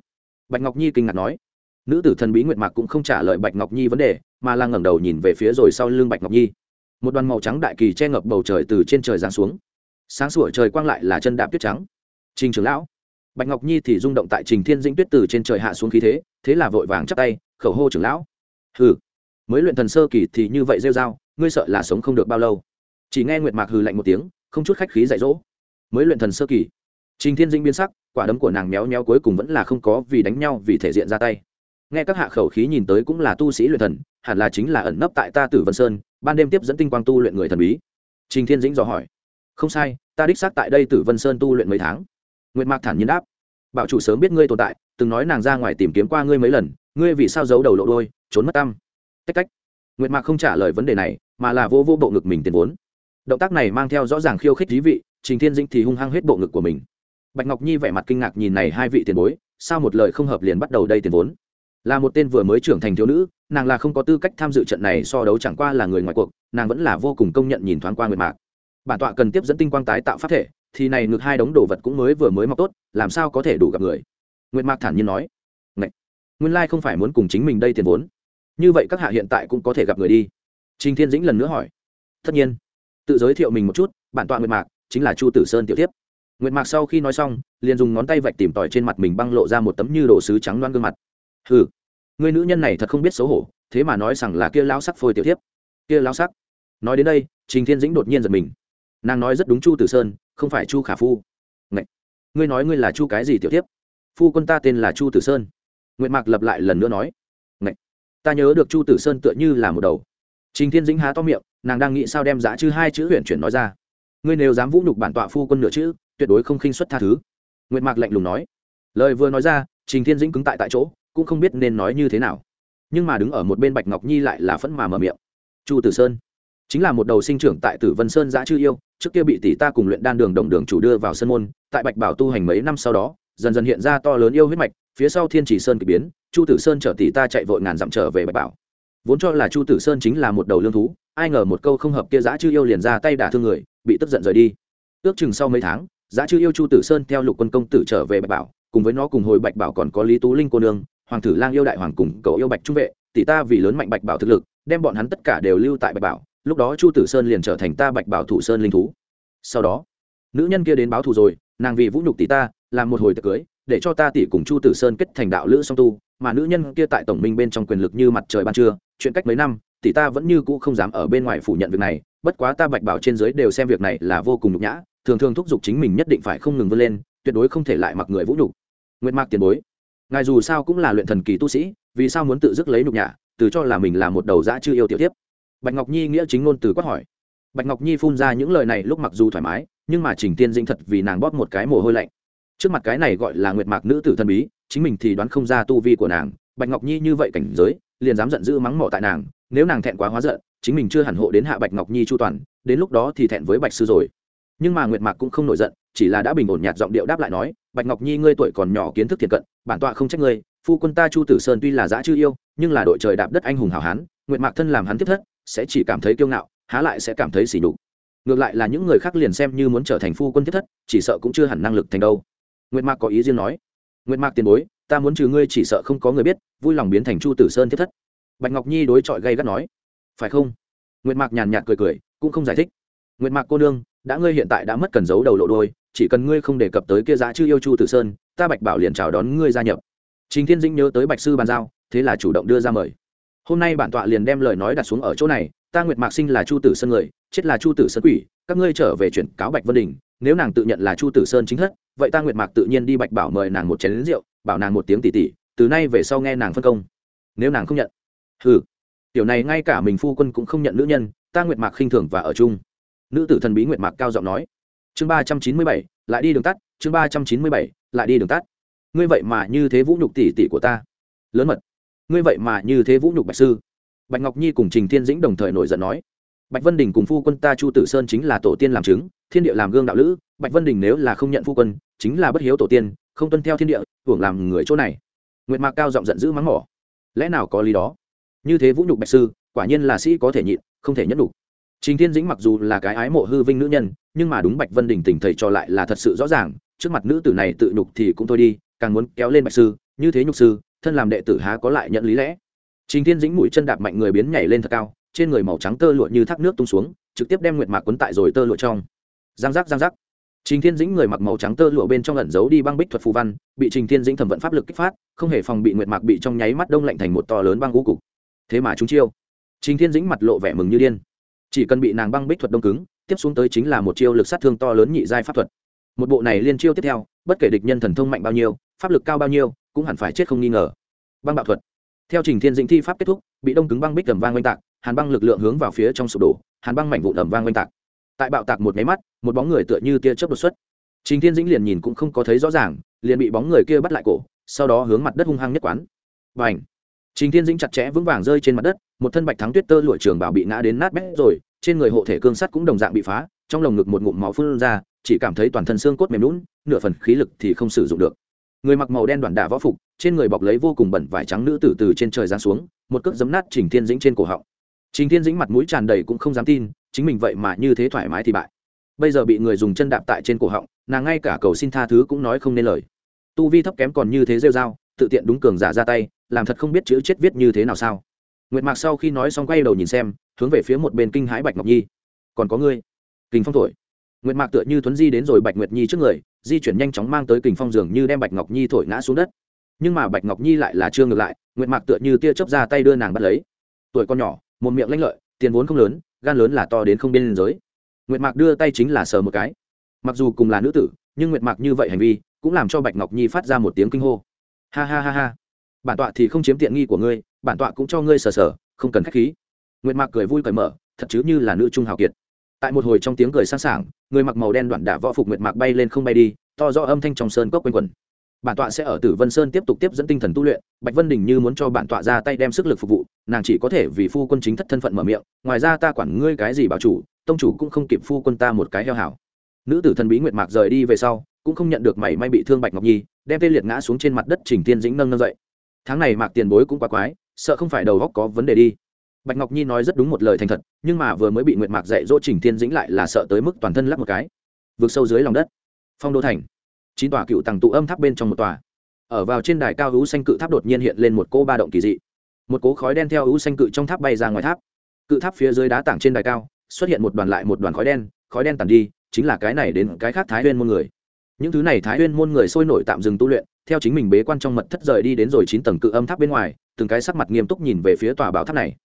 Bạch ngọc nhi kinh ngạc nói. Nữ tử thần bí nguyệt mạc cũng không trả lời bạch ngọc nhi vấn đề, mà là ngẩng đầu nhìn về phía rồi sau lưng bạch ngọc nhi. Một đoàn màu trắng đại kỳ che ngập bầu trời từ trên trời giáng xuống. Sáng sủa trời quang lại là chân đạp tuyết trắng. Trình trưởng lão. Bạch ngọc nhi thì rung động tại trình thiên dĩnh tuyết từ trên trời hạ xuống khí thế thế là vội vàng chắp tay khẩu hô trưởng lão. Hừ, mới luyện thần sơ kỳ thì như vậy rêu dao ngươi sợ là sống không được bao lâu. Chỉ nghe nguyệt mạc hừ lạnh một tiếng, không chút khách khí dạy dỗ. Mới luyện thần sơ kỳ. Trình thiên dĩnh biến sắc, quả đấm của nàng méo méo cuối cùng vẫn là không có vì đánh nhau vì thể diện ra tay. Nghe các hạ khẩu khí nhìn tới cũng là tu sĩ luyện thần, hẳn là chính là ẩn nấp tại ta tử vân sơn, ban đêm tiếp dẫn tinh quang tu luyện người thần bí. Trình thiên dĩnh dò hỏi. Không sai, ta đích xác tại đây tử vân sơn tu luyện mấy tháng. Nguyệt mạc thản nhiên đáp. Bảo chủ sớm biết ngươi tồn tại, từng nói nàng ra ngoài tìm kiếm qua ngươi mấy lần ngươi vì sao giấu đầu lộ đôi, trốn mất tâm? Tách cách nguyệt mạc không trả lời vấn đề này, mà là vô vô bộ ngực mình tiền vốn. Động tác này mang theo rõ ràng khiêu khích thí vị, trình thiên dĩnh thì hung hăng hết bộ ngực của mình. Bạch ngọc nhi vẻ mặt kinh ngạc nhìn này hai vị tiền bối, sao một lời không hợp liền bắt đầu đây tiền vốn? Là một tên vừa mới trưởng thành thiếu nữ, nàng là không có tư cách tham dự trận này so đấu chẳng qua là người ngoài cuộc, nàng vẫn là vô cùng công nhận nhìn thoáng qua nguyệt mạc. Bản tọa cần tiếp dẫn tinh quang tái tạo pháp thể, thì này ngược hai đống đồ vật cũng mới vừa mới mọc tốt, làm sao có thể đủ gặp người? Nguyệt mạc thản nhiên nói nguyên lai không phải muốn cùng chính mình đây tiền vốn. Như vậy các hạ hiện tại cũng có thể gặp người đi. Trình thiên dĩnh lần nữa hỏi. Tất nhiên. Tự giới thiệu mình một chút, bản tọa nguyệt mạc, chính là chu tử sơn tiểu tiếp nguyệt mạc sau khi nói xong, liền dùng ngón tay vạch tìm tòi trên mặt mình băng lộ ra một tấm như đồ sứ trắng loan gương mặt. Hừ, người nữ nhân này thật không biết xấu hổ, thế mà nói rằng là kia lao sắc phôi tiểu tiếp kia lao sắc. Nói đến đây, trình thiên dĩnh đột nhiên giật mình. Nàng nói rất đúng chu tử sơn, không phải chu khả phu. Ngậy! ngươi nói ngươi là chu cái gì tiểu tiếp phu quân ta tên là chu tử sơn nguyệt mạc lập lại lần nữa nói, Ngậy! ta nhớ được chu tử sơn tựa như là một đầu. Trình thiên dĩnh há to miệng, nàng đang nghĩ sao đem giá chư hai chữ huyện chuyển nói ra. Ngươi nếu dám vũ nhục bản tọa phu quân nửa chữ, tuyệt đối không khinh xuất tha thứ. Nguyệt mạc lạnh lùng nói. Lời vừa nói ra, trình thiên dĩnh cứng tại tại chỗ, cũng không biết nên nói như thế nào. Nhưng mà đứng ở một bên bạch ngọc nhi lại là phẫn mà mở miệng. Chu tử sơn, chính là một đầu sinh trưởng tại tử vân sơn giã chư yêu, trước kia bị tỷ ta cùng luyện đan đường đồng đường chủ đưa vào sân môn, tại bạch bảo tu hành mấy năm sau đó, dần dần hiện ra to lớn yêu huyết mạch phía sau thiên chỉ sơn k ỳ biến, chu tử sơn chở tỷ ta chạy vội ngàn dặm trở về bạch bảo. Vốn cho là chu tử sơn chính là một đầu lương thú, ai ngờ một câu không hợp kia giã chư yêu liền ra tay đả thương người, bị tức giận rời đi. Ước chừng sau mấy tháng giã chư yêu chu tử sơn theo lục quân công tử trở về bạch bảo, cùng với nó cùng hồi bạch bảo còn có lý tú linh cô nương, hoàng tử lang yêu đại hoàng cùng cậu yêu bạch trung vệ, tỷ ta vì lớn mạnh bạch bảo thực lực, đem bọn hắn tất cả đều lưu tại bạch bảo, lúc đó chu tử sơn liền trở thành ta bạch bảo thủ sơn linh thú. Sau đó, nữ nhân kia đến báo thù rồi, nàng vì vũ nhục tỷ ta, làm một hồi tiệc cưới để cho ta tỷ cùng chu tử sơn kết thành đạo lữ song tu, mà nữ nhân kia tại tổng minh bên trong quyền lực như mặt trời ban trưa, chuyện cách mấy năm, tỷ ta vẫn như cũ không dám ở bên ngoài phủ nhận việc này, bất quá ta bạch bảo trên dưới đều xem việc này là vô cùng nhục nhã, thường thường thúc giục chính mình nhất định phải không ngừng vươn lên, tuyệt đối không thể lại mặc người vũ nhục. Nguyệt mạc tiền bối, ngài dù sao cũng là luyện thần kỳ tu sĩ, vì sao muốn tự dứt lấy nhục nhã, từ cho là mình là một đầu dã chưa yêu tiểu tiếp bạch ngọc nhi nghĩa chính ngôn từ quát hỏi. Bạch ngọc nhi phun ra những lời này lúc mặc dù thoải mái, nhưng mà trình tiên dĩnh thật vì nàng bóp một cái mồ hôi lạnh trước mặt cái này gọi là nguyệt mạc nữ tử thần bí, chính mình thì đoán không ra tu vi của nàng, bạch ngọc nhi như vậy cảnh giới, liền dám giận dữ mắng mỏ tại nàng, nếu nàng thẹn quá hóa giận, chính mình chưa hẳn hộ đến hạ bạch ngọc nhi chu toàn, đến lúc đó thì thẹn với bạch sư rồi. Nhưng mà nguyệt mạc cũng không nổi giận, chỉ là đã bình ổn nhạt giọng điệu đáp lại nói, bạch ngọc nhi, ngươi tuổi còn nhỏ kiến thức thiệt cận, bản tọa không trách ngươi, phu quân ta chu tử sơn tuy là dã chư yêu, nhưng là đội trời đạp đất anh hùng hảo hán, nguyệt mạc thân làm hắn tiếp thất, sẽ chỉ cảm thấy kiêu ngạo, há lại sẽ cảm thấy xỉ nhục. Ngược lại là những người khác liền xem như muốn trở thành phu quân tiếp thất, chỉ sợ cũng chưa hẳn năng lực thành đâu nguyệt mạc có ý riêng nói, nguyệt mạc tiền bối, ta muốn trừ ngươi chỉ sợ không có người biết, vui lòng biến thành chu tử sơn thiết thất. Bạch ngọc nhi đối chọi gây gắt nói, phải không? Nguyệt mạc nhàn nhạt cười cười, cũng không giải thích. Nguyệt mạc cô nương, đã ngươi hiện tại đã mất cần giấu đầu lộ đôi, chỉ cần ngươi không đề cập tới kia giá chư yêu chu tử sơn, ta bạch bảo liền chào đón ngươi gia nhập. Trình thiên dĩnh nhớ tới bạch sư bàn giao, thế là chủ động đưa ra mời. Hôm nay bản tọa liền đem lời nói đặt xuống ở chỗ này ta nguyệt mạc sinh là chu tử sơn người, chết là chu tử sơn quỷ, các ngươi trở về chuyển cáo bạch vân đình, nếu nàng tự nhận là chu tử sơn chính thất, vậy ta nguyệt mạc tự nhiên đi bạch bảo mời nàng một chén lính rượu, bảo nàng một tiếng tỉ tỉ, từ nay về sau nghe nàng phân công. Nếu nàng không nhận ừ tiểu này ngay cả mình phu quân cũng không nhận nữ nhân, ta nguyệt mạc khinh thường và ở chung. Nữ tử thần bí nguyệt mạc cao giọng nói. Chương ba trăm chín mươi bảy, lại đi đường tắt, chương ba trăm chín mươi bảy, lại đi đường tắt. Ngươi vậy mà như thế vũ nhục tỷ tỷ của ta. Lớn mật. Ngươi vậy mà như thế vũ nhục bạch sư bạch ngọc nhi cùng trình thiên dĩnh đồng thời nổi giận nói, bạch vân đình cùng phu quân ta chu tử sơn chính là tổ tiên làm chứng, thiên địa làm gương đạo lữ, bạch vân đình nếu là không nhận phu quân, chính là bất hiếu tổ tiên, không tuân theo thiên địa, hưởng làm người chỗ này. Nguyệt mạc cao giọng giận dữ mắng mỏ, lẽ nào có lý đó? Như thế vũ nhục bạch sư, quả nhiên là sĩ có thể nhịn, không thể nhẫn đủ. trình thiên dĩnh mặc dù là cái ái mộ hư vinh nữ nhân, nhưng mà đúng bạch vân đình tình thầy cho lại là thật sự rõ ràng, trước mặt nữ tử này tự nhục thì cũng thôi đi, càng muốn kéo lên bạch sư, như thế nhục sư, thân làm đệ tử há có lại nhận lý lẽ? Trình thiên dĩnh mũi chân đạp mạnh người biến nhảy lên thật cao, trên người màu trắng tơ lụa như thác nước tung xuống, trực tiếp đem nguyệt mạc cuốn tại rồi tơ lụa trong. Giang giác giang giác. Trình thiên dĩnh người mặc màu trắng tơ lụa bên trong ẩn giấu đi băng bích thuật phù văn, bị trình thiên dĩnh thẩm vận pháp lực kích phát, không hề phòng bị nguyệt mạc bị trong nháy mắt đông lạnh thành một to lớn băng ngũ cục. Thế mà chúng chiêu. Trình thiên dĩnh mặt lộ vẻ mừng như điên. Chỉ cần bị nàng băng bích thuật đông cứng, tiếp xuống tới chính là một chiêu lực sát thương to lớn nhị giai pháp thuật. Một bộ này liên chiêu tiếp theo, bất kể địch nhân thần thông mạnh bao nhiêu, pháp lực cao bao nhiêu, cũng hẳn phải chết không nghi ngờ. Băng bạo thuật theo trình thiên dĩnh thi pháp kết thúc, bị đông cứng băng bích tầm vang oanh tạc, hàn băng lực lượng hướng vào phía trong sụp đổ, hàn băng mảnh vụ ẩm vang oanh tạc. Tại bạo tạc một nháy mắt, một bóng người tựa như tia chớp đột xuất. Trình thiên dĩnh liền nhìn cũng không có thấy rõ ràng, liền bị bóng người kia bắt lại cổ, sau đó hướng mặt đất hung hăng nhất quán. Và ảnh trình thiên dĩnh chặt chẽ vững vàng rơi trên mặt đất, một thân bạch thắng tuyết tơ lụa trường bảo bị ngã đến nát bét rồi, trên người hộ thể cương sắt cũng đồng dạng bị phá, trong lồng ngực một ngụm máu phun ra, chỉ cảm thấy toàn thân xương cốt mềm lún nửa phần khí lực thì không sử dụng được người mặc màu đen đoàn đả võ phục, trên người bọc lấy vô cùng bẩn vải trắng nữ tử từ trên trời giáng xuống, một cước giấm nát trình thiên dĩnh trên cổ họng. Trình thiên dĩnh mặt mũi tràn đầy cũng không dám tin, chính mình vậy mà như thế thoải mái thì bại. Bây giờ bị người dùng chân đạp tại trên cổ họng, nàng ngay cả cầu xin tha thứ cũng nói không nên lời. Tu vi thấp kém còn như thế rêu r a o tự tiện đúng cường giả ra tay, làm thật không biết chữ chết viết như thế nào sao. Nguyệt mạc sau khi nói xong quay đầu nhìn xem, hướng về phía một bên kinh hãi bạch ngọc nhi. Còn có ngươi kinh phong thổi. Nguyệt mạc tựa như thuấn di đến rồi bạch nguyệt nhi trước người di chuyển nhanh chóng mang tới kình phong dường như đem bạch ngọc nhi thổi ngã xuống đất. Nhưng mà bạch ngọc nhi lại là chưa ngược lại, nguyệt mạc tựa như tia chớp ra tay đưa nàng bắt lấy. Tuổi con nhỏ, một miệng lanh lợi, tiền vốn không lớn, gan lớn là to đến không biên giới. Nguyệt mạc đưa tay chính là sờ một cái. Mặc dù cùng là nữ tử, nhưng nguyệt mạc như vậy hành vi cũng làm cho bạch ngọc nhi phát ra một tiếng kinh hô. Ha ha ha ha. Bản tọa thì không chiếm tiện nghi của ngươi, bản tọa cũng cho ngươi sờ sờ, không cần k h á c h khí. Nguyệt mạc cười vui cởi mở, thật chứ như là nữ trung hào kiệt tại một hồi trong tiếng cười sang sảng, người mặc màu đen đoạn đả võ phục nguyệt mạc bay lên không bay đi, to do âm thanh trong sơn cốc quanh quẩn. Bản tọa sẽ ở tử vân sơn tiếp tục tiếp dẫn tinh thần tu luyện, bạch vân đình như muốn cho bản tọa ra tay đem sức lực phục vụ, nàng chỉ có thể vì phu quân chính thất thân phận mở miệng, ngoài ra ta quản ngươi cái gì bảo chủ, tông chủ cũng không kịp phu quân ta một cái heo hảo. Nữ tử thần bí nguyệt mạc rời đi về sau, cũng không nhận được mảy may bị thương bạch ngọc nhi, đem tê liệt ngã xuống trên mặt đất trình tiên dĩnh nâng nâng dậy. Tháng này mạc tiền bối cũng quá quái, sợ không phải đầu góc có vấn đề đi bạch ngọc nhi nói rất đúng một lời thành thật, nhưng mà vừa mới bị nguyệt mạc dạy dỗ trình thiên dĩnh lại là sợ tới mức toàn thân lắp một cái. Vượt sâu dưới lòng đất. Phong đô thành. Chín tòa cựu tàng tụ âm tháp bên trong một tòa. Ở vào trên đài cao hữu xanh cự tháp đột nhiên hiện lên một cô ba động kỳ dị. Một cố khói đen theo hữu xanh cự trong tháp bay ra ngoài tháp. Cự tháp phía dưới đá tảng trên đài cao, xuất hiện một đoàn lại một đoàn khói đen khói đen tàn đi, chính là cái này đến cái khác thái huyên môn người. Những thứ này thái huyên môn người sôi nổi tạm dừng tu luyện, theo chính mình bế quan trong mật thất rời đi đến rồi chín tầng cự âm tháp bên ngoài, từng cái sắc mặt nghiêm túc nhìn về phía tòa bảo tháp này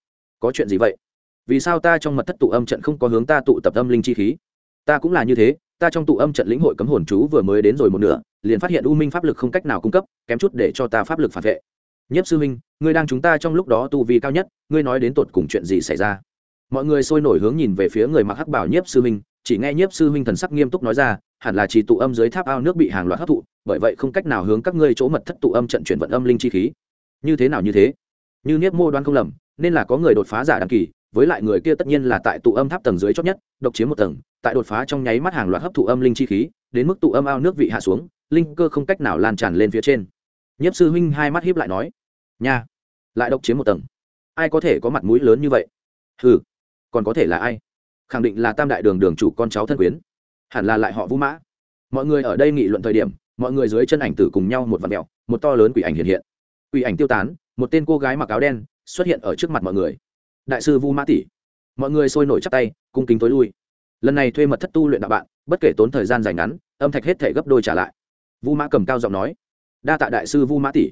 có chuyện gì vậy? Vì sao ta trong mật thất tụ âm trận không có hướng ta tụ tập âm linh chi khí? Ta cũng là như thế, ta trong tụ âm trận lĩnh hội cấm hồn chú vừa mới đến rồi một nửa, liền phát hiện u minh pháp lực không cách nào cung cấp, kém chút để cho ta pháp lực phản vệ. Nhất sư minh ngươi đang chúng ta trong lúc đó tu vi cao nhất, ngươi nói đến tột cùng chuyện gì xảy ra? Mọi người sôi nổi hướng nhìn về phía người mặc hắc bảo nhiếp sư minh chỉ nghe nhiếp sư minh thần sắc nghiêm túc nói ra, hẳn là chỉ tụ âm dưới tháp ao nước bị hàng loạt hấp thụ, bởi vậy không cách nào hướng các ngươi chỗ mật thất tụ âm trận chuyển vận âm linh chi khí. Như thế nào như thế? Như niếp mô đoán không lầm, nên là có người đột phá giả đăng kỳ, với lại người kia tất nhiên là tại tụ âm tháp tầng dưới chót nhất, độc chiếm một tầng, tại đột phá trong nháy mắt hàng loạt hấp thụ âm linh chi khí, đến mức tụ âm ao nước vị hạ xuống, linh cơ không cách nào lan tràn lên phía trên. Nhiếp sư huynh hai mắt hiếp lại nói, nha, lại độc chiếm một tầng. Ai có thể có mặt mũi lớn như vậy? Ừ còn có thể là ai? Khẳng định là tam đại đường đường chủ con cháu thân quyến. Hẳn là lại họ vũ mã. Mọi người ở đây nghị luận thời điểm, mọi người dưới chân ảnh tử cùng nhau một vạt mẹo một to lớn quỷ ảnh hiện hiện. Quỷ ảnh tiêu tán một tên cô gái mặc áo đen xuất hiện ở trước mặt mọi người. Đại sư vu mã tỷ. Mọi người sôi nổi chắc tay, cung kính tối lui. Lần này thuê mật thất tu luyện đạo bạn, bất kể tốn thời gian dài ngắn, âm thạch hết thể gấp đôi trả lại. Vu mã cầm cao giọng nói. Đa tạ đại sư vu mã tỷ.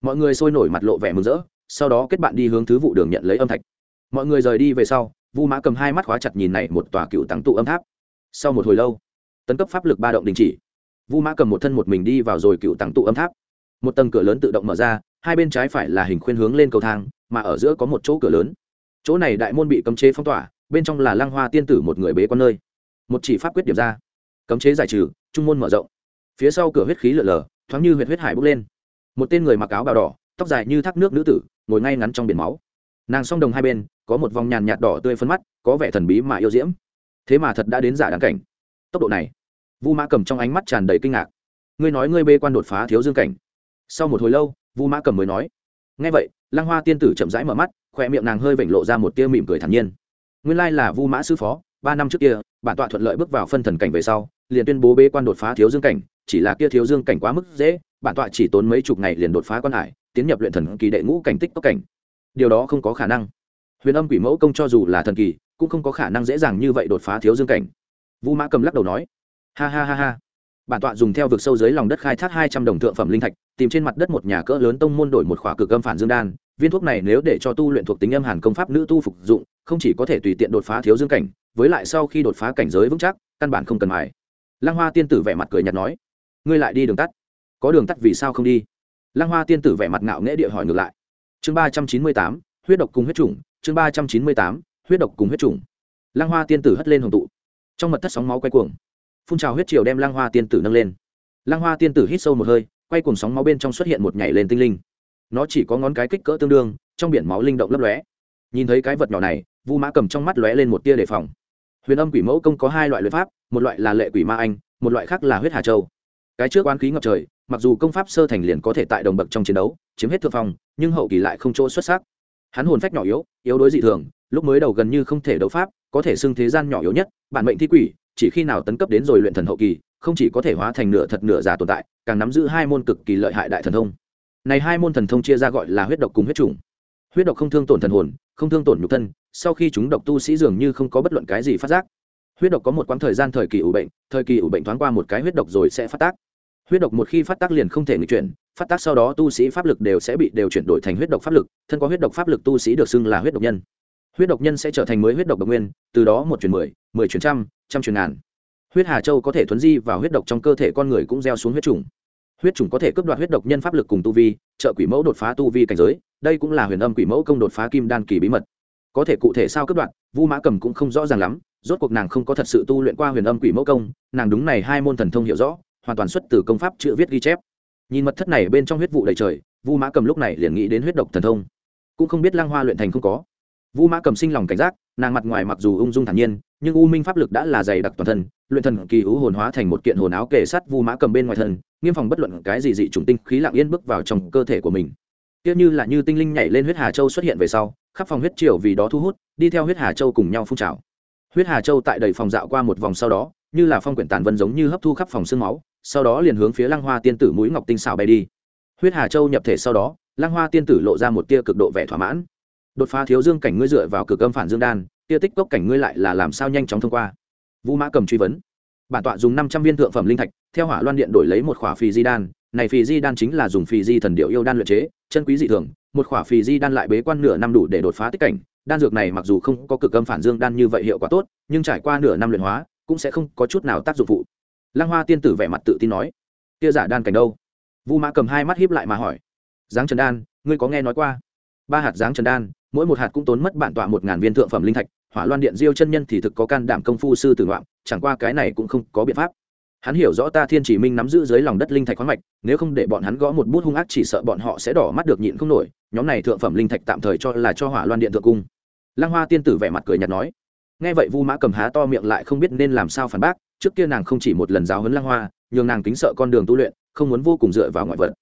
Mọi người sôi nổi mặt lộ vẻ mừng rỡ, sau đó kết bạn đi hướng thứ vụ đường nhận lấy âm thạch. Mọi người rời đi về sau, vu mã cầm hai mắt khóa chặt nhìn này một tòa cựu tắng tụ âm tháp. Sau một hồi lâu, tấn cấp pháp lực ba động đình chỉ. Vu mã cầm một thân một mình đi vào rồi cựu tắng tụ âm tháp. Một tầng cửa lớn tự động mở ra hai bên trái phải là hình khuyên hướng lên cầu thang, mà ở giữa có một chỗ cửa lớn. Chỗ này đại môn bị cấm chế phong tỏa, bên trong là lăng hoa tiên tử một người bế con nơi. Một chỉ pháp quyết điểm ra. Cấm chế giải trừ, trung môn mở rộng. Phía sau cửa huyết khí lở lở thoáng như huyệt huyết hải bốc lên. Một tên người mặc áo bào đỏ, tóc dài như thác nước nữ tử, ngồi ngay ngắn trong biển máu. Nàng song đồng hai bên, có một vòng nhàn nhạt đỏ tươi phân mắt, có vẻ thần bí mà yêu diễm. Thế mà thật đã đến giả đáng cảnh. Tốc độ này, vu mã cầm trong ánh mắt tràn đầy kinh ngạc. Ngươi nói ngươi bê quan đột phá thiếu dương cảnh. Sau một hồi lâu vu mã cầm mới nói. Ngay vậy, lăng hoa tiên tử chậm rãi mở mắt khoe miệng nàng hơi vểnh lộ ra một tia mỉm cười thản nhiên. Nguyên lai là vu mã sư phó, ba năm trước kia, bản tọa thuận lợi bước vào phân thần cảnh về sau, liền tuyên bố bế quan đột phá thiếu dương cảnh, chỉ là kia thiếu dương cảnh quá mức dễ, bản tọa chỉ tốn mấy chục ngày liền đột phá quan hải, tiến nhập luyện thần kỳ đệ ngũ cảnh tích tốc cảnh. Điều đó không có khả năng. Huyền âm quỷ mẫu công cho dù là thần kỳ, cũng không có khả năng dễ dàng như vậy đột phá thiếu dương cảnh. Vu mã cầm lắc đầu nói. Ha ha ha ha bản tọa dùng theo vực sâu dưới lòng đất khai thác hai trăm đồng thượng phẩm linh thạch, tìm trên mặt đất một nhà cỡ lớn tông môn đổi một khỏa cực âm phản dương đan. Viên thuốc này nếu để cho tu luyện thuộc tính âm hàn công pháp nữ tu phục dụng, không chỉ có thể tùy tiện đột phá thiếu dương cảnh, với lại sau khi đột phá cảnh giới vững chắc, căn bản không cần mài. Lăng hoa tiên tử vẻ mặt cười nhạt nói, ngươi lại đi đường tắt. Có đường tắt vì sao không đi? Lăng hoa tiên tử vẻ mặt ngạo nghễ địa hỏi ngược lại. Chương ba trăm chín mươi tám, huyết độc cùng huyết chủng, chương ba trăm chín mươi tám, huyết độc cùng huyết chủng. Lăng hoa tiên tử hất lên hồng tụ. Trong mật thất sóng máu quay cuồng phun trào huyết triều đem lăng hoa tiên tử nâng lên. Lăng hoa tiên tử hít sâu một hơi, quay cùng sóng máu bên trong xuất hiện một nhảy lên tinh linh. Nó chỉ có ngón cái kích cỡ tương đương, trong biển máu linh động lấp lóe. Nhìn thấy cái vật nhỏ này, vu mã cầm trong mắt lóe lên một tia đề phòng. Huyền âm quỷ mẫu công có hai loại luyện pháp, một loại là lệ quỷ ma anh, một loại khác là huyết hà châu. Cái trước oán khí ngập trời, mặc dù công pháp sơ thành liền có thể tại đồng bậc trong chiến đấu, chiếm hết thượng phong, nhưng hậu kỳ lại không chỗ xuất sắc. Hắn hồn phách nhỏ yếu yếu đối dị thường, lúc mới đầu gần như không thể đấu pháp, có thể xưng thế gian nhỏ yếu nhất, bản mệnh thi quỷ chỉ khi nào tấn cấp đến rồi luyện thần hậu kỳ, không chỉ có thể hóa thành nửa thật nửa giả tồn tại, càng nắm giữ hai môn cực kỳ lợi hại đại thần thông. Này hai môn thần thông chia ra gọi là huyết độc cùng huyết trùng. Huyết độc không thương tổn thần hồn, không thương tổn nhục thân, sau khi chúng độc tu sĩ dường như không có bất luận cái gì phát giác. Huyết độc có một quãng thời gian thời kỳ ủ bệnh, thời kỳ ủ bệnh thoáng qua một cái huyết độc rồi sẽ phát tác. Huyết độc một khi phát tác liền không thể nghịch chuyển, phát tác sau đó tu sĩ pháp lực đều sẽ bị đều chuyển đổi thành huyết độc pháp lực, thân có huyết độc pháp lực tu sĩ được xưng là huyết độc nhân huyết độc nhân sẽ trở thành mới huyết độc độc nguyên, từ đó một chuyển mười mười chuyển trăm trăm chuyển ngàn. Huyết hà châu có thể thuấn di vào huyết độc trong cơ thể con người cũng gieo xuống huyết trùng huyết trùng có thể cướp đoạt huyết độc nhân pháp lực cùng tu vi, trợ quỷ mẫu đột phá tu vi cảnh giới, đây cũng là huyền âm quỷ mẫu công đột phá kim đan kỳ bí mật. Có thể cụ thể sao cướp đoạt, vu mã cầm cũng không rõ ràng lắm, rốt cuộc nàng không có thật sự tu luyện qua huyền âm quỷ mẫu công, nàng đúng này hai môn thần thông hiểu rõ, hoàn toàn xuất từ công pháp chữ viết ghi chép. Nhìn mật thất này bên trong huyết vụ đầy trời, vu mã cầm lúc này liền nghĩ đến huyết độc thần thông. Cũng không biết lăng hoa luyện thành không có vu mã cầm sinh lòng cảnh giác, nàng mặt ngoài mặc dù ung dung thản nhiên, nhưng u minh pháp lực đã là dày đặc toàn thân, luyện thần kỳ u hồn hóa thành một kiện hồn áo kề sát vu mã cầm bên ngoài thân, nghiêm phòng bất luận cái gì dị chủng tinh khí lặng yên bước vào trong cơ thể của mình. Tiếc như là như tinh linh nhảy lên huyết hà châu xuất hiện về sau, khắp phòng huyết triều vì đó thu hút, đi theo huyết hà châu cùng nhau phun trào. Huyết hà châu tại đầy phòng dạo qua một vòng sau đó, như là phong quyển tàn vân giống như hấp thu khắp phòng xương máu, sau đó liền hướng phía lăng hoa tiên tử mũi ngọc tinh xào bay đi. Huyết hà châu nhập thể sau đó, lăng hoa tiên tử lộ ra một tia cực độ vẻ thỏa mãn đột phá thiếu dương cảnh ngươi dựa vào cực âm phản dương đan tia tích cốc cảnh ngươi lại là làm sao nhanh chóng thông qua? Vũ mã cầm truy vấn. Bản tọa dùng năm trăm viên thượng phẩm linh thạch, theo hỏa loan điện đổi lấy một khỏa phì di đan, này phì di đan chính là dùng phì di thần điệu yêu đan luyện chế, chân quý dị thường, một khỏa phì di đan lại bế quan nửa năm đủ để đột phá tích cảnh, đan dược này mặc dù không có cực âm phản dương đan như vậy hiệu quả tốt, nhưng trải qua nửa năm luyện hóa, cũng sẽ không có chút nào tác dụng phụ. Lăng hoa tiên tử vẻ mặt tự tin nói tia giả đan cảnh đâu? Vu mã cầm hai mắt hiếp lại mà hỏi, giáng trần đan, ngươi có nghe nói qua? Ba hạt giáng trần đan mỗi một hạt cũng tốn mất bản tọa một ngàn viên thượng phẩm linh thạch, hỏa loan điện diêu chân nhân thì thực có can đảm công phu sư tử ngoạm, chẳng qua cái này cũng không có biện pháp. Hắn hiểu rõ ta thiên chỉ minh nắm giữ dưới lòng đất linh thạch khoáng mạch, nếu không để bọn hắn gõ một bút hung ác chỉ sợ bọn họ sẽ đỏ mắt được nhịn không nổi, nhóm này thượng phẩm linh thạch tạm thời cho là cho hỏa loan điện thượng cung. Lăng hoa tiên tử vẻ mặt cười nhạt nói. Nghe vậy vu mã cầm há to miệng lại không biết nên làm sao phản bác, trước kia nàng không chỉ một lần giáo huấn lăng hoa, nhường nàng kính sợ con đường tu luyện, không muốn vô cùng dựa vào ngoại vật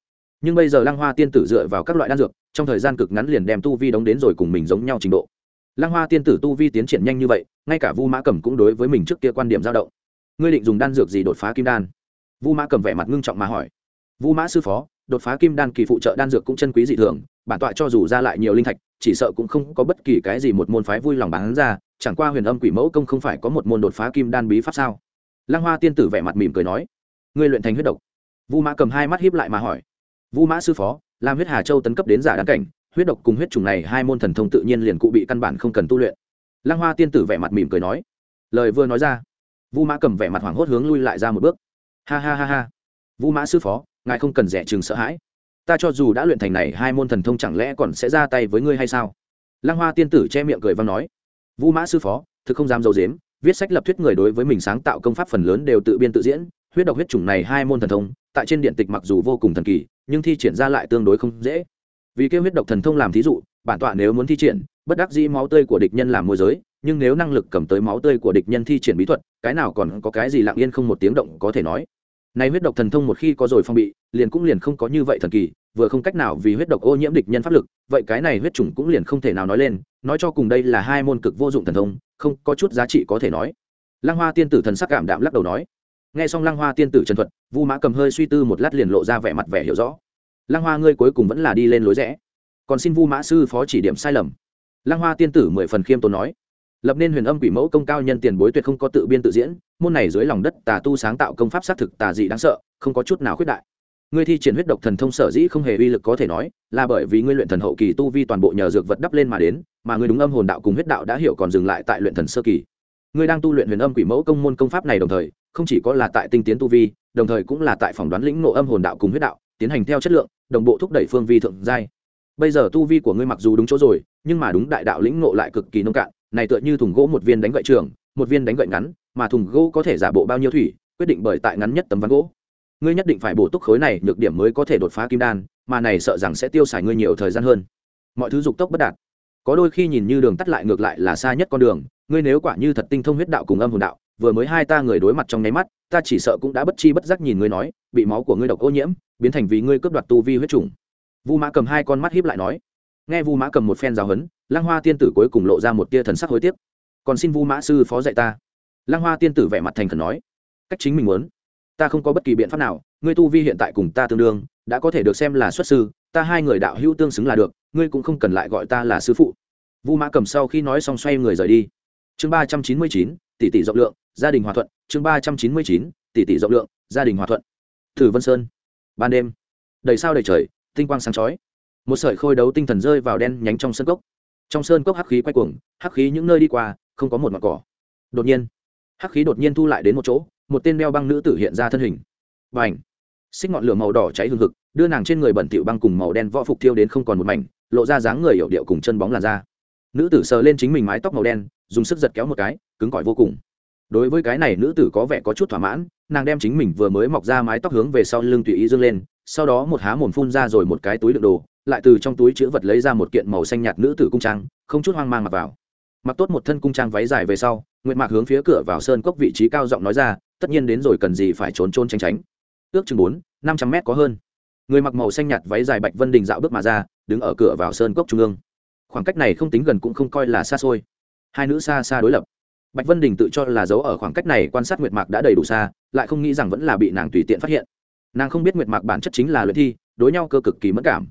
nhưng bây giờ lăng hoa tiên tử dựa vào các loại đan dược, trong thời gian cực ngắn liền đem tu vi đóng đến rồi cùng mình giống nhau trình độ. Lăng hoa tiên tử tu vi tiến triển nhanh như vậy, ngay cả vu mã cầm cũng đối với mình trước kia quan điểm dao động. Ngươi định dùng đan dược gì đột phá kim đan? Vu mã cầm vẻ mặt ngưng trọng mà hỏi. Vu mã sư phó, đột phá kim đan kỳ phụ trợ đan dược cũng chân quý dị thường, bản tọa cho dù ra lại nhiều linh thạch, chỉ sợ cũng không có bất kỳ cái gì một môn phái vui lòng bán ra, chẳng qua huyền âm quỷ mẫu công không phải có một môn đột phá kim đan bí pháp sao? Lăng hoa tiên tử vẻ mặt mỉm cười nói. Ngươi luyện thành huyết độc. Vu mã cầm hai mắt hiếp lại mà hỏi vu mã sư phó làm huyết hà châu tấn cấp đến giả đáng cảnh, huyết độc cùng huyết trùng này hai môn thần thông tự nhiên liền cụ bị căn bản không cần tu luyện. Lăng hoa tiên tử vẻ mặt mỉm cười nói, lời vừa nói ra vu mã cầm vẻ mặt hoảng hốt hướng lui lại ra một bước. Ha ha ha ha. Vu mã sư phó, ngài không cần rẻ chừng sợ hãi. Ta cho dù đã luyện thành này hai môn thần thông chẳng lẽ còn sẽ ra tay với ngươi hay sao? Lăng hoa tiên tử che miệng cười văn nói vu mã sư phó, thực không dám dầu dếm viết sách lập thuyết người đối với mình sáng tạo công pháp phần lớn đều tự biên tự diễn, huyết độc huyết chủng này hai môn thần thông, tại trên điện tịch mặc dù vô cùng thần kỳ nhưng thi triển ra lại tương đối không dễ. Vì kêu huyết độc thần thông làm thí dụ, bản tọa nếu muốn thi triển, bất đắc dĩ máu tươi của địch nhân làm môi giới, nhưng nếu năng lực cầm tới máu tươi của địch nhân thi triển bí thuật, cái nào còn có cái gì lặng yên không một tiếng động có thể nói. Nay huyết độc thần thông một khi có rồi phong bị, liền cũng liền không có như vậy thần kỳ, vừa không cách nào vì huyết độc ô nhiễm địch nhân pháp lực, vậy cái này huyết chủng cũng liền không thể nào nói lên, nói cho cùng đây là hai môn cực vô dụng thần thông, không có chút giá trị có thể nói. Lăng hoa tiên tử thần sắc cảm đạm lắc đầu nói nghe xong lăng hoa tiên tử trần thuật, vu mã cầm hơi suy tư một lát liền lộ ra vẻ mặt vẻ hiểu rõ. Lăng hoa ngươi cuối cùng vẫn là đi lên lối rẽ. Còn xin vu mã sư phó chỉ điểm sai lầm. Lăng hoa tiên tử mười phần khiêm tốn nói. Lập nên huyền âm quỷ mẫu công cao nhân tiền bối tuyệt không có tự biên tự diễn, môn này dưới lòng đất tà tu sáng tạo công pháp xác thực tà dị đáng sợ, không có chút nào khuyết đại. Ngươi thi triển huyết độc thần thông sở dĩ không hề uy lực có thể nói, là bởi vì ngươi luyện thần hậu kỳ tu vi toàn bộ nhờ dược vật đắp lên mà đến, mà ngươi đúng âm hồn đạo cùng huyết đạo đã hiểu còn dừng lại tại luyện thần sơ kỳ ngươi đang tu luyện huyền âm quỷ mẫu công môn công pháp này đồng thời, không chỉ có là tại tinh tiến tu vi, đồng thời cũng là tại phỏng đoán lĩnh ngộ âm hồn đạo cùng huyết đạo, tiến hành theo chất lượng, đồng bộ thúc đẩy phương vi thượng giai. Bây giờ tu vi của ngươi mặc dù đúng chỗ rồi, nhưng mà đúng đại đạo lĩnh ngộ lại cực kỳ nông cạn, này tựa như thùng gỗ một viên đánh gậy trường, một viên đánh gậy ngắn, mà thùng gỗ có thể giả bộ bao nhiêu thủy, quyết định bởi tại ngắn nhất tấm ván gỗ. Ngươi nhất định phải bổ túc khối này, nhược điểm mới có thể đột phá kim đan, mà này sợ rằng sẽ tiêu xài ngươi nhiều thời gian hơn. Mọi thứ dục tốc bất đạt. Có đôi khi nhìn như đường tắt lại ngược lại là xa nhất con đường ngươi nếu quả như thật tinh thông huyết đạo cùng âm hồn đạo, vừa mới hai ta người đối mặt trong nháy mắt, ta chỉ sợ cũng đã bất chi bất giác nhìn ngươi nói, bị máu của ngươi độc ô nhiễm, biến thành vì ngươi cướp đoạt tu vi huyết trùng vu mã cầm hai con mắt hiếp lại nói. Nghe vu mã cầm một phen giáo huấn, lăng hoa tiên tử cuối cùng lộ ra một tia thần sắc hối tiếc. Còn xin vu mã sư phó dạy ta. Lăng hoa tiên tử vẻ mặt thành khẩn nói. Cách chính mình muốn. Ta không có bất kỳ biện pháp nào, ngươi tu vi hiện tại cùng ta tương đương, đã có thể được xem là xuất sư, ta hai người đạo hữu tương xứng là được, ngươi cũng không cần lại gọi ta là sư phụ. Vu mã cầm sau khi nói xong xoay người rời đi chương ba trăm chín mươi chín, tỷ tỷ rộng lượng, gia đình hòa thuận. Chương ba trăm chín mươi chín, tỷ tỷ rộng lượng, gia đình hòa thuận. Thử vân sơn. Ban đêm, đầy sao đầy trời, tinh quang sáng chói. Một sợi khôi đấu tinh thần rơi vào đen nhánh trong sân cốc. Trong sơn cốc hắc khí quay cuồng, hắc khí những nơi đi qua, không có một mặt cỏ. Đột nhiên, hắc khí đột nhiên thu lại đến một chỗ, một tên đeo băng nữ tử hiện ra thân hình. Và ảnh xích ngọn lửa màu đỏ cháy hừng hực, đưa nàng trên người bẩn thỉu băng cùng màu đen võ phục thiêu đến không còn một mảnh, lộ ra dáng người hiểu điệu cùng chân bóng làn da nữ tử sờ lên chính mình mái tóc màu đen, dùng sức giật kéo một cái, cứng cỏi vô cùng. Đối với cái này nữ tử có vẻ có chút thỏa mãn, nàng đem chính mình vừa mới mọc ra mái tóc hướng về sau lưng tùy ý dương lên, sau đó một há mồm phun ra rồi một cái túi đựng đồ, lại từ trong túi chữ vật lấy ra một kiện màu xanh nhạt nữ tử cung trang, không chút hoang mang mặc vào. Mặc tốt một thân cung trang váy dài về sau nguyện mạc hướng phía cửa vào sơn cốc vị trí cao giọng nói ra, tất nhiên đến rồi cần gì phải trốn trôn tránh tránh. Ước chừng bốn, năm trăm mét có hơn. Người mặc màu xanh nhạt váy dài bạch vân đình dạo bước mà ra, đứng ở cửa vào sơn cốc trung ương khoảng cách này không tính gần cũng không coi là xa xôi. Hai nữ xa xa đối lập. Bạch vân đình tự cho là giấu ở khoảng cách này quan sát nguyệt mạc đã đầy đủ xa, lại không nghĩ rằng vẫn là bị nàng tùy tiện phát hiện. Nàng không biết nguyệt mạc bản chất chính là luyện thi, đối nhau cơ cực kỳ mất cảm.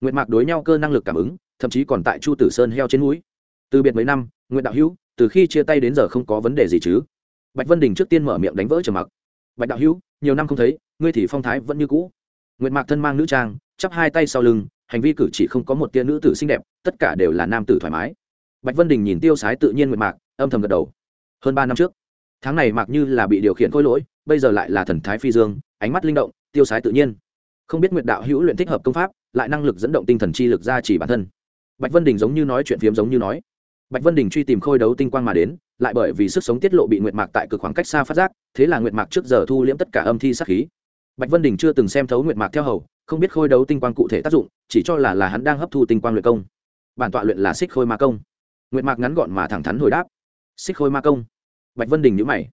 Nguyệt mạc đối nhau cơ năng lực cảm ứng, thậm chí còn tại chu tử sơn heo trên núi. Từ biệt mấy năm, nguyệt đạo hữu, từ khi chia tay đến giờ không có vấn đề gì chứ? Bạch vân đình trước tiên mở miệng đánh vỡ trầm mặc. Bạch đạo hữu, nhiều năm không thấy, ngươi thì phong thái vẫn như cũ. Nguyệt mạc thân mang nữ trang, chắp hai tay sau lưng hành vi cử chỉ không có một tia nữ tử xinh đẹp, tất cả đều là nam tử thoải mái. Bạch vân đình nhìn tiêu sái tự nhiên nguyệt mạc, âm thầm gật đầu. Hơn ba năm trước, tháng này mạc như là bị điều khiển khôi lỗi, bây giờ lại là thần thái phi dương, ánh mắt linh động, tiêu sái tự nhiên. Không biết nguyệt đạo hữu luyện thích hợp công pháp, lại năng lực dẫn động tinh thần chi lực ra chỉ bản thân. Bạch vân đình giống như nói chuyện phiếm giống như nói. Bạch vân đình truy tìm khôi đấu tinh quang mà đến, lại bởi vì sức sống tiết lộ bị nguyệt mạc tại cực khoảng cách xa phát giác, thế là nguyệt mạc trước giờ thu liễm tất cả âm thi sát khí bạch vân đình chưa từng xem thấu nguyệt mạc theo hầu, không biết khôi đấu tinh quang cụ thể tác dụng, chỉ cho là là hắn đang hấp thu tinh quang luyện công. Bản tọa luyện là xích khôi ma công. Nguyệt mạc ngắn gọn mà thẳng thắn hồi đáp. Xích khôi ma công. Bạch vân đình nhữ mày.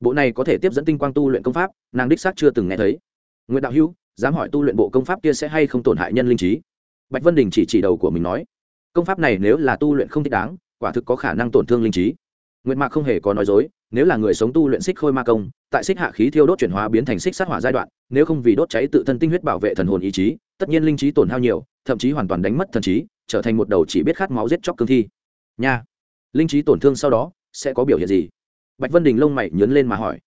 Bộ này có thể tiếp dẫn tinh quang tu luyện công pháp, nàng đích xác chưa từng nghe thấy. Nguyệt đạo hữu, dám hỏi tu luyện bộ công pháp kia sẽ hay không tổn hại nhân linh trí? Bạch vân đình chỉ chỉ đầu của mình nói. Công pháp này nếu là tu luyện không thích đáng, quả thực có khả năng tổn thương linh trí. Nguyệt mạc không hề có nói dối nếu là người sống tu luyện xích khôi ma công, tại xích hạ khí thiêu đốt chuyển hóa biến thành xích sát hỏa giai đoạn, nếu không vì đốt cháy tự thân tinh huyết bảo vệ thần hồn ý chí, tất nhiên linh trí tổn hao nhiều, thậm chí hoàn toàn đánh mất thần trí, trở thành một đầu chỉ biết khát máu giết chóc cương thi. Nha. Linh trí tổn thương sau đó, sẽ có biểu hiện gì? Bạch vân đình lông mày nhấn lên mà hỏi.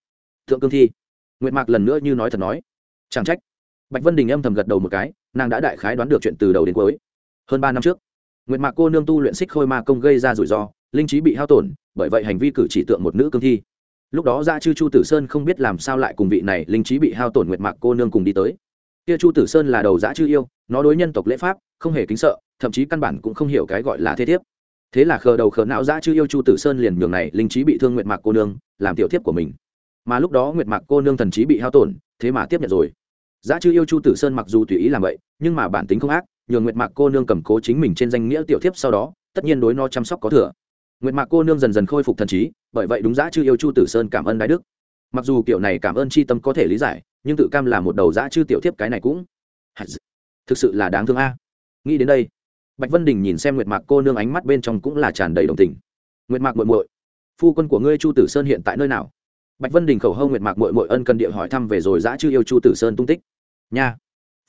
Thượng cương thi. Nguyệt mạc lần nữa như nói thật nói. Chẳng trách. Bạch vân đình âm thầm gật đầu một cái, nàng đã đại khái đoán được chuyện từ đầu đến cuối. Hơn ba năm trước, nguyệt mạc cô nương tu luyện xích khôi ma công gây ra rủi ro, linh trí bị hao tổn bởi vậy hành vi cử chỉ tượng một nữ cương thi. Lúc đó ra chư chu tử sơn không biết làm sao lại cùng vị này linh trí bị hao tổn nguyệt mạc cô nương cùng đi tới. Kia chu tử sơn là đầu dã chư yêu, nó đối nhân tộc lễ pháp, không hề kính sợ, thậm chí căn bản cũng không hiểu cái gọi là thế thiếp. Thế là khờ đầu khờ não dã chư yêu chu tử sơn liền nhường này linh trí bị thương nguyệt mạc cô nương, làm tiểu thiếp của mình. Mà lúc đó nguyệt mạc cô nương thần trí bị hao tổn, thế mà tiếp nhận rồi. Dã chư yêu chu tử sơn mặc dù tùy ý làm vậy, nhưng mà bản tính không ác, nhường nguyệt mạc cô nương cầm cố chính mình trên danh nghĩa tiểu thiếp sau đó, tất nhiên đối nó chăm sóc có thừa nguyệt mạc cô nương dần dần khôi phục thần trí, bởi vậy đúng dã chư yêu chu tử sơn cảm ơn đái đức. Mặc dù kiểu này cảm ơn c h i tâm có thể lý giải, nhưng tự cam là một đầu dã chư tiểu thiếp cái này cũng thực sự là đáng thương a. Nghĩ đến đây, bạch vân đình nhìn xem nguyệt mạc cô nương ánh mắt bên trong cũng là tràn đầy đồng tình. Nguyệt mạc muội muội, phu quân của ngươi chu tử sơn hiện tại nơi nào? Bạch vân đình khẩu hâu nguyệt mạc muội muội ân cần địa hỏi thăm về rồi giã chư yêu chu tử sơn tung tích. Nha,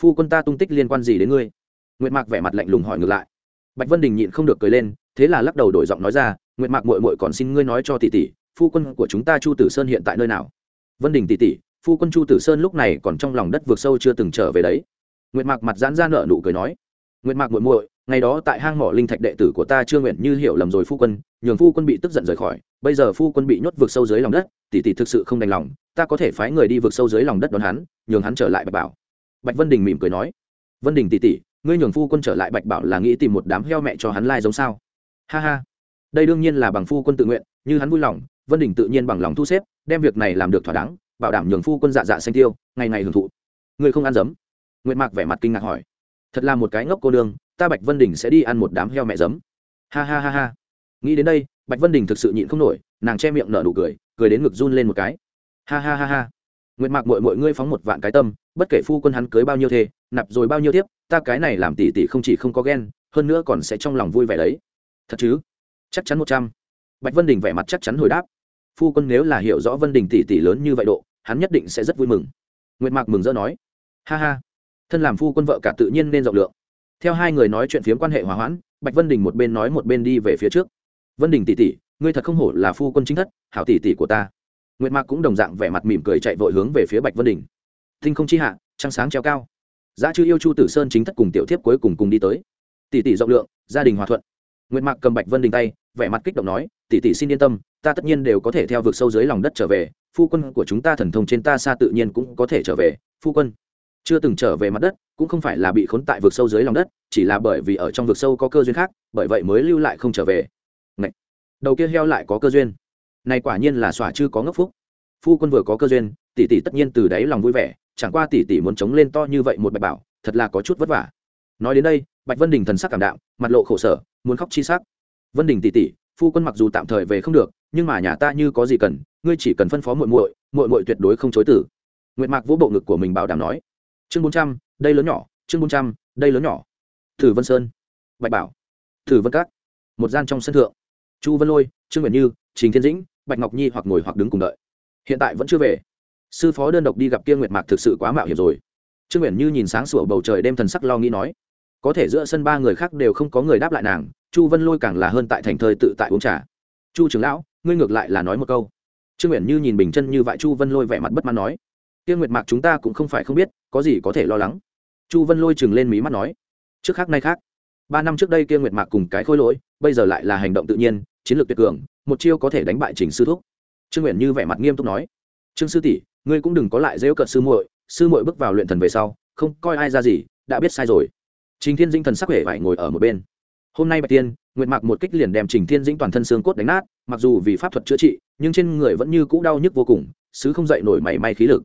phu quân ta tung tích liên quan gì đến ngươi? Nguyệt mạc vẻ mặt lạnh lùng hỏi ngược lại. Bạch vân đình nhịn không được cười lên, thế là lắc đầu đổi giọng nói ra nguyệt mạc mội mội còn xin ngươi nói cho tỷ tỷ, phu quân của chúng ta chu tử sơn hiện tại nơi nào? Vân đình tỷ tỷ, phu quân chu tử sơn lúc này còn trong lòng đất vượt sâu chưa từng trở về đấy. Nguyệt mạc mặt giãn ra nợ nụ cười nói, nguyệt mạc muội muội, ngày đó tại hang mỏ linh thạch đệ tử của ta chưa nguyện như hiểu lầm rồi phu quân, nhường phu quân bị tức giận rời khỏi, bây giờ phu quân bị nhốt vượt sâu dưới lòng đất, tỷ tỷ thực sự không đành lòng, ta có thể phái người đi vượt sâu dưới lòng đất đón hắn, nhường hắn trở lại bạch bảo. Bạch vân đình mỉm cười nói, vân đình tỷ tỷ, ngươi nhường phu quân trở lại bạch bảo là nghĩ tìm một đám heo mẹ cho hắn lai giống sao? Ha ha đây đương nhiên là bằng phu quân tự nguyện, như hắn vui lòng, vân đình tự nhiên bằng lòng thu xếp, đem việc này làm được thỏa đáng, bảo đảm nhường phu quân dạ dạ xanh tiêu, ngày ngày hưởng thụ. Người không ăn dấm. Nguyệt mạc vẻ mặt kinh ngạc hỏi. Thật là một cái ngốc cô đương ta bạch vân đình sẽ đi ăn một đám heo mẹ giấm ha ha ha ha. Nghĩ đến đây, bạch vân đình thực sự nhịn không nổi, nàng che miệng nở nụ cười cười đến ngực run lên một cái. Ha ha ha ha. Nguyệt mạc mội mội ngươi phóng một vạn cái tâm, bất kể phu quân hắn cưới bao nhiêu thê nạp rồi bao nhiêu tiếp, ta cái này làm tỷ tỷ không chỉ không có ghen, hơn nữa còn sẽ trong lòng vui vẻ đấy. Thật chứ? Chắc chắn một trăm. Bạch vân đình vẻ mặt chắc chắn hồi đáp. Phu quân nếu là hiểu rõ vân đình tỷ tỷ lớn như vậy độ, hắn nhất định sẽ rất vui mừng. Nguyệt mạc mừng rỡ nói. Ha ha. Thân làm phu quân vợ cả tự nhiên nên rộng lượng. Theo hai người nói chuyện phiếm quan hệ hòa hoãn, bạch vân đình một bên nói một bên đi về phía trước. Vân đình tỷ tỷ, ngươi thật không hổ là phu quân chính thất, hảo tỷ tỷ của ta. Nguyệt mạc cũng đồng dạng vẻ mặt mỉm cười chạy vội hướng về phía bạch vân đình. Thinh không chi hạ, trăng sáng treo cao. Giá chư yêu chu tử sơn chính thất cùng tiểu thiếp cuối cùng cùng đi tới. Tỷ tỷ rộng lượng, gia đình hòa thuận nguyệt mạc cầm bạch vân đình tay vẻ mặt kích động nói tỷ tỷ xin yên tâm ta tất nhiên đều có thể theo vực sâu dưới lòng đất trở về phu quân của chúng ta thần thông trên ta xa tự nhiên cũng có thể trở về phu quân. Chưa từng trở về mặt đất cũng không phải là bị khốn tại vực sâu dưới lòng đất chỉ là bởi vì ở trong vực sâu có cơ duyên khác bởi vậy mới lưu lại không trở về. Này, đầu kia heo lại có cơ duyên. Này quả nhiên là xỏa chư có ngốc phúc. Phu quân vừa có cơ duyên tỷ tỷ tất nhiên từ đáy lòng vui vẻ chẳng qua tỷ tỷ muốn chống lên to như vậy một bạch bảo thật là có chút vất vả. Nói đến đây bạch vân đình thần sắc cảm đạo mặt lộ khổ sở muốn khóc chi sắc. Vân đình tỷ tỷ, phu quân mặc dù tạm thời về không được, nhưng mà nhà ta như có gì cần, ngươi chỉ cần phân phó muội muội muội muội tuyệt đối không chối tử nguyệt mạc vỗ bộ ngực của mình bảo đảm nói. Chương bốn trăm, đây lớn nhỏ, chương bốn trăm, đây lớn nhỏ. Thử vân sơn. Bạch bảo. Thử vân các. Một gian trong sân thượng. Chu vân lôi, trương nguyện như, trình thiên dĩnh, bạch ngọc nhi hoặc ngồi hoặc đứng cùng đợi. Hiện tại vẫn chưa về. Sư phó đơn độc đi gặp kia nguyệt mạc thực sự quá mạo hiểm rồi. Trương nguyện như nhìn sáng sủa bầu trời đêm thần sắc lo nghĩ nói có thể giữa sân ba người khác đều không có người đáp lại nàng, chu vân lôi càng là hơn tại thành thơi tự tại uống trà. Chu trưởng lão, ngươi ngược lại là nói một câu. Trương nguyện như nhìn bình chân như vậy chu vân lôi vẻ mặt bất mãn nói. Tiên nguyệt mạc chúng ta cũng không phải không biết, có gì có thể lo lắng. Chu vân lôi chừng lên mí mắt nói. Trước khác nay khác. Ba năm trước đây kia nguyệt mạc cùng cái khôi lỗi, bây giờ lại là hành động tự nhiên, chiến lược tuyệt cường, một chiêu có thể đánh bại trình sư thúc. Trương nguyện như vẻ mặt nghiêm túc nói. Trương sư tỷ, ngươi cũng đừng có lại dễu cận sư muội sư muội bước vào luyện thần về sau, không coi ai ra gì, đã biết sai rồi trình thiên Dĩnh thần sắc vẻ vải ngồi ở một bên. Hôm nay bạch tiên, nguyệt mạc một kích liền đem trình thiên dĩnh toàn thân xương cốt đánh nát, mặc dù vì pháp thuật chữa trị, nhưng trên người vẫn như cũ đau nhức vô cùng, sứ không dậy nổi mảy may khí lực.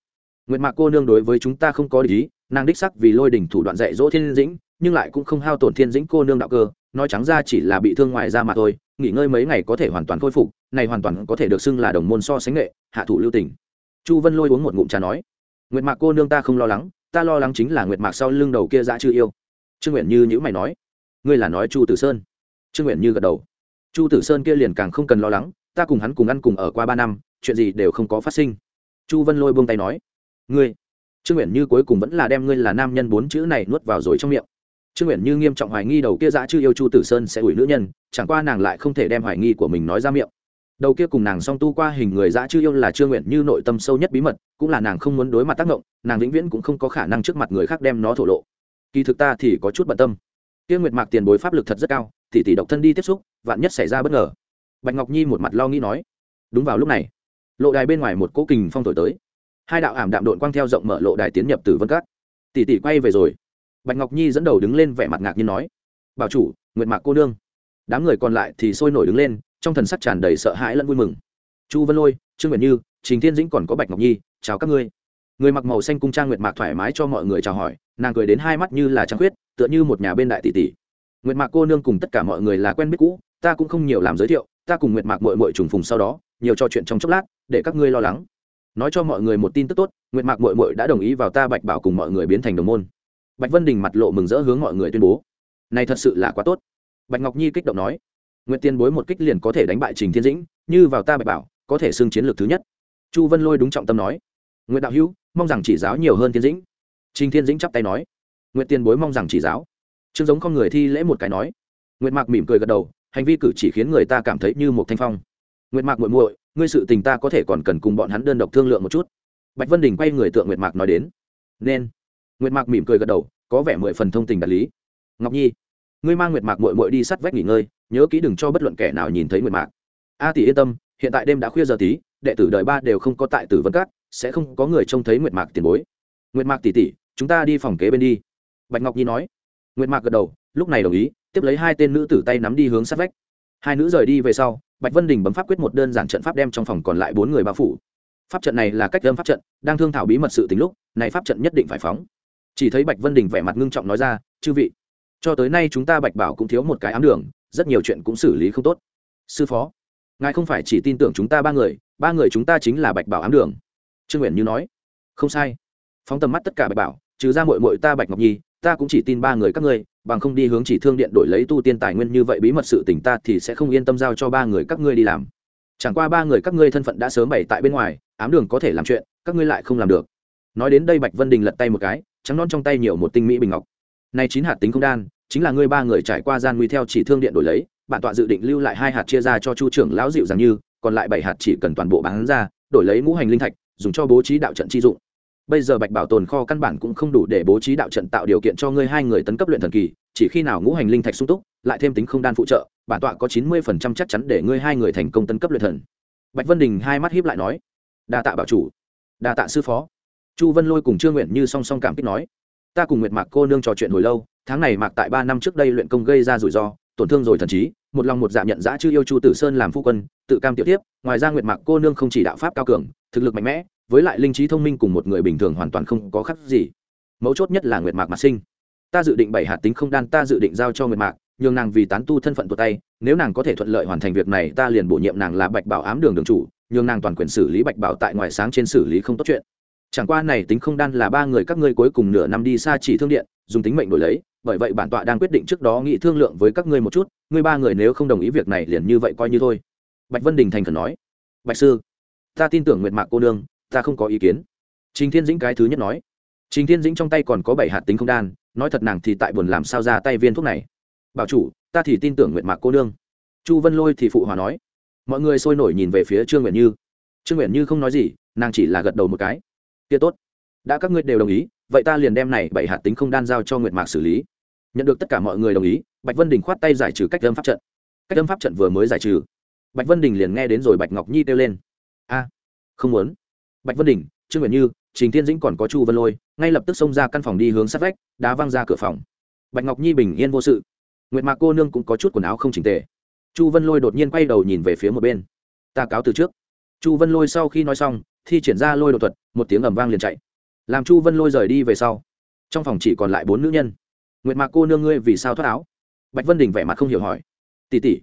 Nguyệt mạc cô nương đối với chúng ta không có lý, nàng đích sắc vì lôi đỉnh thủ đoạn dạy dỗ thiên dĩnh, nhưng lại cũng không hao tổn thiên dĩnh cô nương đạo cơ, nói trắng ra chỉ là bị thương ngoài ra mà thôi, nghỉ ngơi mấy ngày có thể hoàn toàn khôi phục, này hoàn toàn có thể được xưng là đồng môn so sánh nghệ, hạ thủ lưu tình. Chu vân lôi uống một ngụm trà nói, nguyệt mạc cô nương ta không lo lắng, ta lo lắng chính là nguyệt mạc sau lưng đầu kia dã chưa yêu trương nguyện như nhữ mày nói, ngươi là nói chu tử sơn? Trương nguyện như gật đầu, chu tử sơn kia liền càng không cần lo lắng, ta cùng hắn cùng ăn cùng ở qua ba năm, chuyện gì đều không có phát sinh. Chu vân lôi buông tay nói, ngươi? Trương nguyện như cuối cùng vẫn là đem ngươi là nam nhân bốn chữ này nuốt vào rồi trong miệng. Trương nguyện như nghiêm trọng hoài nghi đầu kia dã chư yêu chu tử sơn sẽ ủi nữ nhân, chẳng qua nàng lại không thể đem hoài nghi của mình nói ra miệng. Đầu kia cùng nàng song tu qua hình người dã chư yêu là trương nguyện như nội tâm sâu nhất bí mật, cũng là nàng không muốn đối mặt tác động, nàng vĩnh viễn cũng không có khả năng trước mặt người khác đem nó thổ lộ kỳ thực ta thì có chút bận tâm. Kia nguyệt mạc tiền bối pháp lực thật rất cao, tỷ tỷ độc thân đi tiếp xúc, vạn nhất xảy ra bất ngờ. Bạch ngọc nhi một mặt lo nghĩ nói. Đúng vào lúc này, lộ đài bên ngoài một cỗ kình phong thổi tới. Hai đạo ảm đạm đội quang theo rộng mở lộ đài tiến nhập từ vân cát. Tỷ tỷ quay về rồi. Bạch ngọc nhi dẫn đầu đứng lên vẻ mặt ngạc nhiên nói. Bảo chủ, nguyệt mạc cô nương. Đám người còn lại thì sôi nổi đứng lên, trong thần sắc tràn đầy sợ hãi lẫn vui mừng. Chu vân lôi, trương nguyện như, trình thiên dĩnh còn có bạch ngọc nhi, chào các ngươi người mặc màu xanh cung trang nguyệt mạc thoải mái cho mọi người chào hỏi, nàng cười đến hai mắt như là trăng khuyết, tựa như một nhà bên đại tỷ tỷ. Nguyệt mạc cô nương cùng tất cả mọi người là quen biết cũ, ta cũng không nhiều làm giới thiệu, ta cùng nguyệt mạc mội mội trùng phùng sau đó, nhiều trò chuyện trong chốc lát, để các ngươi lo lắng. Nói cho mọi người một tin tức tốt, nguyệt mạc mội mội đã đồng ý vào ta bạch bảo cùng mọi người biến thành đồng môn. Bạch vân đình mặt lộ mừng rỡ hướng mọi người tuyên bố. Này thật sự là quá tốt. Bạch ngọc nhi kích động nói. Nguyệt tiên bối một kích liền có thể đánh bại trình thiên dĩnh, như vào ta bạch bảo, có thể xưng chiến lược thứ nhất. Chu vân lôi đúng trọng tâm nói nguyễn đạo hữu, mong rằng chỉ giáo nhiều hơn thiên dĩnh. Trình thiên dĩnh chắp tay nói. nguyễn tiền bối mong rằng chỉ giáo. Trương giống con người thi lễ một cái nói. nguyễn mạc mỉm cười gật đầu, hành vi cử chỉ khiến người ta cảm thấy như một thanh phong. nguyễn mạc muội muội, ngươi sự tình ta có thể còn cần cùng bọn hắn đơn độc thương lượng một chút. Bạch vân đình quay người tượng nguyệt mạc nói đến. Nên. nguyệt mạc mỉm cười gật đầu, có vẻ mười phần thông tình đạt lý. Ngọc nhi, ngươi mang nguyệt mạc mội mội đi sắt vách nghỉ ngơi, nhớ kỹ đừng cho bất luận kẻ nào nhìn thấy nguyệt mạc. A tỷ yên tâm, hiện tại đêm đã khuya giờ tí, đệ tử đời ba đều không có tại tử vân cát sẽ không có người trông thấy nguyệt mạc tiền bối. Nguyệt mạc tỷ tỷ, chúng ta đi phòng kế bên đi. Bạch ngọc nhi nói. Nguyệt mạc gật đầu, lúc này đồng ý, tiếp lấy hai tên nữ tử tay nắm đi hướng sát vách. Hai nữ rời đi về sau, bạch vân đình bấm pháp quyết một đơn giản trận pháp đem trong phòng còn lại bốn người bao phủ. Pháp trận này là cách đâm pháp trận, đang thương thảo bí mật sự tính lúc, này pháp trận nhất định phải phóng. Chỉ thấy bạch vân đình vẻ mặt ngưng trọng nói ra, chư vị, cho tới nay chúng ta bạch bảo cũng thiếu một cái ám đường, rất nhiều chuyện cũng xử lý không tốt. Sư phó, ngài không phải chỉ tin tưởng chúng ta ba người ba người chúng ta chính là bạch bảo ám đường trương nguyện như nói. Không sai. Phóng tầm mắt tất cả bạch bảo, trừ ra mội mội ta bạch ngọc nhi, ta cũng chỉ tin ba người các ngươi, bằng không đi hướng chỉ thương điện đổi lấy tu tiên tài nguyên như vậy bí mật sự tình ta thì sẽ không yên tâm giao cho ba người các ngươi đi làm. Chẳng qua ba người các ngươi thân phận đã sớm bày tại bên ngoài, ám đường có thể làm chuyện, các ngươi lại không làm được. Nói đến đây bạch vân đình lật tay một cái, trắng non trong tay nhiều một tinh mỹ bình ngọc. Này chín hạt tính không đan, chính là ngươi ba người trải qua gian nguy theo chỉ thương điện đổi lấy, bản tọa dự định lưu lại hai hạt chia ra cho chu trưởng lão dịu dàng như, còn lại bảy hạt chỉ cần toàn bộ bán ra, đổi lấy ngũ hành linh thạch dùng cho bố trí đạo trận chi dụng. Bây giờ bạch bảo tồn kho căn bản cũng không đủ để bố trí đạo trận tạo điều kiện cho ngươi hai người tấn cấp luyện thần kỳ, chỉ khi nào ngũ hành linh thạch sung túc, lại thêm tính không đan phụ trợ, bản tọa có chín mươi phần trăm chắc chắn để ngươi hai người thành công tấn cấp luyện thần. Bạch vân đình hai mắt hiếp lại nói, đa tạ bảo chủ, đa tạ sư phó. Chu vân lôi cùng trương nguyện như song song cảm kích nói, ta cùng nguyệt mạc cô nương trò chuyện hồi lâu, tháng này mạc tại ba năm trước đây luyện công gây ra rủi ro, tổn thương rồi thần trí, một lòng một dạ nhận dã chư yêu chu tử sơn làm phu quân, tự cam tiểu tiếp, ngoài ra nguyệt mạc cô nương không chỉ đạo pháp cao cường thực lực mạnh mẽ, với lại linh trí thông minh cùng một người bình thường hoàn toàn không có khác gì. Mấu chốt nhất là nguyệt mạc mạc sinh. Ta dự định bảy hạt tính không đan ta dự định giao cho nguyệt mạc, nhường nàng vì tán tu thân phận tuột tay, nếu nàng có thể thuận lợi hoàn thành việc này, ta liền bổ nhiệm nàng là bạch bảo ám đường đường chủ, nhường nàng toàn quyền xử lý bạch bảo tại ngoài sáng trên xử lý không tốt chuyện. Chẳng qua này tính không đan là ba người các ngươi cuối cùng nửa năm đi xa chỉ thương điện, dùng tính mệnh đổi lấy, bởi vậy bản tọa đang quyết định trước đó nghĩ thương lượng với các ngươi một chút, ngươi ba người nếu không đồng ý việc này liền như vậy coi như thôi. Bạch vân đình thành khẩn nói. Bạch sư ta tin tưởng nguyệt mạc cô nương, ta không có ý kiến. Trình thiên dĩnh cái thứ nhất nói. Trình thiên dĩnh trong tay còn có bảy hạt tính không đan, nói thật nàng thì tại buồn làm sao ra tay viên thuốc này. Bảo chủ, ta thì tin tưởng nguyệt mạc cô nương. Chu vân lôi thì phụ hòa nói. Mọi người sôi nổi nhìn về phía trương nguyện như. Trương nguyện như không nói gì, nàng chỉ là gật đầu một cái. Kia tốt. Đã các ngươi đều đồng ý, vậy ta liền đem này bảy hạt tính không đan giao cho nguyệt mạc xử lý. Nhận được tất cả mọi người đồng ý, bạch vân đình khoát tay giải trừ cách âm pháp trận. Cách âm pháp trận vừa mới giải trừ. Bạch vân đình liền nghe đến rồi bạch ngọc nhi kêu lên a không muốn. Bạch vân đình, trương nguyện như, trình tiên dĩnh còn có chu vân lôi, ngay lập tức xông ra căn phòng đi hướng sát vách, đá văng ra cửa phòng. Bạch ngọc nhi bình yên vô sự. Nguyệt mạc cô nương cũng có chút quần áo không chỉnh tề. Chu vân lôi đột nhiên quay đầu nhìn về phía một bên. Ta cáo từ trước. Chu vân lôi sau khi nói xong, thi triển ra lôi đột thuật, một tiếng ầm vang liền chạy. Làm chu vân lôi rời đi về sau, trong phòng chỉ còn lại bốn nữ nhân. Nguyệt mạc cô nương ngươi vì sao thoát áo? Bạch vân đình vẻ mặt không hiểu hỏi. Tỉ tỉ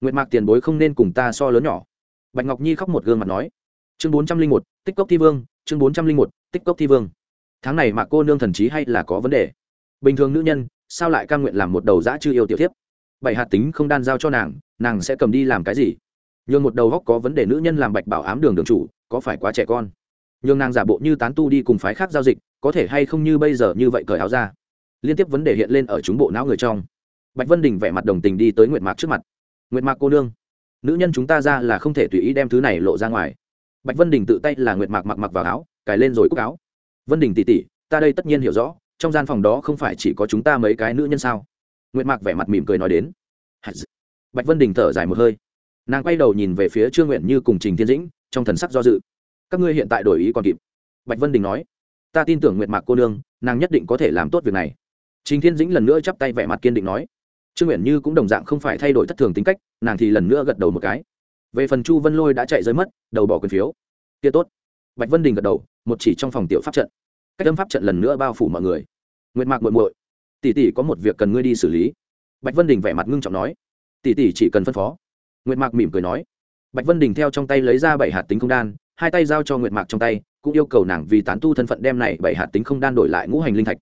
nguyệt mạc tiền bối không nên cùng ta so lớn nhỏ bạch ngọc nhi khóc một gương mặt nói, chương bốn trăm linh một, tích cốc thi vương, chương bốn trăm linh một, tích cốc thi vương. Tháng này mà cô nương thần trí hay là có vấn đề? Bình thường nữ nhân, sao lại cam nguyện làm một đầu dã chư yêu tiểu thiếp? Bảy hạt tính không đan giao cho nàng nàng sẽ cầm đi làm cái gì? Nhường một đầu góc có vấn đề nữ nhân làm bạch bảo ám đường đường chủ, có phải quá trẻ con? Nhường nàng giả bộ như tán tu đi cùng phái khác giao dịch, có thể hay không như bây giờ như vậy cởi áo ra? Liên tiếp vấn đề hiện lên ở chúng bộ não người trong. Bạch vân đình vẻ mặt đồng tình đi tới nguyệt mạc trước mặt. Nguyệt mạc cô nương nữ nhân chúng ta ra là không thể tùy ý đem thứ này lộ ra ngoài. Bạch vân đình tự tay là nguyệt mạc mặc mặc vào áo, cài lên rồi cúc áo. Vân đình tỉ tỉ ta đây tất nhiên hiểu rõ, trong gian phòng đó không phải chỉ có chúng ta mấy cái nữ nhân sao? Nguyệt mạc vẻ mặt mỉm cười nói đến. Bạch vân đình thở dài một hơi. Nàng quay đầu nhìn về phía trương nguyện như cùng trình thiên dĩnh, trong thần sắc do dự. Các ngươi hiện tại đổi ý còn kịp. Bạch vân đình nói. Ta tin tưởng nguyệt mạc cô nương, nàng nhất định có thể làm tốt việc này. Trình thiên dĩnh lần nữa chắp tay vẻ mặt kiên định nói trương nguyện như cũng đồng dạng không phải thay đổi thất thường tính cách, nàng thì lần nữa gật đầu một cái. Về phần chu vân lôi đã chạy rơi mất, đầu bỏ quyền phiếu. Kia tốt. Bạch vân đình gật đầu, một chỉ trong phòng tiểu pháp trận. Cách âm pháp trận lần nữa bao phủ mọi người. Nguyệt mạc muội muội, tỷ tỷ có một việc cần ngươi đi xử lý. Bạch vân đình vẻ mặt ngưng trọng nói. Tỷ tỷ chỉ cần phân phó. Nguyệt mạc mỉm cười nói. Bạch vân đình theo trong tay lấy ra bảy hạt tính không đan, hai tay giao cho nguyệt mạc trong tay, cũng yêu cầu nàng vì tán tu thân phận đem này bảy hạt tính không đan đổi lại ngũ hành linh thạch.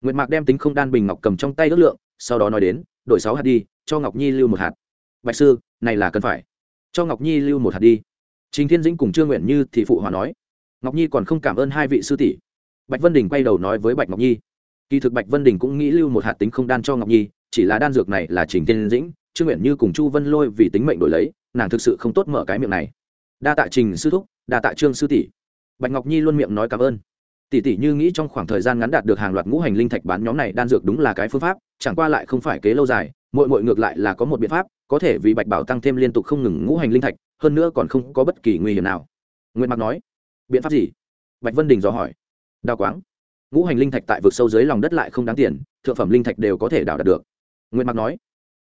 Nguyệt mạc đem tính không đan bình ngọc cầm trong tay ước lượng, sau đó nói đến đổi sáu hạt đi, cho ngọc nhi lưu một hạt. Bạch sư, này là cần phải. Cho ngọc nhi lưu một hạt đi. Trình thiên dĩnh cùng trương nguyện như thì phụ hòa nói. Ngọc nhi còn không cảm ơn hai vị sư tỷ. Bạch vân đình quay đầu nói với bạch ngọc nhi. Kỳ thực bạch vân đình cũng nghĩ lưu một hạt tính không đan cho ngọc nhi, chỉ là đan dược này là trình thiên dĩnh, trương nguyện như cùng chu vân lôi vì tính mệnh đổi lấy, nàng thực sự không tốt mở cái miệng này. Đa tạ trình sư thúc, đa tạ trương sư tỷ. Bạch ngọc nhi luôn miệng nói cảm ơn. Tỷ tỷ như nghĩ trong khoảng thời gian ngắn đạt được hàng loạt ngũ hành linh thạch bán nhóm này đan dược đúng là cái phương pháp chẳng qua lại không phải kế lâu dài mội mội ngược lại là có một biện pháp, có thể vì bạch bảo tăng thêm liên tục không ngừng ngũ hành linh thạch, hơn nữa còn không có bất kỳ nguy hiểm nào. Nguyễn mặc nói, biện pháp gì? Bạch vân đình dò hỏi. Đào quáng. Ngũ hành linh thạch tại vực sâu dưới lòng đất lại không đáng tiền, thượng phẩm linh thạch đều có thể đào đạt được. Nguyễn mặc nói,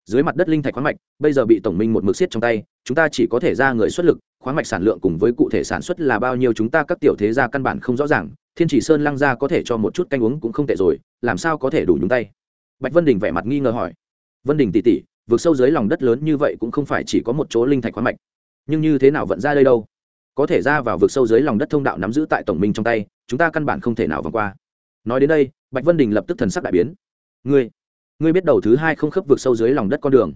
dưới mặt đất linh thạch khoáng mạch, bây giờ bị tổng minh một mực xiết trong tay, chúng ta chỉ có thể ra người xuất lực, khoáng mạch sản lượng cùng với cụ thể sản xuất là bao nhiêu chúng ta các tiểu thế gia căn bản không rõ ràng, thiên chỉ sơn lăng ra có thể cho một chút canh uống cũng không tệ rồi, làm sao có thể đủ nhúng tay? Bạch vân đình vẻ mặt nghi ngờ hỏi. Vân đình tỉ tỉ, vượt sâu dưới lòng đất lớn như vậy cũng không phải chỉ có một chỗ linh thạch khoáng mạch. Nhưng như thế nào vận ra đây đâu? Có thể ra vào vực sâu dưới lòng đất thông đạo nắm giữ tại tổng minh trong tay, chúng ta căn bản không thể nào vòng qua. Nói đến đây, bạch vân đình lập tức thần sắc đại biến. Ngươi ngươi biết đầu thứ hai không khớp vực sâu dưới lòng đất con đường?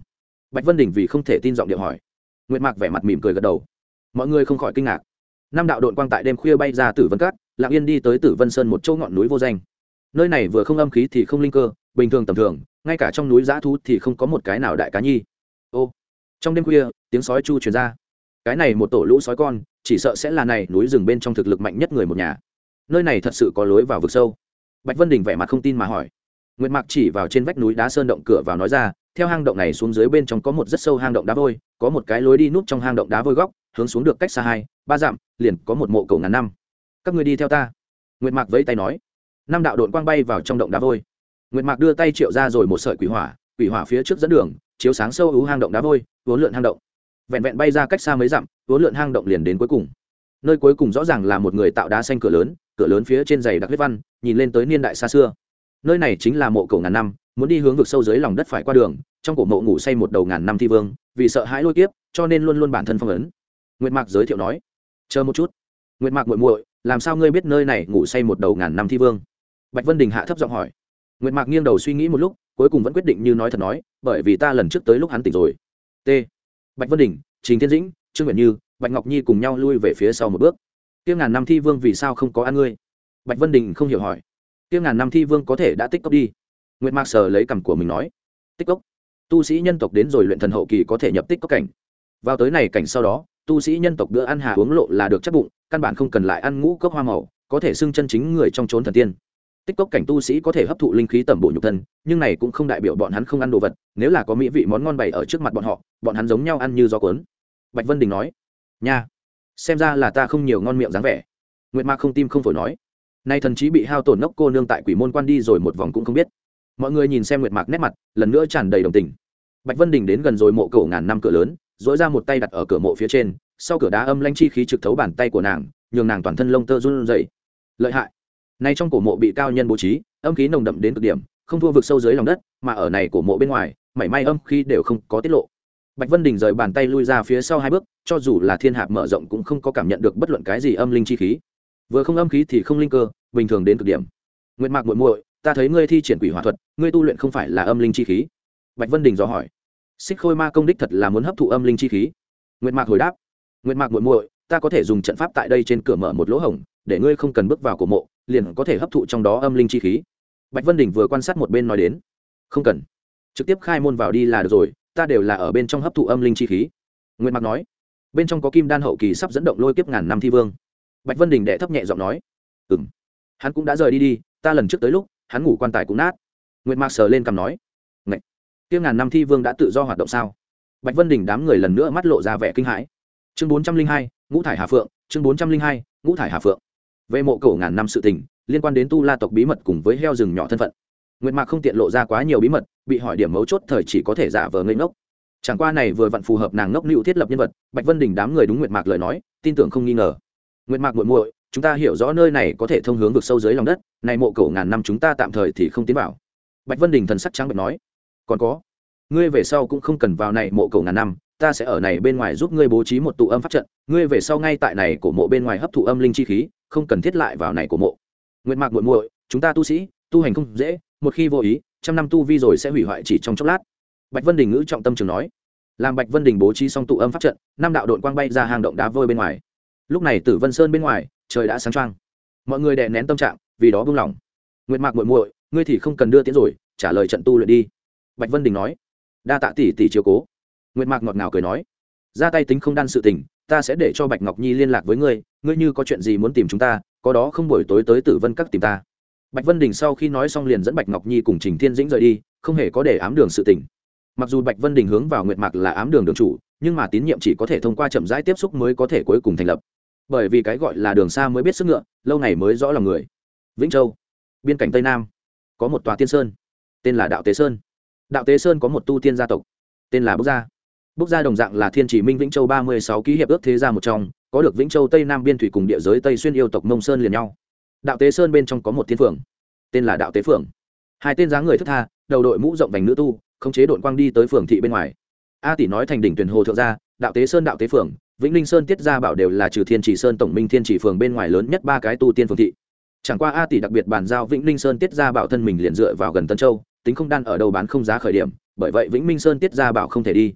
Bạch vân đình vì không thể tin giọng điệu hỏi. Nguyệt mạc vẻ mặt mỉm cười gật đầu. Mọi người không khỏi kinh ngạc. Năm đạo đội quang tại đêm khuya bay ra tử vân cát lạng yên đi tới tử vân sơn một chỗ ngọn núi vô danh. Nơi này vừa không âm khí thì không linh cơ bình thường tầm thường, ngay cả trong núi giã thú thì không có một cái nào đại cá nhi. Ô, trong đêm khuya, tiếng sói chu truyền ra. Cái này một tổ lũ sói con, chỉ sợ sẽ là này núi rừng bên trong thực lực mạnh nhất người một nhà. Nơi này thật sự có lối vào vực sâu. Bạch vân đình vẻ mặt không tin mà hỏi. Nguyệt mạc chỉ vào trên vách núi đá sơn động cửa vào nói ra, theo hang động này xuống dưới bên trong có một rất sâu hang động đá vôi, có một cái lối đi núp trong hang động đá vôi góc, hướng xuống được cách xa hai, ba dặm, liền có một mộ cầu ngàn năm. Các người đi theo ta. Nguyệt mạc vẫy tay nói. Năm đạo đội quang bay vào trong động đá vôi nguyệt mạc đưa tay triệu ra rồi một sợi quỷ hỏa quỷ hỏa phía trước dẫn đường, chiếu sáng sâu hú hang động đá vôi vốn lượn hang động. Vẹn vẹn bay ra cách xa mấy dặm vốn lượn hang động liền đến cuối cùng. Nơi cuối cùng rõ ràng là một người tạo đá xanh cửa lớn cửa lớn phía trên giày đặc huyết văn, nhìn lên tới niên đại xa xưa. Nơi này chính là mộ cổ ngàn năm, muốn đi hướng vực sâu dưới lòng đất phải qua đường, trong cổ mộ ngủ say một đầu ngàn năm thi vương, vì sợ hãi lôi kiếp, cho nên luôn luôn bản thân phong ấn. Nguyệt mạc giới thiệu nói, chờ một chút. Nguyệt mạc muội muội, làm sao ngươi biết nơi này ngủ say một đầu ngàn năm thi vương? Bạch vân đình hạ thấp giọng hỏi nguyệt mạc nghiêng đầu suy nghĩ một lúc, cuối cùng vẫn quyết định như nói thật nói, bởi vì ta lần trước tới lúc hắn tỉnh rồi. T. Bạch vân đình, trình thiên dĩnh, trương nguyện như, bạch ngọc nhi cùng nhau lui về phía sau một bước. Tiêu ngàn năm thi vương vì sao không có ăn ngươi? Bạch vân đình không hiểu hỏi. Tiêu ngàn năm thi vương có thể đã tích cốc đi. Nguyệt mạc sờ lấy cằm của mình nói. Tích cốc? Tu sĩ nhân tộc đến rồi luyện thần hậu kỳ có thể nhập tích cốc cảnh. Vào tới này cảnh sau đó, tu sĩ nhân tộc bữa ăn hà uống lộ là được chắc bụng, căn bản không cần lại ăn ngũ cốc hoa màu, có thể xưng chân chính người trong trốn thần tiên tích cốc cảnh tu sĩ có thể hấp thụ linh khí tẩm bổ nhục thân, nhưng này cũng không đại biểu bọn hắn không ăn đồ vật, nếu là có mỹ vị món ngon bày ở trước mặt bọn họ, bọn hắn giống nhau ăn như gió cuốn. Bạch vân đình nói. Nha, xem ra là ta không nhiều ngon miệng dáng vẻ. Nguyệt ma không tim không phổi nói. Nay thần chí bị hao tổn nốc cô nương tại quỷ môn quan đi rồi một vòng cũng không biết. Mọi người nhìn xem nguyệt mạc nét mặt, lần nữa tràn đầy đồng tình. Bạch vân đình đến gần rồi mộ cổ ngàn năm cửa lớn dỗi ra một tay đặt ở cửa mộ phía trên, sau cửa đá âm lanh chi khí trực thấu bàn tay của nàng, nhường nàng toàn thân lông tơ run rẩy. Lợi hại nay trong cổ mộ bị cao nhân bố trí, âm khí nồng đậm đến cực điểm, không thua vực sâu dưới lòng đất, mà ở này cổ mộ bên ngoài, mảy may âm khí đều không có tiết lộ. Bạch vân đình rời bàn tay lui ra phía sau hai bước, cho dù là thiên hạp mở rộng cũng không có cảm nhận được bất luận cái gì âm linh chi khí. Vừa không âm khí thì không linh cơ, bình thường đến cực điểm. Nguyệt mạc muội muội, ta thấy ngươi thi triển quỷ hỏa thuật, ngươi tu luyện không phải là âm linh chi khí. Bạch vân đình dò hỏi. Xích khôi ma công đích thật là muốn hấp thụ âm linh chi khí. Nguyệt mạc hồi đáp. Nguyệt mạc muội muội, ta có thể dùng trận pháp tại đây trên cửa mở một lỗ hổng, để ngươi không cần bước vào cổ mộ liền có thể hấp thụ trong đó âm linh chi khí. Bạch vân đình vừa quan sát một bên nói đến, không cần, trực tiếp khai môn vào đi là được rồi, ta đều là ở bên trong hấp thụ âm linh chi khí. Nguyên mạc nói, bên trong có kim đan hậu kỳ sắp dẫn động lôi kiếp ngàn năm thi vương. Bạch vân đình đệ thấp nhẹ giọng nói ừ m hắn cũng đã rời đi đi, ta lần trước tới lúc, hắn ngủ quan tài cũng nát. Nguyên mạc sờ lên cằm nói, Ngậy! tiêu ngàn năm thi vương đã tự do hoạt động sao? Bạch vân đình đám người lần nữa mắt lộ ra vẻ kinh hãi. Chương bốn trăm linh hai, ngũ thải hà phượng, chương bốn trăm linh hai, ngũ thải hà phượng về mộ cổ ngàn năm sự tình, liên quan đến tu la tộc bí mật cùng với heo rừng nhỏ thân phận. Nguyệt mạc không tiện lộ ra quá nhiều bí mật, bị hỏi điểm mấu chốt thời chỉ có thể giả vờ ngây ngốc. Chẳng qua này vừa vặn phù hợp nàng ngốc nịu thiết lập nhân vật, bạch vân đình đám người đúng nguyệt mạc lời nói, tin tưởng không nghi ngờ. Nguyệt mạc muội muội, chúng ta hiểu rõ nơi này có thể thông hướng vực sâu dưới lòng đất, này mộ cổ ngàn năm chúng ta tạm thời thì không tiến vào. Bạch vân đình thần sắc trắng bạch nói, còn có, ngươi về sau cũng không cần vào này mộ cổ ngàn năm, ta sẽ ở này bên ngoài giúp ngươi bố trí một tụ âm pháp trận, ngươi về sau ngay tại này cổ mộ bên ngoài hấp thụ âm linh chi khí không cần thiết lại vào này của mộ. Nguyệt mạc muội muội, chúng ta tu sĩ, tu hành không dễ, một khi vô ý, trăm năm tu vi rồi sẽ hủy hoại chỉ trong chốc lát. Bạch vân đình ngữ trọng tâm trường nói. Làm bạch vân đình bố trí xong tụ âm pháp trận, năm đạo đội quang bay ra hang động đá vôi bên ngoài. Lúc này tử vân sơn bên ngoài, trời đã sáng trăng mọi người đè nén tâm trạng, vì đó buông lỏng. Nguyệt mạc muội muội, ngươi thì không cần đưa tiễn rồi, trả lời trận tu luyện đi. Bạch vân đình nói. Đa tạ tỷ tỷ chiếu cố. Nguyệt mạc ngọt ngào cười nói. Ra tay tính không đan sự tình ta sẽ để cho bạch ngọc nhi liên lạc với ngươi ngươi như có chuyện gì muốn tìm chúng ta, có đó không buổi tối tới tử vân các tìm ta. Bạch vân đình sau khi nói xong liền dẫn bạch ngọc nhi cùng trình thiên dĩnh rời đi, không hề có để ám đường sự tỉnh. mặc dù bạch vân đình hướng vào nguyệt mạc là ám đường đường chủ, nhưng mà tín nhiệm chỉ có thể thông qua chậm rãi tiếp xúc mới có thể cuối cùng thành lập. Bởi vì cái gọi là đường xa mới biết sức ngựa, lâu ngày mới rõ lòng người. Vĩnh châu, biên cảnh tây nam, có một tòa tiên sơn, tên là đạo tế sơn. Đạo tế sơn có một tu tiên gia tộc, tên là bốc gia bốc gia đồng dạng là thiên chỉ minh vĩnh châu ba mươi sáu ký hiệp ước thế gia một trong, có được vĩnh châu, tây nam biên thủy cùng địa giới tây xuyên yêu tộc mông sơn liền nhau. Đạo tế sơn bên trong có một thiên phượng, tên là đạo tế phượng. Hai tên dáng người thức tha, đầu đội mũ rộng vành nữ tu, khống chế đội quang đi tới phường thị bên ngoài. A tỷ nói thành đỉnh tuyển hồ thượng gia, đạo tế sơn, đạo tế phượng, vĩnh linh sơn tiết gia bảo đều là trừ thiên chỉ sơn tổng minh thiên chỉ phường bên ngoài lớn nhất ba cái tu tiên phường thị. Chẳng qua a tỷ đặc biệt bàn giao vĩnh linh sơn tiết gia bảo thân mình liền dựa vào gần tân châu, tính không đan ở đâu bán không giá khởi điểm, bởi vậy vĩnh minh sơn tiết gia bảo không thể đi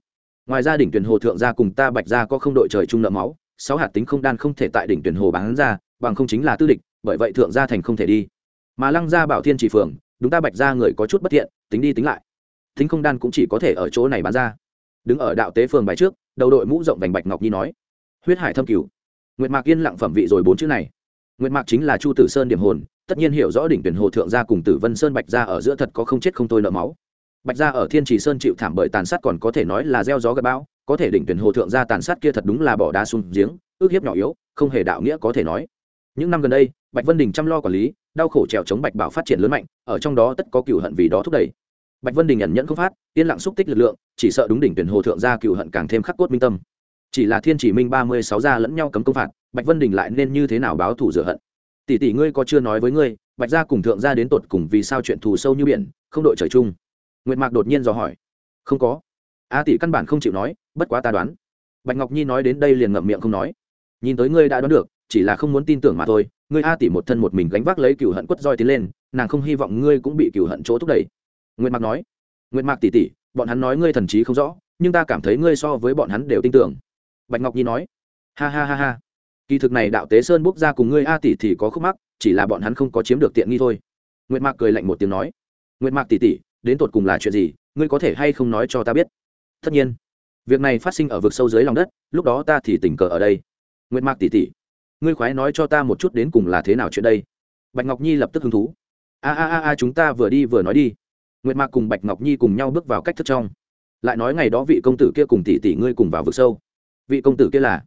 ngoài ra đỉnh tuyển hồ thượng gia cùng ta bạch gia có không đội trời chung nợ máu, sáu hạt tính không đan không thể tại đỉnh tuyển hồ bán ra, bằng không chính là tư địch, bởi vậy thượng gia thành không thể đi. Mà lăng gia bảo thiên chỉ phường, đúng ta bạch gia người có chút bất thiện, tính đi tính lại. Tính không đan cũng chỉ có thể ở chỗ này bán ra. Đứng ở đạo tế phường bài trước, đầu đội mũ rộng vành bạch ngọc nhi nói, huyết hải thâm cửu. Nguyệt mạc yên lặng phẩm vị rồi bốn chữ này. Nguyệt mạc chính là chu tử sơn điểm hồn, tất nhiên hiểu rõ đỉnh tuyển hồ thượng gia cùng tử vân sơn bạch gia ở giữa thật có không chết không thôi nợ máu bạch gia ở thiên trì sơn chịu thảm bởi tàn sát còn có thể nói là gieo gió gặp bão, có thể đỉnh tuyển hồ thượng gia tàn sát kia thật đúng là bỏ đá xuống giếng, ước hiếp nhỏ yếu, không hề đạo nghĩa có thể nói. Những năm gần đây, bạch vân đình chăm lo quản lý, đau khổ trèo chống bạch bảo phát triển lớn mạnh, ở trong đó tất có cựu hận vì đó thúc đẩy. Bạch vân đình nhận nhẫn không phát, yên lặng xúc tích lực lượng, chỉ sợ đúng đỉnh tuyển hồ thượng gia cựu hận càng thêm khắc cốt minh tâm. Chỉ là thiên chỉ minh ba mươi sáu gia lẫn nhau cấm công phạt, bạch vân đình lại nên như thế nào báo thù rửa hận? Tỷ tỷ ngươi có chưa nói với ngươi, bạch gia cùng thượng gia đến tột cùng vì sao chuyện thù sâu như biển, không đội trời chung? Nguyệt mạc đột nhiên dò hỏi. Không có. A tỷ căn bản không chịu nói, bất quá ta đoán. Bạch ngọc nhi nói đến đây liền ngậm miệng không nói. Nhìn tới ngươi đã đoán được, chỉ là không muốn tin tưởng mà thôi, ngươi a tỷ một thân một mình gánh vác lấy cựu hận quất roi tiến lên, nàng không hy vọng ngươi cũng bị cựu hận chỗ thúc đẩy. Nguyệt mạc nói. Nguyệt mạc tỷ tỷ, bọn hắn nói ngươi thần trí không rõ, nhưng ta cảm thấy ngươi so với bọn hắn đều tin tưởng. Bạch ngọc nhi nói. Ha ha ha ha. Kỳ thực này đạo tế sơn bốc ra cùng ngươi a tỷ thì có khúc mắc, chỉ là bọn hắn không có chiếm được tiện nghi thôi. Nguyệt mạc cười lạnh một tiếng nói. Nguyệt mạc tỷ tỷ đến tột cùng là chuyện gì, ngươi có thể hay không nói cho ta biết? Tất nhiên, việc này phát sinh ở vực sâu dưới lòng đất, lúc đó ta thì tình cờ ở đây. Nguyệt mạc tỷ tỷ, ngươi khoái nói cho ta một chút đến cùng là thế nào chuyện đây? Bạch ngọc nhi lập tức hứng thú. A a a a, chúng ta vừa đi vừa nói đi. Nguyệt mạc cùng bạch ngọc nhi cùng nhau bước vào cách thức trong. Lại nói ngày đó vị công tử kia cùng tỷ tỷ ngươi cùng vào vực sâu. Vị công tử kia là?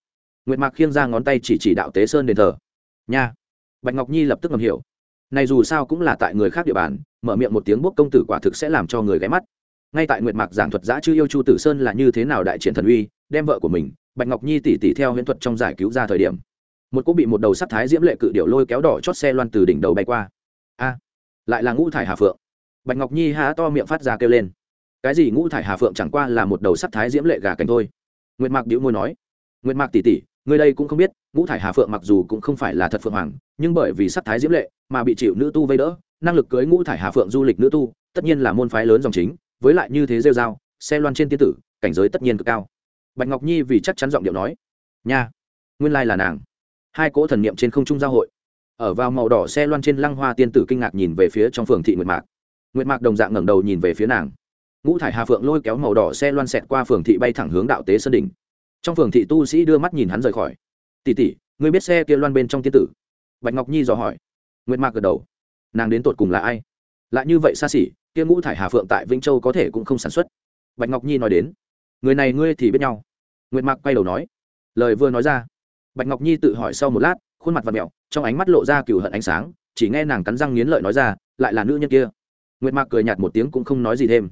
Nguyệt mạc khiêng ra ngón tay chỉ chỉ đạo tế sơn đền thờ. Nha. Bạch ngọc nhi lập tức ngầm hiểu này dù sao cũng là tại người khác địa bàn mở miệng một tiếng bốc công tử quả thực sẽ làm cho người ghé mắt. Ngay tại nguyệt mạc giảng thuật giã chư yêu chu tử sơn là như thế nào đại triển thần uy đem vợ của mình bạch ngọc nhi tỷ tỷ theo huyễn thuật trong giải cứu ra thời điểm. Một cô bị một đầu sắt thái diễm lệ cự điệu lôi kéo đỏ chót xe loan từ đỉnh đầu bay qua. A lại là ngũ thải hà phượng. Bạch ngọc nhi há to miệng phát ra kêu lên. Cái gì ngũ thải hà phượng chẳng qua là một đầu sắt thái diễm lệ gà cánh thôi. Nguyệt mạc đĩu môi nói nguyệt mạc tỷ tỷ, người đây cũng không biết ngũ thải hà phượng mặc dù cũng không phải là thật phượng hoàng, nhưng bởi vì sắc thái diễm lệ mà bị chịu nữ tu vây đỡ, năng lực cưới ngũ thải hà phượng du lịch nữ tu, tất nhiên là môn phái lớn dòng chính, với lại như thế rêu dao xe loan trên tiên tử, cảnh giới tất nhiên cực cao. Bạch ngọc nhi vì chắc chắn giọng điệu nói, nha, nguyên lai là nàng. Hai cỗ thần niệm trên không trung giao hội. Ở vào màu đỏ xe loan trên lăng hoa tiên tử kinh ngạc nhìn về phía trong phường thị nguyệt mạc. Nguyệt mạc đồng dạng ngẩng đầu nhìn về phía nàng. Ngũ thải hà phượng lôi kéo màu đỏ xe loan xẹt qua phường thị bay thẳng hướng đạo tế sơn đình. trong phường thị tu sĩ đưa mắt nhìn hắn rời khỏi tỷ tỷ, ngươi biết xe kia loan bên trong tiên tử? Bạch ngọc nhi dò hỏi. Nguyệt mạc gật đầu. Nàng đến tột cùng là ai? Lại như vậy xa xỉ, kia ngũ thải hà phượng tại vĩnh châu có thể cũng không sản xuất. Bạch ngọc nhi nói đến. Người này ngươi thì biết nhau. Nguyệt mạc quay đầu nói. Lời vừa nói ra, bạch ngọc nhi tự hỏi sau một lát, khuôn mặt và mẹo, trong ánh mắt lộ ra cừu hận ánh sáng, chỉ nghe nàng cắn răng nghiến lợi nói ra, lại là nữ nhân kia. Nguyệt mạc cười nhạt một tiếng cũng không nói gì thêm.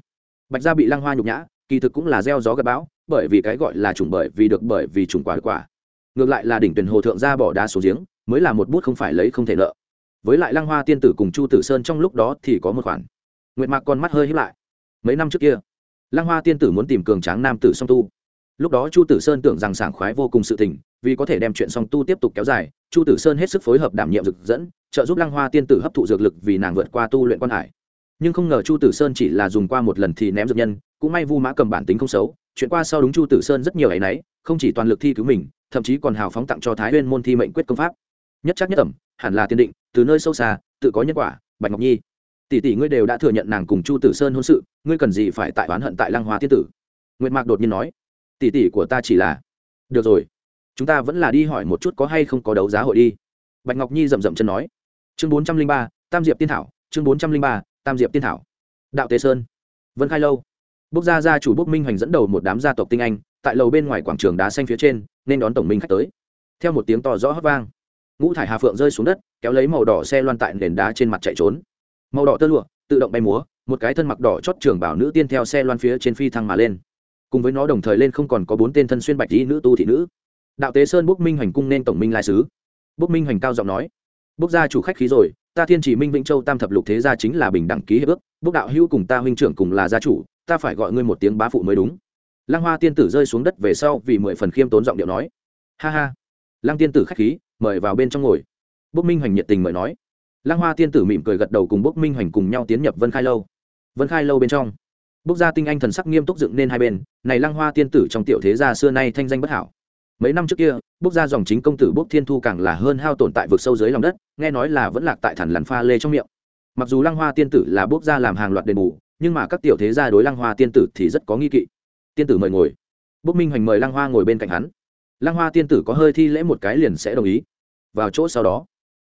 Bạch gia bị lăng hoa nhục nhã, kỳ thực cũng là gieo gió gặp bão, bởi vì cái gọi là trùng bởi vì được bởi vì trùng quả được quả ngược lại là đỉnh tuyển hồ thượng gia bỏ đá xuống giếng, mới là một bút không phải lấy không thể nợ. Với lại lăng hoa tiên tử cùng chu tử sơn trong lúc đó thì có một khoản. Nguyệt mạc con mắt hơi hiếp lại. Mấy năm trước kia, lăng hoa tiên tử muốn tìm cường tráng nam tử song tu. Lúc đó chu tử sơn tưởng rằng sảng khoái vô cùng sự tình, vì có thể đem chuyện song tu tiếp tục kéo dài, chu tử sơn hết sức phối hợp đảm nhiệm rực dẫn, trợ giúp lăng hoa tiên tử hấp thụ dược lực vì nàng vượt qua tu luyện quan hải. Nhưng không ngờ chu tử sơn chỉ là dùng qua một lần thì ném dược nhân, cũng may vu mã cầm bản tính không xấu chuyện qua sau đúng chu tử sơn rất nhiều ấ y náy không chỉ toàn lực thi cứu mình, thậm chí còn hào phóng tặng cho thái nguyên môn thi mệnh quyết công pháp. Nhất chắc nhất ẩm, hẳn là tiền định, từ nơi sâu xa, tự có nhân quả, bạch ngọc nhi. Tỷ tỷ ngươi đều đã thừa nhận nàng cùng chu tử sơn hôn sự, ngươi cần gì phải tại oán hận tại lăng hoa tiên tử? Nguyệt mạc đột nhiên nói. Tỷ tỷ của ta chỉ là được rồi, chúng ta vẫn là đi hỏi một chút có hay không có đấu giá hội đi. Bạch ngọc nhi rậm rậm chân nói. Chương bốn trăm linh ba, tam diệp tiên thảo, chương bốn trăm linh ba, tam diệp tiên thảo. Đạo tế sơn. Vân khai lâu bốc gia gia chủ bốc minh hoành dẫn đầu một đám gia tộc tinh anh, tại lầu bên ngoài quảng trường đá xanh phía trên, nên đón tổng minh khách tới. Theo một tiếng to rõ hót vang, ngũ thải hà phượng rơi xuống đất, kéo lấy màu đỏ xe loan tại nền đá trên mặt chạy trốn. Màu đỏ tơ lụa, tự động bay múa, một cái thân mặc đỏ chót trường bảo nữ tiên theo xe loan phía trên phi thăng mà lên. Cùng với nó đồng thời lên không còn có bốn tên thân xuyên bạch y nữ tu thị nữ. Đạo tế sơn bốc minh hoành cung nên tổng minh lai sứ. Bốc minh hoành cao giọng nói, bốc gia chủ khách khí rồi, ta thiên chỉ minh vĩnh châu tam thập lục thế gia chính là bình đẳng ký hiệp ước, bốc đạo hữu cùng ta huynh trưởng cùng là gia chủ ta phải gọi ngươi một tiếng bá phụ mới đúng. Lăng hoa tiên tử rơi xuống đất về sau vì mười phần khiêm tốn giọng điệu nói. Ha ha. Lăng tiên tử khách khí, mời vào bên trong ngồi. Bốc minh hoành nhiệt tình mời nói. Lăng hoa tiên tử mỉm cười gật đầu cùng bốc minh hoành cùng nhau tiến nhập vân khai lâu. Vân khai lâu bên trong. Bốc gia tinh anh thần sắc nghiêm túc dựng nên hai bên. Này lăng hoa tiên tử trong tiểu thế gia xưa nay thanh danh bất hảo. Mấy năm trước kia, bốc gia dòng chính công tử bốc thiên thu càng là hơn hao tồn tại vực sâu dưới lòng đất, nghe nói là vẫn lạc tại thẳn làn pha lê trong miệng. Mặc dù lăng hoa tiên tử là bốc gia làm hàng loạt đền bù nhưng mà các tiểu thế gia đối lăng hoa tiên tử thì rất có nghi kỵ. Tiên tử mời ngồi. Bốc minh hoành mời lăng hoa ngồi bên cạnh hắn. Lăng hoa tiên tử có hơi thi lễ một cái liền sẽ đồng ý. Vào chỗ sau đó,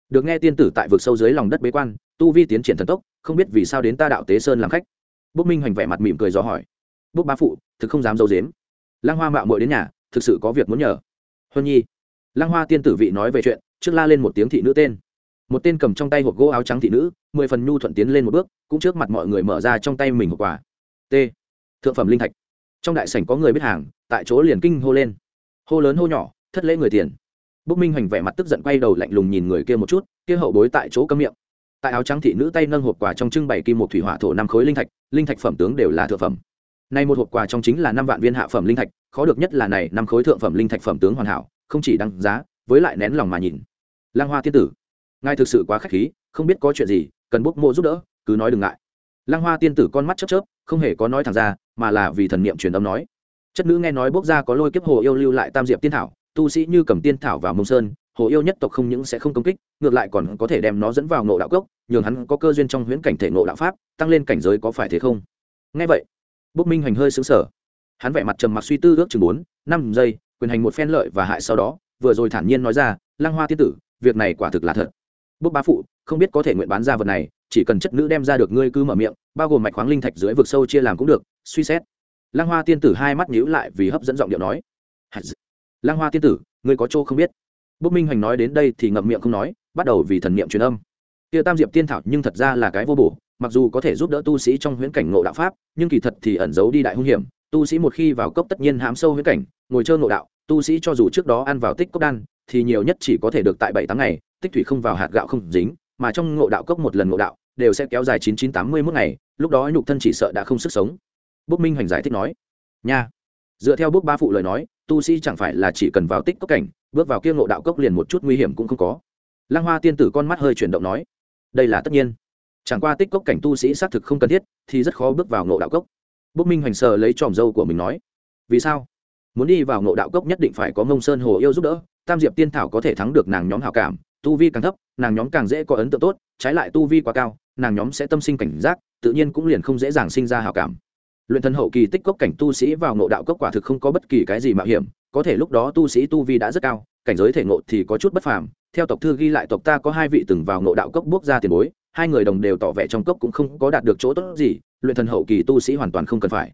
được nghe tiên tử tại vực sâu dưới lòng đất bế quan, tu vi tiến triển thần tốc, không biết vì sao đến ta đạo tế sơn làm khách. Bốc minh hoành vẻ mặt mỉm cười do hỏi. Bốc bá phụ, thực không dám dâu dếm lăng hoa mạo muội đến nhà, thực sự có việc muốn nhờ. Huân nhi. Lăng hoa tiên tử vị nói về chuyện, trước la lên một tiếng thị nữ tên một tên cầm trong tay hộp gỗ áo trắng thị nữ, mười phần nhu thuận tiến lên một bước, cũng trước mặt mọi người mở ra trong tay mình hộp quà. T. Thượng phẩm linh thạch. Trong đại sảnh có người biết hàng, tại chỗ liền kinh hô lên. Hô lớn hô nhỏ, thất lễ người tiền. Bốc minh hoành vẻ mặt tức giận quay đầu lạnh lùng nhìn người kia một chút, kia hậu bối tại chỗ cấm miệng. Tại áo trắng thị nữ tay nâng hộp quà trong trưng bày kim một thủy hỏa thổ năm khối linh thạch linh thạch phẩm tướng đều là thượng phẩm. Nay một hộp quà trong chính là năm vạn viên hạ phẩm linh thạch, khó được nhất là này năm khối thượng phẩm linh thạch phẩm tướng hoàn hảo, không chỉ đăng giá, với lại nén lòng mà nhìn. Lang hoa tiên tử ngài thực sự quá khách khí, không biết có chuyện gì, cần bốc mộ giúp đỡ, cứ nói đừng ngại. Lang hoa tiên tử con mắt chớp chớp, không hề có nói thẳng ra, mà là vì thần niệm truyền âm nói. Chất nữ nghe nói bốc ra có lôi kiếp hồ yêu lưu lại tam diệp tiên thảo, tu sĩ như cầm tiên thảo vào mông sơn, hồ yêu nhất tộc không những sẽ không công kích, ngược lại còn có thể đem nó dẫn vào nộ đạo cốc, nhường hắn có cơ duyên trong huyễn cảnh thể nộ đạo pháp, tăng lên cảnh giới có phải thế không? Nghe vậy, bốc minh hành hơi xứng sở hắn vẻ mặt trầm mặc suy tư ước chừng bốn, năm giây, quyền hành một phen lợi và hại sau đó, vừa rồi thản nhiên nói ra, lăng hoa tiên tử, việc này quả thực là thật bốc bá phụ, không biết có thể nguyện bán ra vật này, chỉ cần chất nữ đem ra được ngươi cứ mở miệng, bao gồm mạch khoáng linh thạch dưới vực sâu chia làm cũng được, suy xét. Lăng hoa tiên tử hai mắt nhíu lại vì hấp dẫn giọng điệu nói. Lăng hoa tiên tử, ngươi có chỗ không biết. Bốc minh hoành nói đến đây thì ngậm miệng không nói, bắt đầu vì thần niệm truyền âm. Kia tam diệp tiên thảo nhưng thật ra là cái vô bổ, mặc dù có thể giúp đỡ tu sĩ trong huyễn cảnh ngộ đạo pháp, nhưng kỳ thật thì ẩn giấu đi đại hung hiểm, tu sĩ một khi vào cốc tất nhiên hám sâu huyễn cảnh, ngồi chơi ngộ đạo, tu sĩ cho dù trước đó ăn vào tích cốc đan, thì nhiều nhất chỉ có thể được tại bảy tháng ngày tích thủy không vào hạt gạo không dính, mà trong ngộ đạo cốc một lần ngộ đạo, đều sẽ kéo dài chín chín tám mươi mốt ngày, lúc đó nhục thân chỉ sợ đã không sức sống. Bốc minh hoành giải thích nói, nha. Dựa theo bước ba phụ lời nói, tu sĩ chẳng phải là chỉ cần vào tích cốc cảnh, bước vào kia ngộ đạo cốc liền một chút nguy hiểm cũng không có. Lăng hoa tiên tử con mắt hơi chuyển động nói, đây là tất nhiên. Chẳng qua tích cốc cảnh tu sĩ xác thực không cần thiết, thì rất khó bước vào ngộ đạo cốc. Bốc minh hoành sờ lấy tròm dâu của mình nói, vì sao? Muốn đi vào ngộ đạo cốc nhất định phải có mông sơn hồ yêu giúp đỡ, tam diệp tiên thảo có thể thắng được nàng nhóm hảo cảm tu vi càng thấp, nàng nhóm càng dễ có ấn tượng tốt, trái lại tu vi quá cao, nàng nhóm sẽ tâm sinh cảnh giác, tự nhiên cũng liền không dễ dàng sinh ra hảo cảm. Luyện thần hậu kỳ tích cốc cảnh tu sĩ vào ngộ đạo cốc quả thực không có bất kỳ cái gì mạo hiểm, có thể lúc đó tu sĩ tu vi đã rất cao, cảnh giới thể ngộ thì có chút bất phàm. Theo tộc thư ghi lại tộc ta có hai vị từng vào ngộ đạo cốc bước ra tiền bối, hai người đồng đều tỏ vẻ trong cốc cũng không có đạt được chỗ tốt gì, luyện thần hậu kỳ tu sĩ hoàn toàn không cần phải.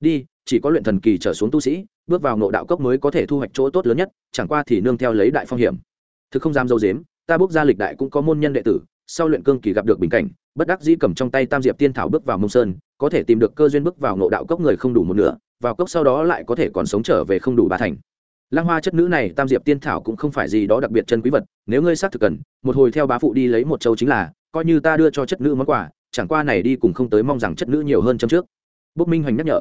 Đi, chỉ có luyện thần kỳ trở xuống tu sĩ, bước vào ngộ đạo cốc mới có thể thu hoạch chỗ tốt lớn nhất, chẳng qua thì nương theo lấy đại phong hiểm thực không dám dâu dếm ta bước ra lịch đại cũng có môn nhân đệ tử sau luyện cương kỳ gặp được bình cảnh bất đắc dĩ cầm trong tay tam diệp tiên thảo bước vào mông sơn có thể tìm được cơ duyên bước vào ngộ đạo cốc người không đủ một nửa vào cốc sau đó lại có thể còn sống trở về không đủ ba thành Lăng Hoa chất nữ này tam diệp tiên thảo cũng không phải gì đó đặc biệt chân quý vật, nếu ngươi xác thực cần, một hồi theo bá phụ đi lấy một châu chính là, coi như ta đưa cho chất nữ món quà, chẳng qua này đi cùng không tới mong rằng chất nữ nhiều hơn trong trước. Bốc Minh Hoành nhắc nhở.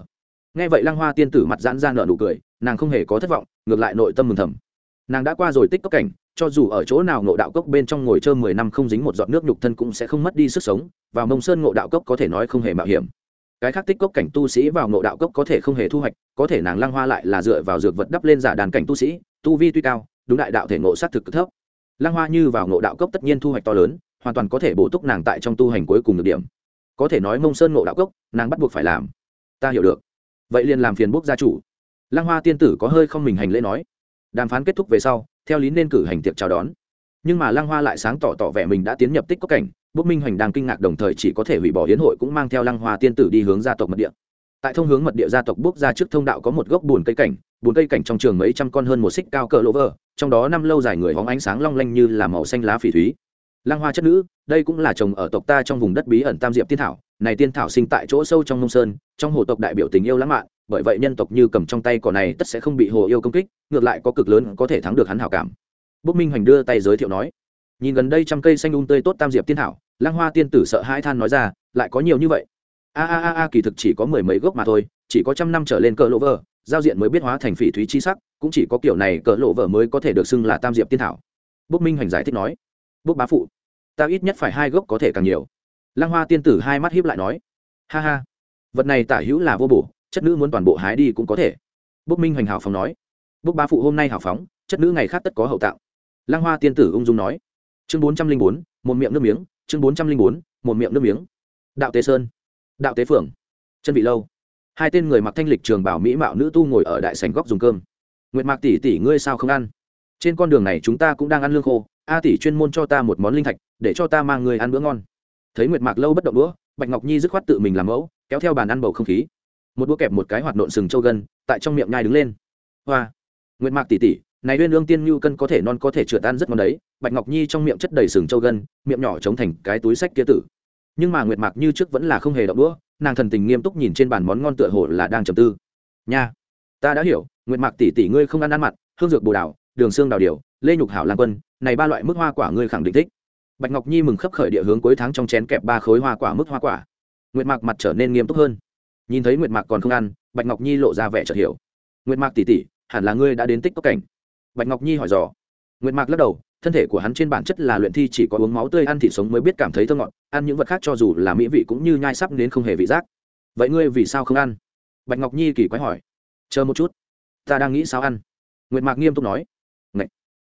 Nghe vậy Lăng Hoa tiên tử mặt giãn ra nở nụ cười, nàng không hề có thất vọng, ngược lại nội tâm mừng thầm. Nàng đã qua rồi tích cốc cảnh, cho dù ở chỗ nào ngộ đạo cốc bên trong ngồi chơi mười năm không dính một giọt nước nhục thân cũng sẽ không mất đi sức sống, vào Mông Sơn ngộ đạo cốc có thể nói không hề mạo hiểm. cái khác tích cốc cảnh tu sĩ vào ngộ đạo cốc có thể không hề thu hoạch có thể nàng lăng hoa lại là dựa vào dược vật đắp lên giả đàn cảnh tu sĩ tu vi tuy cao đúng đại đạo thể ngộ sát thực thấp. Lăng hoa như vào ngộ đạo cốc tất nhiên thu hoạch to lớn hoàn toàn có thể bổ túc nàng tại trong tu hành cuối cùng được điểm. Có thể nói mông sơn ngộ đạo cốc nàng bắt buộc phải làm. Ta hiểu được. Vậy liền làm phiền bốc gia chủ. Lăng hoa tiên tử có hơi không mình hành lễ nói. Đàm phán kết thúc về sau theo lý nên cử hành tiệc chào đón. Nhưng mà lăng hoa lại sáng tỏ tỏ vẻ mình đã tiến nhập tích cốc cảnh bốc minh hoành đang kinh ngạc đồng thời chỉ có thể hủy bỏ hiến hội cũng mang theo lăng hoa tiên tử đi hướng gia tộc mật địa. Tại thông hướng mật địa gia tộc bốc ra trước thông đạo có một gốc bùn cây cảnh bùn cây cảnh trong trường mấy trăm con hơn một xích cao cỡ lỗ vơ, trong đó năm lâu dài người hóng ánh sáng long lanh như là màu xanh lá phỉ thúy lăng hoa chất nữ, đây cũng là trồng ở tộc ta trong vùng đất bí ẩn tam diệp tiên thảo. Này tiên thảo sinh tại chỗ sâu trong nông sơn, trong hồ tộc đại biểu tình yêu lãng mạn, bởi vậy nhân tộc như cầm trong tay cỏ này tất sẽ không bị hồ yêu công kích, ngược lại có cực lớn có thể thắng được hắn hảo cảm. Bốc minh hoành đưa tay giới thiệu nói, nhìn gần đây trăm cây xanh un um tươi tốt tam diệp tiên thảo. Lăng hoa tiên tử sợ hai than nói ra, lại có nhiều như vậy. A a a a, kỳ thực chỉ có mười mấy gốc mà thôi, chỉ có trăm năm trở lên cỡ lỗ vờ, giao diện mới biết hóa thành phỉ thúy chi sắc, cũng chỉ có kiểu này cỡ lộ vờ mới có thể được xưng là tam diệp tiên thảo. Bốc minh hoành giải thích nói, bốc bá phụ ta ít nhất phải hai gốc có thể càng nhiều. Lăng hoa tiên tử hai mắt hiếp lại nói, ha ha, vật này tả hữu là vô bổ, chất nữ muốn toàn bộ hái đi cũng có thể. Bốc minh hoành hào phóng nói bốc Ba phụ hôm nay hào phóng, chất nữ ngày khác tất có hậu tạo lăng hoa tiên tử ung dung nói, chương bốn trăm linh bốn, một miệng nước miếng, chương bốn trăm linh bốn, một miệng nước miếng. Đạo tế sơn, đạo tế phượng, chân vị lâu. Hai tên người mặc thanh lịch trường bảo mỹ mạo nữ tu ngồi ở đại sảnh góc dùng cơm. Nguyệt mạc tỷ tỷ ngươi sao không ăn? Trên con đường này chúng ta cũng đang ăn lương khô, a tỷ chuyên môn cho ta một món linh thạch, để cho ta mang người ăn bữa ngon. Thấy nguyệt mạc lâu bất động đũa, bạch ngọc nhi dứt khoát tự mình làm mẫu, kéo theo bàn ăn bầu không khí. Một đũa kẹp một cái hoạt nộn sừng châu gân, tại trong miệng nhai đứng lên. Hoa. Nguyệt mạc tỷ tỷ này uyên ương tiên nhu cân có thể non có thể trượt ăn rất ngon đấy, bạch ngọc nhi trong miệng chất đầy sừng châu gân, miệng nhỏ chống thành cái túi sách kia tử. Nhưng mà nguyệt mạc như trước vẫn là không hề động đũa, nàng thần tình nghiêm túc nhìn trên bàn món ngon tựa hồ là đang trầm tư. Nha, ta đã hiểu, nguyệt mạc tỷ tỷ ngươi không ăn ăn mặn, hương dược bồ đào đường xương đào điều, lê nhục hảo lan quân, này ba loại mức hoa quả ngươi khẳng định thích. Bạch ngọc nhi mừng khấp khởi địa hướng cuối tháng trong chén kẹp ba khối hoa quả mức hoa quả. Nguyệt mạc mặt trở nên nghiêm túc hơn. Nhìn thấy nguyệt mạc còn không ăn, bạch ngọc nhi lộ ra vẻ chợt hiểu. Nguyệt mạc tỷ tỷ, hẳn là ngươi đã đến tích cốc cảnh. Bạch ngọc nhi hỏi dò. Nguyệt mạc lắc đầu, thân thể của hắn trên bản chất là luyện thi chỉ có uống máu tươi ăn thịt sống mới biết cảm thấy thơ ngọt, ăn những vật khác cho dù là mỹ vị cũng như nhai sắp đến không hề vị giác. Vậy ngươi vì sao không ăn? Bạch ngọc nhi kỳ quái hỏi. Chờ một chút, ta đang nghĩ sao ăn. Nguyệt mạc nghiêm túc nói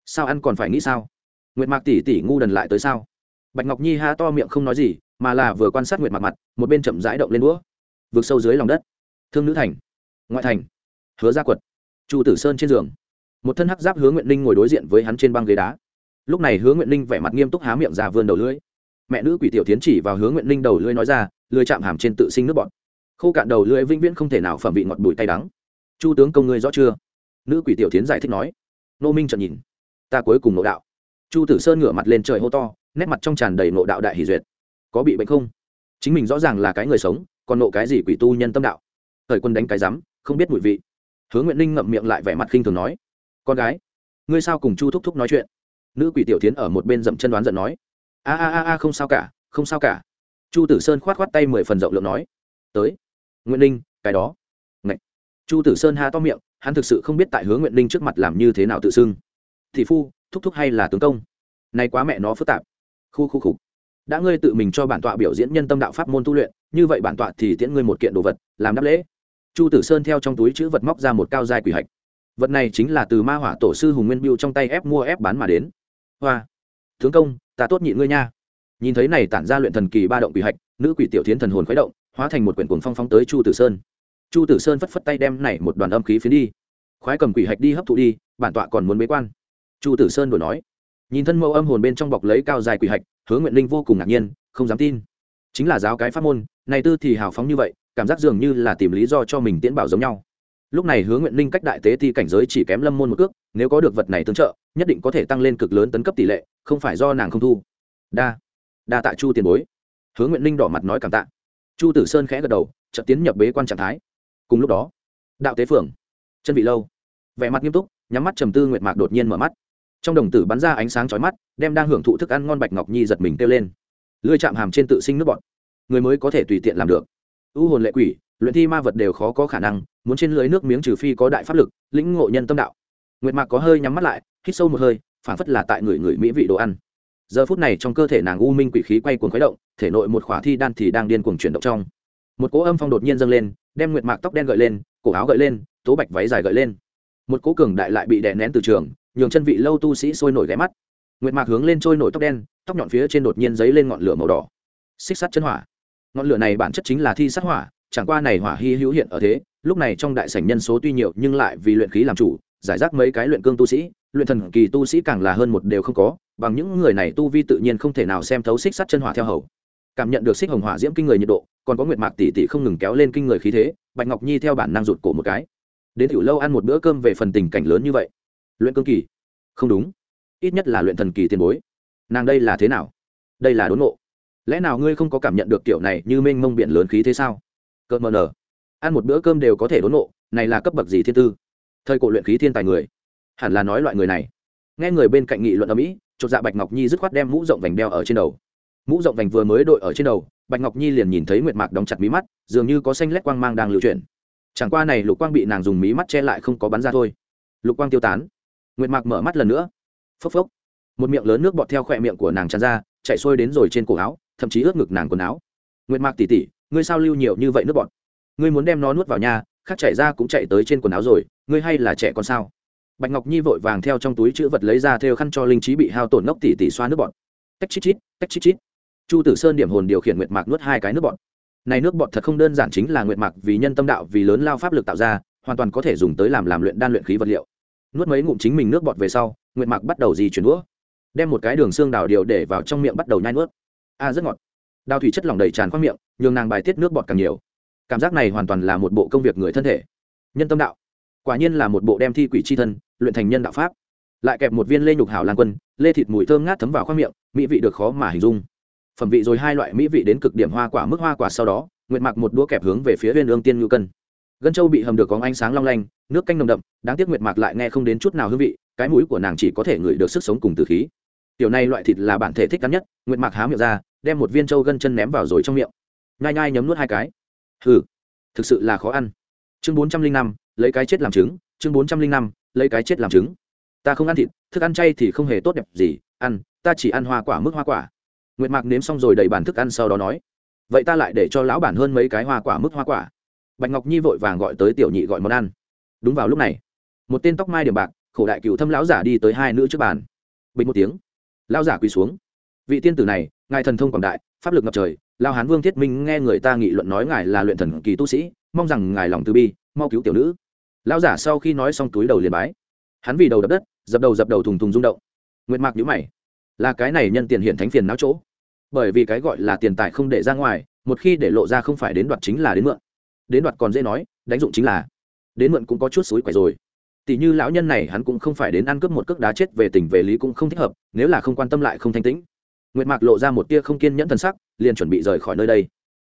sao ăn còn phải nghĩ sao? Nguyệt mạc tỉ tỉ ngu đần lại tới sao? Bạch ngọc nhi ha to miệng không nói gì, mà là vừa quan sát nguyệt mạc mặt, một bên chậm rãi động lên đũa. Vượt sâu dưới lòng đất. Thương nữ thành. Ngoại thành. Hứa gia quật. Chu tử sơn trên giường. Một thân hắc giáp hứa nguyện linh ngồi đối diện với hắn trên băng ghế đá. Lúc này hứa nguyện linh vẻ mặt nghiêm túc há miệng ra vươn đầu lưỡi. Mẹ nữ quỷ tiểu tiến chỉ vào hứa nguyện linh đầu lưỡi nói ra lưỡi chạm hàm trên tự sinh nước bọt. Khô cạn đầu lưỡi vĩnh viễn không thể nào phẩm vị ngọt bùi tay đắng. Chu tướng công ngươi rõ chưa? Nữ quỷ tiểu tiến giải thích nói. Nô minh trợn nhìn ta cuối cùng nội đạo. Chu tử sơn ngửa mặt lên trời hô to, nét mặt trong tràn đầy nội đạo đại hỷ duyệt. Có bị bệnh không? Chính mình rõ ràng là cái người sống, còn nộ cái gì quỷ tu nhân tâm đạo? Thời quân đánh cái rắm không biết mùi vị. Hứa nguyện Ninh ngậm miệng lại vẻ mặt khinh thường nói, con gái, ngươi sao cùng chu thúc thúc nói chuyện? Nữ quỷ tiểu tiến ở một bên dậm chân đoán giận nói, a a a a, không sao cả, không sao cả. Chu tử sơn khoát khoát tay mười phần rộng lượng nói, tới nguyện ninh, cái đó. Ngậy. chu tử sơn ha to miệng, hắn thực sự không biết tại hướng nguyện ninh trước mặt làm như thế nào tự xưng thì phu, thúc thúc hay là tướng công? Nay quá mẹ nó phức tạp. Khu khu khục. Đã ngươi tự mình cho bản tọa biểu diễn nhân tâm đạo pháp môn tu luyện, như vậy bản tọa thì tiễn ngươi một kiện đồ vật, làm đáp lễ. Chu tử sơn theo trong túi chữ vật móc ra một cao dài quỷ hạch. Vật này chính là từ ma hỏa tổ sư hùng nguyên biêu trong tay ép mua ép bán mà đến. Hoa. Tướng công, ta tốt nhịn ngươi nha. Nhìn thấy này tản ra luyện thần kỳ ba động quỷ hạch, nữ quỷ tiểu thiến thần hồn khuấy động, hóa thành một quyển cuồng phong phong tới chu tử sơn. Chu tử sơn phất phất tay đem này một đoàn âm khí phiến đi. Khoái cầm quỷ hạch đi hấp thụ đi, bản tọa còn muốn bế quan chu tử sơn đổi nói. Nhìn thân mẫu âm hồn bên trong bọc lấy cao dài quỷ hạch, hứa nguyện linh vô cùng ngạc nhiên, không dám tin. Chính là giáo cái pháp môn, này tư thì hào phóng như vậy, cảm giác dường như là tìm lý do cho mình tiễn bảo giống nhau. Lúc này hứa nguyện linh cách đại tế Thi cảnh giới chỉ kém lâm môn một cước, nếu có được vật này tương trợ, nhất định có thể tăng lên cực lớn tấn cấp tỷ lệ, không phải do nàng không thu. Đa đa tạ chu tiền bối. Hứa nguyện linh đỏ mặt nói cảm tạ. Chu tử sơn khẽ gật đầu, chợt tiến nhập bế quan trạng thái. Cùng lúc đó, đạo tế phường chân vị lâu, vẻ mặt nghiêm túc, nhắm mắt trầm tư nguyệt mạc đột nhiên mở mắt trong đồng tử bắn ra ánh sáng chói mắt, đem đang hưởng thụ thức ăn ngon bạch ngọc nhi giật mình kêu lên. Lưới chạm hàm trên tự sinh nước bọn người mới có thể tùy tiện làm được. U hồn lệ quỷ, luyện thi ma vật đều khó có khả năng, muốn trên lưới nước miếng trừ phi có đại pháp lực, lĩnh ngộ nhân tâm đạo. Nguyệt mạc có hơi nhắm mắt lại, hít sâu một hơi, phản phất là tại người người mỹ vị đồ ăn. Giờ phút này trong cơ thể nàng u minh quỷ khí quay cuồng khuấy động, thể nội một khỏa thi đan thì đang điên cuồng chuyển động trong. Một cỗ âm phong đột nhiên dâng lên, đem nguyệt mạc tóc đen gợi lên, cổ áo gợi lên, tố bạch váy dài gợi lên. Một cỗ cường đại lại bị đè nén từ trường nhường chân vị lâu tu sĩ sôi nổi ghé mắt. Nguyệt mạc hướng lên trôi nổi tóc đen, tóc nhọn phía trên đột nhiên giấy lên ngọn lửa màu đỏ. Xích sắt chân hỏa. Ngọn lửa này bản chất chính là thi sát hỏa, chẳng qua này hỏa hy hữu hiện ở thế, lúc này trong đại sảnh nhân số tuy nhiều nhưng lại vì luyện khí làm chủ, giải rác mấy cái luyện cương tu sĩ, luyện thần kỳ tu sĩ càng là hơn một đều không có, bằng những người này tu vi tự nhiên không thể nào xem thấu xích sắt chân hỏa theo hầu. Cảm nhận được xích hồng hỏa diễm kinh người nhiệt độ, còn có nguyệt mạc tỷ tỷ không ngừng kéo lên kinh người khí thế, bạch ngọc nhi theo bản năng rụt cổ một cái. Đến tiểu lâu ăn một bữa cơm về phần tình cảnh lớn như vậy luyện cương kỳ. Không đúng. Ít nhất là luyện thần kỳ tiền bối. Nàng đây là thế nào? Đây là đốn ngộ. Lẽ nào ngươi không có cảm nhận được kiểu này như mênh mông biển lớn khí thế sao? Cợt mờ nở. Ăn một bữa cơm đều có thể đốn ngộ, này là cấp bậc gì thiên tư? Thời cổ luyện khí thiên tài người. Hẳn là nói loại người này. Nghe người bên cạnh nghị luận ở mỹ, chột dạ bạch ngọc nhi dứt khoát đem mũ rộng vành đeo ở trên đầu. Mũ rộng vành vừa mới đội ở trên đầu, bạch ngọc nhi liền nhìn thấy nguyệt mạc đóng chặt mí mắt, dường như có xanh lét quang mang đang lưu chuyển. Chẳng qua này lục quang bị nàng dùng mí mắt che lại không có bắn ra thôi. Lục quang tiêu tán nguyệt mạc mở mắt lần nữa. Phốc phốc. Một miệng lớn nước bọt theo khỏe miệng của nàng tràn ra, chạy xuôi đến rồi trên cổ áo, thậm chí ướt ngực nàng quần áo. Nguyệt mạc tỉ tỉ, ngươi sao lưu nhiều như vậy nước bọt? Ngươi muốn đem nó nuốt vào nhà, khác chạy ra cũng chạy tới trên quần áo rồi, ngươi hay là trẻ con sao? Bạch ngọc nhi vội vàng theo trong túi chữ vật lấy ra theo khăn cho linh trí bị hao tổn ngốc tỉ tỉ xoa nước bọt. Tách chít chít, tách chít chít. Chu tử sơn điểm hồn điều khiển nguyệt mạc nuốt hai cái nước bọt. Này nước bọt thật không đơn giản chính là nguyệt mạc vì nhân tâm đạo, vì lớn lao pháp lực tạo ra, hoàn toàn có thể dùng tới làm làm luyện đan luyện khí vật liệu nuốt mấy ngụm chính mình nước bọt về sau, nguyệt mạc bắt đầu di chuyển đũa. Đem một cái đường xương đào điều để vào trong miệng bắt đầu nhai nuốt. A, rất ngọt. Đào thủy chất lỏng đầy tràn qua miệng, nhường nàng bài tiết nước bọt càng nhiều. Cảm giác này hoàn toàn là một bộ công việc người thân thể. Nhân tâm đạo. Quả nhiên là một bộ đem thi quỷ c h i thân, luyện thành nhân đạo pháp. Lại kẹp một viên lê nhục hảo lan quân, lê thịt mùi thơm ngát thấm vào khoang miệng, mỹ vị được khó mà hình dung. Phẩm vị rồi hai loại mỹ vị đến cực điểm hoa quả mức hoa quả sau đó nguyện mặc một đũa kẹp hướng về phía viên ương tiên ngưu cân gân châu bị hầm được có ánh sáng long lanh, nước canh nồng đậm, đáng tiếc nguyệt mạc lại nghe không đến chút nào hương vị, cái mũi của nàng chỉ có thể ngửi được sức sống cùng từ khí. Tiểu này loại thịt là bản thể thích cắn nhất, nguyệt mạc há miệng ra, đem một viên trâu gân chân ném vào rồi trong miệng. Nhai nhai nhấm nuốt hai cái. Hừ, thực sự là khó ăn. Chương bốn trăm linh năm, lấy cái chết làm trứng, chương bốn trăm linh năm, lấy cái chết làm trứng. Ta không ăn thịt, thức ăn chay thì không hề tốt đẹp gì, ăn, ta chỉ ăn hoa quả mức hoa quả. Nguyệt mạc nếm xong rồi đầy bàn thức ăn sau đó nói, vậy ta lại để cho lão bản hơn mấy cái hoa quả mức hoa quả bạch ngọc nhi vội vàng gọi tới tiểu nhị gọi món ăn. Đúng vào lúc này, một tên tóc mai điểm bạc, khổ đại cựu thâm lão giả đi tới hai nữ trước bàn. Bình một tiếng, lão giả quỳ xuống. Vị tiên tử này, ngài thần thông quảng đại, pháp lực ngập trời lao hán vương thiết minh nghe người ta nghị luận nói ngài là luyện thần kỳ tu sĩ, mong rằng ngài lòng từ bi, mau cứu tiểu nữ. Lão giả sau khi nói xong túi đầu liền bái. Hắn vì đầu đập đất, dập đầu dập đầu thùng thùng rung động. Nguyệt mạc nhữ mày. Là cái này nhân tiền hiện thánh phiền não chỗ. Bởi vì cái gọi là tiền tài không để ra ngoài, một khi để lộ ra không phải đến đoạt chính là đến mượn đến đoạt còn dễ nói, đánh dụng chính là. Đến mượn cũng có chút suối quẻ rồi. Tỷ như lão nhân này hắn cũng không phải đến ăn cướp một cước đá chết về tình về lý cũng không thích hợp, nếu là không quan tâm lại không thanh tĩnh. Nguyệt mạc lộ ra một tia không kiên nhẫn thần sắc, liền chuẩn bị rời khỏi nơi đây.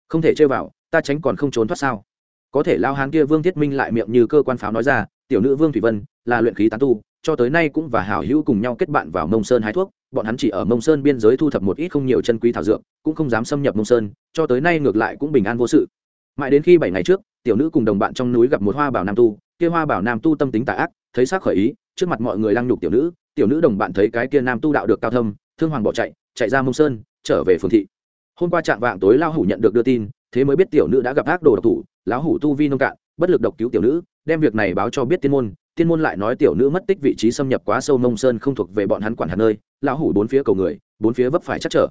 Không thể chơi vào, ta tránh còn không trốn thoát sao? Có thể lao hán kia vương thiết minh lại miệng như cơ quan pháo nói ra, tiểu nữ vương thủy vân, là luyện khí tán tu, cho tới nay cũng và hảo hữu cùng nhau kết bạn vào mông sơn hái thuốc, bọn hắn chỉ ở mông sơn biên giới thu thập một ít không nhiều chân quý thảo dược, cũng không dám xâm nhập mông sơn, cho tới nay ngược lại cũng bình an vô sự mãi đến khi bảy ngày trước, tiểu nữ cùng đồng bạn trong núi gặp một hoa bảo nam tu, kia hoa bảo nam tu tâm tính tà ác, thấy xác khởi ý, trước mặt mọi người lăng nhục tiểu nữ tiểu nữ đồng bạn thấy cái kia nam tu đạo được cao thâm, thương hoàng bỏ chạy chạy ra mông sơn, trở về phường thị. Hôm qua trạng vạng tối lao hủ nhận được đưa tin, thế mới biết tiểu nữ đã gặp ác đồ độc thủ, lão hủ tu vi nông cạn, bất lực độc cứu tiểu nữ, đem việc này báo cho biết tiên môn tiên môn lại nói tiểu nữ mất tích vị trí xâm nhập quá sâu mông sơn không thuộc về bọn hắn quản hạt nơi, lão hủ bốn phía cầu người, bốn phía vấp phải chắc trở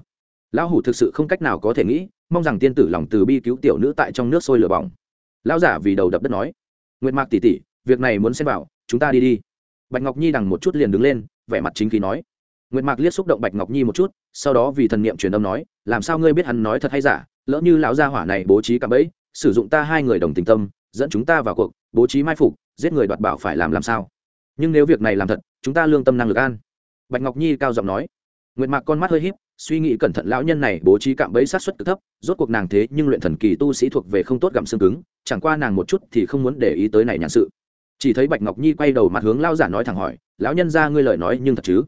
lão hủ thực sự không cách nào có thể nghĩ, mong rằng tiên tử lòng từ bi cứu tiểu nữ tại trong nước sôi lửa bỏng. Lão giả vì đầu đập đất nói, nguyệt mạc tỷ tỷ, việc này muốn xem vào, chúng ta đi đi. Bạch ngọc nhi đằng một chút liền đứng lên, vẻ mặt chính khí nói, nguyệt mạc liếc xúc động bạch ngọc nhi một chút, sau đó vì thần niệm truyền âm nói, làm sao ngươi biết hắn nói thật hay giả, lỡ như lão gia hỏa này bố trí cả bẫy, sử dụng ta hai người đồng tình tâm, dẫn chúng ta vào cuộc, bố trí mai phục, giết người đoạt bảo phải làm làm sao? Nhưng nếu việc này làm thật, chúng ta lương tâm năng lực an. Bạch ngọc nhi cao giọng nói, nguyệt mạc con mắt hơi híp suy nghĩ cẩn thận lão nhân này bố trí cạm bẫy sát xuất cực thấp, rốt cuộc nàng thế nhưng luyện thần kỳ tu sĩ thuộc về không tốt gặm xương cứng, chẳng qua nàng một chút thì không muốn để ý tới này nhãn sự. Chỉ thấy bạch ngọc nhi quay đầu mặt hướng lao giả nói thẳng hỏi, lão nhân ra ngươi lời nói nhưng thật chứ?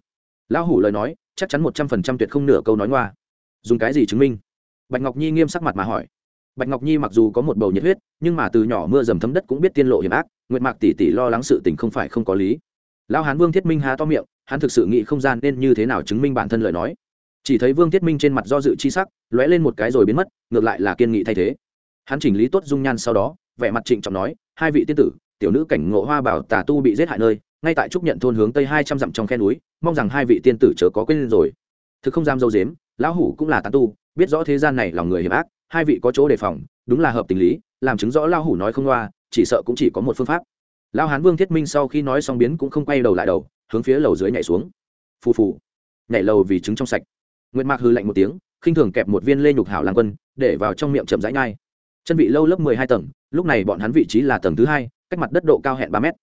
Lão hủ lời nói, chắc chắn một trăm phần trăm tuyệt không nửa câu nói ngoa. Dùng cái gì chứng minh? Bạch ngọc nhi nghiêm sắc mặt mà hỏi. Bạch ngọc nhi mặc dù có một bầu nhiệt huyết, nhưng mà từ nhỏ mưa dầm thấm đất cũng biết tiên lộ hiểm ác, nguyệt mạc tỷ tỷ lo lắng sự tình không phải không có lý. Lão hán vương thiết minh há to miệng, hắn thực sự nghĩ không gian nên như thế nào chứng minh bản thân lời nói chỉ thấy vương tiết minh trên mặt do dự chi sắc, lóe lên một cái rồi biến mất, ngược lại là kiên nghị thay thế. Hắn chỉnh lý tốt dung nhan sau đó, vẻ mặt trịnh trọng nói, hai vị tiên tử, tiểu nữ cảnh ngộ hoa bảo tà tu bị giết hại nơi, ngay tại trúc nhận thôn hướng tây hai trăm dặm trong khe núi, mong rằng hai vị tiên tử chớ có quên rồi. Thực không dám dâu dếm, lão hủ cũng là tà tu, biết rõ thế gian này lòng người hiểm ác, hai vị có chỗ đề phòng, đúng là hợp tình lý, làm chứng rõ lão hủ nói không loa, chỉ sợ cũng chỉ có một phương pháp. Lão hán vương thiết minh sau khi nói xong biến cũng không quay đầu lại đầu, hướng phía lầu dưới nhảy xuống. Phù phù. Nhảy lầu vì trứng trong sạch nguyệt mạc hư lạnh một tiếng, khinh thường kẹp một viên lê nhục hảo lang quân, để vào trong miệng chậm rãi nhai. Chân vị lâu lớp mười hai tầng, lúc này bọn hắn vị trí là tầng thứ hai, cách mặt đất độ cao hẹn ba mét.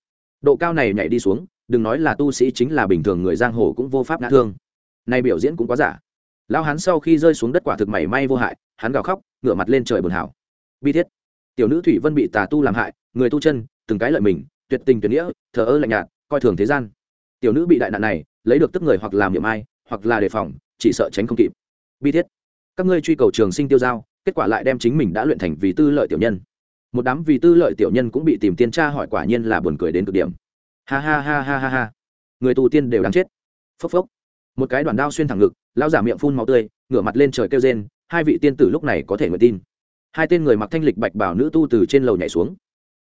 Độ cao này nhảy đi xuống, đừng nói là tu sĩ chính là bình thường người giang hồ cũng vô pháp ngã thương. Này biểu diễn cũng quá giả. Lão hắn sau khi rơi xuống đất quả thực mảy may vô hại, hắn gào khóc, ngửa mặt lên trời buồn hảo. Bi thiết. Tiểu nữ thủy vân bị tà tu làm hại, người tu chân, từng cái lợi mình, tuyệt tình tuyệt nghĩa, thờ ơ lạnh nhạt, coi thường thế gian. Tiểu nữ bị đại nạn này, lấy được tức người hoặc làm niệm ai, hoặc là đề phòng chỉ sợ tránh không kịp. Bi thiết. Các ngươi truy cầu trường sinh tiêu giao, kết quả lại đem chính mình đã luyện thành vì tư lợi tiểu nhân. Một đám vì tư lợi tiểu nhân cũng bị tìm tiên tra hỏi quả nhiên là buồn cười đến cực điểm. Ha ha ha ha ha ha. Người tù tiên đều đáng chết. Phốc phốc. Một cái đoàn đao xuyên thẳng ngực lao giả miệng phun máu tươi, ngửa mặt lên trời kêu rên, hai vị tiên tử lúc này có thể nguyện tin. Hai tên người mặc thanh lịch bạch bảo nữ tu từ trên lầu nhảy xuống.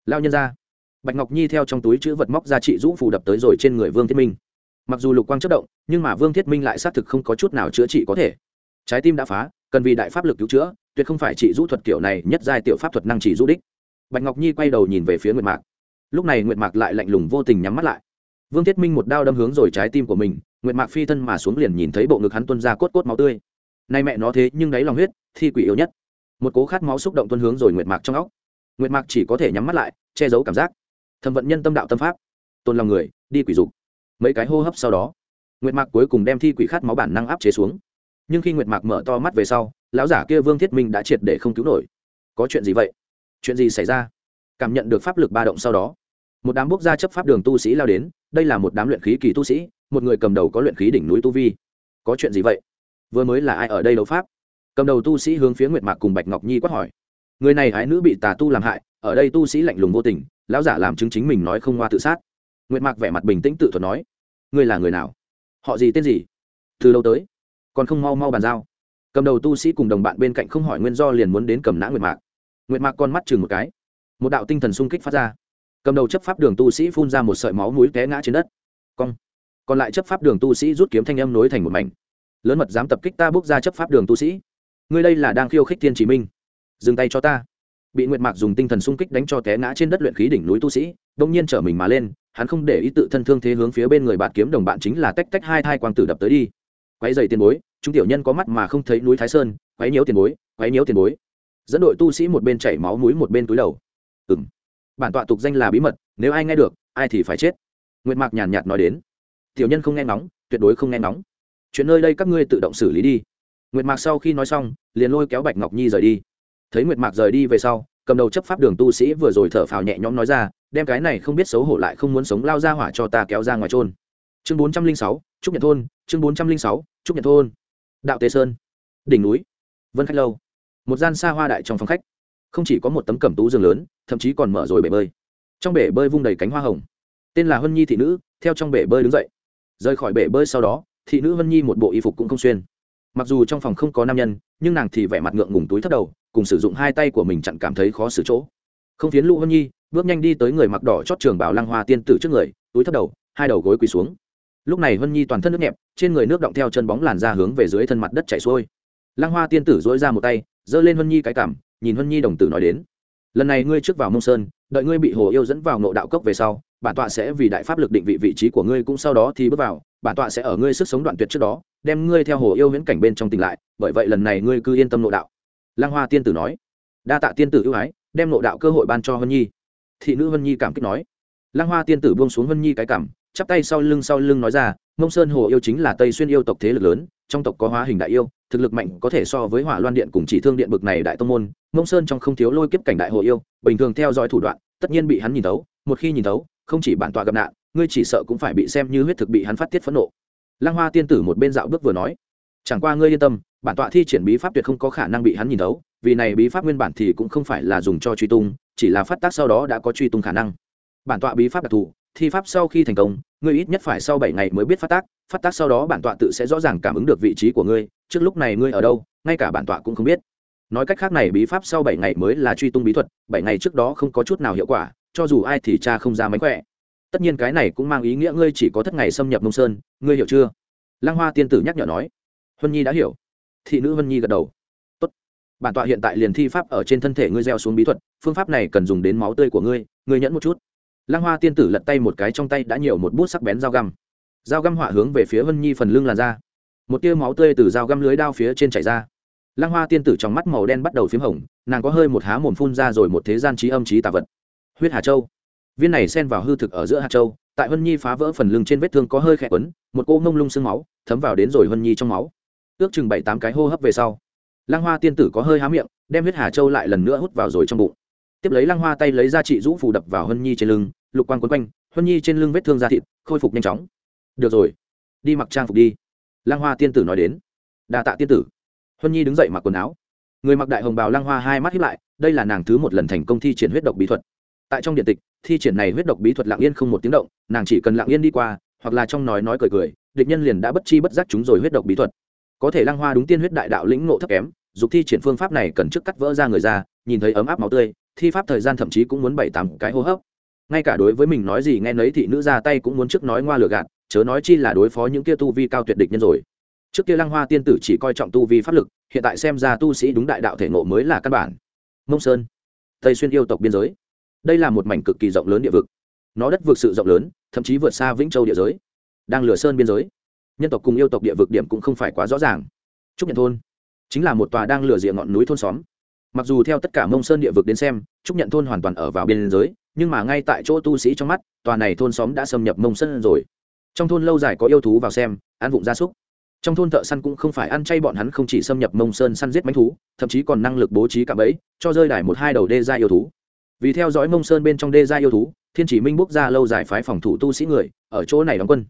Lao nhân ra. Bạch ngọc nhi theo trong túi chữ vật móc ra trị rũ phù đập tới rồi trên người vương thiết minh mặc dù lục quang chất động, nhưng mà vương thiết minh lại xác thực không có chút nào chữa trị có thể. Trái tim đã phá, cần vì đại pháp lực cứu chữa, tuyệt không phải chị rũ thuật kiểu này nhất giai tiểu pháp thuật năng chỉ rũ đích. Bạch ngọc nhi quay đầu nhìn về phía nguyệt mạc. Lúc này nguyệt mạc lại lạnh lùng vô tình nhắm mắt lại. Vương thiết minh một đao đâm hướng rồi trái tim của mình, nguyệt mạc phi thân mà xuống liền nhìn thấy bộ ngực hắn tuân ra cốt cốt máu tươi. Nay mẹ nó thế, nhưng đáy lòng huyết, thi quỷ yếu nhất. Một cố khát máu xúc động tuân hướng rồi nguyệt mạc trong óc. Nguyệt mạc chỉ có thể nhắm mắt lại, che giấu cảm giác. Thâm vận nhân tâm đạo tâm pháp. Tôn lòng người, đi quỷ dục mấy cái hô hấp sau đó. Nguyệt mạc cuối cùng đem thi quỷ khát máu bản năng áp chế xuống. Nhưng khi nguyệt mạc mở to mắt về sau, lão giả kia vương thiết minh đã triệt để không cứu nổi. Có chuyện gì vậy? Chuyện gì xảy ra? Cảm nhận được pháp lực ba động sau đó, một đám bốc gia chấp pháp đường tu sĩ lao đến, đây là một đám luyện khí kỳ tu sĩ, một người cầm đầu có luyện khí đỉnh núi tu vi. Có chuyện gì vậy? Vừa mới là ai ở đây đấu pháp? Cầm đầu tu sĩ hướng phía nguyệt mạc cùng bạch ngọc nhi quát hỏi. Người này hái nữ bị tà tu làm hại, ở đây tu sĩ lạnh lùng vô tình, lão giả làm chứng chính mình nói không ngoa tự sát. Nguyệt mạc vẻ mặt bình tĩnh tự thuật nói ngươi là người nào? Họ gì tên gì? Từ đâu tới? Còn không mau mau bàn giao. Cầm đầu tu sĩ cùng đồng bạn bên cạnh không hỏi nguyên do liền muốn đến cầm nã nguyệt mạc. Nguyệt mạc con mắt chừng một cái. Một đạo tinh thần sung kích phát ra. Cầm đầu chấp pháp đường tu sĩ phun ra một sợi máu mũi té ngã trên đất. Cong. Còn lại chấp pháp đường tu sĩ rút kiếm thanh âm nối thành một mảnh. Lớn mật dám tập kích ta bước ra chấp pháp đường tu sĩ. Ngươi đây là đang khiêu khích thiên chí minh. Dừng tay cho ta. Bị nguyệt mạc dùng tinh thần sung kích đánh cho té ngã trên đất luyện khí đỉnh núi tu sĩ đông nhiên trở mình mà lên hắn không để ý tự thân thương thế hướng phía bên người bạn kiếm đồng bạn chính là tách tách hai thai quang tử đập tới đi. Quấy dày tiền bối, chúng tiểu nhân có mắt mà không thấy núi thái sơn, quấy nhiễu tiền bối, quấy nhiễu tiền bối. Dẫn đội tu sĩ một bên chảy máu núi một bên túi đầu. Ừ m bản tọa tục danh là bí mật, nếu ai nghe được, ai thì phải chết. Nguyệt mạc nhàn nhạt nói đến. Tiểu nhân không nghe ngóng, tuyệt đối không nghe ngóng. Chuyện nơi đây các ngươi tự động xử lý đi. Nguyệt mạc sau khi nói xong, liền lôi kéo bạch ngọc nhi rời đi. Thấy nguyệt mạc rời đi về sau cầm đầu chấp pháp đường tu sĩ vừa rồi thở phào nhẹ nhõm nói ra, đem cái này không biết xấu hổ lại không muốn sống lao ra hỏa cho ta kéo ra ngoài trôn chương bốn trăm linh sáu trúc nhật thôn, chương bốn trăm linh sáu trúc nhật thôn. Đạo tế sơn. Đỉnh núi. Vân khách lâu. Một gian xa hoa đại trong phòng khách. Không chỉ có một tấm cẩm tú giường lớn, thậm chí còn mở rồi bể bơi. Trong bể bơi vung đầy cánh hoa hồng. Tên là hân nhi thị nữ, theo trong bể bơi đứng dậy. Rời khỏi bể bơi sau đó, thị nữ hân nhi một bộ y phục cũng không xuyên mặc dù trong phòng không có nam nhân, nhưng nàng thì vẻ mặt ngượng ngùng túi thất đầu, cùng sử dụng hai tay của mình chặn cảm thấy khó xử chỗ. Không phiến lũ hân nhi, bước nhanh đi tới người mặc đỏ chót trường bảo lăng hoa tiên tử trước người, túi thất đầu, hai đầu gối quỳ xuống. Lúc này hân nhi toàn thân nước nhẹp, trên người nước động theo chân bóng làn ra hướng về dưới thân mặt đất chảy xuôi. Lăng hoa tiên tử dỗi ra một tay, giơ lên hân nhi cái cảm nhìn hân nhi đồng tử nói đến. Lần này ngươi trước vào mông sơn, đợi ngươi bị hồ yêu dẫn vào nộ đạo cốc về sau bản tọa sẽ vì đại pháp lực định vị vị trí của ngươi cũng sau đó thì bước vào, bản tọa sẽ ở ngươi sức sống đoạn tuyệt trước đó, đem ngươi theo hồ yêu viễn cảnh bên trong tỉnh lại, bởi vậy lần này ngươi cứ yên tâm nội đạo. Lang hoa tiên tử nói. Đa tạ tiên tử ưu ái, đem nội đạo cơ hội ban cho hân nhi. Thị nữ hân nhi cảm kích nói. Lang hoa tiên tử buông xuống hân nhi cái cảm chắp tay sau lưng sau lưng nói ra, mông sơn hồ yêu chính là tây xuyên yêu tộc thế lực lớn, trong tộc có hóa hình đại yêu, thực lực mạnh có thể so với hỏa loan điện cùng chỉ thương điện bực này đại tông môn, mông sơn trong không thiếu lôi kiếp cảnh đại hồ yêu, bình thường theo dõi thủ đoạn, tất nhiên bị hắn nhìn thấu, một khi nhìn thấu không chỉ bản tọa gặp nạn, ngươi chỉ sợ cũng phải bị xem như huyết thực bị hắn phát tiết phẫn nộ. Lăng hoa tiên tử một bên dạo bước vừa nói, chẳng qua ngươi yên tâm, bản tọa thi triển bí pháp tuyệt không có khả năng bị hắn nhìn thấu, vì này bí pháp nguyên bản thì cũng không phải là dùng cho truy tung, chỉ là phát tác sau đó đã có truy tung khả năng. Bản tọa bí pháp đặc thù, thi pháp sau khi thành công, ngươi ít nhất phải sau bảy ngày mới biết phát tác phát tác sau đó bản tọa tự sẽ rõ ràng cảm ứng được vị trí của ngươi, trước lúc này ngươi ở đâu, ngay cả bản tọa cũng không biết. Nói cách khác này, bí pháp sau bảy ngày mới là truy tung bí thuật, bảy ngày trước đó không có chút nào hiệu quả cho dù ai thì cha không ra mánh khỏe. Tất nhiên cái này cũng mang ý nghĩa ngươi chỉ có thất ngày xâm nhập mông sơn, ngươi hiểu chưa? Lăng hoa tiên tử nhắc nhở nói. Huân nhi đã hiểu. Thị nữ huân nhi gật đầu. Tốt. Bản tọa hiện tại liền thi pháp ở trên thân thể ngươi gieo xuống bí thuật, phương pháp này cần dùng đến máu tươi của ngươi ngươi nhẫn một chút. Lăng hoa tiên tử lật tay một cái trong tay đã nhiều một bút sắc bén dao găm. Dao găm họa hướng về phía huân nhi phần lưng làn ra. Một tia máu tươi từ dao găm lưới đao phía trên chảy ra. Lăng hoa tiên tử trong mắt màu đen bắt đầu p h í m hồng, nàng có hơi một há mồm phun ra rồi một thế gian trí âm trí tà vật huyết hà châu. Viên này xen vào hư thực ở giữa hạt châu, tại huân nhi phá vỡ phần lưng trên vết thương có hơi khẽ quấn, một cô mông lung sương máu thấm vào đến rồi huân nhi trong máu. Ước chừng bảy tám cái hô hấp về sau, lăng hoa tiên tử có hơi há miệng, đem huyết hà châu lại lần nữa hút vào rồi trong bụng. Tiếp lấy lăng hoa tay lấy ra trị rũ phù đập vào huân nhi trên lưng, lục quang quấn quanh, huân nhi trên lưng vết thương da thịt khôi phục nhanh chóng. Được rồi, đi mặc trang phục đi, lăng hoa tiên tử nói đến. Đa tạ tiên tử. Huân nhi đứng dậy mặc quần áo. Người mặc đại hồng bào lăng hoa hai mắt hiếp lại, đây là nàng thứ một lần thành công thi triển huyết độc bí thuật tại trong điện tịch, thi triển này huyết độc bí thuật lặng yên không một tiếng động, nàng chỉ cần lặng yên đi qua, hoặc là trong nói nói cười cười, địch nhân liền đã bất chi bất giác chúng rồi huyết độc bí thuật. Có thể lăng hoa đúng tiên huyết đại đạo lĩnh ngộ thấp kém, dục thi triển phương pháp này cần trước cắt vỡ ra người ra, nhìn thấy ấm áp máu tươi, thi pháp thời gian thậm chí cũng muốn bảy tám cái hô hấp. Ngay cả đối với mình nói gì nghe nấy thị nữ ra tay cũng muốn trước nói ngoa lừa gạt, chớ nói chi là đối phó những kia tu vi cao tuyệt địch nhân rồi. Trước kia lăng hoa tiên tử chỉ coi trọng tu vi pháp lực, hiện tại xem ra tu sĩ đúng đại đạo thể ngộ mới là căn bản. Mông sơn, tây xuyên yêu tộc biên giới đây là một mảnh cực kỳ rộng lớn địa vực. Nó đất vượt sự rộng lớn, thậm chí vượt xa vĩnh châu địa giới. Đang lửa sơn biên giới. Nhân tộc cùng yêu tộc địa vực điểm cũng không phải quá rõ ràng. Trúc nhận thôn chính là một tòa đang lửa rìa ngọn núi thôn xóm. Mặc dù theo tất cả mông sơn địa vực đến xem, trúc nhận thôn hoàn toàn ở vào biên giới, nhưng mà ngay tại chỗ tu sĩ trong mắt, tòa này thôn xóm đã xâm nhập mông sơn rồi. Trong thôn lâu dài có yêu thú vào xem ăn vụng gia súc. Trong thôn thợ săn cũng không phải ăn chay bọn hắn không chỉ xâm nhập mông sơn săn giết bánh thú, thậm chí còn năng lực bố trí cả bẫy, cho rơi đài một hai đầu đê gia yêu thú vì theo dõi mông sơn bên trong đê gia yêu thú, thiên chỉ minh bốc ra lâu dài phái phòng thủ tu sĩ người, ở chỗ này đóng quân.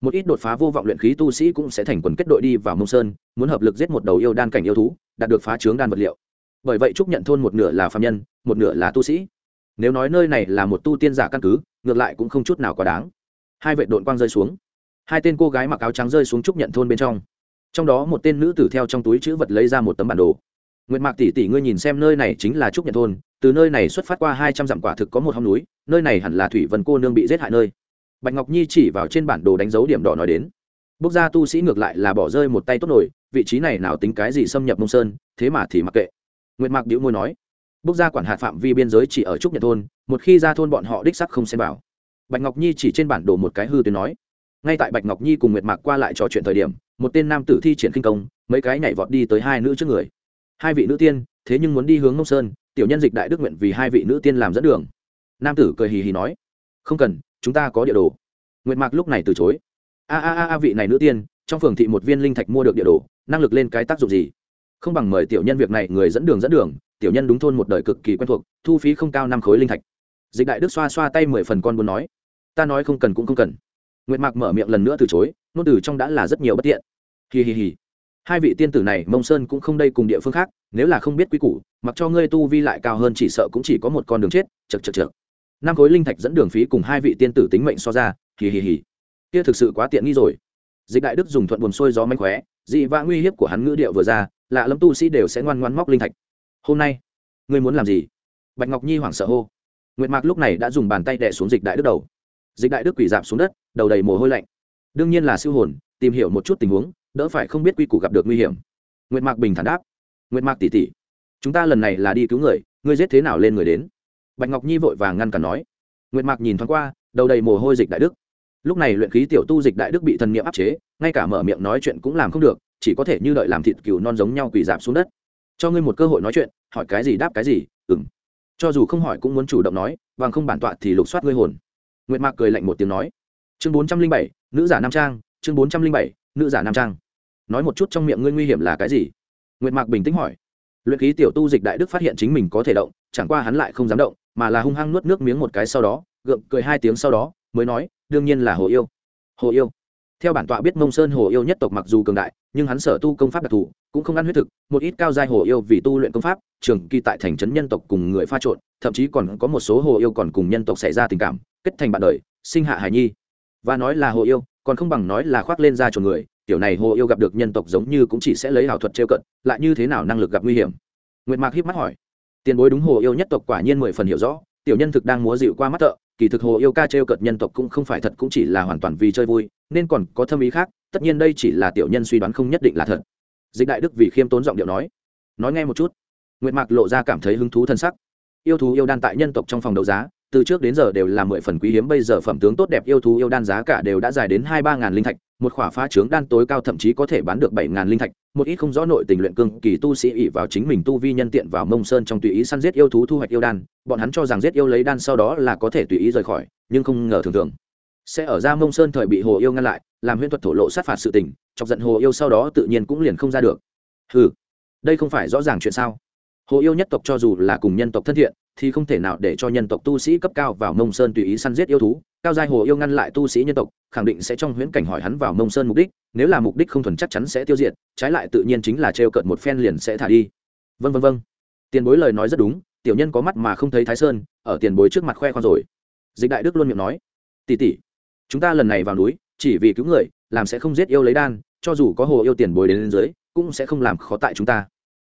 Một ít đột phá vô vọng luyện khí tu sĩ cũng sẽ thành quần kết đội đi vào mông sơn, muốn hợp lực giết một đầu yêu đan cảnh yêu thú, đạt được phá trướng đan vật liệu. Bởi vậy trúc nhận thôn một nửa là phạm nhân, một nửa là tu sĩ. Nếu nói nơi này là một tu tiên giả căn cứ, ngược lại cũng không chút nào quá đáng. Hai vệ đội quang rơi xuống. Hai tên cô gái mặc áo trắng rơi xuống trúc nhận thôn bên trong. Trong đó một tên nữ tử theo trong túi chữ vật lấy ra một tấm bản đồ. Nguyệt mạc tỷ tỷ ngươi nhìn xem nơi này chính là trúc nhận thôn từ nơi này xuất phát qua hai trăm dặm quả thực có một hông núi, nơi này hẳn là thủy vân cô nương bị giết hại nơi. Bạch ngọc nhi chỉ vào trên bản đồ đánh dấu điểm đỏ nói đến. Bốc gia tu sĩ ngược lại là bỏ rơi một tay tốt nổi, vị trí này nào tính cái gì xâm nhập mông sơn, thế mà thì mặc kệ. Nguyệt mạc đĩu môi nói. Bốc gia quản hạt phạm vi biên giới chỉ ở trúc nhật thôn, một khi ra thôn bọn họ đích sắc không xem vào. Bạch ngọc nhi chỉ trên bản đồ một cái hư tuyến nói. Ngay tại bạch ngọc nhi cùng nguyệt mạc qua lại trò chuyện thời điểm, một tên nam tử thi triển kinh công, mấy cái nhảy vọt đi tới hai nữ trước người. Hai vị nữ tiên, thế nhưng muốn đi hướng mông sơn tiểu nhân dịch đại đức nguyện vì hai vị nữ tiên làm dẫn đường. Nam tử cười hì hì nói, không cần, chúng ta có địa đồ. Nguyệt mạc lúc này từ chối, a a a vị này nữ tiên, trong phường thị một viên linh thạch mua được địa đồ, năng lực lên cái tác dụng gì? Không bằng mời tiểu nhân việc này, người dẫn đường dẫn đường, tiểu nhân đúng thôn một đời cực kỳ quen thuộc, thu phí không cao năm khối linh thạch. Dịch đại đức xoa xoa tay mười phần con muốn nói, ta nói không cần cũng không cần. Nguyệt mạc mở miệng lần nữa từ chối, nôn từ trong đã là rất nhiều bất tiện. Hì hì hì hai vị tiên tử này, mông sơn cũng không đây cùng địa phương khác, nếu là không biết quy củ, mặc cho ngươi tu vi lại cao hơn chỉ sợ cũng chỉ có một con đường chết chật chật chật năm khối linh thạch dẫn đường phí cùng hai vị tiên tử tính mệnh so ra, hì hì hì. Kia thực sự quá tiện nghi rồi. Dịch đại đức dùng thuận buồn xuôi gió mánh khóe, dị vã nguy hiếp của hắn ngữ điệu vừa ra, lạ lâm tu sĩ đều sẽ ngoan ngoan móc linh thạch. Hôm nay, ngươi muốn làm gì? Bạch ngọc nhi hoảng sợ hô. Nguyệt mạc lúc này đã dùng bàn tay đẻ xuống dịch đại đức đầu. Dịch đại đức quỷ dạp xuống đất, đầu đầy mồ hôi lạnh. Đương nhiên là siêu hồn, tìm hiểu một chút tình huống đỡ phải không biết quy củ gặp được nguy hiểm. Nguyệt mạc bình thản đáp. Nguyệt mạc tỉ tỉ chúng ta lần này là đi cứu người, ngươi giết thế nào lên người đến? Bạch ngọc nhi vội vàng ngăn cản nói. Nguyệt mạc nhìn thoáng qua, đầu đầy mồ hôi dịch đại đức. Lúc này luyện khí tiểu tu dịch đại đức bị thần niệm áp chế, ngay cả mở miệng nói chuyện cũng làm không được, chỉ có thể như đợi làm thịt cừu non giống nhau quỳ dạp xuống đất. Cho ngươi một cơ hội nói chuyện, hỏi cái gì đáp cái gì ừng cho dù không hỏi cũng muốn chủ động nói, bằng không bản tọa thì lục soát ngươi hồn. Nguyệt mạc cười lạnh một tiếng nói. Chương bốn trăm linh bảy, nữ giả nam trang, chương bốn trăm linh bảy, nữ giả nam trang nói một chút trong miệng ngươi nguy hiểm là cái gì? Nguyệt mạc bình tĩnh hỏi. Luyện khí tiểu tu dịch đại đức phát hiện chính mình có thể động, chẳng qua hắn lại không dám động, mà là hung hăng nuốt nước miếng một cái sau đó, gượng cười hai tiếng sau đó, mới nói, đương nhiên là hồ yêu. Hồ yêu. Theo bản tọa biết mông sơn hồ yêu nhất tộc mặc dù cường đại, nhưng hắn sở tu công pháp đặc thù, cũng không ăn huyết thực, một ít cao giai hồ yêu vì tu luyện công pháp, trường kỳ tại thành trấn nhân tộc cùng người pha trộn, thậm chí còn có một số hồ yêu còn cùng nhân tộc xảy ra tình cảm, kết thành bạn đời, sinh hạ hải nhi. Và nói là hồ yêu, còn không bằng nói là khoác lên ra chuồng người tiểu này hồ yêu gặp được nhân tộc giống như cũng chỉ sẽ lấy ảo thuật trêu cận, lại như thế nào năng lực gặp nguy hiểm? Nguyệt mạc híp mắt hỏi. Tiền bối đúng hồ yêu nhất tộc quả nhiên mười phần hiểu rõ, tiểu nhân thực đang múa dịu qua mắt thợ, kỳ thực hồ yêu ca trêu cợt nhân tộc cũng không phải thật cũng chỉ là hoàn toàn vì chơi vui, nên còn có thâm ý khác, tất nhiên đây chỉ là tiểu nhân suy đoán không nhất định là thật. Dịch đại đức vì khiêm tốn giọng điệu nói. Nói nghe một chút. Nguyệt mạc lộ ra cảm thấy hứng thú thân sắc. Yêu thú yêu đan tại nhân tộc trong phòng đấu giá, từ trước đến giờ đều là mười phần quý hiếm, bây giờ phẩm tướng tốt đẹp yêu thú yêu đan giá cả đều đã dài đến hai ba ngàn linh thạch một khỏa phá trướng đan tối cao thậm chí có thể bán được bảy ngàn linh thạch, một ít không rõ nội tình luyện cương kỳ tu sĩ ỉ vào chính mình tu vi nhân tiện vào mông sơn trong tùy ý săn giết yêu thú thu hoạch yêu đan, bọn hắn cho rằng giết yêu lấy đan sau đó là có thể tùy ý rời khỏi, nhưng không ngờ thường thường. Sẽ ở ra mông sơn thời bị hồ yêu ngăn lại, làm huyễn thuật thổ lộ sát phạt sự tình, chọc giận hồ yêu sau đó tự nhiên cũng liền không ra được. Ừ đây không phải rõ ràng chuyện sao? Hồ yêu nhất tộc cho dù là cùng nhân tộc thân thiện thì không thể nào để cho nhân tộc tu sĩ cấp cao vào mông sơn tùy ý săn giết yêu thú. Cao giai hồ yêu ngăn lại tu sĩ nhân tộc khẳng định sẽ trong huyễn cảnh hỏi hắn vào mông sơn mục đích nếu là mục đích không thuần chắc chắn sẽ tiêu diệt trái lại tự nhiên chính là trêu cợt một phen liền sẽ thả đi. Vân vân vân tiền bối lời nói rất đúng tiểu nhân có mắt mà không thấy thái sơn ở tiền bối trước mặt khoe khoang rồi. Dịch đại đức luôn miệng nói tỉ tỉ chúng ta lần này vào núi chỉ vì cứu người làm sẽ không giết yêu lấy đan cho dù có hồ yêu tiền bối đến, đến dưới cũng sẽ không làm khó tại chúng ta.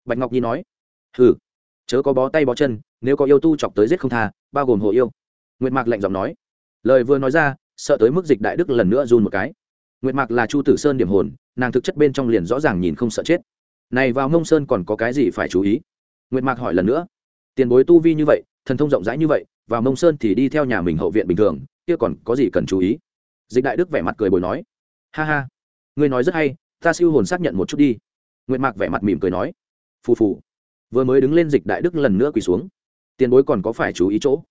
Bạch ngọc nhi nói hừ. Chớ có bó tay bó chân, nếu có yêu tu chọc tới giết không tha, bao gồm hồ yêu. Nguyệt mạc lạnh giọng nói. Lời vừa nói ra, sợ tới mức dịch đại đức lần nữa run một cái. Nguyệt mạc là chu tử sơn điểm hồn, nàng thực chất bên trong liền rõ ràng nhìn không sợ chết. Này vào mông sơn còn có cái gì phải chú ý? Nguyệt mạc hỏi lần nữa. Tiền bối tu vi như vậy, thần thông rộng rãi như vậy, vào mông sơn thì đi theo nhà mình hậu viện bình thường, kia còn có gì cần chú ý? Dịch đại đức vẻ mặt cười bồi nói. Ha ha. Ngươi nói rất hay, ta siêu hồn xác nhận một chút đi. Nguyệt mạc vẻ mặt mỉm cười nói. Phù phù vừa mới đứng lên dịch đại đức lần nữa quỳ xuống. Tiền bối còn có phải chú ý chỗ?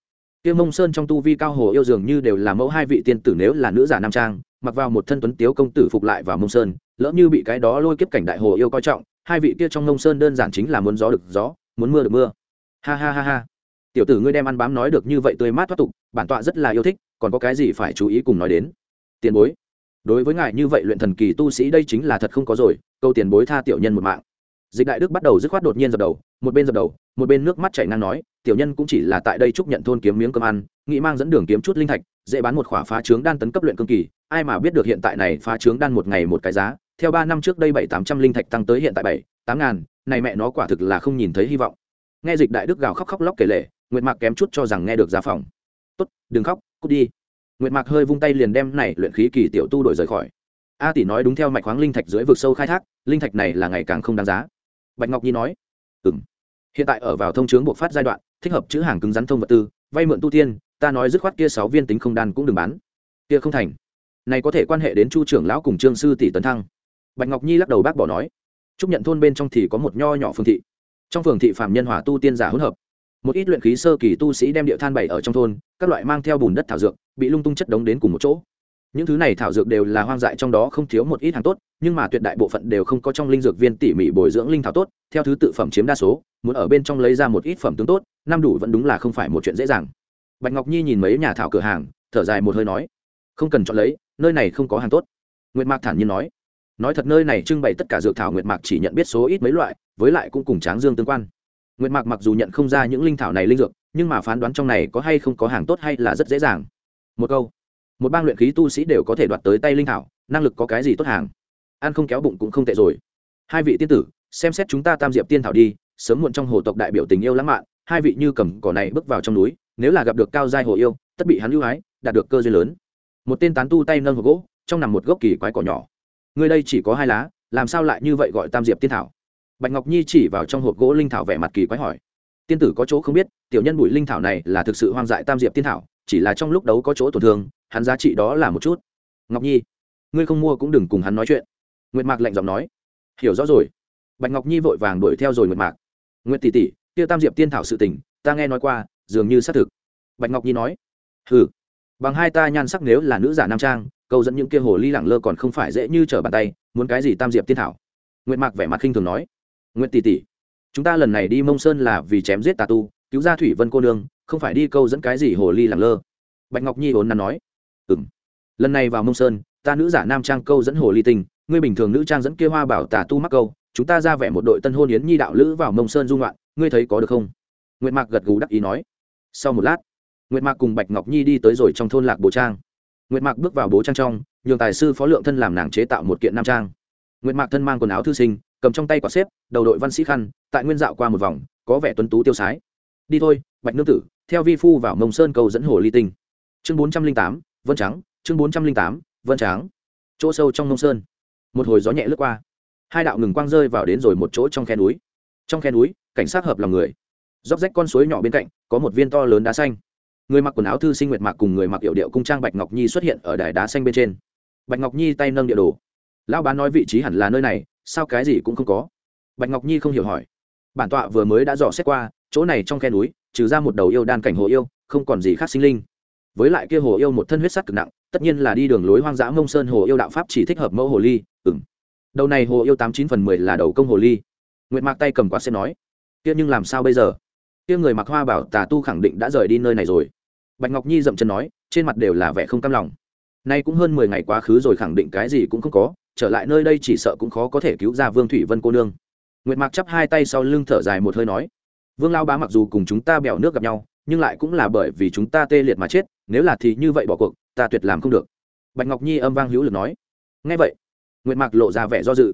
Tiêu mông sơn trong tu vi cao hồ yêu dường như đều là mẫu hai vị tiên tử nếu là nữ giả nam trang, mặc vào một thân tuấn tiếu công tử phục lại vào mông sơn, lỡ như bị cái đó lôi kiếp cảnh đại hồ yêu coi trọng, hai vị kia trong mông sơn đơn giản chính là muốn gió được gió, muốn mưa được mưa. Ha ha ha ha. Tiểu tử ngươi đem ăn bám nói được như vậy tươi mát thoát tục, bản tọa rất là yêu thích, còn có cái gì phải chú ý cùng nói đến? Tiền bối, đối với ngài như vậy luyện thần kỳ tu sĩ đây chính là thật không có rồi, câu tiền bối tha tiểu nhân một mạng dịch đại đức bắt đầu dứt khoát đột nhiên dập đầu, một bên dập đầu, một bên nước mắt chảy ngang nói, tiểu nhân cũng chỉ là tại đây chúc nhận thôn kiếm miếng cơm ăn, nghĩ mang dẫn đường kiếm chút linh thạch, dễ bán một khỏa phá trướng đan tấn cấp luyện cương kỳ, ai mà biết được hiện tại này phá trướng đan một ngày một cái giá, theo ba năm trước đây bảy tám trăm linh thạch tăng tới hiện tại bảy, tám ngàn, này mẹ nó quả thực là không nhìn thấy hy vọng. Nghe dịch đại đức gào khóc khóc lóc kể lể, nguyệt mạc kém chút cho rằng nghe được giá phòng. Tốt, đừng khóc, cút đi. Nguyệt mạc hơi vung tay liền đem này luyện khí kỳ tiểu tu đổi rời khỏi. A tỷ nói đúng theo mạch khoáng linh thạch dưới vực sâu khai thác, linh thạch này là ngày càng không đáng giá bạch ngọc nhi nói ừ m hiện tại ở vào thông chướng buộc phát giai đoạn, thích hợp chữ hàng cứng rắn thông vật tư, vay mượn tu tiên, ta nói dứt khoát kia sáu viên tính không đan cũng đừng bán. Kia không thành. Này có thể quan hệ đến chu trưởng lão cùng trương sư tỷ tấn thăng. Bạch ngọc nhi lắc đầu bác bỏ nói, chúc nhận thôn bên trong thì có một nho nhỏ phương thị. Trong phường thị phạm nhân hòa tu tiên giả hỗn hợp. Một ít luyện khí sơ kỳ tu sĩ đem địa than bày ở trong thôn, các loại mang theo bùn đất thảo dược, bị lung tung chất đống đến cùng một chỗ những thứ này thảo dược đều là hoang dại trong đó không thiếu một ít hàng tốt, nhưng mà tuyệt đại bộ phận đều không có trong linh dược viên tỉ mỉ bồi dưỡng linh thảo tốt, theo thứ tự phẩm chiếm đa số, muốn ở bên trong lấy ra một ít phẩm tướng tốt, năm đủ vẫn đúng là không phải một chuyện dễ dàng. Bạch ngọc nhi nhìn mấy nhà thảo cửa hàng, thở dài một hơi nói, không cần chọn lấy, nơi này không có hàng tốt. Nguyệt mạc thản nhiên nói nói thật nơi này trưng bày tất cả dược thảo nguyệt mạc chỉ nhận biết số ít mấy loại, với lại cũng cùng tráng dương tương quan. Nguyệt mạc mặc dù nhận không ra những linh thảo này linh dược, nhưng mà phán đoán trong này có hay không có hàng tốt hay là rất dễ dàng. Một câu một bang luyện khí tu sĩ đều có thể đoạt tới tay linh thảo, năng lực có cái gì tốt hàng? Ăn không kéo bụng cũng không tệ rồi. Hai vị tiên tử, xem xét chúng ta tam diệp tiên thảo đi, sớm muộn trong hồ tộc đại biểu tình yêu lãng mạn, hai vị như cầm cỏ này bước vào trong núi, nếu là gặp được cao giai hồ yêu, tất bị hắn lưu hái đạt được cơ duyên lớn. Một tên tán tu tay nâng hộp gỗ, trong nằm một gốc kỳ quái cỏ nhỏ. Người đây chỉ có hai lá, làm sao lại như vậy gọi tam diệp tiên thảo? Bạch ngọc nhi chỉ vào trong hộp gỗ linh thảo vẻ mặt kỳ quái hỏi. Tiên tử có chỗ không biết, tiểu nhân bụi linh thảo này là thực sự hoang dại tam diệp tiên thảo, chỉ là trong lúc đấu có chỗ tổn thương hắn giá trị đó là một chút. Ngọc nhi, ngươi không mua cũng đừng cùng hắn nói chuyện. Nguyệt mạc lạnh giọng nói. Hiểu rõ rồi. Bạch ngọc nhi vội vàng đuổi theo rồi nguyệt mạc. Nguyệt tỷ tỷ tiêu tam diệp tiên thảo sự tình, ta nghe nói qua, dường như xác thực. Bạch ngọc nhi nói. Hừ. Bằng hai ta nhan sắc nếu là nữ giả nam trang, câu dẫn những kia hồ ly lẳng lơ còn không phải dễ như trở bàn tay, muốn cái gì tam diệp tiên thảo? Nguyệt mạc vẻ mặt khinh thường nói. Nguyệt tỷ tỷ, chúng ta lần này đi mông sơn là vì chém giết tà tu, cứu ra thủy vân cô nương, không phải đi câu dẫn cái gì hồ ly lẳng lơ. Bạch ngọc nhi ốn nắn nói ừ m lần này vào mông sơn, ta nữ giả nam trang câu dẫn hồ ly tinh, ngươi bình thường nữ trang dẫn kia hoa bảo tà tu mắc câu, chúng ta ra vẻ một đội tân hôn yến nhi đạo lữ vào mông sơn dung loạn ngươi thấy có được không? Nguyệt mạc gật gù đắc ý nói. Sau một lát, nguyệt mạc cùng bạch ngọc nhi đi tới rồi trong thôn lạc bố trang. Nguyệt mạc bước vào bố trang trong, nhường tài sư phó lượng thân làm nàng chế tạo một kiện nam trang. Nguyệt mạc thân mang quần áo thư sinh, cầm trong tay quả xếp, đầu đội văn sĩ khăn, tại nguyên dạo qua một vòng, có vẻ tuấn tú tiêu sái. Đi thôi, bạch nương tử, theo vi phu vào mông sơn cầu dẫn hồ ly tinh. Chương bốn trăm linh tám vân trắng, chương bốn trăm linh tám, vân trắng. Chỗ sâu trong nông sơn. Một hồi gió nhẹ lướt qua. Hai đạo ngừng quang rơi vào đến rồi một chỗ trong khe núi. Trong khe núi, cảnh sát hợp lòng người. Dốc rách con suối nhỏ bên cạnh, có một viên to lớn đá xanh. Người mặc quần áo thư sinh nguyệt mạc cùng người mặc hiệu điệu cung trang bạch ngọc nhi xuất hiện ở đài đá xanh bên trên. Bạch ngọc nhi tay nâng địa đồ. Lão bán nói vị trí hẳn là nơi này, sao cái gì cũng không có. Bạch ngọc nhi không hiểu hỏi. Bản tọa vừa mới đã dò xét qua, chỗ này trong khe núi, trừ ra một đầu yêu đan cảnh hồ yêu, không còn gì khác sinh linh với lại kia hồ yêu một thân huyết sắt cực nặng, tất nhiên là đi đường lối hoang dã mông sơn hồ yêu đạo pháp chỉ thích hợp mẫu hồ ly ừng đầu này hồ yêu tám chín phần mười là đầu công hồ ly. Nguyệt mạc tay cầm quạt xem nói, kia nhưng làm sao bây giờ? Kia người mặc hoa bảo tà tu khẳng định đã rời đi nơi này rồi. Bạch ngọc nhi dậm chân nói, trên mặt đều là vẻ không cam lòng. Nay cũng hơn mười ngày quá khứ rồi, khẳng định cái gì cũng không có, trở lại nơi đây chỉ sợ cũng khó có thể cứu ra vương thủy vân cô nương. Nguyệt mạc chắp hai tay sau lưng thở dài một hơi nói, vương lao bá mặc dù cùng chúng ta bèo nước gặp nhau nhưng lại cũng là bởi vì chúng ta tê liệt mà chết, nếu là thì như vậy bỏ cuộc, ta tuyệt làm không được. Bạch ngọc nhi âm vang hữu lực nói. Ngay vậy. Nguyệt mạc lộ ra vẻ do dự.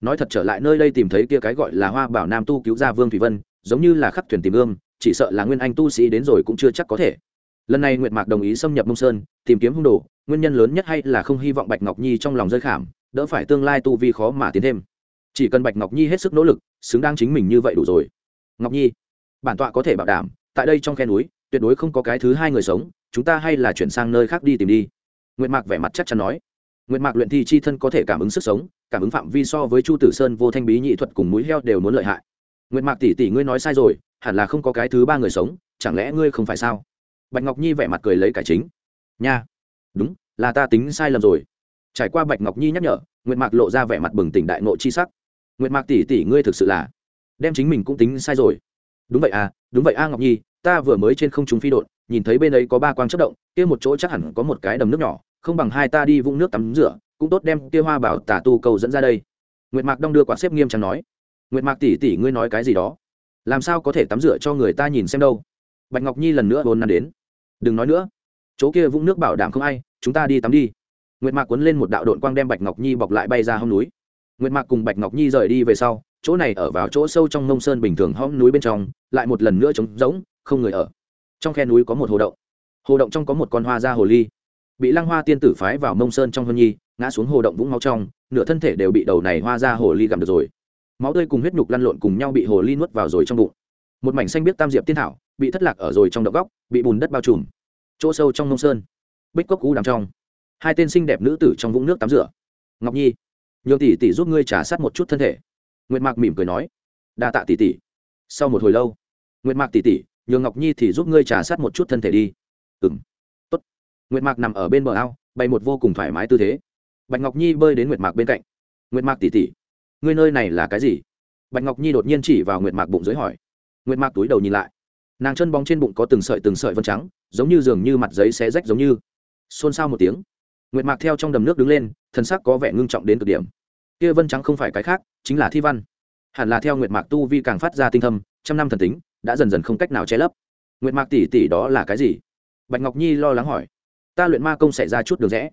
Nói thật trở lại nơi đây tìm thấy kia cái gọi là hoa bảo nam tu cứu ra vương thủy vân, giống như là khắc thuyền tìm ương chỉ sợ là nguyên anh tu sĩ đến rồi cũng chưa chắc có thể. Lần này nguyệt mạc đồng ý xâm nhập mông sơn, tìm kiếm hung đồ, nguyên nhân lớn nhất hay là không hy vọng bạch ngọc nhi trong lòng rơi khảm, đỡ phải tương lai tu vi khó mà tiến thêm. Chỉ cần bạch ngọc nhi hết sức nỗ lực, xứng đáng chính mình như vậy đủ rồi. Ngọc nhi, bản tọa có thể bảo đảm tại đây trong khe núi, tuyệt đối không có cái thứ hai người sống, chúng ta hay là chuyển sang nơi khác đi tìm đi. Nguyệt mạc vẻ mặt chắc chắn nói. Nguyệt mạc luyện thi chi thân có thể cảm ứng sức sống, cảm ứng phạm vi so với chu tử sơn vô thanh bí nhị thuật cùng mũi heo đều muốn lợi hại. Nguyệt mạc tỷ tỷ ngươi nói sai rồi, hẳn là không có cái thứ ba người sống, chẳng lẽ ngươi không phải sao? Bạch ngọc nhi vẻ mặt cười lấy cải chính. Nha, đúng, là ta tính sai lầm rồi. Trải qua bạch ngọc nhi nhắc nhở, nguyệt mạc lộ ra vẻ mặt bừng tỉnh đại ngộ chi sắc. Nguyệt mạc tỷ tỷ ngươi thực sự là, đem chính mình cũng tính sai rồi đúng vậy à đúng vậy a ngọc nhi, ta vừa mới trên không trung phi đột nhìn thấy bên ấy có ba quang chất động, kia một chỗ chắc hẳn có một cái đầm nước nhỏ, không bằng hai ta đi vũng nước tắm rửa, cũng tốt đem kia hoa bảo tả tu cầu dẫn ra đây. Nguyệt mạc đong đưa quả xếp nghiêm trang nói. Nguyệt mạc tỷ tỷ, ngươi nói cái gì đó? Làm sao có thể tắm rửa cho người ta nhìn xem đâu? Bạch ngọc nhi lần nữa vốn năn đến. Đừng nói nữa. Chỗ kia vũng nước bảo đảm không ai, chúng ta đi tắm đi. Nguyệt mạc cuốn lên một đạo đội quang đem bạch ngọc nhi bọc lại bay ra hông núi. Nguyệt mạc cùng bạch ngọc nhi rời đi về sau chỗ này ở vào chỗ sâu trong nông sơn bình thường hõm núi bên trong, lại một lần nữa trống rỗng, không người ở. Trong khe núi có một hồ động. Hồ động trong có một con hoa da hồ ly. Bị lăng hoa tiên tử phái vào mông sơn trong hân nhi, ngã xuống hồ động vũng máu trong, nửa thân thể đều bị đầu này hoa ra hồ ly gặm được rồi. Máu tươi cùng huyết nhục lăn lộn cùng nhau bị hồ ly nuốt vào rồi trong bụng. Một mảnh xanh biết tam diệp tiên thảo, bị thất lạc ở rồi trong động góc, bị bùn đất bao trùm. Chỗ sâu trong nông sơn, bích cốc cú đằng trong. Hai tên xinh đẹp nữ tử trong vũng nước tắm rửa. Ngọc nhi, nhường tỷ tỷ giúp ngươi trả sát một chút thân thể nguyệt mạc mỉm cười nói, đa tạ tỷ tỷ. Sau một hồi lâu, nguyệt mạc tỷ tỷ, nhường ngọc nhi thì giúp ngươi trả sát một chút thân thể đi. Ừng tốt. Nguyệt mạc nằm ở bên bờ ao, bày một vô cùng thoải mái tư thế. Bạch ngọc nhi bơi đến nguyệt mạc bên cạnh. Nguyệt mạc tỷ tỷ, ngươi nơi này là cái gì? Bạch ngọc nhi đột nhiên chỉ vào nguyệt mạc bụng dưới hỏi. Nguyệt mạc túi đầu nhìn lại. Nàng chân bóng trên bụng có từng sợi từng sợi vân trắng, giống như giường như mặt giấy xé rách giống như. Xôn xao một tiếng, nguyệt mạc theo trong đầm nước đứng lên thân sắc có vẻ ngưng trọng đến cực điểm kia vân trắng không phải cái khác, chính là thi văn. Hẳn là theo nguyệt mạc tu vi càng phát ra tinh thâm, trăm năm thần tính, đã dần dần không cách nào che lấp. Nguyệt mạc tỷ tỷ đó là cái gì? Bạch ngọc nhi lo lắng hỏi. Ta luyện ma công xảy ra chút đường rẽ.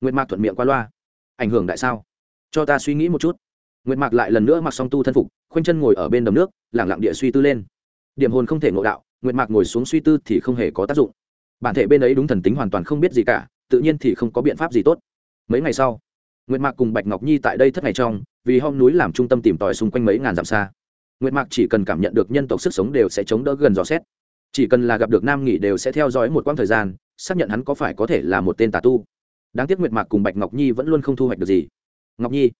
Nguyệt mạc thuận miệng qua loa. Ảnh hưởng đại sao? Cho ta suy nghĩ một chút. Nguyệt mạc lại lần nữa mặc song tu thân phục, khoanh chân ngồi ở bên đầm nước lẳng lặng địa suy tư lên. Điểm hồn không thể ngộ đạo, nguyệt mạc ngồi xuống suy tư thì không hề có tác dụng. Bản thể bên ấy đúng thần tính hoàn toàn không biết gì cả, tự nhiên thì không có biện pháp gì tốt. Mấy ngày sau nguyệt mạc cùng bạch ngọc nhi tại đây thất ngày trong, vì hom núi làm trung tâm tìm tòi xung quanh mấy ngàn dặm xa. Nguyệt mạc chỉ cần cảm nhận được nhân tộc sức sống đều sẽ chống đỡ gần dò xét. Chỉ cần là gặp được nam nghỉ đều sẽ theo dõi một quãng thời gian, xác nhận hắn có phải có thể là một tên tà tu. Đáng tiếc nguyệt mạc cùng bạch ngọc nhi vẫn luôn không thu hoạch được gì. Ngọc nhi,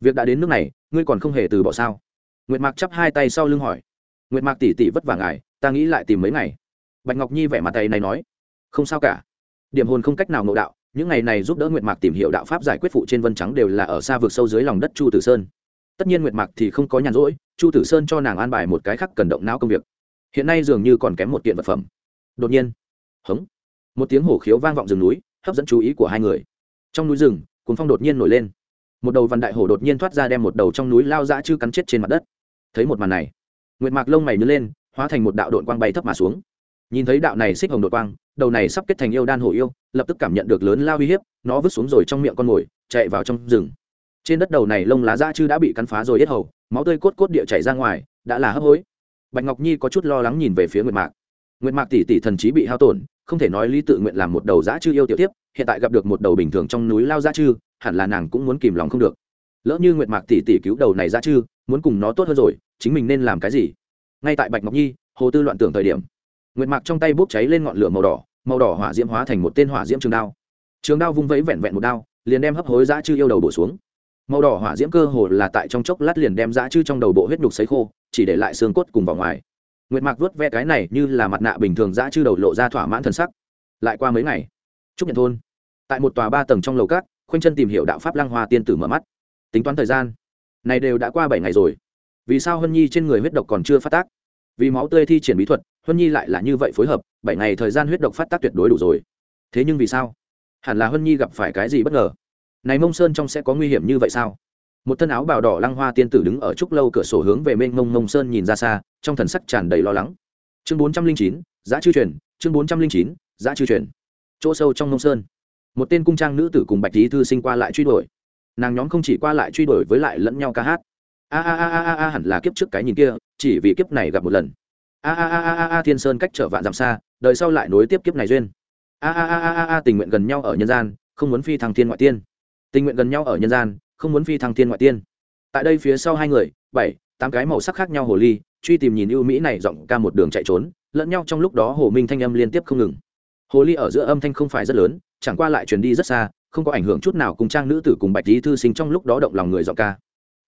việc đã đến nước này, ngươi còn không hề từ bỏ sao? Nguyệt mạc chắp hai tay sau lưng hỏi. Nguyệt mạc tỉ tỉ vất vả ngài, ta nghĩ lại tìm mấy ngày. Bạch ngọc nhi vẻ mặt tay này nói. Không sao cả. Điểm hồn không cách nào ngộ đạo những ngày này giúp đỡ nguyệt mạc tìm hiểu đạo pháp giải quyết phụ trên vân trắng đều là ở xa vực sâu dưới lòng đất chu tử sơn. Tất nhiên nguyệt mạc thì không có nhàn rỗi, chu tử sơn cho nàng an bài một cái khác cần động não công việc. Hiện nay dường như còn kém một kiện vật phẩm. Đột nhiên, hống, một tiếng hổ khiếu vang vọng rừng núi, hấp dẫn chú ý của hai người. Trong núi rừng cuốn phong đột nhiên nổi lên. Một đầu văn đại hổ đột nhiên thoát ra đem một đầu trong núi lao dã chư cắn chết trên mặt đất. Thấy một màn này, nguyệt mạc lông mày nhớ lên, hóa thành một đạo đội quang bay thấp mà xuống nhìn thấy đạo này xích hồng đội quang, đầu này sắp kết thành yêu đan hổ yêu, lập tức cảm nhận được lớn lao uy hiếp, nó vứt xuống rồi trong miệng con mồi, chạy vào trong rừng. Trên đất đầu này lông lá da chư đã bị cắn phá rồi yết hầu, máu tươi cốt cốt địa chảy ra ngoài, đã là hấp hối. Bạch ngọc nhi có chút lo lắng nhìn về phía nguyệt mạc. Nguyệt mạc tỷ tỷ thần trí bị hao tổn, không thể nói lý tự nguyện làm một đầu dã chư yêu tiểu tiếp, hiện tại gặp được một đầu bình thường trong núi lao dã chư, hẳn là nàng cũng muốn kìm lòng không được. Lỡ như nguyệt mạc tỷ tỷ cứu đầu này dã chư, muốn cùng nó tốt hơn rồi, chính mình nên làm cái gì? Ngay tại bạch ngọc nhi, hồ tư loạn tưởng thời điểm nguyệt mạc trong tay bốc cháy lên ngọn lửa màu đỏ màu đỏ hỏa diễm hóa thành một tên hỏa diễm trường đao. Trường đao vung vẫy vẹn vẹn một đao, liền đem hấp hối dã chư yêu đầu bổ xuống. Màu đỏ hỏa diễm cơ hồ là tại trong chốc lát liền đem dã chư trong đầu bộ huyết nhục sấy khô, chỉ để lại xương cốt cùng vào ngoài. Nguyệt mạc vuốt ve cái này như là mặt nạ bình thường dã chư đầu lộ ra thỏa mãn thần sắc. Lại qua mấy ngày trúc nhận thôn. Tại một tòa ba tầng trong lầu cát khoanh chân tìm hiểu đạo pháp lăng hoa tiên tử mở mắt. Tính toán thời gian, này đều đã qua bảy ngày rồi. Vì sao hân nhi trên người huyết độc còn chưa phát tác? Vì máu tươi thi triển bí thuật huân nhi lại là như vậy phối hợp, bảy ngày thời gian huyết độc phát tác tuyệt đối đủ rồi. Thế nhưng vì sao? Hẳn là huân nhi gặp phải cái gì bất ngờ? Này mông sơn trong sẽ có nguy hiểm như vậy sao? Một thân áo bào đỏ lăng hoa tiên tử đứng ở trúc lâu cửa sổ hướng về mênh mông mông sơn nhìn ra xa, trong thần sắc tràn đầy lo lắng. Chương bốn trăm linh chín giá chư truyền, chương bốn trăm linh chín giá chư truyền. Chỗ sâu trong mông sơn, một tên cung trang nữ tử cùng bạch lý thư sinh qua lại truy đuổi. Nàng nhóm không chỉ qua lại truy đuổi với lại lẫn nhau ca hát. A a a a a hẳn là kiếp trước cái nhìn kia, chỉ vì kiếp này gặp một lần a a a a a thiên sơn cách trở vạn dặm xa, đời sau lại nối tiếp kiếp này duyên. A a a a a, tình nguyện gần nhau ở nhân gian, không muốn phi thăng thiên ngoại tiên. Tình nguyện gần nhau ở nhân gian, không muốn phi thăng thiên ngoại tiên. Tại đây phía sau hai người, bảy, tám cái màu sắc khác nhau hồ ly, truy tìm nhìn ưu mỹ này giọng ca một đường chạy trốn, lẫn nhau trong lúc đó hồ minh thanh âm liên tiếp không ngừng. Hồ ly ở giữa âm thanh không phải rất lớn, chẳng qua lại truyền đi rất xa, không có ảnh hưởng chút nào cùng trang nữ tử cùng bạch lý thư sinh trong lúc đó động lòng người giọng ca.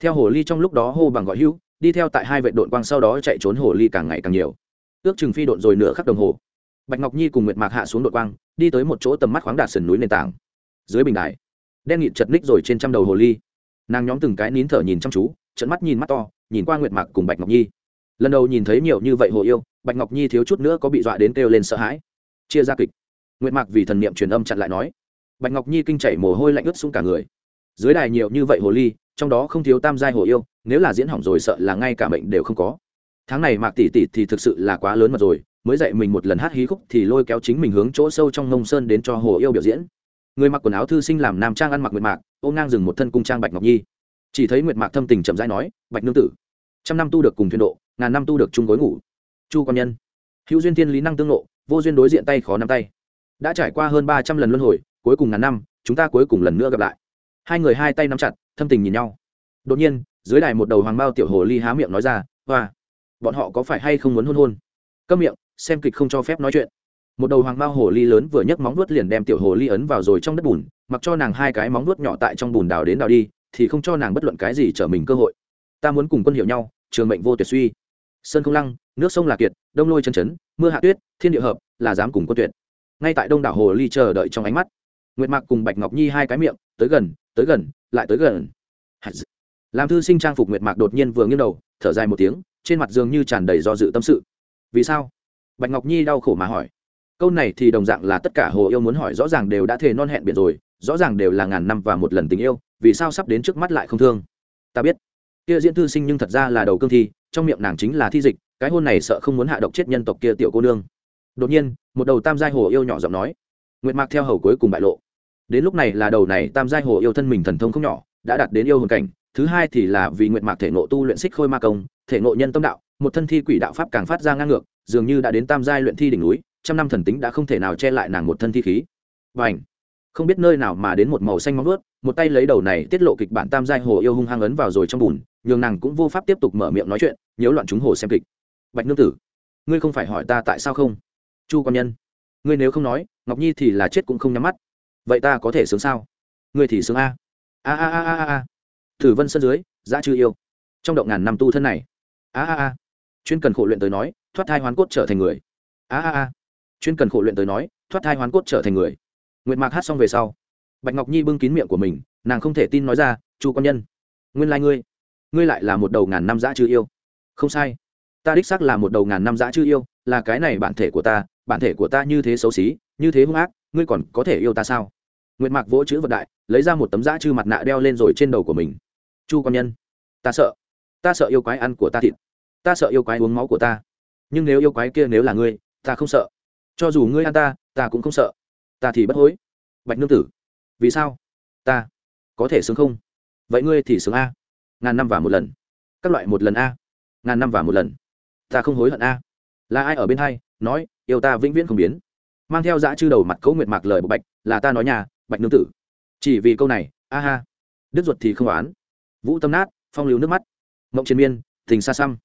Theo hồ ly trong lúc đó hô bằng gọi hữu đi theo tại hai vệ đội quang sau đó chạy trốn hồ ly càng ngày càng nhiều. Ước chừng phi độn rồi nửa khắc đồng hồ. Bạch ngọc nhi cùng nguyệt mạc hạ xuống đội quang, đi tới một chỗ tầm mắt khoáng đạt sườn núi nền tảng. Dưới bình đài, đen nghịt chật ních rồi trên trăm đầu hồ ly. Nàng nhóm từng cái nín thở nhìn chăm chú trận mắt nhìn mắt to, nhìn qua nguyệt mạc cùng bạch ngọc nhi. Lần đầu nhìn thấy nhiều như vậy hồ yêu, bạch ngọc nhi thiếu chút nữa có bị dọa đến kêu lên sợ hãi. Chia ra kịch. Nguyệt mạc vì thần niệm truyền âm chặn lại nói. Bạch ngọc nhi kinh chảy mồ hôi lạnh ướt xuống cả người. Dưới đài nhiều như vậy hồ ly trong đó không thiếu tam giai hồ yêu, nếu là diễn hỏng rồi sợ là ngay cả bệnh đều không có. Tháng này mạc tỷ tỷ thì thực sự là quá lớn mà rồi, mới dạy mình một lần hát hí khúc thì lôi kéo chính mình hướng chỗ sâu trong nông sơn đến cho hồ yêu biểu diễn. Người mặc quần áo thư sinh làm nam trang ăn mặc nguyệt mạc, ôm ngang dừng một thân cung trang bạch ngọc nhi. Chỉ thấy nguyệt mạc thâm tình chậm rãi nói, bạch nương tử, trăm năm tu được cùng thuyền độ, ngàn năm tu được chung gối ngủ. Chu quan nhân. Hữu duyên thiên lý năng tương lộ vô duyên đối diện tay khó nắm tay. Đã trải qua hơn ba trăm lần luân hồi, cuối cùng ngàn năm, chúng ta cuối cùng lần nữa gặp lại. Hai người hai tay nắm chặt thâm tình nhìn nhau. Đột nhiên, dưới đài một đầu hoàng bao tiểu hồ ly há miệng nói ra, hoa, bọn họ có phải hay không muốn hôn hôn? Câm miệng, xem kịch không cho phép nói chuyện. Một đầu hoàng bao hồ ly lớn vừa nhấc móng nuốt liền đem tiểu hồ ly ấn vào rồi trong đất bùn, mặc cho nàng hai cái móng nuốt nhỏ tại trong bùn đào đến đào đi, thì không cho nàng bất luận cái gì trở mình cơ hội. Ta muốn cùng quân hiểu nhau, trường mệnh vô tuyệt suy. Sơn không lăng, nước sông là kiệt, đông lôi chân chấn, mưa hạ tuyết, thiên địa hợp, là dám cùng quân tuyệt. Ngay tại đông đảo hồ ly chờ đợi trong ánh mắt. Nguyệt mạc cùng bạch ngọc nhi hai cái miệng, tới gần tới gần, lại tới gần. Làm thư sinh trang phục nguyệt mạc đột nhiên vừa nghiêng đầu, thở dài một tiếng, trên mặt dường như tràn đầy do dự tâm sự. Vì sao? Bạch ngọc nhi đau khổ mà hỏi. Câu này thì đồng dạng là tất cả hồ yêu muốn hỏi, rõ ràng đều đã thề non hẹn biển rồi, rõ ràng đều là ngàn năm và một lần tình yêu, vì sao sắp đến trước mắt lại không thương? Ta biết. Kia diễn thư sinh nhưng thật ra là đầu cương thi, trong miệng nàng chính là thi dịch, cái hôn này sợ không muốn hạ độc chết nhân tộc kia tiểu cô nương. Đột nhiên, một đầu tam giai hồ yêu nhỏ giọng nói. Nguyệt mạc theo hầu cuối cùng bại lộ đến lúc này là đầu này tam giai hồ yêu thân mình thần thông không nhỏ, đã đạt đến yêu hồn cảnh, thứ hai thì là vì nguyện mạc thể nộ tu luyện xích khôi ma công, thể nộ nhân tâm đạo, một thân thi quỷ đạo pháp càng phát ra ngang ngược, dường như đã đến tam giai luyện thi đỉnh núi, trăm năm thần tính đã không thể nào che lại nàng một thân thi khí. Và ảnh không biết nơi nào mà đến một màu xanh móng ướt một tay lấy đầu này tiết lộ kịch bản tam giai hồ yêu hung hăng ấn vào rồi trong bùn, nhường nàng cũng vô pháp tiếp tục mở miệng nói chuyện, nhiễu loạn chúng hồ xem kịch. Bạch nương tử, ngươi không phải hỏi ta tại sao không? Chu quan nhân, ngươi nếu không nói, ngọc nhi thì là chết cũng không nhắm mắt vậy ta có thể sướng sao? Ngươi thì sướng a. A a a a a thử vân sân dưới giá chư yêu. Trong động ngàn năm tu thân này. A a a. Chuyên cần khổ luyện tới nói, thoát thai hoán cốt trở thành người. A a a. Chuyên cần khổ luyện tới nói, thoát thai hoán cốt trở thành người. Nguyệt mạc hát xong về sau, bạch ngọc nhi bưng kín miệng của mình, nàng không thể tin nói ra, chu quan nhân, nguyên lai、like、ngươi ngươi lại là một đầu ngàn năm dã chư yêu. Không sai. Ta đích xác là một đầu ngàn năm dã chư yêu, là cái này bản thể của ta, bản thể của ta như thế xấu xí, như thế hung ác ngươi còn có thể yêu ta sao? Nguyệt mạc vỗ chữ vật đại, lấy ra một tấm dã chư mặt nạ đeo lên rồi trên đầu của mình. Chu quan nhân, ta sợ. Ta sợ yêu quái ăn của ta thịt. Ta sợ yêu quái uống máu của ta. Nhưng nếu yêu quái kia nếu là ngươi, ta không sợ. Cho dù ngươi ăn ta ta cũng không sợ. Ta thì bất hối. Bạch nương tử, vì sao? Ta có thể sướng không? Vậy ngươi thì sướng a. Ngàn năm và một lần. Các loại một lần a. Ngàn năm và một lần. Ta không hối hận a. Là ai ở bên hai, nói, yêu ta vĩnh viễn không biến mang theo dã chư đầu mặt cấu nguyệt mạc lời bộ bạch, là ta nói nhà bạch nương tử. Chỉ vì câu này, a ha. Đứt ruột thì không oán. Vũ tâm nát, phong lưu nước mắt. Mộng triền miên, tình xa xăm.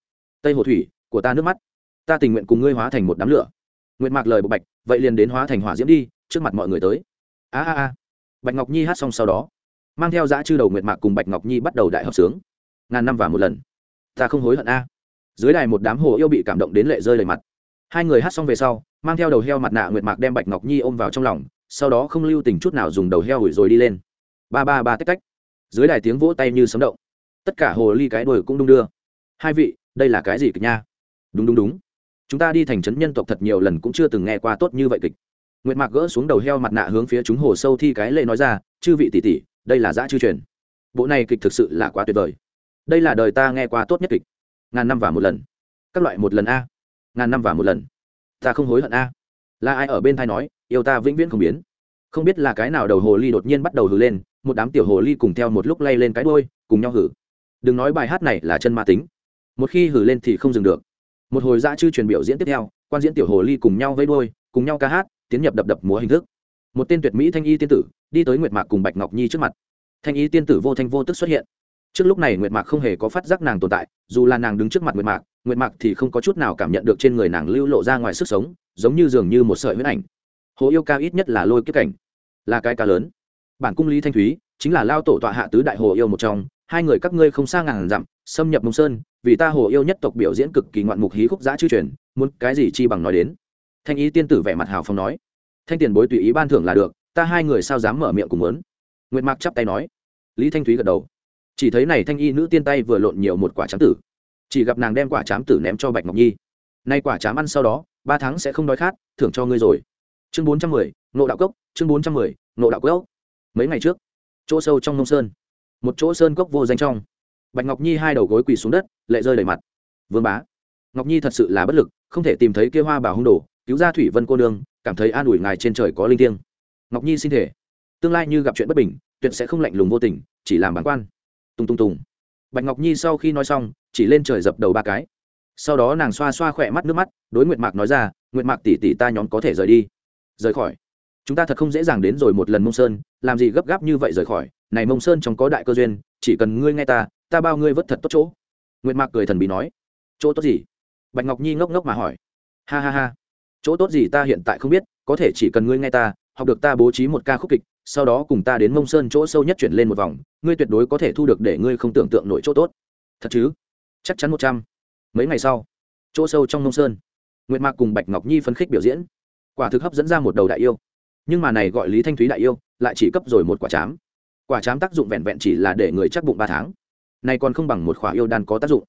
Tây hồ thủy, của ta nước mắt. Ta tình nguyện cùng ngươi hóa thành một đám lửa. Nguyệt mạc lời bộ bạch, vậy liền đến hóa thành hỏa diễm đi, trước mặt mọi người tới. A a a. Bạch ngọc nhi hát xong sau đó, mang theo dã chư đầu nguyệt mạc cùng bạch ngọc nhi bắt đầu đại hợp sướng. Ngàn năm và một lần. Ta không hối hận a. Dưới đài một đám hồ yêu bị cảm động đến lệ rơi đầy mặt hai người hát xong về sau, mang theo đầu heo mặt nạ nguyệt mạc đem bạch ngọc nhi ôm vào trong lòng, sau đó không lưu tình chút nào dùng đầu heo ủi rồi đi lên. Ba ba ba tách tách. Dưới đài tiếng vỗ tay như sấm động. Tất cả hồ ly cái đuôi cũng đung đưa. Hai vị, đây là cái gì kịch nha? Đúng đúng đúng. Chúng ta đi thành trấn nhân tộc thật nhiều lần cũng chưa từng nghe qua tốt như vậy kịch. Nguyệt mạc gỡ xuống đầu heo mặt nạ hướng phía chúng hồ sâu thi cái lệ nói ra, chư vị tỷ tỷ, đây là giã chư truyền. Bộ này kịch thực sự là quá tuyệt vời. Đây là đời ta nghe qua tốt nhất kịch. Ngàn năm và một lần. Các loại một lần a ngàn năm và một lần. Ta không hối hận a. Là ai ở bên thai nói, yêu ta vĩnh viễn không biến. Không biết là cái nào đầu hồ ly đột nhiên bắt đầu hử lên, một đám tiểu hồ ly cùng theo một lúc lay lên cái đôi cùng nhau hử đừng nói bài hát này là chân ma tính. Một khi hử lên thì không dừng được. Một hồi dã chư truyền biểu diễn tiếp theo, quan diễn tiểu hồ ly cùng nhau vây đôi cùng nhau ca hát, tiến nhập đập đập múa hình thức. Một tên tuyệt mỹ thanh y tiên tử, đi tới nguyệt mạc cùng bạch ngọc nhi trước mặt. Thanh y tiên tử vô thanh vô tức xuất hiện trước lúc này nguyệt mạc không hề có phát giác nàng tồn tại, dù là nàng đứng trước mặt nguyệt mạc nguyệt mạc thì không có chút nào cảm nhận được trên người nàng lưu lộ ra ngoài sức sống, giống như dường như một sợi huyết ảnh. Hồ yêu ca ít nhất là lôi kiếp cảnh, là cái ca lớn. Bản cung lý thanh thúy chính là lao tổ tọa hạ tứ đại hồ yêu một trong, hai người các ngươi không xa ngàn dặm, xâm nhập mông sơn, vì ta hồ yêu nhất tộc biểu diễn cực kỳ ngoạn mục hí khúc giã chư truyền, muốn cái gì chi bằng nói đến? Thanh ý tiên tử vẻ mặt hào phong nói. Thanh tiền bối tùy ý ban thưởng là được, ta hai người sao dám mở miệng cùng muốn? Nguyệt mạc chắp tay nói. Lý thanh thúy gật đầu chỉ thấy này thanh y nữ tiên tay vừa lộn nhiều một quả chám tử. Chỉ gặp nàng đem quả chám tử ném cho bạch ngọc nhi. Nay quả chám ăn sau đó, ba tháng sẽ không đói khát, thưởng cho ngươi rồi. Chương bốn trăm mười nộ đạo cốc, chương bốn trăm mười nộ đạo cốc. Mấy ngày trước, chỗ sâu trong nông sơn, một chỗ sơn cốc vô danh trong, bạch ngọc nhi hai đầu gối quỳ xuống đất, lệ rơi đầy mặt. Vương bá, ngọc nhi thật sự là bất lực, không thể tìm thấy kia hoa bảo hung đồ, cứu ra thủy vân cô nương, cảm thấy an ủi ngài trên trời có linh thiêng. Ngọc nhi xin thể tương lai như gặp chuyện bất bình, tuyệt sẽ không lạnh lùng vô tình, chỉ làm bản quan tung tung tùng. Bạch ngọc nhi sau khi nói xong, chỉ lên trời dập đầu ba cái. Sau đó nàng xoa xoa khỏe mắt nước mắt, đối nguyệt mạc nói ra, nguyệt mạc tỷ tỷ ta nhóm có thể rời đi. Rời khỏi? Chúng ta thật không dễ dàng đến rồi một lần mông sơn, làm gì gấp gáp như vậy rời khỏi? Này mông sơn trong có đại cơ duyên, chỉ cần ngươi nghe ta ta bao ngươi vất thật tốt chỗ. Nguyệt mạc cười thần bí nói, chỗ tốt gì? Bạch ngọc nhi ngốc ngốc mà hỏi, ha ha ha, chỗ tốt gì ta hiện tại không biết, có thể chỉ cần ngươi nghe ta, học được ta bố trí một ca khúc kịch sau đó cùng ta đến mông sơn chỗ sâu nhất chuyển lên một vòng, ngươi tuyệt đối có thể thu được để ngươi không tưởng tượng nổi chỗ tốt. Thật chứ? Chắc chắn một trăm. Mấy ngày sau, chỗ sâu trong mông sơn, nguyệt mạc cùng bạch ngọc nhi phấn khích biểu diễn. Quả thực hấp dẫn ra một đầu đại yêu. Nhưng mà này gọi lý thanh thúy đại yêu, lại chỉ cấp rồi một quả chám. Quả chám tác dụng vẹn vẹn chỉ là để người chắc bụng ba tháng. Này còn không bằng một khỏa yêu đan có tác dụng.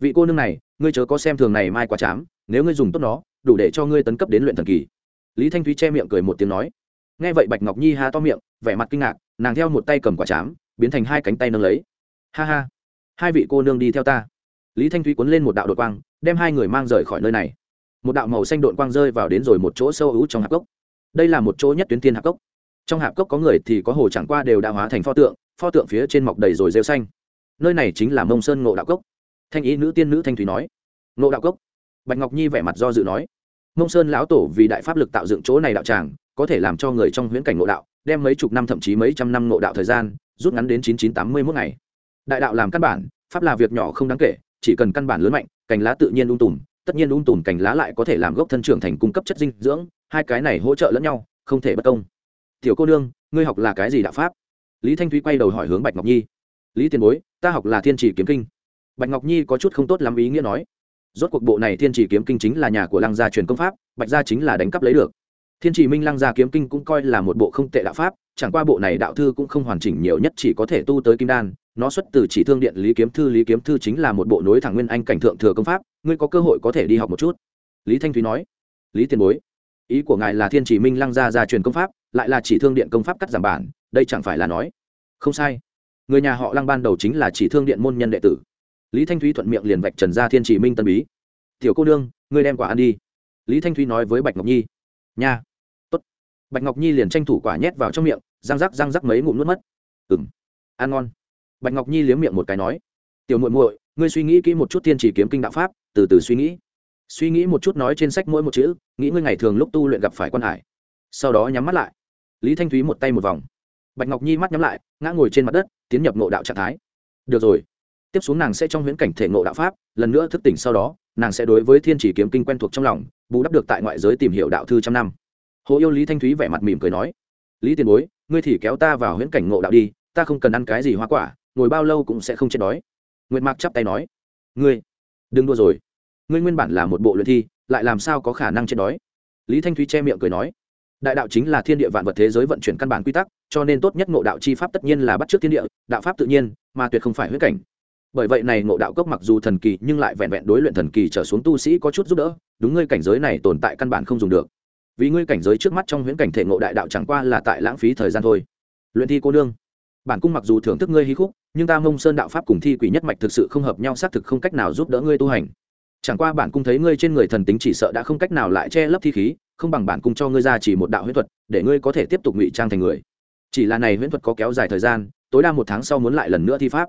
Vị cô nương này, ngươi chớ có xem thường này mai quả chám, nếu ngươi dùng tốt nó, đủ để cho ngươi tấn cấp đến luyện thần kỳ. Lý thanh thúy che miệng cười một tiếng nói nghe vậy bạch ngọc nhi ha to miệng, vẻ mặt kinh ngạc, nàng theo một tay cầm quả chám, biến thành hai cánh tay nâng lấy. Ha ha, hai vị cô nương đi theo ta. Lý thanh thúy cuốn lên một đạo đội quang, đem hai người mang rời khỏi nơi này. Một đạo màu xanh đội quang rơi vào đến rồi một chỗ sâu ú trong hạp cốc. Đây là một chỗ nhất tuyến tiên hạp cốc. Trong hạp cốc có người thì có hồ chẳng qua đều đã hóa thành pho tượng pho tượng phía trên mọc đầy rồi rêu xanh. Nơi này chính là mông sơn ngộ đạo cốc. Thanh ý nữ tiên nữ thanh thúy nói. Ngộ đạo cốc. Bạch ngọc nhi vẻ mặt do dự nói. Mông sơn lão tổ vì đại pháp lực tạo dựng chỗ này đạo tràng có thể làm cho người trong huyễn cảnh ngộ đạo, đem mấy chục năm thậm chí mấy trăm năm ngộ đạo thời gian, rút ngắn đến chín chín tám mươi mốt ngày. Đại đạo làm căn bản, pháp là việc nhỏ không đáng kể, chỉ cần căn bản lớn mạnh, cành lá tự nhiên ung tùm, tất nhiên ung tùm cành lá lại có thể làm gốc thân trưởng thành cung cấp chất dinh dưỡng, hai cái này hỗ trợ lẫn nhau, không thể bất công. Tiểu cô nương, ngươi học là cái gì đạo pháp? Lý thanh thúy quay đầu hỏi hướng bạch ngọc nhi. Lý tiền bối, ta học là thiên chỉ kiếm kinh. Bạch ngọc nhi có chút không tốt lắm ý nghĩa nói. Rốt cuộc bộ này thiên chỉ kiếm kinh chính là nhà của lăng gia truyền công pháp, bạch gia chính là đánh cắp lấy được thiên chỉ minh lăng gia kiếm kinh cũng coi là một bộ không tệ đạo pháp, chẳng qua bộ này đạo thư cũng không hoàn chỉnh nhiều nhất chỉ có thể tu tới kim đan, nó xuất từ chỉ thương điện lý kiếm thư. Lý kiếm thư chính là một bộ nối thẳng nguyên anh cảnh thượng thừa công pháp, ngươi có cơ hội có thể đi học một chút. Lý thanh thúy nói. Lý tiền bối, ý của ngài là thiên chỉ minh lăng gia gia truyền công pháp, lại là chỉ thương điện công pháp cắt giảm bản, đây chẳng phải là nói? Không sai. Người nhà họ lăng ban đầu chính là chỉ thương điện môn nhân đệ tử. Lý thanh thúy thuận miệng liền vạch trần ra thiên chỉ minh tân bí. Tiểu cô nương, ngươi đem quả ăn đi. Lý thanh thúy nói với bạch ngọc nhi. Nha bạch ngọc nhi liền tranh thủ quả nhét vào trong miệng, răng rắc răng rắc mấy ngụm nuốt mất. Ừng ăn ngon. Bạch ngọc nhi liếm miệng một cái nói, tiểu muội muội, ngươi suy nghĩ kỹ một chút thiên chỉ kiếm kinh đạo pháp, từ từ suy nghĩ. Suy nghĩ một chút nói trên sách mỗi một chữ, nghĩ ngươi ngày thường lúc tu luyện gặp phải quan hải. Sau đó nhắm mắt lại. Lý thanh thúy một tay một vòng. Bạch ngọc nhi mắt nhắm lại, ngã ngồi trên mặt đất, tiến nhập nộ đạo trạng thái. Được rồi, tiếp xuống nàng sẽ trong huyễn cảnh thể ngộ đạo pháp, lần nữa thức tỉnh sau đó, nàng sẽ đối với thiên chỉ kiếm kinh quen thuộc trong lòng, bù đắp được tại ngoại giới tìm hiểu đạo thư trăm năm hồ yêu lý thanh thúy vẻ mặt mỉm cười nói, lý tiền bối, ngươi thì kéo ta vào huyễn cảnh ngộ đạo đi, ta không cần ăn cái gì hoa quả, ngồi bao lâu cũng sẽ không chết đói. Nguyệt mạc chắp tay nói, ngươi, đừng đua rồi. Ngươi nguyên bản là một bộ luyện thi, lại làm sao có khả năng chết đói? Lý thanh thúy che miệng cười nói, đại đạo chính là thiên địa vạn vật thế giới vận chuyển căn bản quy tắc, cho nên tốt nhất ngộ đạo chi pháp tất nhiên là bắt trước thiên địa, đạo pháp tự nhiên, mà tuyệt không phải huyết cảnh. Bởi vậy này ngộ đạo cốc mặc dù thần kỳ, nhưng lại vẹn vẹn đối luyện thần kỳ trở xuống tu sĩ có chút giúp đỡ, đúng ngươi cảnh giới này tồn tại căn bản không dùng được vì ngươi cảnh giới trước mắt trong huyễn cảnh thể ngộ đại đạo chẳng qua là tại lãng phí thời gian thôi. Luyện thi cô nương, bản cung mặc dù thưởng thức ngươi hí khúc, nhưng ta mông sơn đạo pháp cùng thi quỷ nhất mạch thực sự không hợp nhau, xác thực không cách nào giúp đỡ ngươi tu hành. Chẳng qua bản cung thấy ngươi trên người thần tính chỉ sợ đã không cách nào lại che lấp thi khí, không bằng bản cung cho ngươi ra chỉ một đạo huyễn thuật, để ngươi có thể tiếp tục ngụy trang thành người. Chỉ là này huyễn thuật có kéo dài thời gian, tối đa một tháng sau muốn lại lần nữa thi pháp.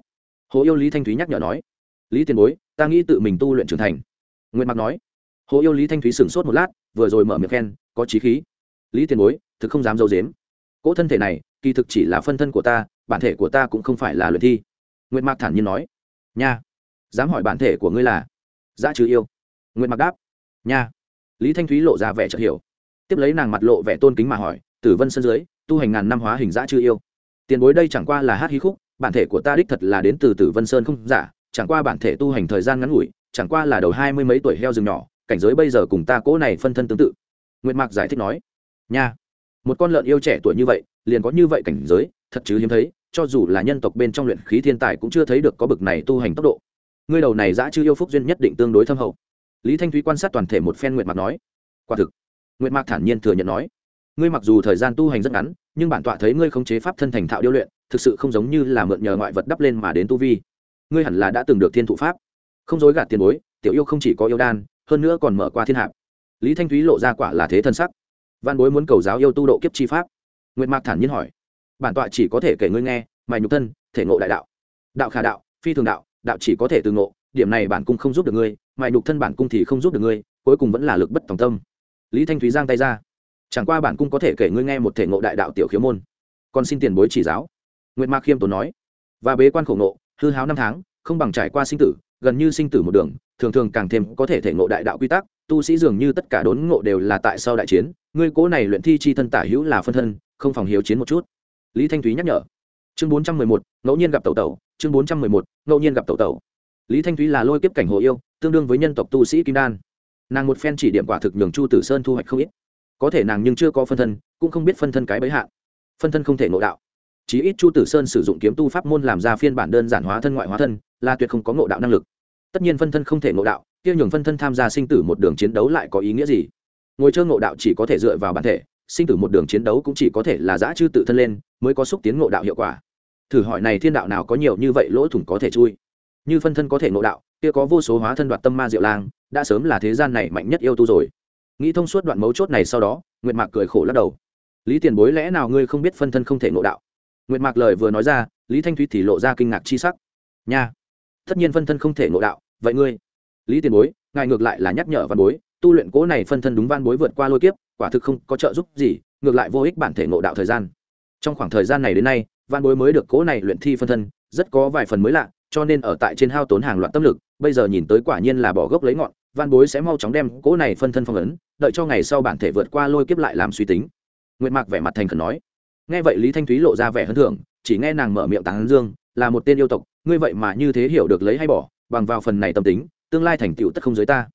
Hồ yêu lý thanh thúy nhắc nhở nói, lý tiền bối, ta nghĩ tự mình tu luyện trưởng thành. Nguyễn mặc nói, hồ yêu lý thanh thúy sửng sốt một lát, vừa rồi mở miệng khen có trí khí. Lý tiền bối, thực không dám dâu dếm cỗ thân thể này, kỳ thực chỉ là phân thân của ta, bản thể của ta cũng không phải là luyện thi. Nguyễn mạc thản nhiên nói. Nha. Dám hỏi bản thể của ngươi là? Giá chứ yêu. Nguyễn mạc đáp. Nha. Lý thanh thúy lộ ra vẻ chợt hiểu. Tiếp lấy nàng mặt lộ vẻ tôn kính mà hỏi, tử vân sân dưới, tu hành ngàn năm hóa hình dã chư yêu. Tiền bối đây chẳng qua là hát hí khúc, bản thể của ta đích thật là đến từ tử vân sơn không? Giả chẳng qua bản thể tu hành thời gian ngắn ngủi, chẳng qua là đầu hai mươi mấy tuổi heo rừng nhỏ, cảnh giới bây giờ cùng ta cỗ này phân thân tương tự nguyệt mạc giải thích nói, nha, một con lợn yêu trẻ tuổi như vậy, liền có như vậy cảnh giới, thật chứ hiếm thấy, cho dù là nhân tộc bên trong luyện khí thiên tài cũng chưa thấy được có bực này tu hành tốc độ. Ngươi đầu này dã chư yêu phúc duyên nhất định tương đối thâm hậu. Lý thanh thúy quan sát toàn thể một phen nguyệt mạc nói, quả thực. Nguyệt mạc thản nhiên thừa nhận nói, ngươi mặc dù thời gian tu hành rất ngắn, nhưng bản tọa thấy ngươi không chế pháp thân thành thạo điêu luyện, thực sự không giống như là mượn nhờ ngoại vật đắp lên mà đến tu vi. Ngươi hẳn là đã từng được thiên thụ pháp. Không dối gạt tiền bối, tiểu yêu không chỉ có yêu đan, hơn nữa còn mở qua thiên hạp lý thanh thúy lộ ra quả là thế thân sắc. Văn bối muốn cầu giáo yêu tu độ kiếp chi pháp. Nguyệt mạc thản nhiên hỏi. Bản tọa chỉ có thể kể ngươi nghe mày nhục thân, thể ngộ đại đạo. Đạo khả đạo, phi thường đạo đạo chỉ có thể từ ngộ, điểm này bản cung không giúp được ngươi mày nhục thân bản cung thì không giúp được ngươi, cuối cùng vẫn là lực bất tòng tâm. Lý thanh thúy giang tay ra. Chẳng qua bản cung có thể kể ngươi nghe một thể ngộ đại đạo tiểu khiếu môn. Còn xin tiền bối chỉ giáo. Nguyệt mạc khiêm tốn nói. Và bế quan khổ ngộ, hư háo năm tháng, không bằng trải qua sinh tử, gần như sinh tử một đường, thường thường càng thêm có thể thể ngộ đại đạo quy tắc tu sĩ dường như tất cả đốn ngộ đều là tại sau đại chiến, ngươi cố này luyện thi chi thân tả hữu là phân thân, không phòng hiếu chiến một chút. Lý thanh thúy nhắc nhở. Chương bốn trăm mười một, ngẫu nhiên gặp tẩu tẩu, chương bốn trăm mười một, ngẫu nhiên gặp tẩu tẩu. Lý thanh thúy là lôi kiếp cảnh hồ yêu, tương đương với nhân tộc tu sĩ kim đan. Nàng một phen chỉ điểm quả thực nhường chu tử sơn thu hoạch không ít. Có thể nàng nhưng chưa có phân thân, cũng không biết phân thân cái bấy hạn. Phân thân không thể ngộ đạo. Chí ít chu tử sơn sử dụng kiếm tu pháp môn làm ra phiên bản đơn giản hóa thân ngoại hóa thân, là tuyệt không có ngộ đạo năng lực. Tất nhiên phân thân không thể ngộ đạo kia nhường phân thân tham gia sinh tử một đường chiến đấu lại có ý nghĩa gì? Ngồi chơi ngộ đạo chỉ có thể dựa vào bản thể, sinh tử một đường chiến đấu cũng chỉ có thể là giã chư tự thân lên mới có xúc tiến ngộ đạo hiệu quả. Thử hỏi này thiên đạo nào có nhiều như vậy lỗ thủng có thể chui? Như phân thân có thể ngộ đạo, kia có vô số hóa thân đoạt tâm ma diệu lang, đã sớm là thế gian này mạnh nhất yêu tu rồi. Nghĩ thông suốt đoạn mấu chốt này sau đó, nguyệt mạc cười khổ lắc đầu. Lý tiền bối, lẽ nào ngươi không biết phân thân không thể ngộ đạo? Nguyệt mạc lời vừa nói ra, lý thanh thúy thì lộ ra kinh ngạc chi sắc. Nha, tất nhiên phân thân không thể ngộ đạo, vậy ngươi? Lý tiền bối, ngài ngược lại là nhắc nhở văn bối, tu luyện cố này phân thân đúng văn bối vượt qua lôi kiếp, quả thực không có trợ giúp gì, ngược lại vô ích bản thể ngộ đạo thời gian. Trong khoảng thời gian này đến nay, văn bối mới được cố này luyện thi phân thân, rất có vài phần mới lạ, cho nên ở tại trên hao tốn hàng loạt tâm lực, bây giờ nhìn tới quả nhiên là bỏ gốc lấy ngọn, văn bối sẽ mau chóng đem cố này phân thân phong ấn, đợi cho ngày sau bản thể vượt qua lôi kiếp lại làm suy tính. Nguyệt mạc vẻ mặt thành khẩn nói. Nghe vậy lý thanh thúy lộ ra vẻ hân thường chỉ nghe nàng mở miệng tán dương, là một tên yêu tộc, ngươi vậy mà như thế hiểu được lấy hay bỏ, bằng vào phần này tâm tính tương lai thành tựu tất không dưới ta.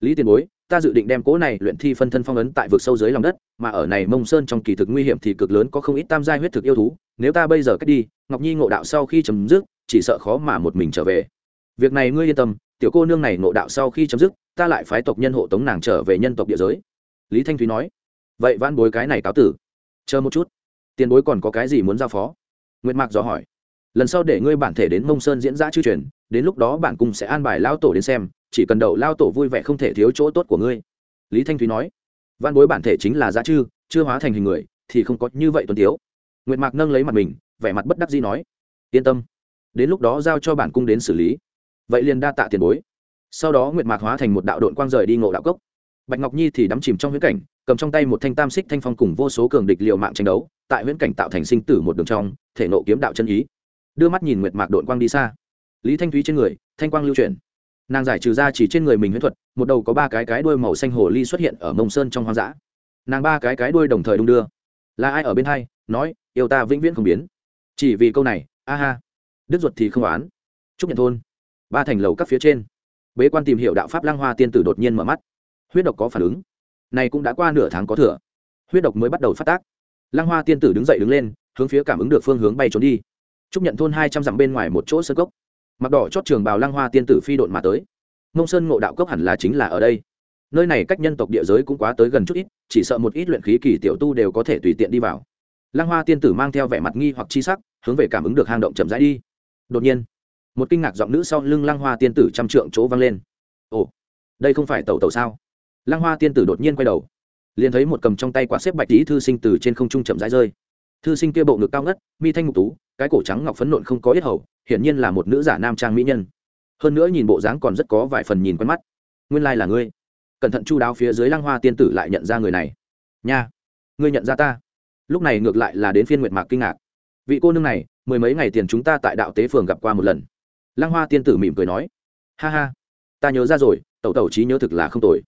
Lý tiền bối, ta dự định đem cố này luyện thi phân thân phong ấn tại vực sâu dưới lòng đất, mà ở này mông sơn trong kỳ thực nguy hiểm thì cực lớn có không ít tam giai huyết thực yêu thú, nếu ta bây giờ cách đi, ngọc nhi ngộ đạo sau khi chấm dứt, chỉ sợ khó mà một mình trở về. Việc này ngươi yên tâm, tiểu cô nương này ngộ đạo sau khi chấm dứt, ta lại phái tộc nhân hộ tống nàng trở về nhân tộc địa giới. Lý thanh thúy nói. Vậy van bối cái này cáo tử. Chờ một chút. Tiền bối còn có cái gì muốn giao phó? Nguyệt mạc dò hỏi. Lần sau để ngươi bản thể đến mông sơn diễn ra chư truyền đến lúc đó bản cung sẽ an bài lao tổ đến xem, chỉ cần đậu lao tổ vui vẻ không thể thiếu chỗ tốt của ngươi. Lý thanh thúy nói. Văn bối bản thể chính là giá chư, chưa hóa thành hình người, thì không có như vậy tuân tiếu. Nguyệt mạc nâng lấy mặt mình, vẻ mặt bất đắc dĩ nói. Yên tâm, đến lúc đó giao cho bản cung đến xử lý. Vậy liền đa tạ tiền bối. Sau đó nguyệt mạc hóa thành một đạo đội quang rời đi ngộ đạo cốc. Bạch ngọc nhi thì đắm chìm trong huyễn cảnh, cầm trong tay một thanh tam xích thanh phong cùng vô số cường địch liều mạng tranh đấu, tại huyễn cảnh tạo thành sinh tử một đường trong, thể nộ kiếm đạo chân ý. Đưa mắt nhìn nguyệt mạc đội quang đi xa lý thanh thúy trên người thanh quang lưu truyền, nàng giải trừ ra chỉ trên người mình huyễn thuật một đầu có ba cái cái đuôi màu xanh hồ ly xuất hiện ở mông sơn trong hoang dã. Nàng ba cái cái đuôi đồng thời đung đưa. Là ai ở bên hai nói yêu ta vĩnh viễn không biến. Chỉ vì câu này a ha. Đứt ruột thì không oán. Chúc nhận thôn. Ba thành lầu các phía trên. Bế quan tìm hiểu đạo pháp lang hoa tiên tử đột nhiên mở mắt. Huyết độc có phản ứng. Này cũng đã qua nửa tháng có thừa. Huyết độc mới bắt đầu phát tác. Lang hoa tiên tử đứng dậy đứng lên hướng phía cảm ứng được phương hướng bay trốn đi. Chúc nhận thôn hai trăm dặm bên ngoài một chỗ sơ cốc mặc đỏ chót trường bào lang hoa tiên tử phi độn mà tới. Mông sơn ngộ đạo cốc hẳn là chính là ở đây. Nơi này cách nhân tộc địa giới cũng quá tới gần chút ít, chỉ sợ một ít luyện khí kỳ tiểu tu đều có thể tùy tiện đi vào. Lang hoa tiên tử mang theo vẻ mặt nghi hoặc chi sắc, hướng về cảm ứng được hang động chậm rãi đi. Đột nhiên, một kinh ngạc giọng nữ sau lưng lang hoa tiên tử trăm trượng chỗ vang lên. Ồ, đây không phải tẩu tẩu sao? Lang hoa tiên tử đột nhiên quay đầu, liền thấy một cầm trong tay quả xếp bạch tí thư sinh từ trên không trung chậm rãi rơi. Thư sinh kia bộ ngực cao ngất, mi thanh ngục tú cái cổ trắng ngọc phấn nộn không có yết hầu, hiển nhiên là một nữ giả nam trang mỹ nhân. Hơn nữa nhìn bộ dáng còn rất có vài phần nhìn quen mắt. Nguyên lai là ngươi. Cẩn thận chu đáo phía dưới lăng hoa tiên tử lại nhận ra người này. Nha, ngươi nhận ra ta. Lúc này ngược lại là đến phiên nguyệt mạc kinh ngạc. Vị cô nương này, mười mấy ngày tiền chúng ta tại đạo tế phường gặp qua một lần. Lăng hoa tiên tử mỉm cười nói. Ha ha, ta nhớ ra rồi, tẩu tẩu trí nhớ thực là không tồi.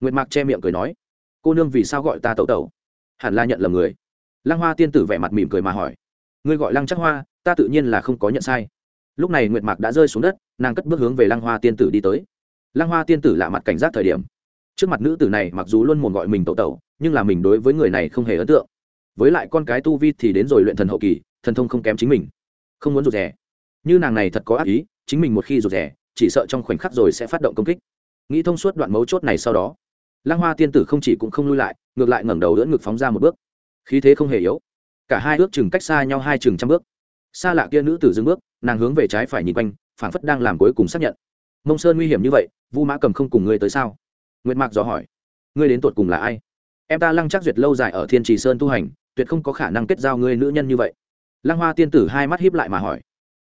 Nguyệt mạc che miệng cười nói. Cô nương vì sao gọi ta tẩu tẩu? Hẳn là nhận lầm người. Lăng hoa tiên tử vẻ mặt mỉm cười mà hỏi ngươi gọi lăng chắc hoa, ta tự nhiên là không có nhận sai. Lúc này nguyệt mạc đã rơi xuống đất, nàng cất bước hướng về lăng hoa tiên tử đi tới. Lăng hoa tiên tử lạ mặt cảnh giác thời điểm. Trước mặt nữ tử này mặc dù luôn muốn gọi mình tẩu tẩu, nhưng là mình đối với người này không hề ấn tượng. Với lại con cái tu vi thì đến rồi luyện thần hậu kỳ, thần thông không kém chính mình. Không muốn rụt rè. Như nàng này thật có ác ý, chính mình một khi rụt rè, chỉ sợ trong khoảnh khắc rồi sẽ phát động công kích. Nghĩ thông suốt đoạn mấu chốt này sau đó, lăng hoa tiên tử không chỉ cũng không lui lại, ngược lại ngẩng đầu đỡ ngực phóng ra một bước. Khí thế không hề yếu cả hai ước chừng cách xa nhau hai chừng trăm bước. Xa lạ kia nữ tử dưng bước, nàng hướng về trái phải nhìn quanh, phảng phất đang làm cuối cùng xác nhận. Mông sơn nguy hiểm như vậy, vu mã cầm không cùng ngươi tới sao? Nguyệt mạc dò hỏi. Ngươi đến tột cùng là ai? Em ta lăng chắc duyệt lâu dài ở thiên trì sơn tu hành, tuyệt không có khả năng kết giao ngươi nữ nhân như vậy. Lăng hoa tiên tử hai mắt hiếp lại mà hỏi.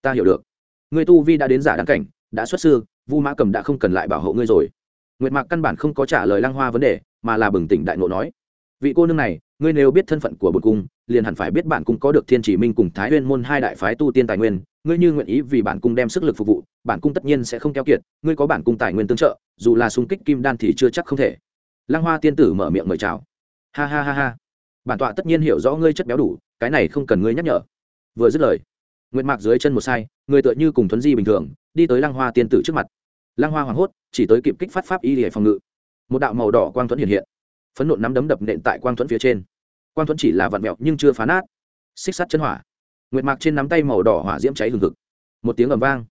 Ta hiểu được. Ngươi tu vi đã đến giả đáng cảnh, đã xuất sư, vu mã cầm đã không cần lại bảo hộ ngươi rồi. Nguyệt mạc căn bản không có trả lời lăng hoa vấn đề, mà là bừng tỉnh đại ngộ nói vị cô nương này, ngươi nếu biết thân phận của bột cung, liền hẳn phải biết bản cung có được thiên chỉ minh cùng thái nguyên môn hai đại phái tu tiên tài nguyên. Ngươi như nguyện ý vì bản cung đem sức lực phục vụ bản cung tất nhiên sẽ không keo kiệt. Ngươi có bản cung tài nguyên tương trợ, dù là xung kích kim đan thì chưa chắc không thể. Lăng hoa tiên tử mở miệng mời chào. Ha ha ha ha. Bản tọa tất nhiên hiểu rõ ngươi chất béo đủ, cái này không cần ngươi nhắc nhở. Vừa dứt lời nguyện mạc dưới chân một sai, người tựa như cùng thuấn di bình thường, đi tới lăng hoa tiên tử trước mặt. Lăng hoa hoảng hốt, chỉ tới kịp kích phát pháp y để phòng ngự. Một đạo màu đỏ quang thuẫn hiện hiện phấn nộn nắm đấm đập nện tại quang thuẫn phía trên. Quang thuẫn chỉ là vặn vẹo nhưng chưa phá nát. Xích sắt chân hỏa. Nguyệt mạc trên nắm tay màu đỏ hỏa diễm cháy hừng hực. Một tiếng ầm vang.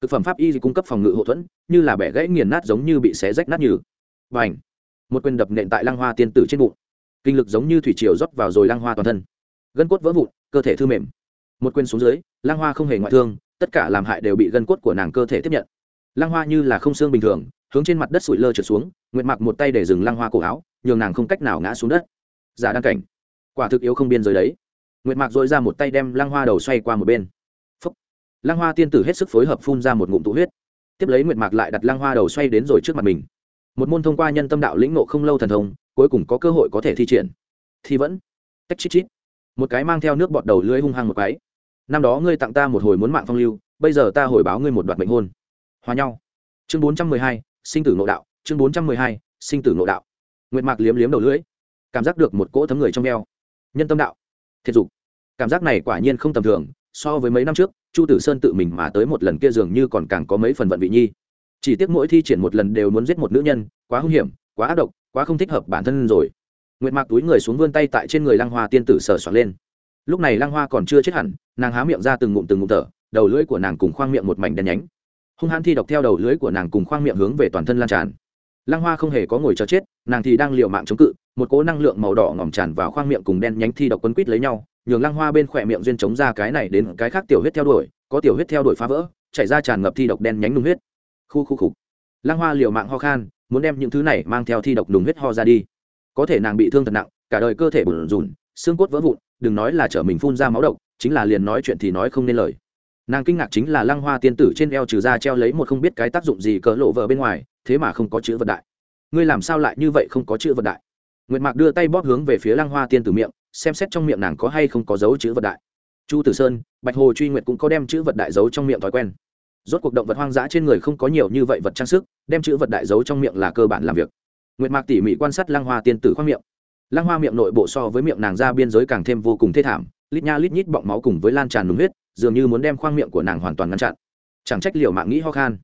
Thực phẩm pháp y cung cấp phòng ngự hậu thuẫn, như là bẻ gãy nghiền nát giống như bị xé rách nát nhừ. Và ảnh một quyền đập nện tại lăng hoa tiên tử trên bụng. Kinh lực giống như thủy triều rót vào rồi lăng hoa toàn thân. Gân cốt vỡ vụn, cơ thể thư mềm. Một quyền xuống dưới, lăng hoa không hề ngoại thương, tất cả làm hại đều bị gân cốt của nàng cơ thể tiếp nhận. Lăng hoa như là không xương bình thường, hướng trên mặt đất sụi lơ trượt xuống, nguyệt mặc một tay để dừng lăng hoa cổ áo nhường nàng không cách nào ngã xuống đất. Giả đăng cảnh. Quả thực yếu không biên giới đấy. Nguyệt mạc dội ra một tay đem lăng hoa đầu xoay qua một bên. Phúc. lăng hoa tiên tử hết sức phối hợp phun ra một ngụm tụ huyết. Tiếp lấy nguyệt mạc lại đặt lăng hoa đầu xoay đến rồi trước mặt mình. Một môn thông qua nhân tâm đạo lĩnh nộ không lâu thần thông, cuối cùng có cơ hội có thể thi triển. Thì vẫn. Tách chít chít. Một cái mang theo nước bọt đầu lưới hung hăng một cái. Năm đó ngươi tặng ta một hồi muốn mạng phong lưu, bây giờ ta hồi báo ngươi một đoạn mệnh hôn. Hòa nhau. Chương bốn trăm mười hai, sinh tử nội đạo. Chương bốn trăm mười hai, sinh tử nội đạo nguyệt mạc liếm liếm đầu lưỡi, cảm giác được một cỗ thấm người trong eo. Nhân tâm đạo. Thiệt dục. Cảm giác này quả nhiên không tầm thường, so với mấy năm trước, chu tử sơn tự mình mà tới một lần kia dường như còn càng có mấy phần vận vị nhi. Chỉ tiếc mỗi thi triển một lần đều muốn giết một nữ nhân, quá hung hiểm, quá ác độc, quá không thích hợp bản thân rồi. Nguyệt mạc túi người xuống vươn tay tại trên người lăng hoa tiên tử sờ soạt lên. Lúc này lăng hoa còn chưa chết hẳn, nàng há miệng ra từng ngụm từng ngụm thở, đầu lưỡi của nàng cùng khoang miệng một mảnh đen nhánh. Hung hãn thi độc theo đầu lưỡi của nàng cùng khoang miệng hướng về toàn thân lan tràn lăng hoa không hề có ngồi chờ chết nàng thì đang liều mạng chống cự một cỗ năng lượng màu đỏ ngòm tràn vào khoang miệng cùng đen nhánh thi độc quấn quýt lấy nhau nhường lăng hoa bên khỏe miệng duyên chống ra cái này đến cái khác tiểu huyết theo đuổi có tiểu huyết theo đuổi phá vỡ chảy ra tràn ngập thi độc đen nhánh nung huyết. Khu khu khục. Lăng hoa liều mạng ho khan muốn đem những thứ này mang theo thi độc nung huyết ho ra đi. Có thể nàng bị thương thật nặng cả đời cơ thể bùn rủn, xương cốt vỡ vụn đừng nói là trở mình phun ra máu độc chính là liền nói chuyện thì nói không nên lời. Nàng kinh ngạc chính là lăng hoa tiên tử trên eo trừ ra treo lấy một không biết cái tác dụng gì cỡ lộ vợ bên ngoài thế mà không có chữ vật đại. Ngươi làm sao lại như vậy không có chữ vật đại? Nguyệt mạc đưa tay bóp hướng về phía lăng hoa tiên tử miệng, xem xét trong miệng nàng có hay không có dấu chữ vật đại. Chu tử sơn, bạch hồ truy nguyệt cũng có đem chữ vật đại giấu trong miệng thói quen. Rốt cuộc động vật hoang dã trên người không có nhiều như vậy vật trang sức, đem chữ vật đại giấu trong miệng là cơ bản làm việc. Nguyệt mạc tỉ mỉ quan sát lăng hoa tiên tử khoang miệng. Lăng hoa miệng nội bộ so với miệng nàng ra biên giới càng thêm vô cùng thê thảm, lít nha lít nhít bọng máu cùng với lan tràn đúng huyết, dường như muốn đem khoang miệng của nàng hoàn toàn ngăn chặn. Chẳng trách liều mạng nghĩ ho khan.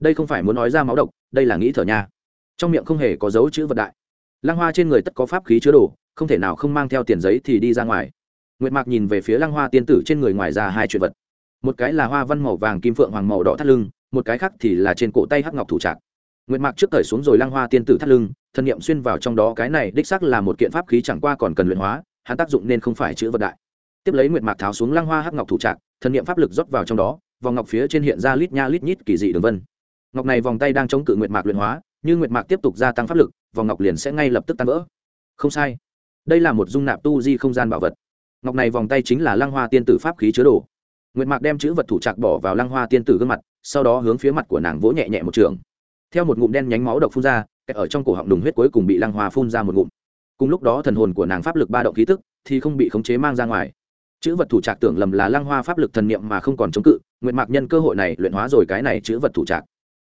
Đây không phải muốn nói ra máu độc đây là nghĩ thở nha. Trong miệng không hề có dấu chữ vật đại. Lăng hoa trên người tất có pháp khí chứa đồ, không thể nào không mang theo tiền giấy thì đi ra ngoài. Nguyệt mạc nhìn về phía lăng hoa tiên tử trên người ngoài ra hai chuyện vật. Một cái là hoa văn màu vàng kim phượng hoàng màu đỏ thắt lưng, một cái khác thì là trên cổ tay hắc ngọc thủ trạc. Nguyệt mạc trước thời xuống rồi lăng hoa tiên tử thắt lưng, thân nhiệm xuyên vào trong đó cái này đích sắc là một kiện pháp khí chẳng qua còn cần luyện hóa, hắn tác dụng nên không phải chữ vật đại. Tiếp lấy nguyệt mạc tháo xuống lăng hoa hắc ngọc thủ trạc, thân nhiệm pháp lực rót vào trong đó, vòng ngọc phía trên hiện ra lít nha lít nhít kỳ dị đường vân ngọc này vòng tay đang chống cự nguyệt mạc luyện hóa nhưng nguyệt mạc tiếp tục gia tăng pháp lực, vòng ngọc liền sẽ ngay lập tức tan vỡ. Không sai. Đây là một dung nạp tu di không gian bảo vật. Ngọc này vòng tay chính là lăng hoa tiên tử pháp khí chứa đồ. Nguyệt mạc đem chữ vật thủ trạc bỏ vào lăng hoa tiên tử gương mặt, sau đó hướng phía mặt của nàng vỗ nhẹ nhẹ một trường. Theo một ngụm đen nhánh máu độc phun ra ở trong cổ họng đùng huyết cuối cùng bị lăng hoa phun ra một ngụm. Cùng lúc đó thần hồn của nàng pháp lực ba động khí tức, thì không bị khống chế mang ra ngoài. Chữ vật thủ trạc tưởng lầm là lăng hoa pháp lực thần niệm mà không còn chống cự, nguyệt mạc nhân cơ hội này luyện hóa rồi cái này chữ vật thủ trạc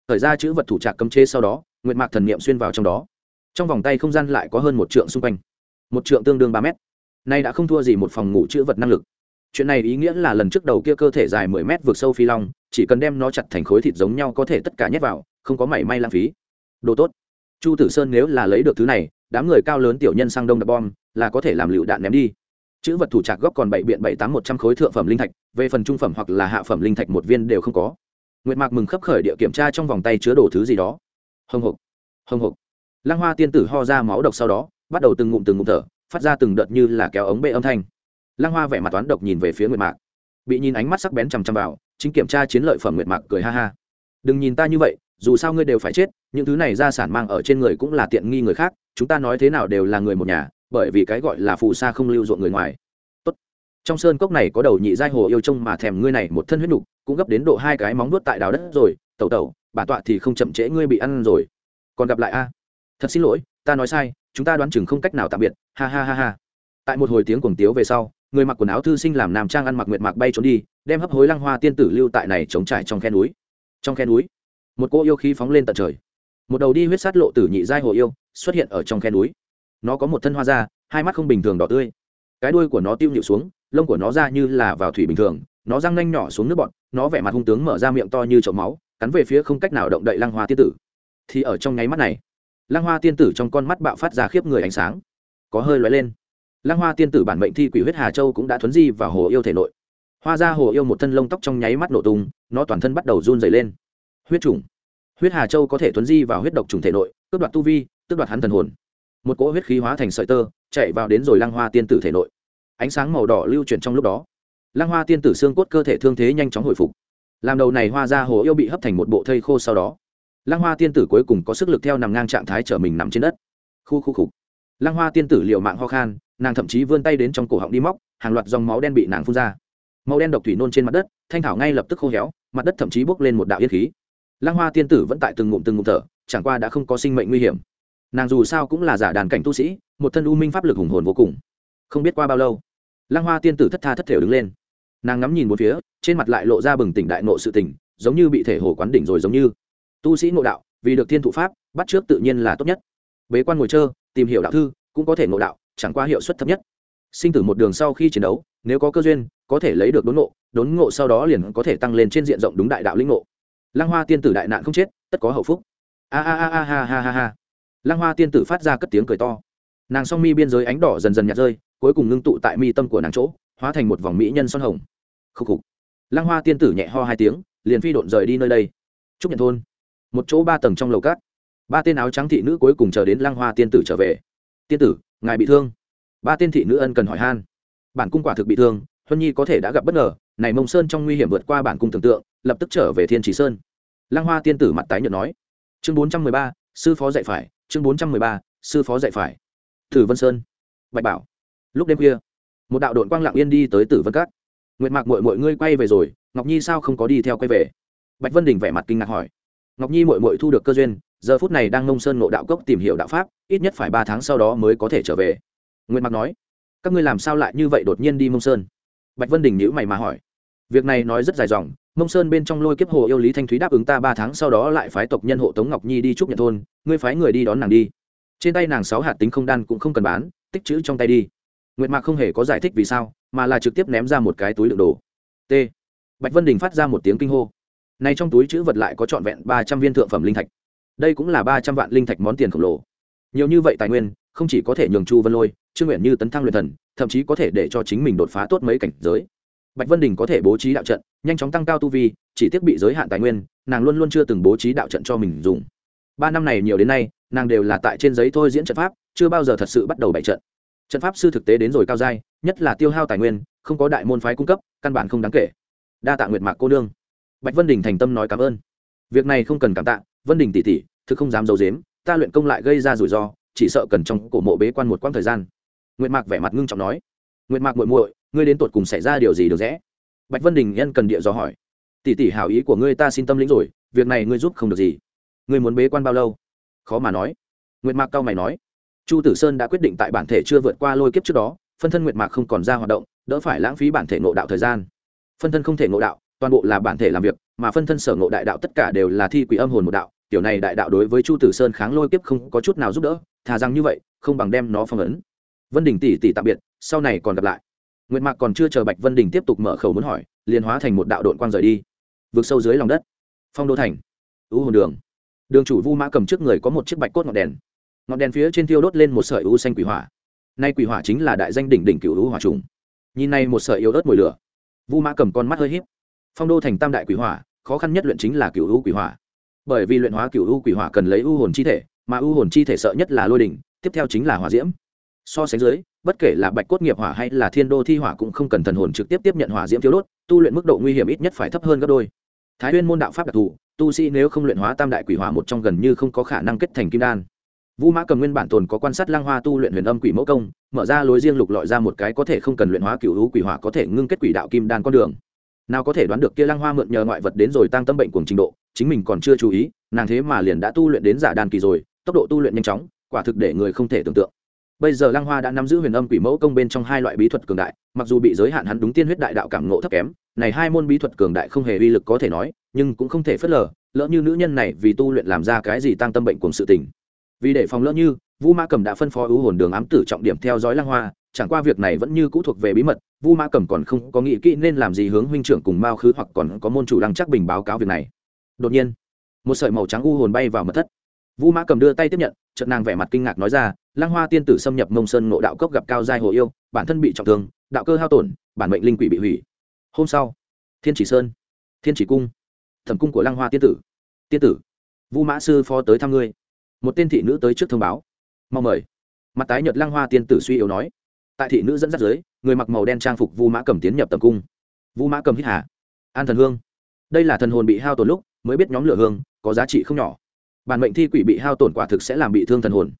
thời ra chữ vật thủ trạc cấm chế sau đó, nguyệt mạc thần niệm xuyên vào trong đó. Trong vòng tay không gian lại có hơn một trượng xung quanh. Một trượng tương đương ba mét. Nay đã không thua gì một phòng ngủ chữ vật năng lực. Chuyện này ý nghĩa là lần trước đầu kia cơ thể dài mười mét vượt sâu phi long, chỉ cần đem nó chặt thành khối thịt giống nhau có thể tất cả nhét vào, không có mảy may lãng phí. Đồ tốt. Chu tử sơn nếu là lấy được thứ này, đám người cao lớn tiểu nhân sang đông đập bom, là có thể làm lựu đạn ném đi. Chữ vật thủ trạc góc còn bảy biện bảy tám một trăm khối thượng phẩm linh thạch, về phần trung phẩm hoặc là hạ phẩm linh thạch một viên đều không có nguyệt mạc mừng khấp khởi địa kiểm tra trong vòng tay chứa đồ thứ gì đó. Hồng hộc hồng hộc. Lăng hoa tiên tử ho ra máu độc sau đó, bắt đầu từng ngụm từng ngụm thở, phát ra từng đợt như là kéo ống bê âm thanh. Lăng hoa vẻ mặt toán độc nhìn về phía nguyệt mạc. Bị nhìn ánh mắt sắc bén chằm chằm vào, chính kiểm tra chiến lợi phẩm nguyệt mạc cười ha ha. Đừng nhìn ta như vậy, dù sao ngươi đều phải chết, những thứ này gia sản mang ở trên người cũng là tiện nghi người khác, chúng ta nói thế nào đều là người một nhà, bởi vì cái gọi là phù sa không lưu ruộng người ngoài trong sơn cốc này có đầu nhị giai hồ yêu trông mà thèm ngươi này một thân huyết nục, cũng gấp đến độ hai cái móng nuốt tại đào đất rồi, tẩu tẩu, bà tọa thì không chậm trễ ngươi bị ăn rồi. Còn gặp lại a. Thật xin lỗi, ta nói sai, chúng ta đoán chừng không cách nào tạm biệt. Ha ha ha ha. Tại một hồi tiếng cuồng tiếu về sau, người mặc quần áo thư sinh làm nam trang ăn mặc nguyệt mạc bay trốn đi, đem hấp hối lăng hoa tiên tử lưu tại này chống trải trong khe núi. Trong khe núi, một cô yêu khí phóng lên tận trời. Một đầu đi huyết sát lộ tử nhị giai hồ yêu xuất hiện ở trong khe núi. Nó có một thân hoa da, hai mắt không bình thường đỏ tươi. Cái đuôi của nó tiêu nhịu xuống lông của nó ra như là vào thủy bình thường, nó răng nanh nhỏ xuống nước bọn nó vẻ mặt hung tướng mở ra miệng to như chậu máu, cắn về phía không cách nào động đậy lăng hoa tiên tử. Thì ở trong nháy mắt này, lăng hoa tiên tử trong con mắt bạo phát ra khiếp người ánh sáng, có hơi lóe lên. Lăng hoa tiên tử bản mệnh thi quỷ huyết hà châu cũng đã thuấn di vào hồ yêu thể nội. Hoa ra hồ yêu một thân lông tóc trong nháy mắt nổ tung, nó toàn thân bắt đầu run dày lên. Huyết trùng huyết hà châu có thể thuấn di vào huyết độc trùng thể nội, cướp đoạt tu vi, tước đoạt hắn thần hồn. Một cỗ huyết khí hóa thành sợi tơ, chạy vào đến rồi lăng hoa tiên tử thể nội ánh sáng màu đỏ lưu chuyển trong lúc đó. Lăng hoa tiên tử xương cốt cơ thể thương thế nhanh chóng hồi phục. Làm đầu này hoa ra hồ yêu bị hấp thành một bộ thây khô sau đó, lăng hoa tiên tử cuối cùng có sức lực theo nằm ngang trạng thái trở mình nằm trên đất. Khu khu khục lăng hoa tiên tử liệu mạng ho khan, nàng thậm chí vươn tay đến trong cổ họng đi móc, hàng loạt dòng máu đen bị nàng phun ra. Màu đen độc thủy nôn trên mặt đất, thanh thảo ngay lập tức khô héo, mặt đất thậm chí bốc lên một đạo yên khí. Lăng hoa tiên tử vẫn tại từng ngụm từng ngụm thở, chẳng qua đã không có sinh mệnh nguy hiểm. Nàng dù sao cũng là giả đàn cảnh tu sĩ, một thân u minh pháp lực hùng hồn vô cùng. Không biết qua bao lâu lăng hoa tiên tử thất tha thất thể đứng lên. Nàng ngắm nhìn một phía, trên mặt lại lộ ra bừng tỉnh đại nộ sự tỉnh giống như bị thể hồ quán đỉnh rồi giống như. Tu sĩ ngộ đạo, vì được thiên thụ pháp, bắt trước tự nhiên là tốt nhất. Bế quan ngồi chơi, tìm hiểu đạo thư, cũng có thể ngộ đạo, chẳng qua hiệu suất thấp nhất. Sinh tử một đường sau khi chiến đấu, nếu có cơ duyên, có thể lấy được đốn ngộ đốn ngộ sau đó liền có thể tăng lên trên diện rộng đúng đại đạo linh ngộ. Lăng hoa tiên tử đại nạn không chết, tất có hậu phúc. A a a a ha ha ha ha. Lăng hoa tiên tử phát ra cất tiếng cười to. Nàng song mi biên giới ánh đỏ dần dần nhạt rơi cuối cùng ngưng tụ tại mi tâm của nàng chỗ, hóa thành một vòng mỹ nhân son hồng. Khúc khục. Lăng hoa tiên tử nhẹ ho hai tiếng, liền phi độn rời đi nơi đây. Chúc nhận thôn. Một chỗ ba tầng trong lầu cát. Ba tên áo trắng thị nữ cuối cùng chờ đến lăng hoa tiên tử trở về. Tiên tử, ngài bị thương. Ba tên thị nữ ân cần hỏi han. Bản cung quả thực bị thương, huân nhi có thể đã gặp bất ngờ, này mông sơn trong nguy hiểm vượt qua bản cung tưởng tượng, lập tức trở về thiên trí sơn. Lăng hoa tiên tử mặt tái nhợt nói. Chương bốn trăm mười ba, sư phó dạy phải, chương bốn trăm mười ba, sư phó dạy phải. Thử vân sơn. Bạch bảo lúc đêm khuya, một đạo đội quang lặng yên đi tới tử vân cát nguyệt mạc mội mội ngươi quay về rồi, ngọc nhi sao không có đi theo quay về? Bạch vân đình vẻ mặt kinh ngạc hỏi. Ngọc nhi mội mội thu được cơ duyên, giờ phút này đang nông sơn ngộ đạo cốc tìm hiểu đạo pháp, ít nhất phải ba tháng sau đó mới có thể trở về. Nguyệt mặc nói, các ngươi làm sao lại như vậy đột nhiên đi mông sơn? Bạch vân đình nhữ mày mà hỏi. Việc này nói rất dài dòng mông sơn bên trong lôi kiếp hồ yêu lý thanh thúy đáp ứng ta ba tháng sau đó lại phái tộc nhân hộ tống ngọc nhi đi chúc nhận thôn, ngươi phái người đi đón nàng đi. Trên tay nàng sáu hạt tính không đan cũng không cần bán, tích chữ trong tay đi nguyệt mạc không hề có giải thích vì sao, mà là trực tiếp ném ra một cái túi đựng đồ. T. Bạch vân đình phát ra một tiếng kinh hô. Nay trong túi chữ vật lại có trọn vẹn ba trăm viên thượng phẩm linh thạch. Đây cũng là ba trăm vạn linh thạch món tiền khổng lồ. Nhiều như vậy tài nguyên, không chỉ có thể nhường chu vân lôi, trương nguyện như tấn thăng luyện thần, thậm chí có thể để cho chính mình đột phá tốt mấy cảnh giới. Bạch vân đình có thể bố trí đạo trận, nhanh chóng tăng cao tu vi, chỉ tiếc bị giới hạn tài nguyên, nàng luôn luôn chưa từng bố trí đạo trận cho mình dùng. Ba năm này nhiều đến nay, nàng đều là tại trên giấy thôi diễn trận pháp, chưa bao giờ thật sự bắt đầu bày trận trận pháp sư thực tế đến rồi cao giai, nhất là tiêu hao tài nguyên, không có đại môn phái cung cấp, căn bản không đáng kể. Đa tạ nguyệt mạc cô nương. Bạch vân đình thành tâm nói cảm ơn. Việc này không cần cảm tạ, vân đình tỉ tỉ thực không dám d i ấ u dếm ta luyện công lại gây ra rủi ro, chỉ sợ cần trong cổ mộ bế quan một quãng thời gian. Nguyệt mạc vẻ mặt ngưng trọng nói. Nguyệt mạc muội muội, ngươi đến tột cùng xảy ra điều gì được rẽ? Bạch vân đình nhân cần địa do hỏi. Tỷ tỷ hảo ý của ngươi ta xin tâm lĩnh rồi, việc này ngươi giúp không được gì. Ngươi muốn bế quan bao lâu? Khó mà nói. Nguyệt mạc cao mày nói chu tử sơn đã quyết định tại bản thể chưa vượt qua lôi kiếp trước đó, phân thân nguyệt mạc không còn ra hoạt động, đỡ phải lãng phí bản thể ngộ đạo thời gian. Phân thân không thể ngộ đạo, toàn bộ là bản thể làm việc, mà phân thân sở ngộ đại đạo tất cả đều là thi quỷ âm hồn một đạo tiểu này đại đạo đối với chu tử sơn kháng lôi kiếp không có chút nào giúp đỡ, thà rằng như vậy, không bằng đem nó phong ấn. Vân đình tỷ tỷ tạm biệt, sau này còn gặp lại. Nguyệt mạc còn chưa chờ bạch vân đình tiếp tục mở khẩu muốn hỏi, liền hóa thành một đạo đội quang rời đi. Vượt sâu dưới lòng đất. Phong đô thành. Ưu hồn đường. Đường chủ vu mã cầm trước người có một chiếc bạch cốt ngọn đèn ngọn đèn phía trên thiêu đốt lên một sợi u xanh quỷ hỏa. Nay quỷ hỏa chính là đại danh đỉnh đỉnh cựu u hỏa trùng. Nhìn này một sợi yếu ớt mùi lửa, vu mã cầm con mắt hơi híp. Phong đô thành tam đại quỷ hỏa, khó khăn nhất luyện chính là cựu u quỷ hỏa. Bởi vì luyện hóa cựu u quỷ hỏa cần lấy u hồn chi thể, mà u hồn chi thể sợ nhất là lôi đỉnh, tiếp theo chính là hỏa diễm. So sánh dưới, bất kể là bạch cốt nghiệp hỏa hay là thiên đô thi hỏa cũng không cần thần hồn trực tiếp tiếp nhận hỏa diễm thiếu đốt, tu luyện mức độ nguy hiểm ít nhất phải thấp hơn gấp đôi. Thái nguyên môn đạo pháp đặc thù, tu sĩ nếu không luyện hóa tam đại quỷ hỏa một trong gần như không có khả năng kết thành kim đan vũ mã cầm nguyên bản tồn có quan sát lang hoa tu luyện huyền âm quỷ mẫu công, mở ra lối riêng lục lọi ra một cái có thể không cần luyện hóa cựu hữu quỷ hỏa có thể ngưng kết quỷ đạo kim đan con đường. Nào có thể đoán được kia lang hoa mượn nhờ ngoại vật đến rồi tăng tâm bệnh cùng trình độ, chính mình còn chưa chú ý, nàng thế mà liền đã tu luyện đến giả đan kỳ rồi, tốc độ tu luyện nhanh chóng, quả thực để người không thể tưởng tượng. Bây giờ lang hoa đã nắm giữ huyền âm quỷ mẫu công bên trong hai loại bí thuật cường đại, mặc dù bị giới hạn hắn đúng tiên huyết đại đạo cảm ngộ thấp kém, này hai môn bí thuật cường đại không hề uy lực có thể nói, nhưng cũng không thể phớt lờ, lỡ như nữ nhân này vì tu luyện làm ra cái gì tăng tâm bệnh cùng sự tình vì để phòng lỡ như, vu Ma cầm đã phân phó ưu hồn đường ám tử trọng điểm theo dõi lang hoa, chẳng qua việc này vẫn như cũ thuộc về bí mật, vu Ma cầm còn không có nghĩ kỹ nên làm gì hướng huynh trưởng cùng mao khứ hoặc còn có môn chủ đăng chắc bình báo cáo việc này. Đột nhiên, một sợi màu trắng u hồn bay vào mật thất. Vu Ma cầm đưa tay tiếp nhận trận nàng vẻ mặt kinh ngạc nói ra, lang hoa tiên tử xâm nhập mông sơn ngộ đạo cốc gặp cao giai hồ yêu, bản thân bị trọng thương, đạo cơ hao tổn, bản mệnh linh quỷ bị hủy. Hôm sau, thiên chỉ sơn, thiên chỉ cung, thẩm cung của lang hoa tiên tử. Tiên tử, vu mã sư phó tới thăm ngươi một tên thị nữ tới trước thông báo. Mau mời. Mặt tái nhật lang hoa tiên tử suy yếu nói. Tại thị nữ dẫn dắt dưới, người mặc màu đen trang phục vu mã cầm tiến nhập tầm cung. Vu mã cầm hít hà. An thần hương. Đây là thần hồn bị hao tổn lúc, mới biết nhóm lửa hương, có giá trị không nhỏ. Bản mệnh thi quỷ bị hao tổn quả thực sẽ làm bị thương thần hồn.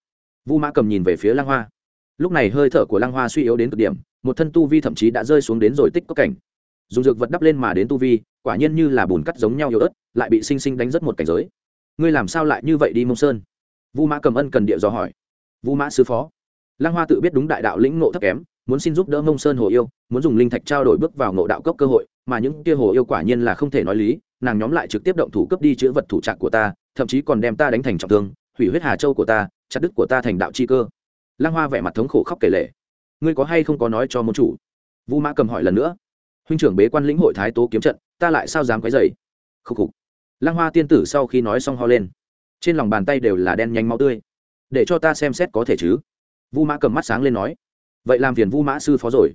Vu mã cầm nhìn về phía lang hoa. Lúc này hơi thở của lang hoa suy yếu đến cực điểm, một thân tu vi thậm chí đã rơi xuống đến rồi tích có cảnh. Dùng dược vật đắp lên mà đến tu vi, quả nhiên như là bùn cắt giống nhau yếu ớt, lại bị sinh sinh đánh rất một cảnh giới. Ngươi làm sao lại như vậy đi, mông sơn? Vu mã cầm ân cần địa dò hỏi. Vu mã sư phó. Lang hoa tự biết đúng đại đạo lĩnh ngộ thấp kém, muốn xin giúp đỡ mông sơn hồ yêu, muốn dùng linh thạch trao đổi bước vào ngộ đạo cấp cơ hội, mà những kia hồ yêu quả nhiên là không thể nói lý, nàng nhóm lại trực tiếp động thủ cấp đi chữa vật thủ trạng của ta, thậm chí còn đem ta đánh thành trọng thương, hủy huyết hà châu của ta, chặt đứt của ta thành đạo chi cơ. Lang hoa vẻ mặt thống khổ khóc kể lệ ngươi có hay không có nói cho môn chủ? Vu mã cầm hỏi lần nữa. Huynh trưởng bế quan lĩnh hội thái tố kiếm trận, ta lại sao dám quấy dày khúc khục. Lang hoa tiên tử sau khi nói xong ho lên trên lòng bàn tay đều là đen nhanh máu tươi. Để cho ta xem xét có thể chứ? Vu mã cầm mắt sáng lên nói. Vậy làm phiền vu mã sư phó rồi.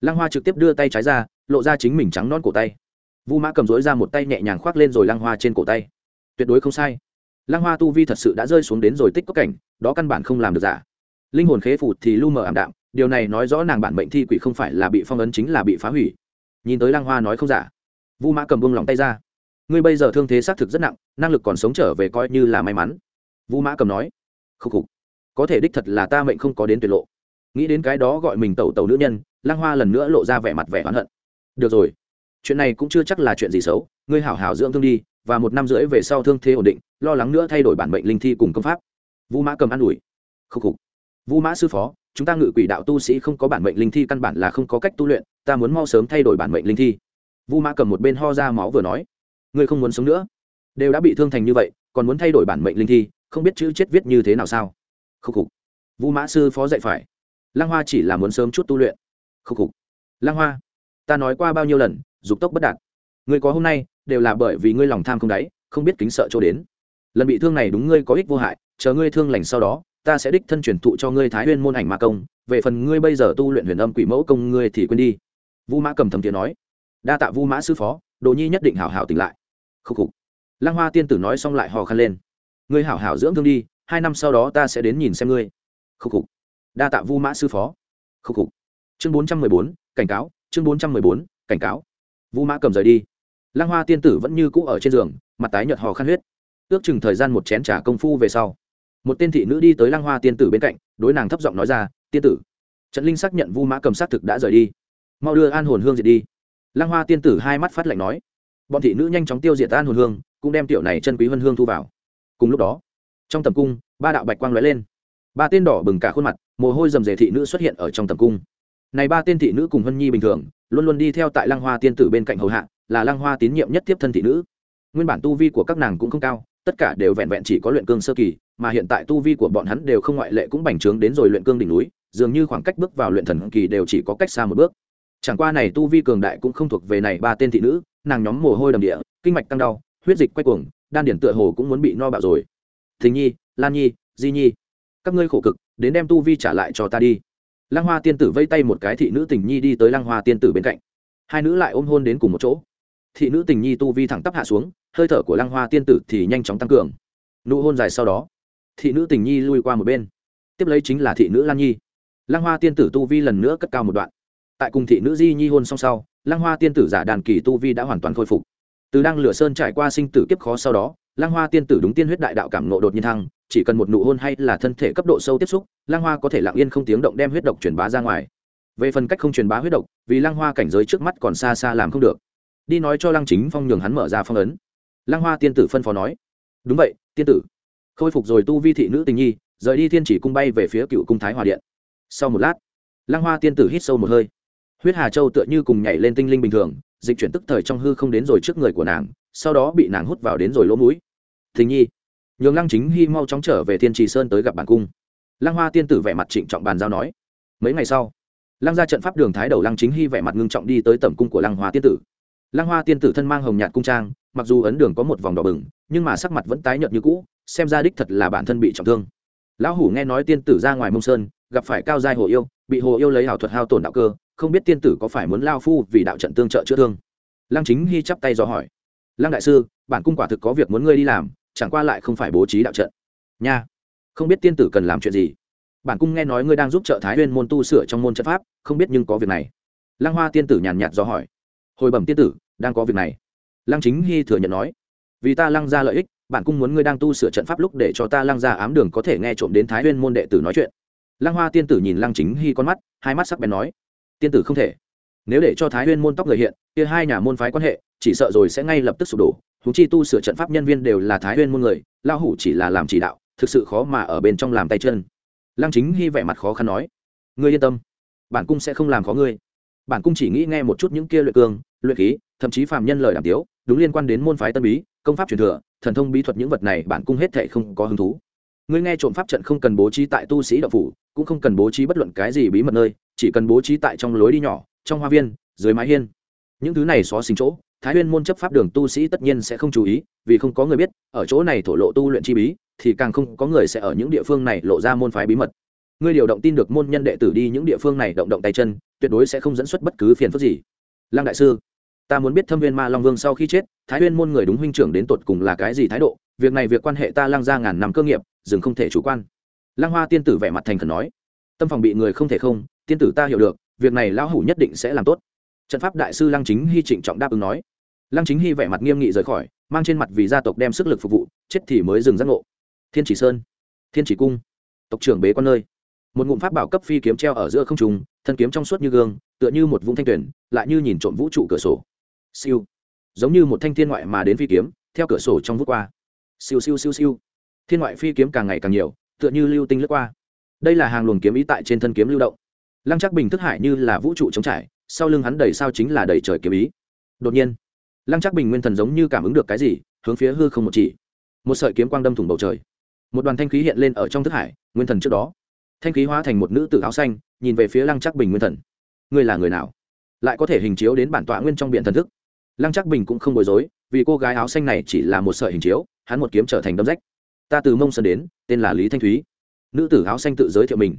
Lang hoa trực tiếp đưa tay trái ra, lộ ra chính mình trắng non cổ tay. Vu mã cầm dối ra một tay nhẹ nhàng khoác lên rồi lang hoa trên cổ tay. Tuyệt đối không sai. Lang hoa tu vi thật sự đã rơi xuống đến rồi tích có cảnh, đó căn bản không làm được giả. Linh hồn khế phụt thì lu mờ ảm đạm, điều này nói rõ nàng bản mệnh thi quỷ không phải là bị phong ấn chính là bị phá hủy. Nhìn tới lang hoa nói không giả. Vu mã cầm buông lòng tay ra ngươi bây giờ thương thế xác thực rất nặng, năng lực còn sống trở về coi như là may mắn. Vu mã cầm nói. Khúc khục. Có thể đích thật là ta mệnh không có đến tuyệt lộ. Nghĩ đến cái đó gọi mình tẩu tẩu nữ nhân lang hoa lần nữa lộ ra vẻ mặt vẻ oán hận. Được rồi. Chuyện này cũng chưa chắc là chuyện gì xấu, ngươi hảo hảo dưỡng thương đi, và một năm rưỡi về sau thương thế ổn định, lo lắng nữa thay đổi bản mệnh linh thi cùng công pháp. Vũ mã cầm an ủi. Khúc khục. Vũ mã sư phó, chúng ta ngự quỷ đạo tu sĩ không có bản mệnh linh thi căn bản là không có cách tu luyện, ta muốn mau sớm thay đổi bản mệnh linh thi. Vũ mã cầm một bên ho ra máu vừa nói ngươi không muốn sống nữa. Đều đã bị thương thành như vậy, còn muốn thay đổi bản mệnh linh thi, không biết chữ chết viết như thế nào sao? Khúc khục. Vũ mã sư phó dạy phải. Lang hoa chỉ là muốn sớm chút tu luyện. Khúc khục. Lang hoa, ta nói qua bao nhiêu lần, dục tốc bất đạt. Ngươi có hôm nay, đều là bởi vì ngươi lòng tham không đáy, không biết kính sợ chỗ đến. Lần bị thương này đúng ngươi có ích vô hại, chờ ngươi thương lành sau đó, ta sẽ đích thân truyền thụ cho ngươi thái huyên môn ảnh ma công. Về phần ngươi bây giờ tu luyện huyền âm quỷ mẫu công, ngươi thì quên đi. Vu mã cầm thầm tiếng nói. Đa tạ vu mã sư phó, đồ nhi nhất định hảo hảo tỉnh lại khúc khục. Lăng hoa tiên tử nói xong lại hò khăn lên. Ngươi hảo hảo dưỡng thương đi, hai năm sau đó ta sẽ đến nhìn xem ngươi. Khúc khục. Đa tạ vu mã sư phó. Khúc khục. Chương bốn trăm mười bốn, cảnh cáo, chương bốn trăm mười bốn, cảnh cáo. Vu mã cầm rời đi. Lăng hoa tiên tử vẫn như cũ ở trên giường, mặt tái nhợt hò khăn huyết. Ước chừng thời gian một chén t công phu về sau, một tên thị nữ đi tới lăng hoa tiên tử bên cạnh, đối nàng thấp giọng nói ra, tiên tử. Trận linh xác nhận vu mã cầm xác thực đã rời đi. Mau đưa an hồn hương diệt đi. Lăng hoa tiên tử hai mắt phát lạnh nói bọn thị nữ nhanh chóng tiêu diệt an hồn hương, cũng đem tiểu này chân quý vân hương thu vào. Cùng lúc đó, trong tầm cung, ba đạo bạch quang lóe lên. Ba tên đỏ bừng cả khuôn mặt, mồ hôi rầm rề thị nữ xuất hiện ở trong tầm cung. Này ba tên thị nữ cùng hân nhi bình thường, luôn luôn đi theo tại lăng hoa tiên tử bên cạnh hầu hạ, là lăng hoa tín nhiệm nhất tiếp thân thị nữ. Nguyên bản tu vi của các nàng cũng không cao, tất cả đều vẹn vẹn chỉ có luyện cương sơ kỳ, mà hiện tại tu vi của bọn hắn đều không ngoại lệ cũng bành trướng đến rồi luyện cương đỉnh núi, dường như khoảng cách bước vào luyện thần kỳ đều chỉ có cách xa một bước. Chẳng qua này tu vi cường đại cũng không thuộc về này ba tên thị nữ nàng nhóm mồ hôi đầm địa, kinh mạch căng đau, huyết dịch quay cuồng, đan điển tựa hồ cũng muốn bị no bạo rồi. Thình nhi, lan nhi, di nhi, các ngươi khổ cực, đến đem tu vi trả lại cho ta đi. Lăng hoa tiên tử vây tay một cái thị nữ tình nhi đi tới lăng hoa tiên tử bên cạnh. Hai nữ lại ôm hôn đến cùng một chỗ. Thị nữ tình nhi tu vi thẳng tắp hạ xuống, hơi thở của lăng hoa tiên tử thì nhanh chóng tăng cường. Nụ hôn dài sau đó, thị nữ tình nhi lui qua một bên. Tiếp lấy chính là thị nữ lan nhi. Lăng hoa tiên tử tu vi lần nữa cất cao một đoạn. Tại cùng thị nữ di nhi hôn song sau lăng hoa tiên tử giả đàn kỳ tu vi đã hoàn toàn khôi phục. Từ đang lửa sơn trải qua sinh tử kiếp khó sau đó, lăng hoa tiên tử đúng tiên huyết đại đạo cảm nộ đột nhiên thăng, chỉ cần một nụ hôn hay là thân thể cấp độ sâu tiếp xúc, lăng hoa có thể lặng yên không tiếng động đem huyết độc truyền bá ra ngoài. Về phần cách không truyền bá huyết độc, vì lăng hoa cảnh giới trước mắt còn xa xa làm không được. Đi nói cho lăng chính phong nhường hắn mở ra phong ấn. Lăng hoa tiên tử phân phó nói, đúng vậy, tiên tử. Khôi phục rồi tu vi thị nữ tình nhi, rời đi thiên chỉ cung bay về phía cựu cung thái hòa điện. Sau một lát, lăng hoa tiên tử hít sâu một hơi huyết hà châu tựa như cùng nhảy lên tinh linh bình thường, dịch chuyển tức thời trong hư không đến rồi trước người của nàng, sau đó bị nàng hút vào đến rồi lỗ mũi. Thình nhi, nhường lăng chính hy mau chóng trở về thiên trì sơn tới gặp bản cung. Lăng hoa tiên tử vẻ mặt trịnh trọng bàn giao nói, mấy ngày sau, lăng ra trận pháp đường thái đầu lăng chính hy vẻ mặt ngưng trọng đi tới tẩm cung của lăng hoa tiên tử. Lăng hoa tiên tử thân mang hồng nhạt cung trang, mặc dù ấn đường có một vòng đỏ bừng, nhưng mà sắc mặt vẫn tái nhợt như cũ, xem ra đích thật là bản thân bị trọng thương. Lão hủ nghe nói tiên tử ra ngoài mông sơn, gặp phải cao giai hồ yêu, bị hồ yêu lấy ảo thuật hao tổn đạo cơ không biết tiên tử có phải muốn lao phu vì đạo trận tương trợ chữa thương. Lăng chính hy chắp tay dò hỏi. Lăng đại sư, bản cung quả thực có việc muốn ngươi đi làm, chẳng qua lại không phải bố trí đạo trận. Nha, không biết tiên tử cần làm chuyện gì? Bản cung nghe nói ngươi đang giúp trợ thái huyên môn tu sửa trong môn trận pháp, không biết nhưng có việc này. Lăng hoa tiên tử nhàn nhạt dò hỏi. Hồi bẩm tiên tử, đang có việc này. Lăng chính hy thừa nhận nói. Vì ta lăng ra lợi ích, bản cung muốn ngươi đang tu sửa trận pháp lúc để cho ta lăng ra ám đường có thể nghe trộm đến thái huyên môn đệ tử nói chuyện. Lăng hoa tiên tử nhìn lăng chính hy con mắt, hai mắt sắc bén nói tiên tử không thể. Nếu để cho thái huyên môn tóc người hiện, kia hai nhà môn phái quan hệ, chỉ sợ rồi sẽ ngay lập tức sụp đổ. Húng chi tu sửa trận pháp nhân viên đều là thái huyên môn người lao hủ chỉ là làm chỉ đạo, thực sự khó mà ở bên trong làm tay chân. Lăng chính hy vẻ mặt khó khăn nói, ngươi yên tâm, bản cung sẽ không làm khó ngươi. Bản cung chỉ nghĩ nghe một chút những kia luyện cương, luyện khí, thậm chí phàm nhân lời đàm tiếu, đúng liên quan đến môn phái tân bí, công pháp truyền thừa, thần thông bí thuật những vật này bản cung hết thệ không có hứng thú. Ngươi nghe trộm pháp trận không cần bố trí tại tu sĩ đạo phủ, cũng không cần bố trí bất luận cái gì bí mật nơi chỉ cần bố trí tại trong lối đi nhỏ, trong hoa viên, dưới mái hiên. Những thứ này xó xình chỗ, thái huyên môn chấp pháp đường tu sĩ tất nhiên sẽ không chú ý, vì không có người biết, ở chỗ này thổ lộ tu luyện chi bí, thì càng không có người sẽ ở những địa phương này lộ ra môn phái bí mật. Ngươi điều động tin được môn nhân đệ tử đi những địa phương này động động tay chân, tuyệt đối sẽ không dẫn xuất bất cứ phiền phức gì. Lăng đại sư, ta muốn biết thâm viên ma long vương sau khi chết, thái huyên môn người đúng huynh trưởng đến tột cùng là cái gì thái độ? Việc này việc quan hệ ta lăng ra ngàn năm cơ nghiệp, dừng không thể chủ quan. Lăng hoa tiên tử vẻ mặt thành khẩn nói, tâm phòng bị người không thể không tiên tử ta hiểu được, việc này lão hủ nhất định sẽ làm tốt. Trận pháp đại sư lăng chính hy trịnh trọng đáp ứng nói. Lăng chính hy vẻ mặt nghiêm nghị rời khỏi, mang trên mặt vì gia tộc đem sức lực phục vụ, chết thì mới dừng giác ngộ. Thiên chỉ sơn, thiên chỉ cung, tộc trưởng bế quan nơi. Một ngụm pháp bảo cấp phi kiếm treo ở giữa không trùng thân kiếm trong suốt như gương, tựa như một vũng thanh tuyển lại như nhìn trộm vũ trụ cửa sổ. Siêu, giống như một thanh thiên ngoại mà đến phi kiếm, theo cửa sổ trong vút qua. Siêu siêu siêu siêu. Thiên ngoại phi kiếm càng ngày càng nhiều, tựa như lưu tinh lướt qua. Đây là hàng luồng kiếm ý tại trên thân kiếm lưu động lăng chắc bình thức hải như là vũ trụ chống trải, sau lưng hắn đầy sao chính là đầy trời kiếm ý. Đột nhiên, lăng chắc bình nguyên thần giống như cảm ứng được cái gì, hướng phía hư không một chỉ. Một sợi kiếm quang đâm thủng bầu trời. Một đoàn thanh khí hiện lên ở trong thức hải, nguyên thần trước đó. Thanh khí hóa thành một nữ tự áo xanh, nhìn về phía lăng chắc bình nguyên thần. Ngươi là người nào? Lại có thể hình chiếu đến bản tọa nguyên trong biện thần thức. Lăng chắc bình cũng không bối rối, vì cô gái áo xanh này chỉ là một sợi hình chiếu, hắn một kiếm trở thành đâm rách. Ta từ mông sơn đến, tên là lý thanh thúy. Nữ tử áo xanh tự giới thiệu mình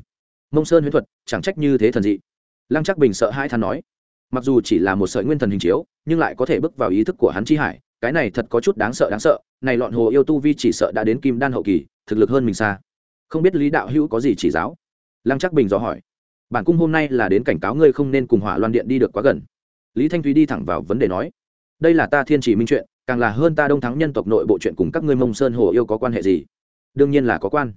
mông sơn huyễn thuật, chẳng trách như thế thần dị. Lăng chắc bình sợ hai than nói, mặc dù chỉ là một sợi nguyên thần hình chiếu, nhưng lại có thể bước vào ý thức của hắn chi hải, cái này thật có chút đáng sợ đáng sợ, này lọn hồ yêu tu vi chỉ sợ đã đến kim đan hậu kỳ, thực lực hơn mình xa. Không biết lý đạo hữu có gì chỉ giáo? Lăng chắc bình dò hỏi, bản cung hôm nay là đến cảnh cáo ngươi không nên cùng hỏa loan điện đi được quá gần. Lý thanh thúy đi thẳng vào vấn đề nói, đây là ta thiên chỉ minh chuyện, càng là hơn ta đông thắng nhân tộc nội bộ chuyện cùng các ngươi mông sơn hồ yêu có quan hệ gì? Đương nhiên là có quan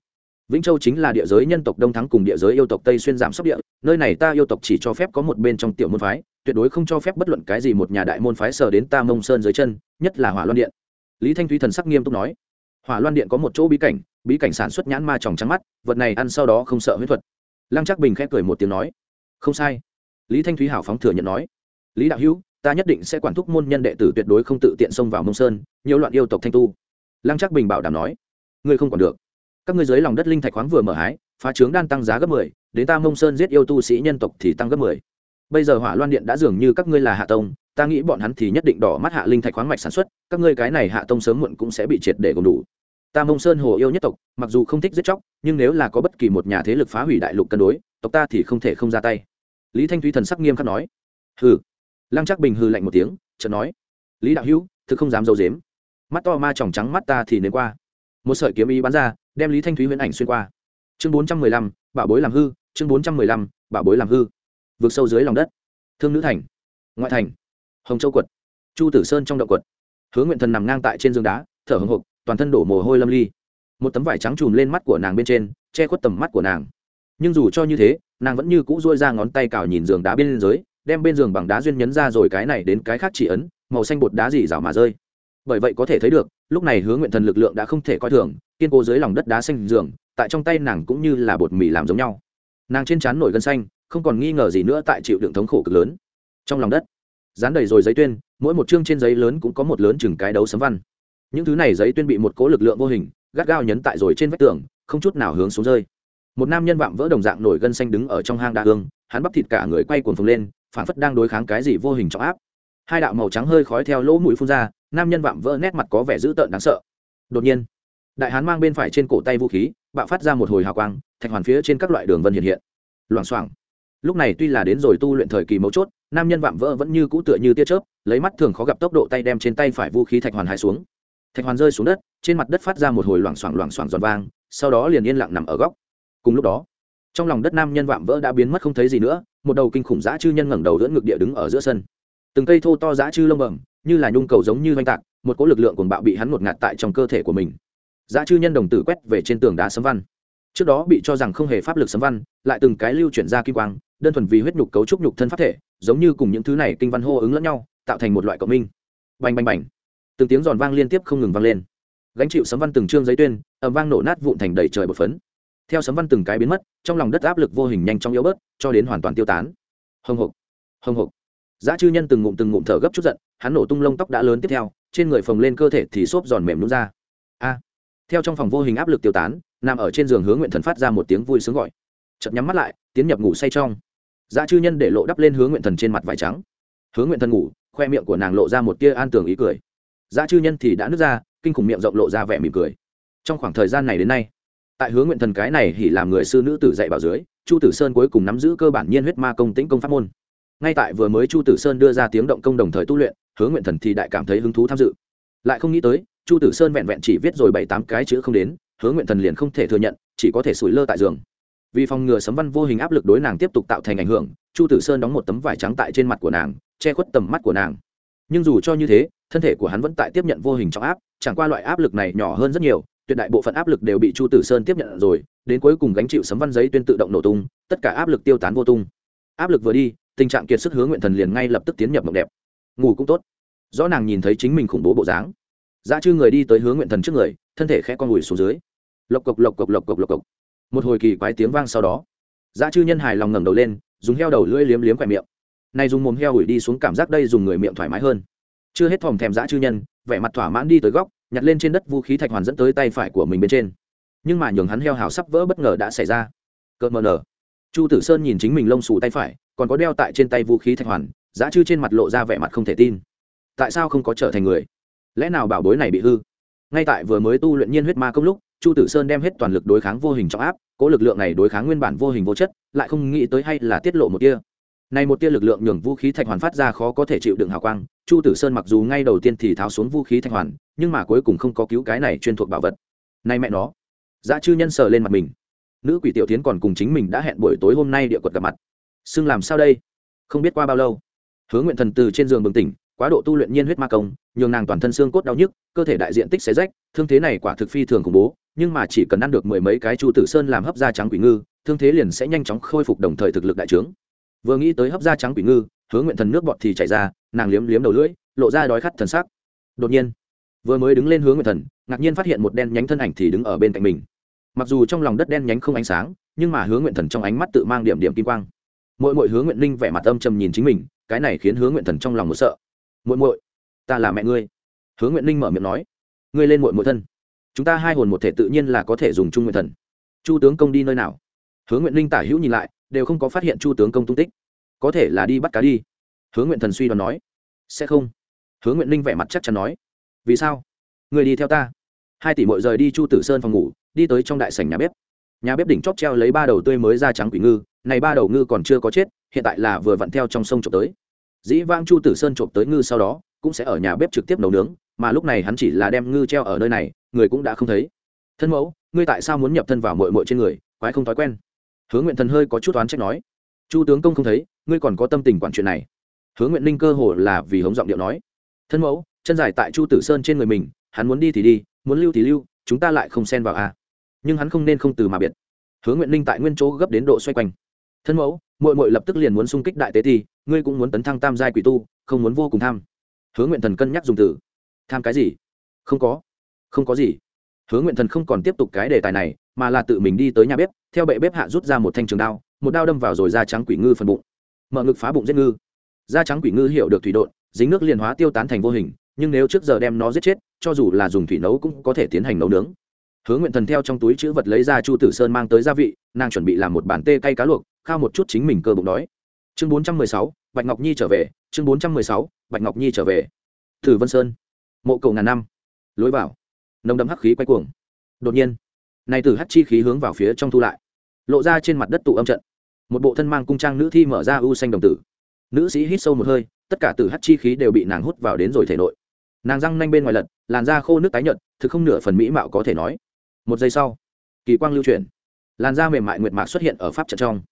vĩnh châu chính là địa giới nhân tộc đông thắng cùng địa giới yêu tộc tây xuyên giảm sóc địa, nơi này ta yêu tộc chỉ cho phép có một bên trong tiểu môn phái, tuyệt đối không cho phép bất luận cái gì một nhà đại môn phái sờ đến ta mông sơn dưới chân, nhất là hỏa loan điện. Lý thanh thúy thần sắc nghiêm túc nói. Hỏa loan điện có một chỗ bí cảnh bí cảnh sản xuất nhãn ma tròng trắng mắt, vật này ăn sau đó không sợ huyết thuật. Lăng chắc bình khẽ cười một tiếng nói. Không sai. Lý thanh thúy hảo phóng thừa nhận nói. Lý đạo hữu, ta nhất định sẽ quản thúc môn nhân đệ tử tuyệt đối không tự tiện xông vào mông sơn nhiều loạn yêu tộc thanh tu. Lăng chắc bình bảo đảm nói. Ngươi không còn được các ngươi dưới lòng đất linh thạch khoáng vừa mở hái, phá trướng đan tăng giá gấp mười, đến ta mông sơn giết yêu tu sĩ nhân tộc thì tăng gấp mười. Bây giờ hỏa loan điện đã dường như các ngươi là hạ tông, ta nghĩ bọn hắn thì nhất định đỏ mắt hạ linh thạch khoáng mạch sản xuất, các ngươi cái này hạ tông sớm muộn cũng sẽ bị triệt để gồm đủ. Ta mông sơn hồ yêu nhất tộc, mặc dù không thích giết chóc, nhưng nếu là có bất kỳ một nhà thế lực phá hủy đại lục cân đối, tộc ta thì không thể không ra tay. Lý thanh thúy thần sắc nghiêm khắc nói. Hừ. Lăng chắc bình hư lạnh một tiếng, chợt nói. Lý đạo hữu, thực không dám dâu dếm mắt to ma tròng trắng mắt ta thì nến qua. Một sợi kiếm ý bắn ra đem lý thanh thúy huyễn ảnh xuyên qua. Chương bốn trăm mười lăm, bảo bối làm hư, chương bốn trăm mười lăm, bảo bối làm hư. Vượt sâu dưới lòng đất. Thương nữ thành, ngoại thành, hồng châu quật chu tử sơn trong động quật hứa nguyện thần nằm ngang tại trên giường đá, thở hồng hộc, toàn thân đổ mồ hôi lâm ly. Một tấm vải trắng chùm lên mắt của nàng bên trên, che khuất tầm mắt của nàng. Nhưng dù cho như thế, nàng vẫn như cũ dôi ra ngón tay cào nhìn giường đá bên dưới, đem bên giường bằng đá duyên nhấn ra rồi cái này đến cái khác chỉ ấn, màu xanh bột đá dì rào mà rơi. Bởi vậy có thể thấy được, lúc này hứa nguyện thần lực lượng đã không thể coi thường kiên cố dưới lòng đất đá xanh giường, tại trong tay nàng cũng như là bột mì làm giống nhau. Nàng trên trán nổi gân xanh, không còn nghi ngờ gì nữa tại chịu đựng thống khổ cực lớn. Trong lòng đất, dán đầy rồi giấy tuyên, mỗi một chương trên giấy lớn cũng có một lớn chừng cái đấu sấm văn. Những thứ này giấy tuyên bị một cố lực lượng vô hình, gắt gao nhấn tại rồi trên vách tường, không chút nào hướng xuống rơi. Một nam nhân vạm vỡ đồng dạng nổi gân xanh đứng ở trong hang đa hương, hắn bắp thịt cả người quay cuồng phồng lên phản phất đang đối kháng cái gì vô hình trọng áp. Hai đạo màu trắng hơi khói theo lỗ mũi phun ra, nam nhân vạm vỡ nét mặt có vẻ dữ tợn đáng sợ. Đột nhiên đại hán mang bên phải trên cổ tay vũ khí, bạo phát ra một hồi hào quang, thạch hoàn phía trên các loại đường vân hiện hiện. Loảng xoảng. Lúc này tuy là đến rồi tu luyện thời kỳ mấu chốt, nam nhân vạm vỡ vẫn như cũ tựa như tia chớp, lấy mắt thường khó gặp tốc độ tay đem trên tay phải vũ khí thạch hoàn hai xuống. Thạch hoàn rơi xuống đất, trên mặt đất phát ra một hồi loảng xoảng loảng xoảng giòn vang, sau đó liền yên lặng nằm ở góc. Cùng lúc đó, trong lòng đất nam nhân vạm vỡ đã biến mất không thấy gì nữa, một đầu kinh khủng dã chư nhân ngẩng đầu đỡ ngực địa đứng ở giữa sân. Từng cây thô to dã chư lông bẩm, như là nhung cầu giống như oanh tạc, một cỗ lực lượng cuồng bạo bị hắn ngột ngạt tại trong cơ thể của mình giá chư nhân đồng tử quét về trên tường đá sấm văn. Trước đó bị cho rằng không hề pháp lực sấm văn, lại từng cái lưu chuyển ra kim quang, đơn thuần vì huyết nhục cấu trúc nhục thân pháp thể, giống như cùng những thứ này kinh văn hô ứng lẫn nhau, tạo thành một loại cộng minh. Bành bành bành. Từng tiếng giòn vang liên tiếp không ngừng vang lên. Gánh chịu sấm văn từng trương giấy tuyên ẩm vang nổ nát vụn thành đầy trời bột phấn. Theo sấm văn từng cái biến mất, trong lòng đất áp lực vô hình nhanh chóng yếu bớt, cho đến hoàn toàn tiêu tán. Hồng hộc hồng hộc. Giá chư nhân từng ngụm từng ngụm thở gấp chút giận, hắn nổ tung lông tóc đã lớn tiếp theo, trên người phồng lên cơ thể thì xốp giòn mềm nút ra. A! Theo trong phòng vô hình áp lực tiêu tán, nằm ở trên giường hướng nguyện thần phát ra một tiếng vui sướng gọi. Chợt nhắm mắt lại, tiến nhập ngủ say trong. Dã chư nhân để lộ đắp lên hướng nguyện thần trên mặt vải trắng. Hướng nguyện thần ngủ, khoe miệng của nàng lộ ra một tia an tường ý cười. Dã chư nhân thì đã nứt ra, kinh khủng miệng rộng lộ ra vẻ mỉm cười. Trong khoảng thời gian này đến nay, tại hướng nguyện thần cái này thì làm người sư nữ tử dạy bảo dưới, chu tử sơn cuối cùng nắm giữ cơ bản nhiên huyết ma công tĩnh công pháp môn. Ngay tại vừa mới chu tử sơn đưa ra tiếng động công đồng thời tu luyện hướng nguyện thần thì đại cảm thấy hứng thú tham dự. Lại không nghĩ tới chu tử sơn vẹn vẹn chỉ viết rồi bảy tám cái chữ không đến hướng nguyện thần liền không thể thừa nhận, chỉ có thể sủi lơ tại giường. Vì phòng ngừa sấm văn vô hình áp lực đối nàng tiếp tục tạo thành ảnh hưởng, chu tử sơn đóng một tấm vải trắng tại trên mặt của nàng, che khuất tầm mắt của nàng. Nhưng dù cho như thế, thân thể của hắn vẫn tại tiếp nhận vô hình trọng áp, chẳng qua loại áp lực này nhỏ hơn rất nhiều, tuyệt đại bộ phận áp lực đều bị chu tử sơn tiếp nhận rồi, đến cuối cùng gánh chịu sấm văn giấy tuyên tự động nổ tung, tất cả áp lực tiêu tán vô tung. Áp lực vừa đi, tình trạng kiệt sức hướng nguyện thần liền ngay lập tức tiến nhập mộng đẹp. Ngủ cũng tốt. Rõ nàng nhìn thấy chính mình khủng bố bộ dáng dã chư người đi tới hướng nguyện thần trước người, thân thể khẽ con ủi xuống dưới. Lộc cộc lộc cộc lộc cộc lộc cộc. Một hồi kỳ quái tiếng vang sau đó, dã chư nhân hài lòng ngẩng đầu lên, dùng heo đầu lưỡi liếm liếm khỏe miệng. Này dùng mồm heo ủi đi xuống cảm giác đây dùng người miệng thoải mái hơn. Chưa hết thòm thèm dã chư nhân, vẻ mặt thỏa mãn đi tới góc, nhặt lên trên đất vũ khí thạch hoàn dẫn tới tay phải của mình bên trên. Nhưng mà nhường hắn heo hào sắp vỡ bất ngờ đã xảy ra. Cợt mờ nở. Chu tử sơn nhìn chính mình lông xù tay phải, còn có đeo tại trên tay vũ khí thạch hoàn giá chư trên mặt lộ ra vẻ mặt không thể tin. Tại sao không có trở thành người? Lẽ nào bảo bối này bị hư? Ngay tại vừa mới tu luyện nhiên huyết ma công lúc, chu tử sơn đem hết toàn lực đối kháng vô hình trọng áp, cố lực lượng này đối kháng nguyên bản vô hình vô chất, lại không nghĩ tới hay là tiết lộ một tia. Này một tia lực lượng nhường vũ khí thạch hoàn phát ra khó có thể chịu đựng hào quang, chu tử sơn mặc dù ngay đầu tiên thì tháo xuống vũ khí thạch hoàn, nhưng mà cuối cùng không có cứu cái này chuyên thuộc bảo vật. Nay mẹ nó! Dã chư nhân sờ lên mặt mình. Nữ quỷ tiểu tiến còn cùng chính mình đã hẹn buổi tối hôm nay địa quật gặp mặt. Xưng làm sao đây? Không biết qua bao lâu. Hứa nguyện thần từ trên giường bừng tỉnh quá độ tu luyện nhiên huyết ma công, nhường nàng toàn thân xương cốt đau nhức, cơ thể đại diện tích xé rách, thương thế này quả thực phi thường khủng bố, nhưng mà chỉ cần ăn được mười mấy cái chu tử sơn làm hấp da trắng quỷ ngư, thương thế liền sẽ nhanh chóng khôi phục đồng thời thực lực đại trướng. Vừa nghĩ tới hấp da trắng quỷ ngư, hứa nguyện thần nước bọt thì chảy ra, nàng liếm liếm đầu lưỡi, lộ ra đói khát thần sắc. Đột nhiên, vừa mới đứng lên hướng nguyện thần, ngạc nhiên phát hiện một đen nhánh thân ảnh thì đứng ở bên cạnh mình. Mặc dù trong lòng đất đen nhánh không ánh sáng, nhưng mà hướng nguyện thần trong ánh mắt tự mang điểm điểm kim quang. Mỗi mỗi hướng nguyện linh vẻ mặt âm trầm nhìn chính mình, cái này khiến hướng nguyện thần trong lòng một sợ mỗi mỗi ta là mẹ ngươi. Hướng nguyện Ninh mở miệng nói, ngươi lên muội muội thân. Chúng ta hai hồn một thể tự nhiên là có thể dùng chung nguyện thần. Chu tướng công đi nơi nào? Hướng nguyện Ninh tả hữu nhìn lại, đều không có phát hiện chu tướng công tung tích. Có thể là đi bắt cá đi. Hướng nguyện thần suy đoán nói, sẽ không. Hướng nguyện Ninh vẻ mặt chắc chắn nói, vì sao? Người đi theo ta. Hai tỷ mội rời đi chu tử sơn phòng ngủ, đi tới trong đại sảnh nhà bếp. Nhà bếp đỉnh chóp treo lấy ba đầu tươi mới ra trắng quỷ ngư, này ba đầu ngư còn chưa có chết, hiện tại là vừa vặn theo trong sông trộm tới dĩ vang chu tử sơn trộm tới ngư sau đó, cũng sẽ ở nhà bếp trực tiếp nấu nướng, mà lúc này hắn chỉ là đem ngư treo ở nơi này, người cũng đã không thấy. Thân mẫu, ngươi tại sao muốn nhập thân vào mội mội trên người, quái không thói quen? Hướng nguyện thần hơi có chút oán trách nói. Chu tướng công không thấy, ngươi còn có tâm tình quản chuyện này. Hướng nguyện ninh cơ hồ là vì hống giọng điệu nói. Thân mẫu, chân dài tại chu tử sơn trên người mình, hắn muốn đi thì đi, muốn lưu thì lưu, chúng ta lại không xen vào à. Nhưng hắn không nên không từ mà biệt. Hướng nguyện ninh tại nguyên chỗ gấp đến độ xoay quanh. Thân mẫu Muội muội lập tức liền muốn xung kích đại tế thì, ngươi cũng muốn tấn thăng tam giai quỷ tu không muốn vô cùng tham. Hướng nguyện thần cân nhắc dùng từ. Tham cái gì? Không có. Không có gì. Hướng nguyện thần không còn tiếp tục cái đề tài này mà là tự mình đi tới nhà bếp theo bệ bếp hạ rút ra một thanh trường đao một đao đâm vào rồi da trắng quỷ ngư phần bụng. Mở ngực phá bụng giết ngư. Da trắng quỷ ngư hiểu được thủy độn dính nước liền hóa tiêu tán thành vô hình nhưng nếu trước giờ đem nó giết chết cho dù là dùng thủy nấu cũng có thể tiến hành nấu nướng hướng nguyện thần theo trong túi chữ vật lấy ra chu tử sơn mang tới gia vị, nàng chuẩn bị làm một bản tê cay cá luộc, khao một chút chính mình cơ bụng đói. Chương bốn trăm mười sáu, bạch ngọc nhi trở về, chương bốn trăm mười sáu, bạch ngọc nhi trở về. Thử vân sơn, mộ cầu ngàn năm. Lối vào. Nồng đậm hắc khí quay cuồng. Đột nhiên, này từ hắc chi khí hướng vào phía trong thu lại, lộ ra trên mặt đất tụ âm trận. Một bộ thân mang cung trang nữ thi mở ra u xanh đồng tử. Nữ sĩ hít sâu một hơi, tất cả từ hắc chi khí đều bị nàng hút vào đến rồi thể nội. Nàng răng nanh bên ngoài lật, làn da khô nước tái nhợt, thực không nửa phần mỹ mạo có thể nói một giây sau, kỳ quang lưu chuyển, làn da mềm mại nguyệt mạc xuất hiện ở pháp trận trong.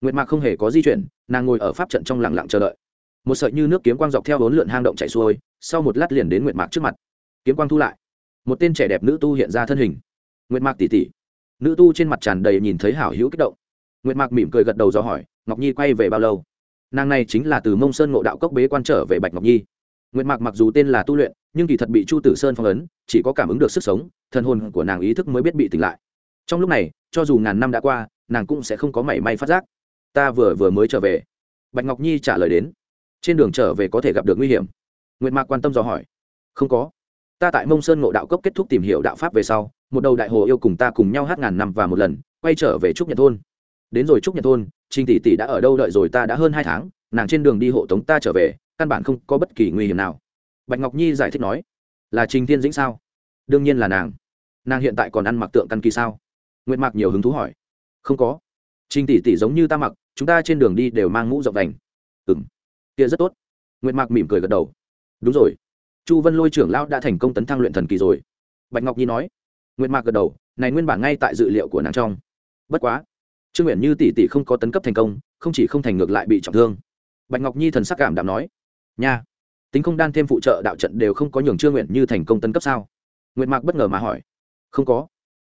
Nguyệt mạc không hề có di chuyển, nàng ngồi ở pháp trận trong lặng lặng chờ đợi. Một sợi như nước kiếm quang dọc theo bốn lượn hang động chạy xuôi, sau một lát liền đến nguyệt mạc trước mặt. Kiếm quang thu lại, một tên trẻ đẹp nữ tu hiện ra thân hình. Nguyệt mạc tỉ tỉ, nữ tu trên mặt tràn đầy nhìn thấy hảo hữu kích động. Nguyệt mạc mỉm cười gật đầu do hỏi, ngọc nhi quay về bao lâu? Nàng này chính là từ mông sơn ngộ đạo cốc bế quan trở về bạch ngọc nhi. Nguyệt mạc mặc dù tên là tu luyện nhưng kỳ thật bị chu tử sơn phong ấn, chỉ có cảm ứng được sức sống, thần hồn của nàng ý thức mới biết bị tỉnh lại. Trong lúc này, cho dù ngàn năm đã qua, nàng cũng sẽ không có mảy may phát giác. Ta vừa vừa mới trở về. Bạch ngọc nhi trả lời đến. Trên đường trở về có thể gặp được nguy hiểm. Nguyệt mạc quan tâm dò hỏi. Không có. Ta tại mông sơn ngộ đạo cốc kết thúc tìm hiểu đạo pháp về sau, một đầu đại hồ yêu cùng ta cùng nhau hát ngàn năm và một lần, quay trở về trúc nhật thôn. Đến rồi trúc nhật thôn trinh tỷ tỷ đã ở đâu đợi rồi ta đã hơn hai tháng, nàng trên đường đi hộ tống ta trở về, căn bản không có bất kỳ nguy hiểm nào bạch ngọc nhi giải thích nói, là trình thiên dĩnh sao? Đương nhiên là nàng. Nàng hiện tại còn ăn mặc tượng căn kỳ sao? Nguyệt mạc nhiều hứng thú hỏi. Không có. Trình tỷ tỷ giống như ta mặc, chúng ta trên đường đi đều mang mũ rộng đành. Ừ m kia rất tốt. Nguyệt mạc mỉm cười gật đầu. Đúng rồi. Chu vân lôi trưởng lão đã thành công tấn thăng luyện thần kỳ rồi. Bạch ngọc nhi nói. Nguyệt mạc gật đầu. Này nguyên bản ngay tại dự liệu của nàng trong. Bất quá, trương nguyện như tỷ tỷ không có tấn cấp thành công, không chỉ không thành ngược lại bị trọng thương. Bạch ngọc nhi thần sắc cảm đạm nói. Nha tính không đan thêm phụ trợ đạo trận đều không có nhường trương nguyện như thành công tân cấp sao? Nguyệt mạc bất ngờ mà hỏi. Không có.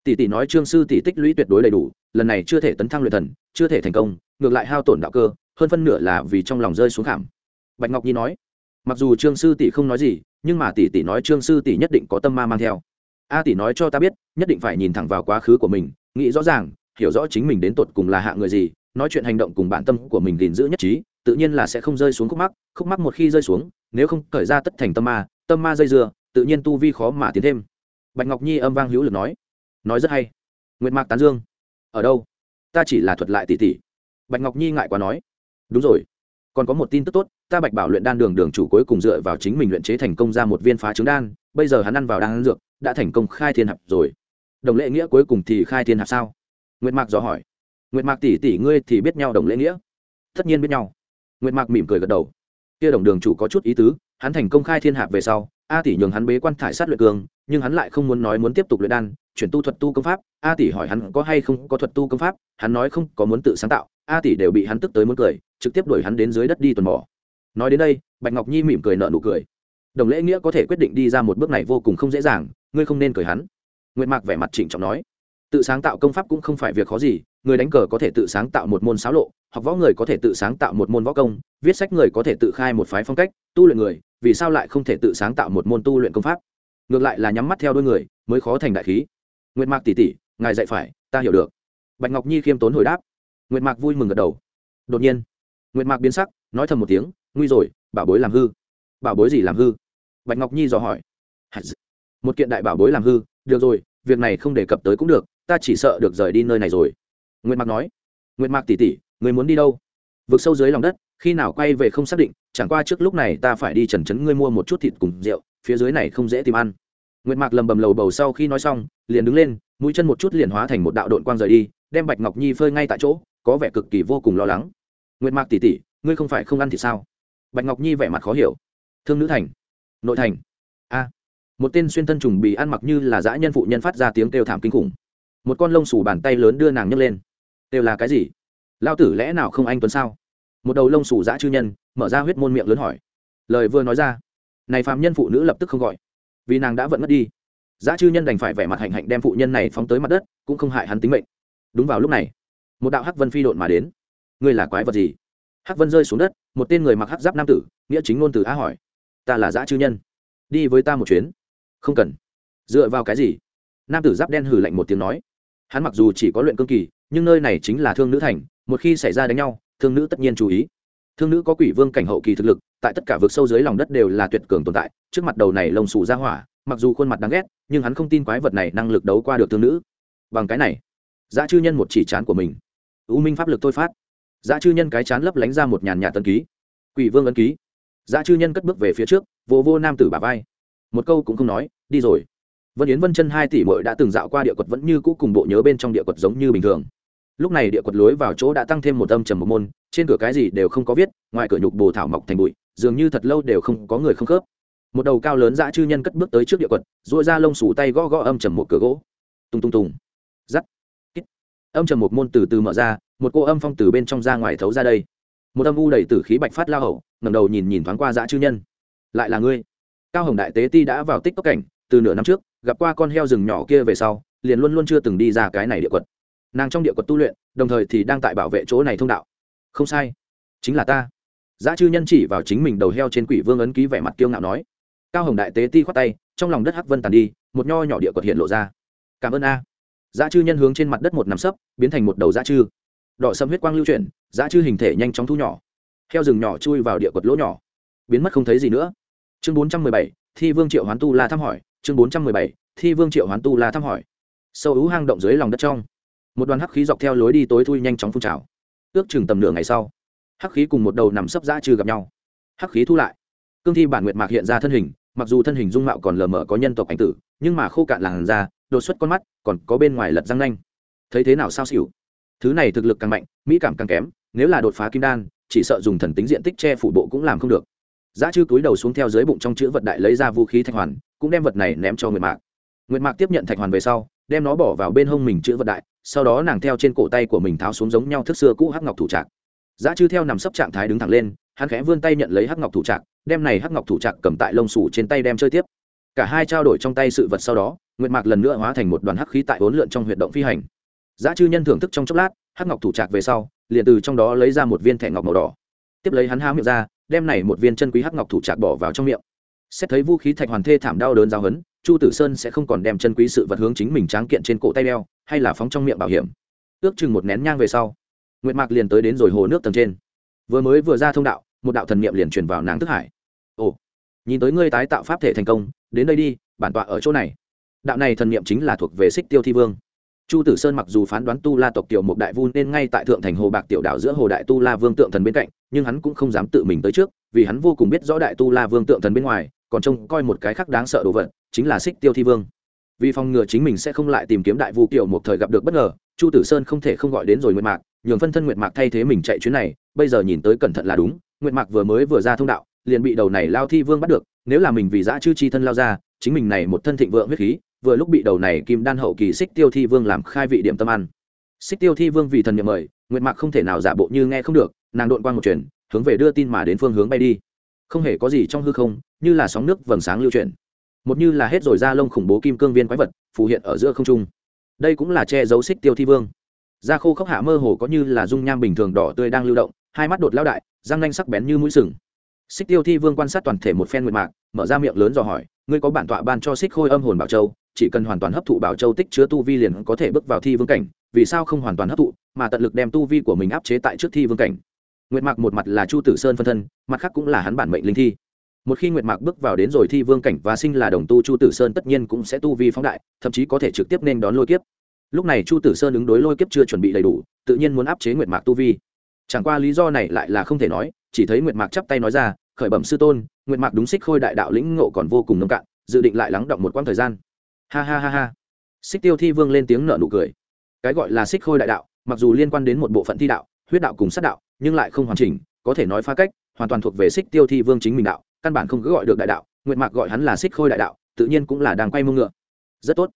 Tỷ tỷ nói trương sư tỷ tích lũy tuyệt đối đầy đủ, lần này chưa thể tấn thăng luyện thần, chưa thể thành công, ngược lại hao tổn đạo cơ, hơn phân nửa là vì trong lòng rơi xuống khảm. Bạch ngọc nhi nói. Mặc dù trương sư tỷ không nói gì, nhưng mà tỷ tỷ nói trương sư tỷ nhất định có tâm ma mang theo. A tỷ nói cho ta biết, nhất định phải nhìn thẳng vào quá khứ của mình, nghĩ rõ ràng, hiểu rõ chính mình đến tột cùng là hạ người gì, nói chuyện hành động cùng bản tâm của mình gìn giữ nhất trí, tự nhiên là sẽ không rơi xuống khúc mắc khúc mắc một khi rơi xuống nếu không cởi ra tất thành tâm ma tâm ma dây dưa, tự nhiên tu vi khó mà tiến thêm. Bạch ngọc nhi âm vang hữu lực nói nói rất hay. Nguyệt mạc tán dương, ở đâu? Ta chỉ là thuật lại tỷ tỷ. Bạch ngọc nhi ngại quá nói, đúng rồi, còn có một tin tức tốt, ta bạch bảo luyện đan đường đường chủ cuối cùng dựa vào chính mình luyện chế thành công ra một viên phá trứng đan, bây giờ hắn ăn vào đan dược, đã thành công khai thiên hạp rồi. Đồng lệ nghĩa cuối cùng thì khai thiên hạp sao? Nguyệt mạc dò hỏi. Nguyệt mạc tỷ tỷ ngươi thì biết nhau đồng lễ nghĩa? Tất nhiên biết nhau. Nguyệt mạc mỉm cười gật đầu kia đồng đường chủ có chút ý tứ, hắn thành công khai thiên hạp về sau, a tỷ nhường hắn bế quan thải sát luyện cường, nhưng hắn lại không muốn nói muốn tiếp tục luyện đan, chuyển tu thuật tu công pháp. A tỷ hỏi hắn có hay không có thuật tu công pháp, hắn nói không có muốn tự sáng tạo. A tỷ đều bị hắn tức tới muốn cười, trực tiếp đuổi hắn đến dưới đất đi tuần mỏ nói đến đây, bạch ngọc nhi mỉm cười nợ nụ cười. Đồng lễ nghĩa có thể quyết định đi ra một bước này vô cùng không dễ dàng, ngươi không nên cười hắn. Nguyệt mạc vẻ mặt trịnh trọng nói tự sáng tạo công pháp cũng không phải việc khó gì, người đánh cờ có thể tự sáng tạo một môn xáo lộ, học võ người có thể tự sáng tạo một môn võ công, viết sách người có thể tự khai một phái phong cách, tu luyện người, vì sao lại không thể tự sáng tạo một môn tu luyện công pháp? Ngược lại là nhắm mắt theo đôi người, mới khó thành đại khí. Nguyệt mạc tỷ tỷ, ngài dạy phải, ta hiểu được. Bạch ngọc nhi khiêm tốn hồi đáp. Nguyệt mạc vui mừng gật đầu. Đột nhiên, nguyệt mạc biến sắc, nói thầm một tiếng, nguy rồi, bảo bối làm hư. Bảo bối gì làm hư? Bạch ngọc nhi dò hỏi. Một kiện đại bảo bối làm hư, được rồi, việc này không đề cập tới cũng được ta chỉ sợ được rời đi nơi này rồi. Nguyệt mạc nói. Nguyệt mạc tỉ tỉ người muốn đi đâu? Vực sâu dưới lòng đất, khi nào quay về không xác định, chẳng qua trước lúc này ta phải đi trần trấn ngươi mua một chút thịt cùng rượu, phía dưới này không dễ tìm ăn. Nguyệt mạc lầm bầm lầu bầu sau khi nói xong, liền đứng lên, mũi chân một chút liền hóa thành một đạo đội quang rời đi, đem bạch ngọc nhi phơi ngay tại chỗ, có vẻ cực kỳ vô cùng lo lắng. Nguyệt mạc tỉ tỉ ngươi không phải không ăn thì sao? Bạch ngọc nhi vẻ mặt khó hiểu. Thương nữ thành. Nội thành. A. Một tên xuyên thân trùng bị ăn mặc như là dã nhân phụ nhân phát ra tiếng kêu thảm kinh khủng một con lông xù bàn tay lớn đưa nàng nhấc lên. Đều là cái gì? Lao tử lẽ nào không anh tuấn sao? Một đầu lông xù dã chư nhân mở ra huyết môn miệng lớn hỏi. Lời vừa nói ra, này phạm nhân phụ nữ lập tức không gọi. Vì nàng đã vẫn mất đi, dã chư nhân đành phải vẻ mặt hạnh hạnh đem phụ nhân này phóng tới mặt đất, cũng không hại hắn tính mệnh. Đúng vào lúc này, một đạo hắc vân phi độn mà đến. Ngươi là quái vật gì? Hắc vân rơi xuống đất, một tên người mặc hắc giáp nam tử, nghĩa chính ngôn từ á hỏi. Ta là dã chư nhân. Đi với ta một chuyến. Không cần. Dựa vào cái gì? Nam tử giáp đen hử lạnh một tiếng nói hắn mặc dù chỉ có luyện cương kỳ, nhưng nơi này chính là thương nữ thành, một khi xảy ra đánh nhau, thương nữ tất nhiên chú ý. Thương nữ có quỷ vương cảnh hậu kỳ thực lực, tại tất cả vực sâu dưới lòng đất đều là tuyệt cường tồn tại, trước mặt đầu này lồng xù ra hỏa, mặc dù khuôn mặt đáng ghét, nhưng hắn không tin quái vật này năng lực đấu qua được thương nữ. Bằng cái này giá chư nhân một chỉ chán của mình. U minh pháp lực tôi phát. Giá chư nhân cái chán lấp lánh ra một nhàn nhạt tân ký. Quỷ vương ấn ký. Giá chư nhân cất bước về phía trước, vô vô nam tử bà vai. Một câu cũng không nói, đi rồi vân yến vân chân hai tỷ mội đã từng dạo qua địa quật vẫn như cũ cùng bộ nhớ bên trong địa quật giống như bình thường. Lúc này địa quật lối vào chỗ đã tăng thêm một âm trầm một môn, trên cửa cái gì đều không có viết, ngoài cửa nhục bồ thảo mọc thành bụi, dường như thật lâu đều không có người không khớp. Một đầu cao lớn dã chư nhân cất bước tới trước địa quật dội ra lông xù tay gõ gõ âm trầm một cửa gỗ. Tung tung tùng. Giắt. Âm trầm một môn từ từ mở ra, một cô âm phong từ bên trong ra ngoài thấu ra đây. Một âm u đầy tử khí bạch phát lao hậu ngầm đầu nhìn nhìn thoáng qua dã chư nhân. Lại là ngươi. Cao hồng đại tế ti đã vào tích tốc cảnh, từ nửa năm trước gặp qua con heo rừng nhỏ kia về sau, liền luôn luôn chưa từng đi ra cái này địa quật. Nàng trong địa quật tu luyện, đồng thời thì đang tại bảo vệ chỗ này thông đạo. Không sai, chính là ta. Giá chư nhân chỉ vào chính mình đầu heo trên quỷ vương ấn ký vẻ mặt kiêu ngạo nói. Cao hồng đại tế ti khoát tay, trong lòng đất hắc vân tàn đi, một nho nhỏ địa quật hiện lộ ra. Cảm ơn a. Giá chư nhân hướng trên mặt đất một nằm sấp, biến thành một đầu giá chư. Đỏ sâm huyết quang lưu chuyển giá chư hình thể nhanh chóng thu nhỏ. Heo rừng nhỏ chui vào địa quật lỗ nhỏ. Biến mất không thấy gì nữa. Chương bốn trăm mười bảy, thi vương triệu hoán tu la thăm hỏi chương bốn trăm mười bảy, thi vương triệu hoán tu la thăm hỏi. Sâu hữu hang động dưới lòng đất trong, một đoàn hắc khí dọc theo lối đi tối thui nhanh chóng phun trào. Ước chừng tầm nửa ngày sau, hắc khí cùng một đầu nằm sấp dã trừ gặp nhau. Hắc khí thu lại. Cương thi bản nguyệt mạc hiện ra thân hình, mặc dù thân hình dung mạo còn lờ mờ có nhân tộc ảnh tử, nhưng mà khô cạn làn da, đột xuất con mắt, còn có bên ngoài lật răng nanh. Thấy thế nào sao xỉu? Thứ này thực lực càng mạnh, mỹ cảm càng kém, nếu là đột phá kim đan, chỉ sợ dùng thần tính diện tích che phủ bộ cũng làm không được giá chư túi đầu xuống theo dưới bụng trong chữ vật đại lấy ra vũ khí thạch hoàn, cũng đem vật này ném cho nguyệt mạc. Nguyệt mạc tiếp nhận thạch hoàn về sau, đem nó bỏ vào bên hông mình chữ vật đại, sau đó nàng theo trên cổ tay của mình tháo xuống giống nhau thức xưa cũ hắc ngọc thủ trạc. Giá chư theo nằm sấp trạng thái đứng thẳng lên, hắn khẽ vươn tay nhận lấy hắc ngọc thủ trạc, đem này hắc ngọc thủ trạc cầm tại lông sủ trên tay đem chơi tiếp. Cả hai trao đổi trong tay sự vật sau đó, nguyệt mạc lần nữa hóa thành một đoàn hắc khí tại hỗn lượn trong huyệt động phi hành. Giá chư nhân thưởng thức trong chốc lát, hắc ngọc thủ trạc về sau, liền từ trong đó lấy ra một viên thẻ ngọc màu đỏ. Tiếp lấy hắn há miệng ra đem này một viên chân quý hắc ngọc thủ trạc bỏ vào trong miệng. Xét thấy vũ khí thạch hoàn thê thảm đau đớn giao hấn chu tử sơn sẽ không còn đem chân quý sự vật hướng chính mình tráng kiện trên cổ tay đeo, hay là phóng trong miệng bảo hiểm. Ước chừng một nén nhang về sau, nguyệt mạc liền tới đến rồi hồ nước tầng trên. Vừa mới vừa ra thông đạo, một đạo thần niệm liền truyền vào nàng thức hải. Ồ, nhìn tới ngươi tái tạo pháp thể thành công, đến đây đi, bản tọa ở chỗ này. Đạo này thần niệm chính là thuộc về xích tiêu thi vương chu tử sơn mặc dù phán đoán tu la tộc tiểu một đại vu nên ngay tại thượng thành hồ bạc tiểu đảo giữa hồ đại tu la vương tượng thần bên cạnh, nhưng hắn cũng không dám tự mình tới trước, vì hắn vô cùng biết rõ đại tu la vương tượng thần bên ngoài, còn trông coi một cái khác đáng sợ đồ vật, chính là xích tiêu thi vương. Vì phòng ngừa chính mình sẽ không lại tìm kiếm đại vu tiểu một thời gặp được bất ngờ, chu tử sơn không thể không gọi đến rồi nguyệt mạc, nhường phân thân nguyệt mạc thay thế mình chạy chuyến này, bây giờ nhìn tới cẩn thận là đúng, nguyệt mạc vừa mới vừa ra thông đạo, liền bị đầu này lao thi vương bắt được, nếu là mình vì dã chư chi thân lao ra, chính mình này một thân thịnh vượng huyết khí vừa lúc bị đầu này kim đan hậu kỳ xích tiêu thi vương làm khai vị điểm tâm ăn. Xích tiêu thi vương vì thần nhậm mời, nguyệt mạc không thể nào giả bộ như nghe không được, nàng đội quang một chuyển, hướng về đưa tin mà đến phương hướng bay đi. Không hề có gì trong hư không, như là sóng nước vầng sáng lưu chuyển. Một như là hết rồi da lông khủng bố kim cương viên quái vật, phù hiện ở giữa không trung. Đây cũng là che giấu xích tiêu thi vương. Da khô khốc hạ mơ hồ có như là dung nham bình thường đỏ tươi đang lưu động, hai mắt đột lao đại, răng nanh sắc bén như mũi sừng. Xích tiêu thi vương quan sát toàn thể một phen nguyệt mạc, mở ra miệng lớn dò hỏi, ngươi có bản tọa ban cho xích khôi âm hồn bảo châu? Chỉ cần hoàn toàn hấp thụ bảo châu tích chứa tu vi liền có thể bước vào thi vương cảnh, vì sao không hoàn toàn hấp thụ, mà tận lực đem tu vi của mình áp chế tại trước thi vương cảnh? Nguyệt mạc một mặt là chu tử sơn phân thân, mặt khác cũng là hắn bản mệnh linh thi. Một khi nguyệt mạc bước vào đến rồi thi vương cảnh và sinh là đồng tu chu tử sơn tất nhiên cũng sẽ tu vi phóng đại, thậm chí có thể trực tiếp nên đón lôi kiếp. Lúc này chu tử sơn ứng đối lôi kiếp chưa chuẩn bị đầy đủ, tự nhiên muốn áp chế nguyệt mạc tu vi. Chẳng qua lý do này lại là không thể nói, chỉ thấy nguyệt mạc chắp tay nói ra, khởi bẩm sư tôn, nguyệt mạc đúng xích khôi đại đạo lĩnh ngộ còn vô cùng nông cạn, dự định lại lắng động một quãng thời gian ha ha ha ha. Xích tiêu thi vương lên tiếng nở nụ cười. Cái gọi là xích khôi đại đạo, mặc dù liên quan đến một bộ phận thi đạo, huyết đạo cùng sát đạo, nhưng lại không hoàn chỉnh, có thể nói phá cách, hoàn toàn thuộc về xích tiêu thi vương chính mình đạo, căn bản không cứ gọi được đại đạo nguyệt mạc gọi hắn là xích khôi đại đạo, tự nhiên cũng là đang quay mông ngựa. Rất tốt.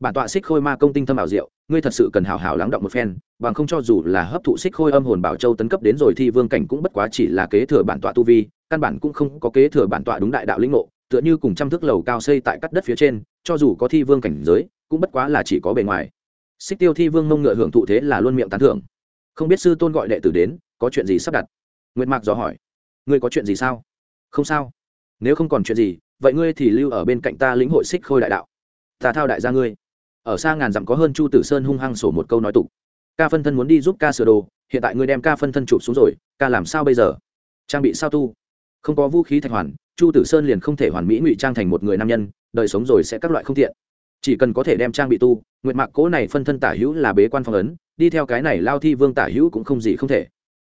Bản tọa xích khôi ma công tinh thâm ảo diệu, ngươi thật sự cần hào hào lắng động một phen, bằng không cho dù là hấp thụ xích khôi âm hồn bảo châu tấn cấp đến rồi thi vương cảnh cũng bất quá chỉ là kế thừa bản tọa tu vi, căn bản cũng không có kế thừa bản tọa đúng đại đạo lĩnh ngộ, tựa như cùng trăm thước lầu cao xây tại cắt đất phía trên cho dù có thi vương cảnh giới, cũng bất quá là chỉ có bề ngoài. Xích tiêu thi vương mông ngựa hưởng thụ thế là luôn miệng tán thưởng. Không biết sư tôn gọi đệ tử đến, có chuyện gì sắp đặt? Nguyệt mạc dò hỏi. Ngươi có chuyện gì sao? Không sao. Nếu không còn chuyện gì, vậy ngươi thì lưu ở bên cạnh ta lĩnh hội xích khôi đại đạo. Ta thao đại gia ngươi. Ở xa ngàn dặm có hơn chu tử sơn hung hăng sổ một câu nói tục. Ca phân thân muốn đi giúp ca sửa đồ, hiện tại ngươi đem ca phân thân chụp xuống rồi, ca làm sao bây giờ? Trang bị sao tu? Không có vũ khí thạch hoàn chu tử sơn liền không thể hoàn mỹ ngụy trang thành một người nam nhân, đời sống rồi sẽ các loại không thiện chỉ cần có thể đem trang bị tu, nguyệt mạc cố này phân thân tả hữu là bế quan phong ấn, đi theo cái này lao thi vương tả hữu cũng không gì không thể.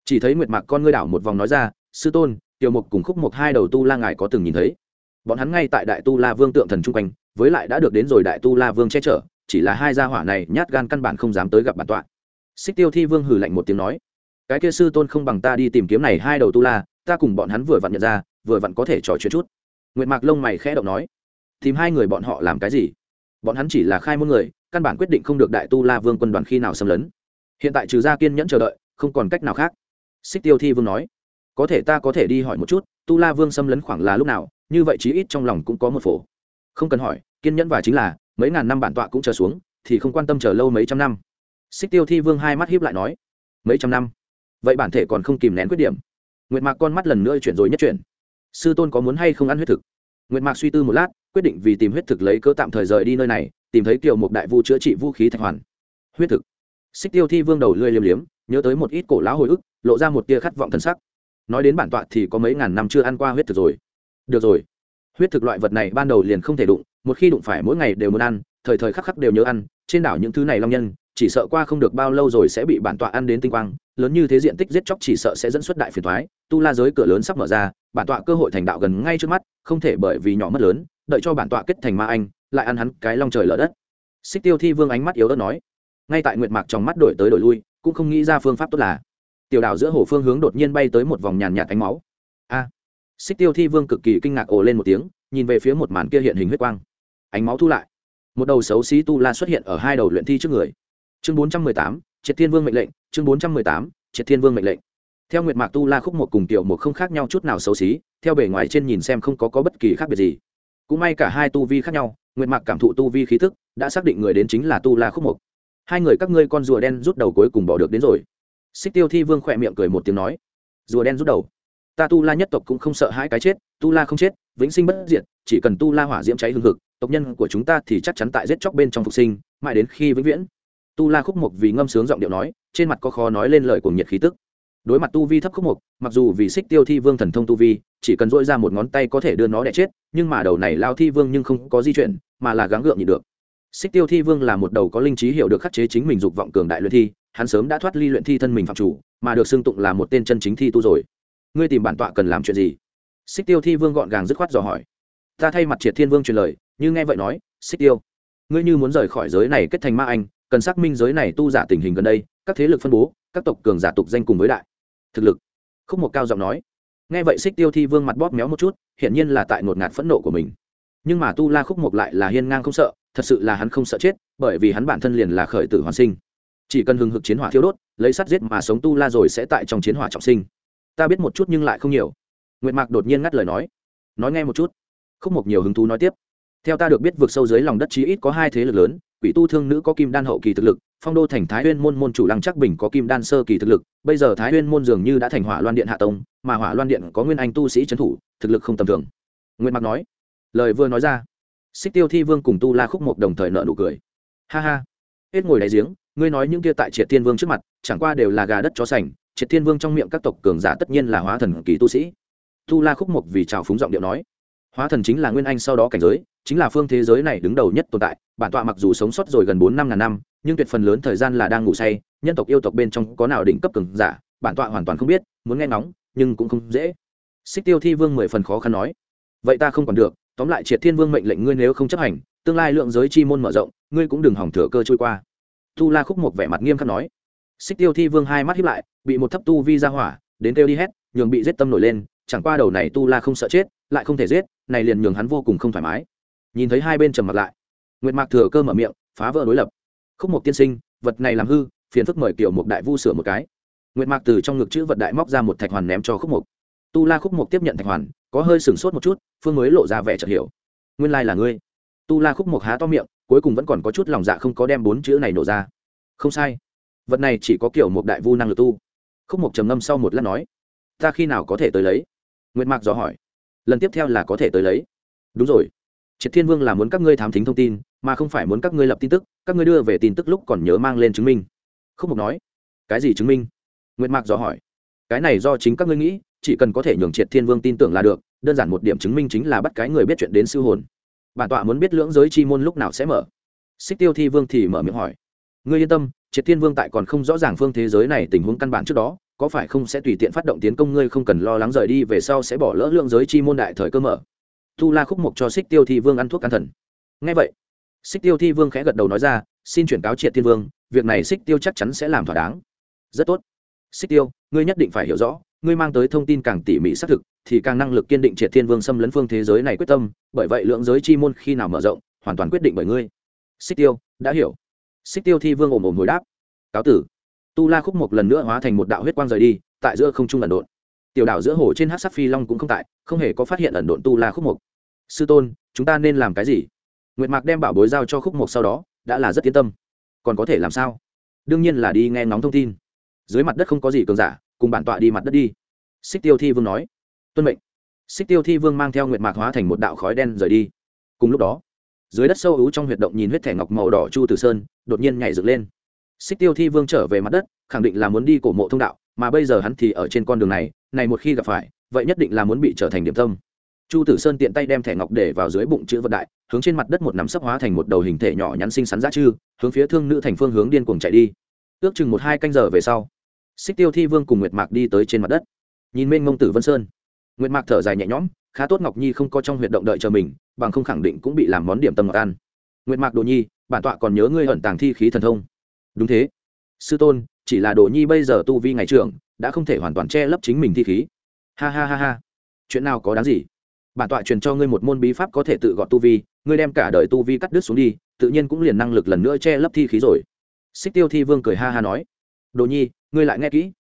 Chỉ thấy nguyệt mạc con ngươi đảo một vòng nói ra, sư tôn, tiểu mục cùng khúc mục hai đầu tu la ngài có từng nhìn thấy? Bọn hắn ngay tại đại tu la vương tượng thần chung quanh, với lại đã được đến rồi đại tu la vương che chở, chỉ là hai gia hỏa này nhát gan căn bản không dám tới gặp bản tọa. Xích tiêu thi vương hừ lạnh một tiếng nói, cái kia sư tôn không bằng ta đi tìm kiếm này hai đầu tu la, ta cùng bọn hắn vừa vặn nhận ra vừa vặn có thể trò chuyện chút. Nguyệt mạc lông mày khẽ động nói, tìm hai người bọn họ làm cái gì? Bọn hắn chỉ là khai môn người, căn bản quyết định không được đại tu la vương quân đoàn khi nào xâm lấn. Hiện tại trừ gia kiên nhẫn chờ đợi, không còn cách nào khác. Xích tiêu thi vương nói, có thể ta có thể đi hỏi một chút, tu la vương xâm lấn khoảng là lúc nào, như vậy chí ít trong lòng cũng có một phổ. Không cần hỏi, kiên nhẫn và chính là, mấy ngàn năm bản tọa cũng chờ xuống, thì không quan tâm chờ lâu mấy trăm năm. Xích tiêu thi vương hai mắt hiếp lại nói, mấy trăm năm? Vậy bản thể còn không kìm nén khuyết điểm. Nguyệt mạc con mắt lần nữa chuyển rồi nhất chuyển sư tôn có muốn hay không ăn huyết thực? Nguyệt mạc suy tư một lát, quyết định vì tìm huyết thực lấy cớ tạm thời rời đi nơi này, tìm thấy kiều Mục đại vu chữa trị vũ khí thạch hoàn. Huyết thực. Xích tiêu thi vương đầu lươi liếm liếm, nhớ tới một ít cổ lão hồi ức, lộ ra một tia khát vọng thân sắc. Nói đến bản tọa thì có mấy ngàn năm chưa ăn qua huyết thực rồi. Được rồi. Huyết thực loại vật này ban đầu liền không thể đụng, một khi đụng phải mỗi ngày đều muốn ăn, thời thời khắc khắc đều nhớ ăn, trên đảo những thứ này long nhân chỉ sợ qua không được bao lâu rồi sẽ bị bản tọa ăn đến tinh quang, lớn như thế diện tích giết chóc chỉ sợ sẽ dẫn xuất đại phiền thoái tu la giới cửa lớn sắp mở ra, bản tọa cơ hội thành đạo gần ngay trước mắt, không thể bởi vì nhỏ mất lớn, đợi cho bản tọa kết thành ma anh, lại ăn hắn cái long trời lở đất. Xích tiêu thi vương ánh mắt yếu ớt nói, ngay tại nguyệt mạc trong mắt đổi tới đổi lui, cũng không nghĩ ra phương pháp tốt là. Tiểu đảo giữa hồ phương hướng đột nhiên bay tới một vòng nhàn nhạt ánh máu. A! Xích tiêu thi vương cực kỳ kinh ngạc ồ lên một tiếng, nhìn về phía một màn kia hiện hình huyết quang. Ánh máu thu lại. Một đầu xấu xí tu la xuất hiện ở hai đầu luyện thi trước người chương bốn trăm mười tám triệt thiên vương mệnh lệnh chương bốn trăm mười tám triệt thiên vương mệnh lệnh. Theo nguyệt mạc tu la khúc một cùng tiểu một không khác nhau chút nào xấu xí theo bề ngoài trên nhìn xem không có, có bất kỳ khác biệt gì. Cũng may cả hai tu vi khác nhau nguyệt mạc cảm thụ tu vi khí thức đã xác định người đến chính là tu la khúc một hai người các ngươi con rùa đen rút đầu cuối cùng bỏ được đến rồi. Xích tiêu thi vương khỏe miệng cười một tiếng nói rùa đen rút đầu? Ta tu la nhất tộc cũng không sợ hãi cái chết tu la không chết vĩnh sinh bất diệt chỉ cần tu la hỏa diễm cháy hương thực tộc nhân của chúng ta thì chắc chắn tại giết chóc bên trong phục sinh mãi đến khi vĩnh viễn tu la khúc mục vì ngâm sướng giọng điệu nói, trên mặt có khó nói lên lời của nhiệt khí tức. Đối mặt tu vi thấp khúc mục, mặc dù vì xích tiêu thi vương thần thông tu vi, chỉ cần dỗi ra một ngón tay có thể đưa nó đẻ chết, nhưng mà đầu này lao thi vương nhưng không có di chuyển, mà là gắng gượng nhịn được. Xích tiêu thi vương là một đầu có linh trí hiểu được khắc chế chính mình dục vọng cường đại luyện thi, hắn sớm đã thoát ly luyện thi thân mình phạm chủ, mà được xưng tụng là một tên chân chính thi tu rồi. Ngươi tìm bản tọa cần làm chuyện gì? Xích tiêu thi vương gọn gàng dứt khoát dò hỏi. Ta thay mặt triệt thiên vương truyền lời, như nghe vậy nói, xích tiêu, ngươi như muốn rời khỏi giới này kết thành ma anh cần xác minh giới này tu giả tình hình gần đây, các thế lực phân bố, các tộc cường giả tục danh cùng với đại thực lực. Khúc một cao giọng nói. Nghe vậy xích tiêu thi vương mặt bóp méo một chút, hiển nhiên là tại ngột ngạt phẫn nộ của mình. Nhưng mà tu la khúc một lại là hiên ngang không sợ, thật sự là hắn không sợ chết, bởi vì hắn bản thân liền là khởi tử hoàn sinh. Chỉ cần hừng hực chiến hỏa thiêu đốt, lấy sắt giết mà sống tu la rồi sẽ tại trong chiến hỏa trọng sinh. Ta biết một chút nhưng lại không nhiều. Nguyệt mạc đột nhiên ngắt lời nói. Nói nghe một chút. Khúc mục nhiều hứng thú nói tiếp. Theo ta được biết vượt sâu dưới lòng đất chí ít có hai thế lực lớn quỷ tu thương nữ có kim đan hậu kỳ thực lực, phong đô thành thái huyên môn môn chủ lăng chắc bình có kim đan sơ kỳ thực lực, bây giờ thái huyên môn dường như đã thành hỏa loan điện hạ tông, mà hỏa loan điện có nguyên anh tu sĩ trấn thủ, thực lực không tầm thường. Nguyên Mặc nói, lời vừa nói ra, xích tiêu thi vương cùng tu la khúc mộc đồng thời nợ nụ cười. Ha ha, hết ngồi đáy giếng, ngươi nói những kia tại triệt thiên vương trước mặt, chẳng qua đều là gà đất chó sành, triệt thiên vương trong miệng các tộc cường giả tất nhiên là hóa thần kỳ tu sĩ. Tu la khúc mộc vì trào phúng giọng điệu nói, hóa thần chính là nguyên anh sau đó cảnh giới chính là phương thế giới này đứng đầu nhất tồn tại, bản tọa mặc dù sống sót rồi gần bốn năm ngàn năm, nhưng tuyệt phần lớn thời gian là đang ngủ say, nhân tộc yêu tộc bên trong có nào đỉnh cấp cường giả, bản tọa hoàn toàn không biết, muốn nghe ngóng, nhưng cũng không dễ. Xích tiêu thi vương mười phần khó khăn nói, vậy ta không còn được, tóm lại triệt thiên vương mệnh lệnh ngươi nếu không chấp hành, tương lai lượng giới chi môn mở rộng, ngươi cũng đừng hỏng thừa cơ trôi qua. Tu la khúc một vẻ mặt nghiêm khắc nói. Xích tiêu thi vương hai mắt hiếp lại, bị một thấp tu vi ra hỏa, đến kêu đi hét, nhường bị giết tâm nổi lên, chẳng qua đầu này tu la không sợ chết, lại không thể giết, này liền nhường hắn vô cùng không thoải mái nhìn thấy hai bên trầm mặt lại. Nguyệt mạc thừa cơ mở miệng, phá vỡ đối lập. Khúc mục tiên sinh, vật này làm hư, phiền phức mời kiểu một đại vu sửa một cái. Nguyệt mạc từ trong ngực chữ vật đại móc ra một thạch hoàn ném cho khúc mục tu la khúc mục tiếp nhận thạch hoàn, có hơi sửng sốt một chút, phương mới lộ ra vẻ chợt hiểu. Nguyên lai là ngươi. Tu la khúc mục há to miệng, cuối cùng vẫn còn có chút lòng dạ không có đem bốn chữ này nổ ra. Không sai. Vật này chỉ có kiểu một đại vu năng lực tu. Khúc mục trầm ngâm sau một lát nói, ta khi nào có thể tới lấy? Nguyệt mạc dò hỏi, lần tiếp theo là có thể tới lấy. Đúng rồi triệt thiên vương là muốn các ngươi thám thính thông tin, mà không phải muốn các ngươi lập tin tức, các ngươi đưa về tin tức lúc còn nhớ mang lên chứng minh. Khúc mục nói, cái gì chứng minh? Nguyệt mạc dò hỏi, cái này do chính các ngươi nghĩ, chỉ cần có thể nhường triệt thiên vương tin tưởng là được, đơn giản một điểm chứng minh chính là bắt cái người biết chuyện đến siêu hồn. Bản tọa muốn biết lưỡng giới chi môn lúc nào sẽ mở. Xích tiêu thi vương thì mở miệng hỏi, ngươi yên tâm, triệt thiên vương tại còn không rõ ràng phương thế giới này tình huống căn bản trước đó, có phải không sẽ tùy tiện phát động tiến công ngươi không cần lo lắng rời đi về sau sẽ bỏ lỡ lượng giới chi môn đại thời cơ mở? Tu la khúc mục cho xích tiêu thi vương ăn thuốc an thần. Ngay vậy, xích tiêu thi vương khẽ gật đầu nói ra, xin chuyển cáo triệt thiên vương, việc này xích tiêu chắc chắn sẽ làm thỏa đáng. Rất tốt. Xích tiêu, ngươi nhất định phải hiểu rõ, ngươi mang tới thông tin càng tỉ mỉ xác thực, thì càng năng lực kiên định triệt thiên vương xâm lấn phương thế giới này quyết tâm, bởi vậy lượng giới chi môn khi nào mở rộng, hoàn toàn quyết định bởi ngươi. Xích tiêu, đã hiểu. Xích tiêu thi vương ồm ồm hồi đáp, cáo tử. Tu la khúc một lần nữa hóa thành một đạo huyết quang rời đi, tại giữa không trung lần đột tiểu đảo giữa hồ trên hát sắc phi long cũng không tại, không hề có phát hiện ẩn độn tu la khúc một sư tôn, chúng ta nên làm cái gì? Nguyệt mạc đem bảo bối giao cho khúc một sau đó, đã là rất yên tâm. Còn có thể làm sao? Đương nhiên là đi nghe ngóng thông tin. Dưới mặt đất không có gì cường giả, cùng bản tọa đi mặt đất đi. Xích tiêu thi vương nói. Tuân mệnh. Xích tiêu thi vương mang theo nguyệt mạc hóa thành một đạo khói đen rời đi. Cùng lúc đó, dưới đất sâu ú trong huyệt động nhìn huyết thẻ ngọc màu đỏ chu tử sơn, đột nhiên nhảy dựng lên. Xích tiêu thi vương trở về mặt đất, khẳng định là muốn đi cổ mộ thông đạo, mà bây giờ hắn thì ở trên con đường này này một khi gặp phải, vậy nhất định là muốn bị trở thành điểm tâm. Chu tử sơn tiện tay đem thẻ ngọc để vào dưới bụng chữ vật đại, hướng trên mặt đất một nắm sấp hóa thành một đầu hình thể nhỏ nhắn xinh xắn ra chư, hướng phía thương nữ thành phương hướng điên cuồng chạy đi. Ước chừng một hai canh giờ về sau, xích tiêu thi vương cùng nguyệt mạc đi tới trên mặt đất. Nhìn mênh mông tử vân sơn, nguyệt mạc thở dài nhẹ nhõm, khá tốt ngọc nhi không có trong huyệt động đợi chờ mình, bằng không khẳng định cũng bị làm món điểm tâm ngọc ăn. Nguyệt mạc đồ nhi, bản tọa còn nhớ ngươi ẩn tàng thi khí thần thông. Đúng thế. Sư tôn, chỉ là đồ nhi bây giờ tu vi ngày trưởng đã không thể hoàn toàn che lấp chính mình thi khí. Ha ha ha ha. Chuyện nào có đáng gì? Bản tọa truyền cho ngươi một môn bí pháp có thể tự gọn tu vi, ngươi đem cả đời tu vi cắt đứt xuống đi, tự nhiên cũng liền năng lực lần nữa che lấp thi khí rồi. Xích tiêu thi vương cười ha ha nói, đồ nhi, ngươi lại nghe kỹ.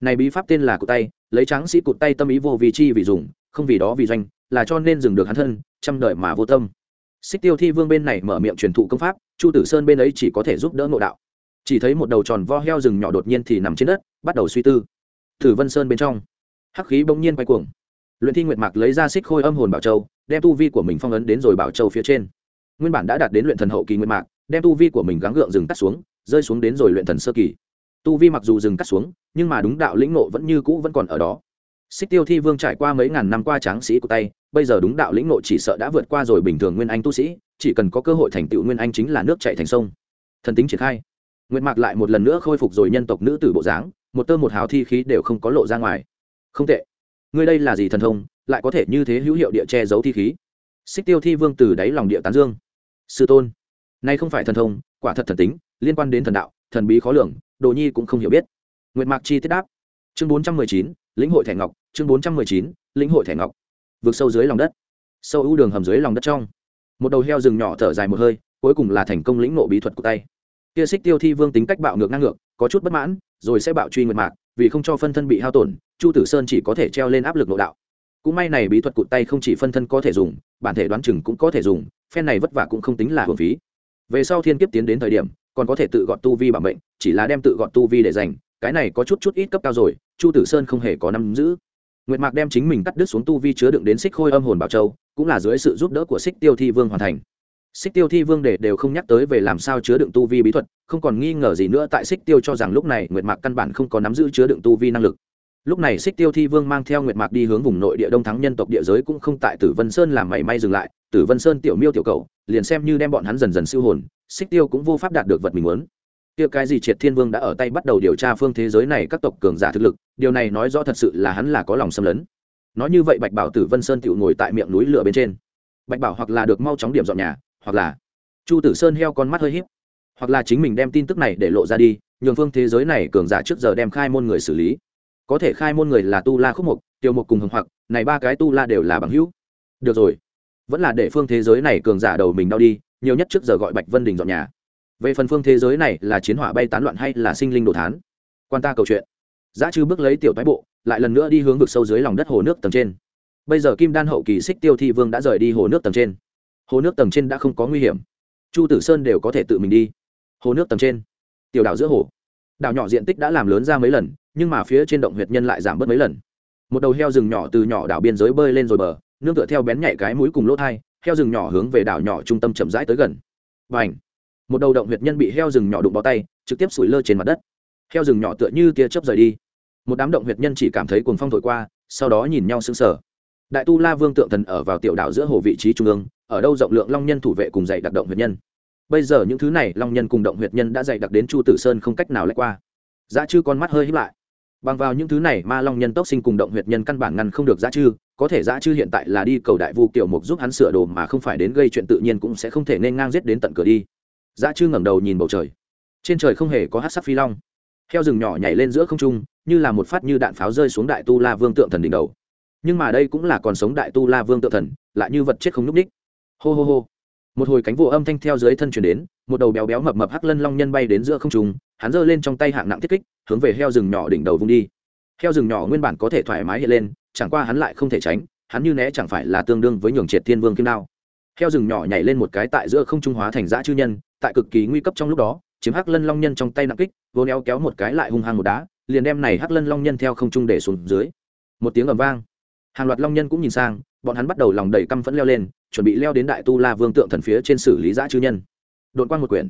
Này bí pháp tên là cụt tay, lấy trắng sĩ cụt tay tâm ý vô vì chi vì dùng, không vì đó vì doanh, là cho nên dừng được hắn thân chăm đợi mà vô tâm. Xích tiêu thi vương bên này mở miệng truyền thụ công pháp, chu tử sơn bên ấy chỉ có thể giúp đỡ ngộ đạo. Chỉ thấy một đầu tròn vo heo rừng nhỏ đột nhiên thì nằm trên đất, bắt đầu suy tư thử vân sơn bên trong. Hắc khí bỗng nhiên quay cuồng. Luyện thi nguyệt mạc lấy ra xích khôi âm hồn bảo châu, đem tu vi của mình phong ấn đến rồi bảo châu phía trên. Nguyên bản đã đạt đến luyện thần hậu kỳ nguyệt mạc, đem tu vi của mình gắng gượng dừng cắt xuống, rơi xuống đến rồi luyện thần sơ kỳ. Tu vi mặc dù dừng cắt xuống, nhưng mà đúng đạo lĩnh nộ vẫn như cũ vẫn còn ở đó. Xích tiêu thi vương trải qua mấy ngàn năm qua tráng sĩ của tay, bây giờ đúng đạo lĩnh nộ chỉ sợ đã vượt qua rồi bình thường nguyên anh tu sĩ, chỉ cần có cơ hội thành tựu nguyên anh chính là nước chạy thành sông. Thần tính triển khai. Nguyệt mạc lại một lần nữa khôi phục rồi nhân tộc nữ tử bộ dáng một tơ một hào thi khí đều không có lộ ra ngoài. Không tệ. Ngươi đây là gì thần thông, lại có thể như thế hữu hiệu địa che giấu thi khí? Xích tiêu thi vương từ đáy lòng địa tán dương. Sư tôn nay không phải thần thông, quả thật thần tính, liên quan đến thần đạo, thần bí khó lường, đồ nhi cũng không hiểu biết. Nguyệt mạc chi tiết đáp. Chương bốn trăm mười chín, lĩnh hội thẻ ngọc, chương bốn trăm mười chín, lĩnh hội thẻ ngọc. Vượt sâu dưới lòng đất. Sâu ưu đường hầm dưới lòng đất trong. Một đầu heo rừng nhỏ thở dài một hơi, cuối cùng là thành công lĩnh nộ bí thuật của tay. Kia xích tiêu thi vương tính cách bạo ngược ngang ngược có chút bất mãn, rồi sẽ bạo truy nguyệt mạc, vì không cho phân thân bị hao tổn, chu tử sơn chỉ có thể treo lên áp lực nội đạo. Cũng may này bí thuật cụt tay không chỉ phân thân có thể dùng, bản thể đoán chừng cũng có thể dùng, phen này vất vả cũng không tính là hưởng phí. Về sau thiên kiếp tiến đến thời điểm, còn có thể tự gọt tu vi bằng mệnh, chỉ là đem tự gọt tu vi để dành, cái này có chút chút ít cấp cao rồi, chu tử sơn không hề có nắm giữ. Nguyệt mạc đem chính mình cắt đứt xuống tu vi chứa đựng đến xích khôi âm hồn bảo châu, cũng là dưới sự giúp đỡ của xích tiêu thi vương hoàn thành xích tiêu thi vương để đều không nhắc tới về làm sao chứa đựng tu vi bí thuật, không còn nghi ngờ gì nữa tại xích tiêu cho rằng lúc này nguyệt mạc căn bản không có nắm giữ chứa đựng tu vi năng lực. Lúc này xích tiêu thi vương mang theo nguyệt mạc đi hướng vùng nội địa đông thắng nhân tộc địa giới cũng không tại tử vân sơn làm mảy may dừng lại, tử vân sơn tiểu miêu tiểu cầu liền xem như đem bọn hắn dần dần siêu hồn, xích tiêu cũng vô pháp đạt được vật mình muốn. Kia cái gì triệt thiên vương đã ở tay bắt đầu điều tra phương thế giới này các tộc cường giả thực lực, điều này nói rõ thật sự là hắn là có lòng xâm lấn. Nói như vậy bạch bảo tử vân sơn tiểu ngồi tại miệng núi lửa bên trên. Bạch bảo hoặc là được mau chóng điểm dọn nhà hoặc là chu tử sơn heo con mắt hơi h í p hoặc là chính mình đem tin tức này để lộ ra đi, nhường phương thế giới này cường giả trước giờ đem khai môn người xử lý. Có thể khai môn người là tu la khúc mục tiêu mục cùng hồng hoặc, này ba cái tu la đều là bằng hữu. Được rồi, vẫn là để phương thế giới này cường giả đầu mình đau đi, nhiều nhất trước giờ gọi bạch vân đình dọn nhà. Về phần phương thế giới này là chiến hỏa bay tán loạn hay là sinh linh đồ thán, quan ta câu chuyện. Giá chư bước lấy tiểu thái bộ, lại lần nữa đi hướng vực sâu dưới lòng đất hồ nước tầng trên. Bây giờ kim đan hậu kỳ xích tiêu thi vương đã rời đi hồ nước tầng trên hồ nước tầng trên đã không có nguy hiểm. Chu tử sơn đều có thể tự mình đi. Hồ nước tầng trên. Tiểu đảo giữa hồ. Đảo nhỏ diện tích đã làm lớn ra mấy lần, nhưng mà phía trên động huyệt nhân lại giảm bớt mấy lần. Một đầu heo rừng nhỏ từ nhỏ đảo biên giới bơi lên rồi bờ, nương tựa theo bén nhảy cái mũi cùng lỗ thai, heo rừng nhỏ hướng về đảo nhỏ trung tâm chậm rãi tới gần. Và ảnh một đầu động huyệt nhân bị heo rừng nhỏ đụng bó tay, trực tiếp sủi lơ trên mặt đất. Heo rừng nhỏ tựa như tia chớp rời đi. Một đám động huyệt nhân chỉ cảm thấy cuồng phong thổi qua, sau đó nhìn nhau sững sờ. Đại tu la vương tượng thần ở vào tiểu đảo giữa hồ vị trí trung ương ở đâu rộng lượng long nhân thủ vệ cùng dạy đặc động huyệt nhân. Bây giờ những thứ này, long nhân cùng động huyệt nhân đã dạy đặc đến chu tử sơn không cách nào lách qua. Giá chư con mắt hơi hít lại. Bằng vào những thứ này ma long nhân tốc sinh cùng động huyệt nhân căn bản ngăn không được giá chư, có thể giá chư hiện tại là đi cầu đại vu kiểu mục giúp hắn sửa đồ mà không phải đến gây chuyện tự nhiên cũng sẽ không thể nên ngang giết đến tận cửa đi. Giá chư ngẩng đầu nhìn bầu trời. Trên trời không hề có hát sắc phi long. Heo rừng nhỏ nhảy lên giữa không trung, như là một phát như đạn pháo rơi xuống đại tu la vương tượng thần đỉnh đầu. Nhưng mà đây cũng là còn sống đại tu la vương tượng thần, lại như vật chết không n ú c ních hô hô hô. Một hồi cánh vụ âm thanh theo dưới thân chuyển đến, một đầu béo béo mập mập hắc lân long nhân bay đến giữa không trung, hắn giơ lên trong tay hạng nặng thiết kích, hướng về heo rừng nhỏ đỉnh đầu vung đi. Heo rừng nhỏ nguyên bản có thể thoải mái hiện lên, chẳng qua hắn lại không thể tránh, hắn như né chẳng phải là tương đương với nhường triệt thiên vương kim đao. Heo rừng nhỏ nhảy lên một cái tại giữa không trung hóa thành dã chư nhân, tại cực kỳ nguy cấp trong lúc đó, chiếm hắc lân long nhân trong tay nặng kích, vô neo kéo một cái lại hung hăng một đá, liền đem này hắc lân long nhân theo không trung để xuống dưới. Một tiếng ầm vang. Hàng loạt long nhân cũng nhìn sang, bọn hắn bắt đầu lòng đầy căm phẫn leo lên chuẩn bị leo đến đại tu la vương tượng thần phía trên xử lý giã chư nhân. Đội quan một quyển.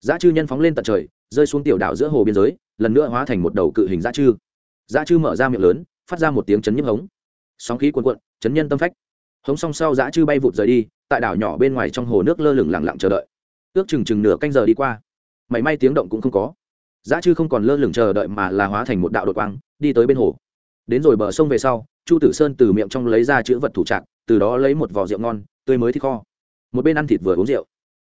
Giã chư nhân phóng lên tận trời, rơi xuống tiểu đảo giữa hồ biên giới, lần nữa hóa thành một đầu cự hình giã chư. Giã chư mở ra miệng lớn, phát ra một tiếng chấn nhức hống. Sóng khí cuồn cuộn, chấn nhân tâm phách. Hống song sau giã chư bay vụt rời đi, tại đảo nhỏ bên ngoài trong hồ nước lơ lửng lặng lặng chờ đợi. Ước chừng chừng nửa canh giờ đi qua, mảy may tiếng động cũng không có. Giã chư không còn lơ lửng chờ đợi mà là hóa thành một đạo đột quang, đi tới bên hồ. Đến rồi bờ sông về sau, chu tử sơn từ miệng trong lấy ra chữ vật thủ trạc, từ đó lấy một vỏ rượu ngon tươi mới thì kho. Một bên ăn thịt vừa uống rượu.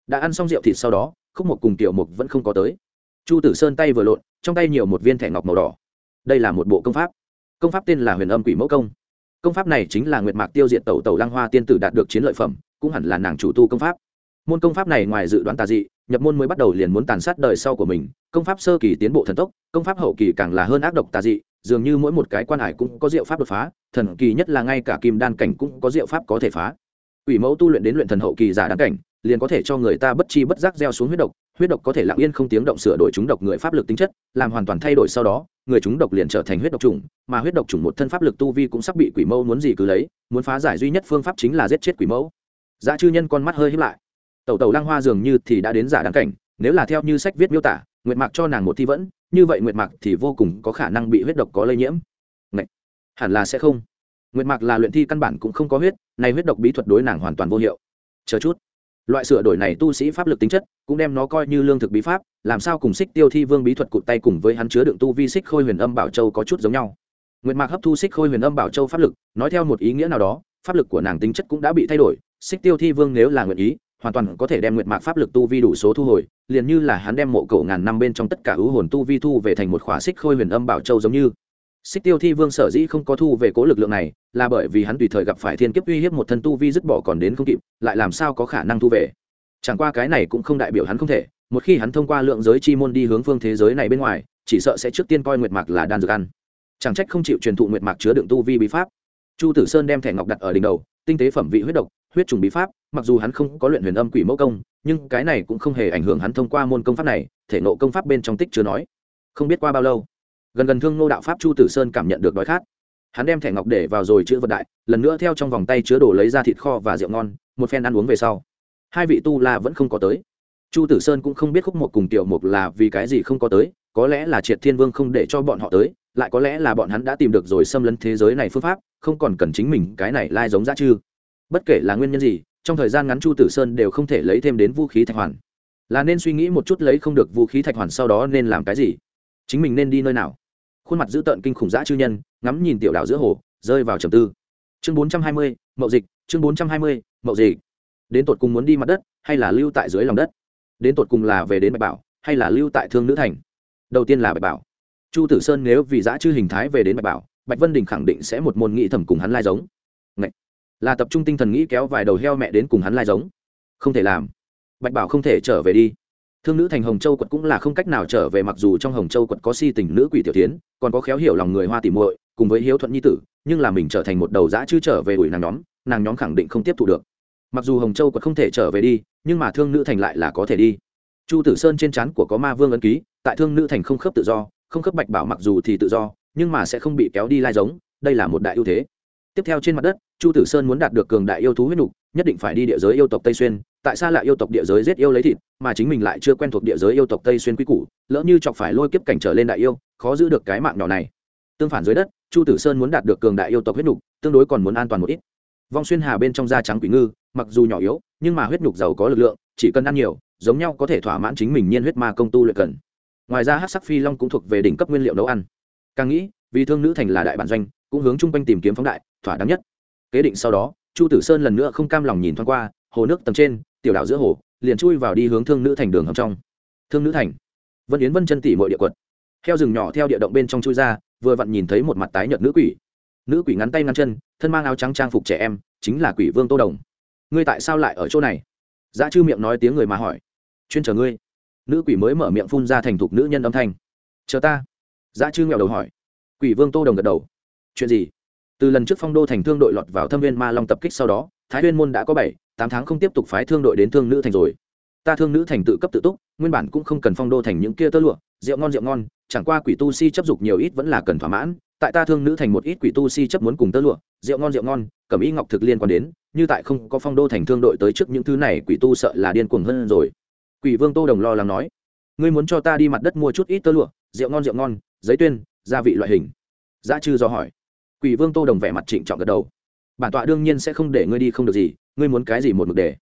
Đã ăn xong rượu thịt sau đó, khúc một cùng tiểu mục vẫn không có tới. Chu tử sơn tay vừa lộn, trong tay nhiều một viên thẻ ngọc màu đỏ. Đây là một bộ công pháp. Công pháp tên là huyền âm quỷ mẫu công. Công pháp này chính là nguyệt mạc tiêu diệt tẩu tẩu lang hoa tiên tử đạt được chiến lợi phẩm, cũng hẳn là nàng chủ tu công pháp. Môn công pháp này ngoài dự đoán tà dị, nhập môn mới bắt đầu liền muốn tàn sát đời sau của mình. Công pháp sơ kỳ tiến bộ thần tốc, công pháp hậu kỳ càng là hơn ác độc tà dị, dường như mỗi một cái quan hải cũng có diệu pháp đột phá, thần kỳ nhất là ngay cả kim đan cảnh cũng có diệu pháp có thể phá. Quỷ mẫu tu luyện đến luyện thần hậu kỳ giả đáng cảnh, liền có thể cho người ta bất chi bất giác gieo xuống huyết độc. Huyết độc có thể lặng yên không tiếng động sửa đổi chúng độc người pháp lực tính chất, làm hoàn toàn thay đổi sau đó, người chúng độc liền trở thành huyết độc trùng mà huyết độc trùng một thân pháp lực tu vi cũng sắp bị quỷ mẫu muốn gì cứ lấy, muốn phá giải duy nhất phương pháp chính là giết chết quỷ mẫu. Giá chư nhân con mắt hơi hiếp lại. Tẩu tẩu lăng hoa dường như thì đã đến giả đáng cảnh, nếu là theo như sách viết miêu tả, nguyệt mạc cho nàng một thi vẫn, như vậy nguyệt mạc thì vô cùng có khả năng bị huyết độc có lây nhiễm. Ngậy! hẳn là sẽ không nguyệt mạc là luyện thi căn bản cũng không có huyết, này huyết độc bí thuật đối nàng hoàn toàn vô hiệu. Chờ chút, loại sửa đổi này tu sĩ pháp lực tính chất cũng đem nó coi như lương thực bí pháp, làm sao cùng xích tiêu thi vương bí thuật cụt tay cùng với hắn chứa đựng tu vi xích khôi huyền âm bảo châu có chút giống nhau. Nguyệt mạc hấp thu xích khôi huyền âm bảo châu pháp lực, nói theo một ý nghĩa nào đó, pháp lực của nàng tính chất cũng đã bị thay đổi, xích tiêu thi vương nếu là nguyện ý, hoàn toàn có thể đem nguyệt mạc pháp lực tu vi đủ số thu hồi, liền như là hắn đem mộ cổ ngàn năm bên trong tất cả ưu hồn tu vi thu về thành một khóa xích khôi huyền âm bảo châu giống như xích tiêu thi vương sở dĩ không có thu về cố lực lượng này, là bởi vì hắn tùy thời gặp phải thiên kiếp uy hiếp một thân tu vi dứt bỏ còn đến không kịp, lại làm sao có khả năng thu về? Chẳng qua cái này cũng không đại biểu hắn không thể, một khi hắn thông qua lượng giới chi môn đi hướng phương thế giới này bên ngoài, chỉ sợ sẽ trước tiên coi nguyệt mạc là đan dược ăn. Chẳng trách không chịu truyền thụ nguyệt mạc chứa đựng tu vi bí pháp. Chu tử sơn đem thẻ ngọc đặt ở đỉnh đầu, tinh tế phẩm vị huyết độc, huyết trùng bí pháp, mặc dù hắn không có luyện huyền âm quỷ mẫu công, nhưng cái này cũng không hề ảnh hưởng hắn thông qua môn công pháp này, thể nộ công pháp bên trong tích chưa nói. Không biết qua bao lâu gần gần thương nô đạo pháp chu tử sơn cảm nhận được đói khát. Hắn đem thẻ ngọc để vào rồi chữ vật đại, lần nữa theo trong vòng tay chứa đồ lấy ra thịt kho và rượu ngon, một phen ăn uống về sau. Hai vị tu la vẫn không có tới. Chu tử sơn cũng không biết khúc một cùng tiểu mục là vì cái gì không có tới, có lẽ là triệt thiên vương không để cho bọn họ tới, lại có lẽ là bọn hắn đã tìm được rồi xâm lấn thế giới này phương pháp, không còn cần chính mình, cái này lai giống ra chư. Bất kể là nguyên nhân gì, trong thời gian ngắn chu tử sơn đều không thể lấy thêm đến vũ khí thạch hoàn. Là nên suy nghĩ một chút lấy không được vũ khí thạch hoàn sau đó nên làm cái gì? Chính mình nên đi nơi nào? Khuôn mặt dữ tợn kinh khủng dã chư nhân, ngắm nhìn tiểu đảo giữa hồ, rơi vào trầm tư. Chương bốn trăm hai mươi, mậu dịch, chương bốn trăm hai mươi, mậu dịch. Đến tột cùng muốn đi mặt đất, hay là lưu tại dưới lòng đất? Đến tột cùng là về đến bạch bảo, hay là lưu tại thương nữ thành? Đầu tiên là bạch bảo. Chu tử sơn nếu vì dã chư hình thái về đến bạch bảo, bạch vân đình khẳng định sẽ một môn nghị thẩm cùng hắn lai giống. Ngậy! là tập trung tinh thần nghĩ kéo vài đầu heo mẹ đến cùng hắn lai giống. Không thể làm. Bạch bảo không thể trở về đi thương nữ thành hồng châu quận cũng là không cách nào trở về mặc dù trong hồng châu quận có si tình nữ quỷ tiểu tiến còn có khéo hiểu lòng người hoa tỉ muội, cùng với hiếu thuận nhi tử, nhưng là mình trở thành một đầu dã chứ trở về ủi nàng nhóm nàng nhóm khẳng định không tiếp thu được. Mặc dù hồng châu quận không thể trở về đi, nhưng mà thương nữ thành lại là có thể đi. Chu tử sơn trên trán của có ma vương ấn ký, tại thương nữ thành không khớp tự do, không khớp bạch bảo mặc dù thì tự do, nhưng mà sẽ không bị kéo đi lai giống, đây là một đại ưu thế. Tiếp theo trên mặt đất, chu tử sơn muốn đạt được cường đại yêu thú huyết nục nhất định phải đi địa giới yêu tộc tây xuyên tại sao lại yêu tộc địa giới giết yêu lấy thịt mà chính mình lại chưa quen thuộc địa giới yêu tộc tây xuyên quy củ lỡ như chọc phải lôi kiếp cảnh trở lên đại yêu khó giữ được cái mạng nhỏ này. Tương phản dưới đất chu tử sơn muốn đạt được cường đại yêu tộc huyết nhục, tương đối còn muốn an toàn một ít. Vong xuyên hà bên trong da trắng quỷ ngư mặc dù nhỏ yếu nhưng mà huyết nhục giàu có lực lượng chỉ cần ăn nhiều giống nhau có thể thỏa mãn chính mình nhiên huyết ma công tu luyện cần. Ngoài ra hát sắc phi long cũng thuộc về đỉnh cấp nguyên liệu nấu ăn. Càng nghĩ vì thương nữ thành là đại bản doanh cũng hướng chung quanh tìm kiếm phóng đại thỏa đáng nhất. Kế định sau đó chu tử sơn lần nữa không cam lòng nhìn thoáng qua, hồ nước tầng trên, tiểu đảo giữa hồ, liền chui vào đi hướng thương nữ thành đường hầm trong. Thương nữ thành. Vân yến vân chân tỉ mọi địa quật. Theo rừng nhỏ theo địa động bên trong chui ra, vừa vặn nhìn thấy một mặt tái nhợt nữ quỷ. Nữ quỷ ngắn tay ngắn chân, thân mang áo trắng trang phục trẻ em, chính là quỷ vương tô đồng. Ngươi tại sao lại ở chỗ này? Dã chư miệng nói tiếng người mà hỏi. Chuyên chờ ngươi. Nữ quỷ mới mở miệng phun ra thành thục nữ nhân âm thanh. Chờ ta. Dã chư nghèo đầu hỏi. Quỷ vương tô đồng gật đầu. Chuyện gì? Từ lần trước phong đô thành thương đội lọt vào thâm viên ma long tập kích sau đó, thái huyên môn đã có bảy, tám tháng không tiếp tục phái thương đội đến thương nữ thành rồi. Ta thương nữ thành tự cấp tự túc, nguyên bản cũng không cần phong đô thành những kia tơ lụa, rượu ngon rượu ngon, chẳng qua quỷ tu si chấp dục nhiều ít vẫn là cần thỏa mãn, tại ta thương nữ thành một ít quỷ tu si chấp muốn cùng tơ lụa, rượu ngon rượu ngon cẩm y ngọc thực liên quan đến, như tại không có phong đô thành thương đội tới trước những thứ này quỷ tu sợ là điên cuồng hơn rồi. Quỷ vương tô đồng lo lắng nói, ngươi muốn cho ta đi mặt đất mua chút ít tơ lụa, rượu ngon rượu ngon, giấy tuyên, gia vị loại hình. Giá chư do hỏi quỷ vương tô đồng vẻ mặt trịnh trọng gật đầu. Bản tọa đương nhiên sẽ không để ngươi đi không được gì, ngươi muốn cái gì một mực để.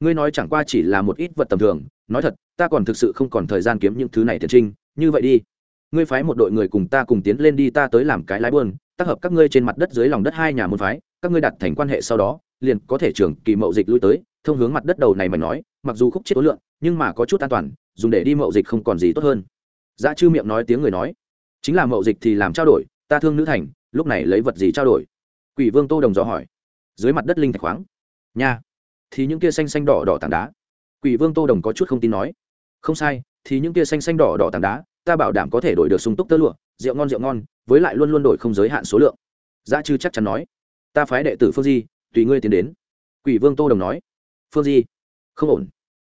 Ngươi nói chẳng qua chỉ là một ít vật tầm thường, nói thật, ta còn thực sự không còn thời gian kiếm những thứ này tiền trinh, như vậy đi. Ngươi phái một đội người cùng ta cùng tiến lên đi, ta tới làm cái lái buôn, tác hợp các ngươi trên mặt đất dưới lòng đất hai nhà môn phái, các ngươi đặt thành quan hệ sau đó, liền có thể trưởng kỳ mậu dịch lui tới, thông hướng mặt đất đầu này mà nói, mặc dù khúc chết tối lượng, nhưng mà có chút an toàn, dùng để đi mậu dịch không còn gì tốt hơn. Dã chư miệng nói tiếng người nói, chính là mậu dịch thì làm trao đổi, ta thương nữ thành lúc này lấy vật gì trao đổi? Quỷ vương tô đồng dò hỏi. Dưới mặt đất linh thạch khoáng. Nha. Thì những kia xanh xanh đỏ đỏ tảng đá. Quỷ vương tô đồng có chút không tin nói. Không sai, thì những kia xanh xanh đỏ đỏ tảng đá, ta bảo đảm có thể đổi được sung túc tơ lụa, rượu ngon rượu ngon, với lại luôn luôn đổi không giới hạn số lượng. Giá chư chắc chắn nói. Ta phái đệ tử phương di, tùy ngươi tiến đến. Quỷ vương tô đồng nói. Phương di, không ổn.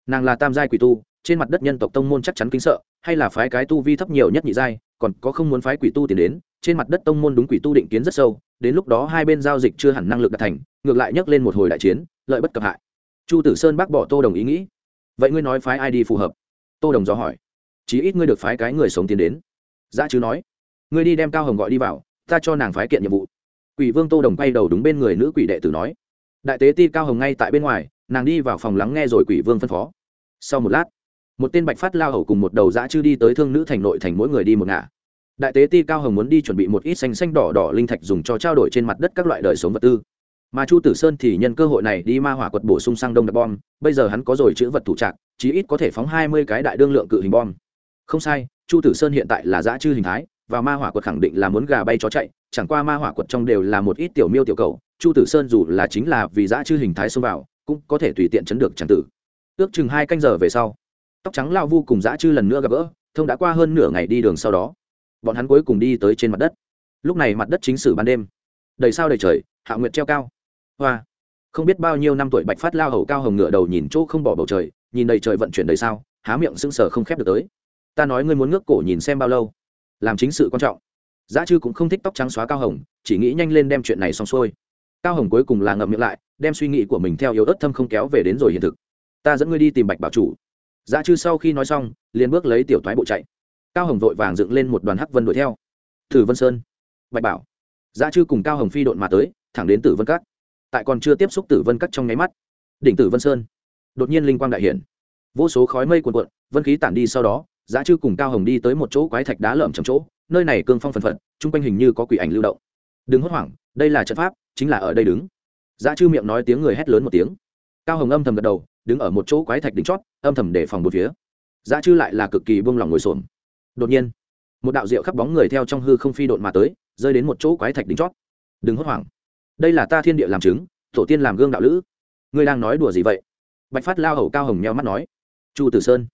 Nàng là tam giai quỷ tu, trên mặt đất nhân tộc tông môn chắc chắn kính sợ, hay là phái cái tu vi thấp nhiều nhất nhị giai còn có không muốn phái quỷ tu tiền đến, trên mặt đất tông môn đúng quỷ tu định kiến rất sâu, đến lúc đó hai bên giao dịch chưa hẳn năng lực đạt thành, ngược lại nhấc lên một hồi đại chiến, lợi bất cập hại. Chu tử sơn bác bỏ tô đồng ý nghĩ. Vậy ngươi nói phái ai đi phù hợp? Tô đồng dò hỏi. Chí ít ngươi được phái cái người sống tiến đến. Dã chứ nói. Ngươi đi đem cao hồng gọi đi vào, ta cho nàng phái kiện nhiệm vụ. Quỷ vương tô đồng quay đầu đúng bên người nữ quỷ đệ tử nói. Đại tế ti cao hồng ngay tại bên ngoài, nàng đi vào phòng lắng nghe rồi quỷ vương phân phó. Sau một lát một tên bạch phát lao hầu cùng một đầu dã chư đi tới thương nữ thành nội thành mỗi người đi một ngả. Đại tế ti cao hồng muốn đi chuẩn bị một ít xanh xanh đỏ đỏ linh thạch dùng cho trao đổi trên mặt đất các loại đời sống vật tư. Mà chu tử sơn thì nhân cơ hội này đi ma hỏa quật bổ sung sang đông đập bom, bây giờ hắn có rồi chữ vật thủ trạc, chí ít có thể phóng hai mươi cái đại đương lượng cự hình bom. Không sai, chu tử sơn hiện tại là dã chư hình thái, và ma hỏa quật khẳng định là muốn gà bay chó chạy, chẳng qua ma hỏa quật trong đều là một ít tiểu miêu tiểu cầu chu tử sơn dù là chính là vì dã chư hình thái xông vào, cũng có thể tùy tiện chấn được tràng tử. Ước chừng hai canh giờ về sau tóc trắng lao vu cùng dã chư lần nữa gặp gỡ, thông đã qua hơn nửa ngày đi đường sau đó. Bọn hắn cuối cùng đi tới trên mặt đất. Lúc này mặt đất chính sử ban đêm. Đầy sao đầy trời, hạ nguyệt treo cao. Hoa. Không biết bao nhiêu năm tuổi bạch phát lao hầu cao hồng ngựa đầu nhìn chỗ không bỏ bầu trời, nhìn đầy trời vận chuyển đầy sao, há miệng sưng sờ không khép được tới. Ta nói ngươi muốn ngước cổ nhìn xem bao lâu? Làm chính sự quan trọng. Giá chư cũng không thích tóc trắng xóa cao hồng, chỉ nghĩ nhanh lên đem chuyện này xong xuôi. Cao hồng cuối cùng là ngậm miệng lại, đem suy nghĩ của mình theo yếu ớt thâm không kéo về đến rồi hiện thực. Ta dẫn ngươi đi tìm bạch bảo chủ. Dã chư sau khi nói xong, liền bước lấy tiểu thoái bộ chạy. Cao hồng vội vàng dựng lên một đoàn hắc vân đuổi theo. Thử vân sơn, bạch bảo. Dã chư cùng cao hồng phi độn mà tới, thẳng đến tử vân các. Tại còn chưa tiếp xúc tử vân các trong nháy mắt, đỉnh tử vân sơn, đột nhiên linh quang đại hiện. vô số khói mây cuồn cuộn, vân khí tản đi sau đó, Dã chư cùng cao hồng đi tới một chỗ quái thạch đá lởm chầm chỗ, nơi này cương phong phần phật, chung quanh hình như có quỷ ảnh lưu động. Đừng hốt hoảng, đây là trận pháp, chính là ở đây đứng. Dã chư miệng nói tiếng người hét lớn một tiếng. Cao hồng âm thầm gật đầu, đứng ở một chỗ quái thạch đỉnh chót âm thầm để phòng một phía. Giá chư lại là cực kỳ buông lỏng ngồi xổm. Đột nhiên, một đạo rượu khắp bóng người theo trong hư không phi độn mà tới, rơi đến một chỗ quái thạch đỉnh chót. Đừng hốt hoảng. Đây là ta thiên địa làm chứng, tổ tiên làm gương đạo lữ. Ngươi đang nói đùa gì vậy? Bạch phát lao hầu cao hồng nheo mắt nói. Chu tử sơn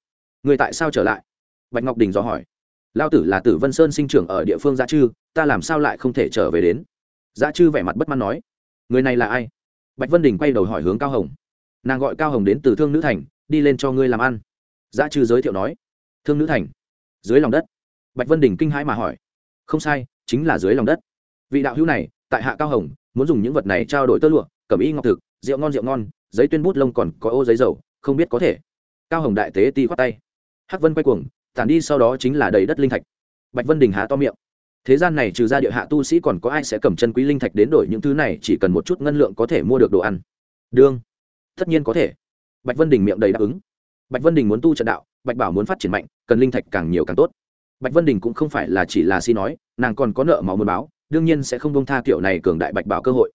người tại sao trở lại? Bạch ngọc đình dò hỏi. Lao tử là tử vân sơn sinh trưởng ở địa phương gia chư, ta làm sao lại không thể trở về đến? Gia chư vẻ mặt bất mãn nói. Người này là ai? Bạch vân đình quay đầu hỏi hướng cao hồng. Nàng gọi cao hồng đến từ thương nữ thành đi lên cho ngươi làm ăn. Giá trừ giới thiệu nói. Thương nữ thành. Dưới lòng đất. Bạch vân đình kinh hãi mà hỏi. Không sai, chính là dưới lòng đất. Vị đạo hữu này, tại hạ cao hồng, muốn dùng những vật này trao đổi tơ lụa, cẩm y ngọc thực, rượu ngon rượu ngon, giấy tuyên bút lông còn có ô giấy dầu, không biết có thể. Cao hồng đại tế ti khoát tay. Hắc vân quay cuồng, tản đi sau đó chính là đầy đất linh thạch. Bạch vân đình há to miệng. Thế gian này trừ ra địa hạ tu sĩ còn có ai sẽ cầm chân quý linh thạch đến đổi những thứ này, chỉ cần một chút ngân lượng có thể mua được đồ ăn. Đương. Tất nhiên có thể bạch vân đình miệng đầy đáp ứng. Bạch vân đình muốn tu trận đạo, bạch bảo muốn phát triển mạnh, cần linh thạch càng nhiều càng tốt. Bạch vân đình cũng không phải là chỉ là si nói, nàng còn có nợ máu muốn báo, đương nhiên sẽ không bông tha kiểu này cường đại bạch bảo cơ hội.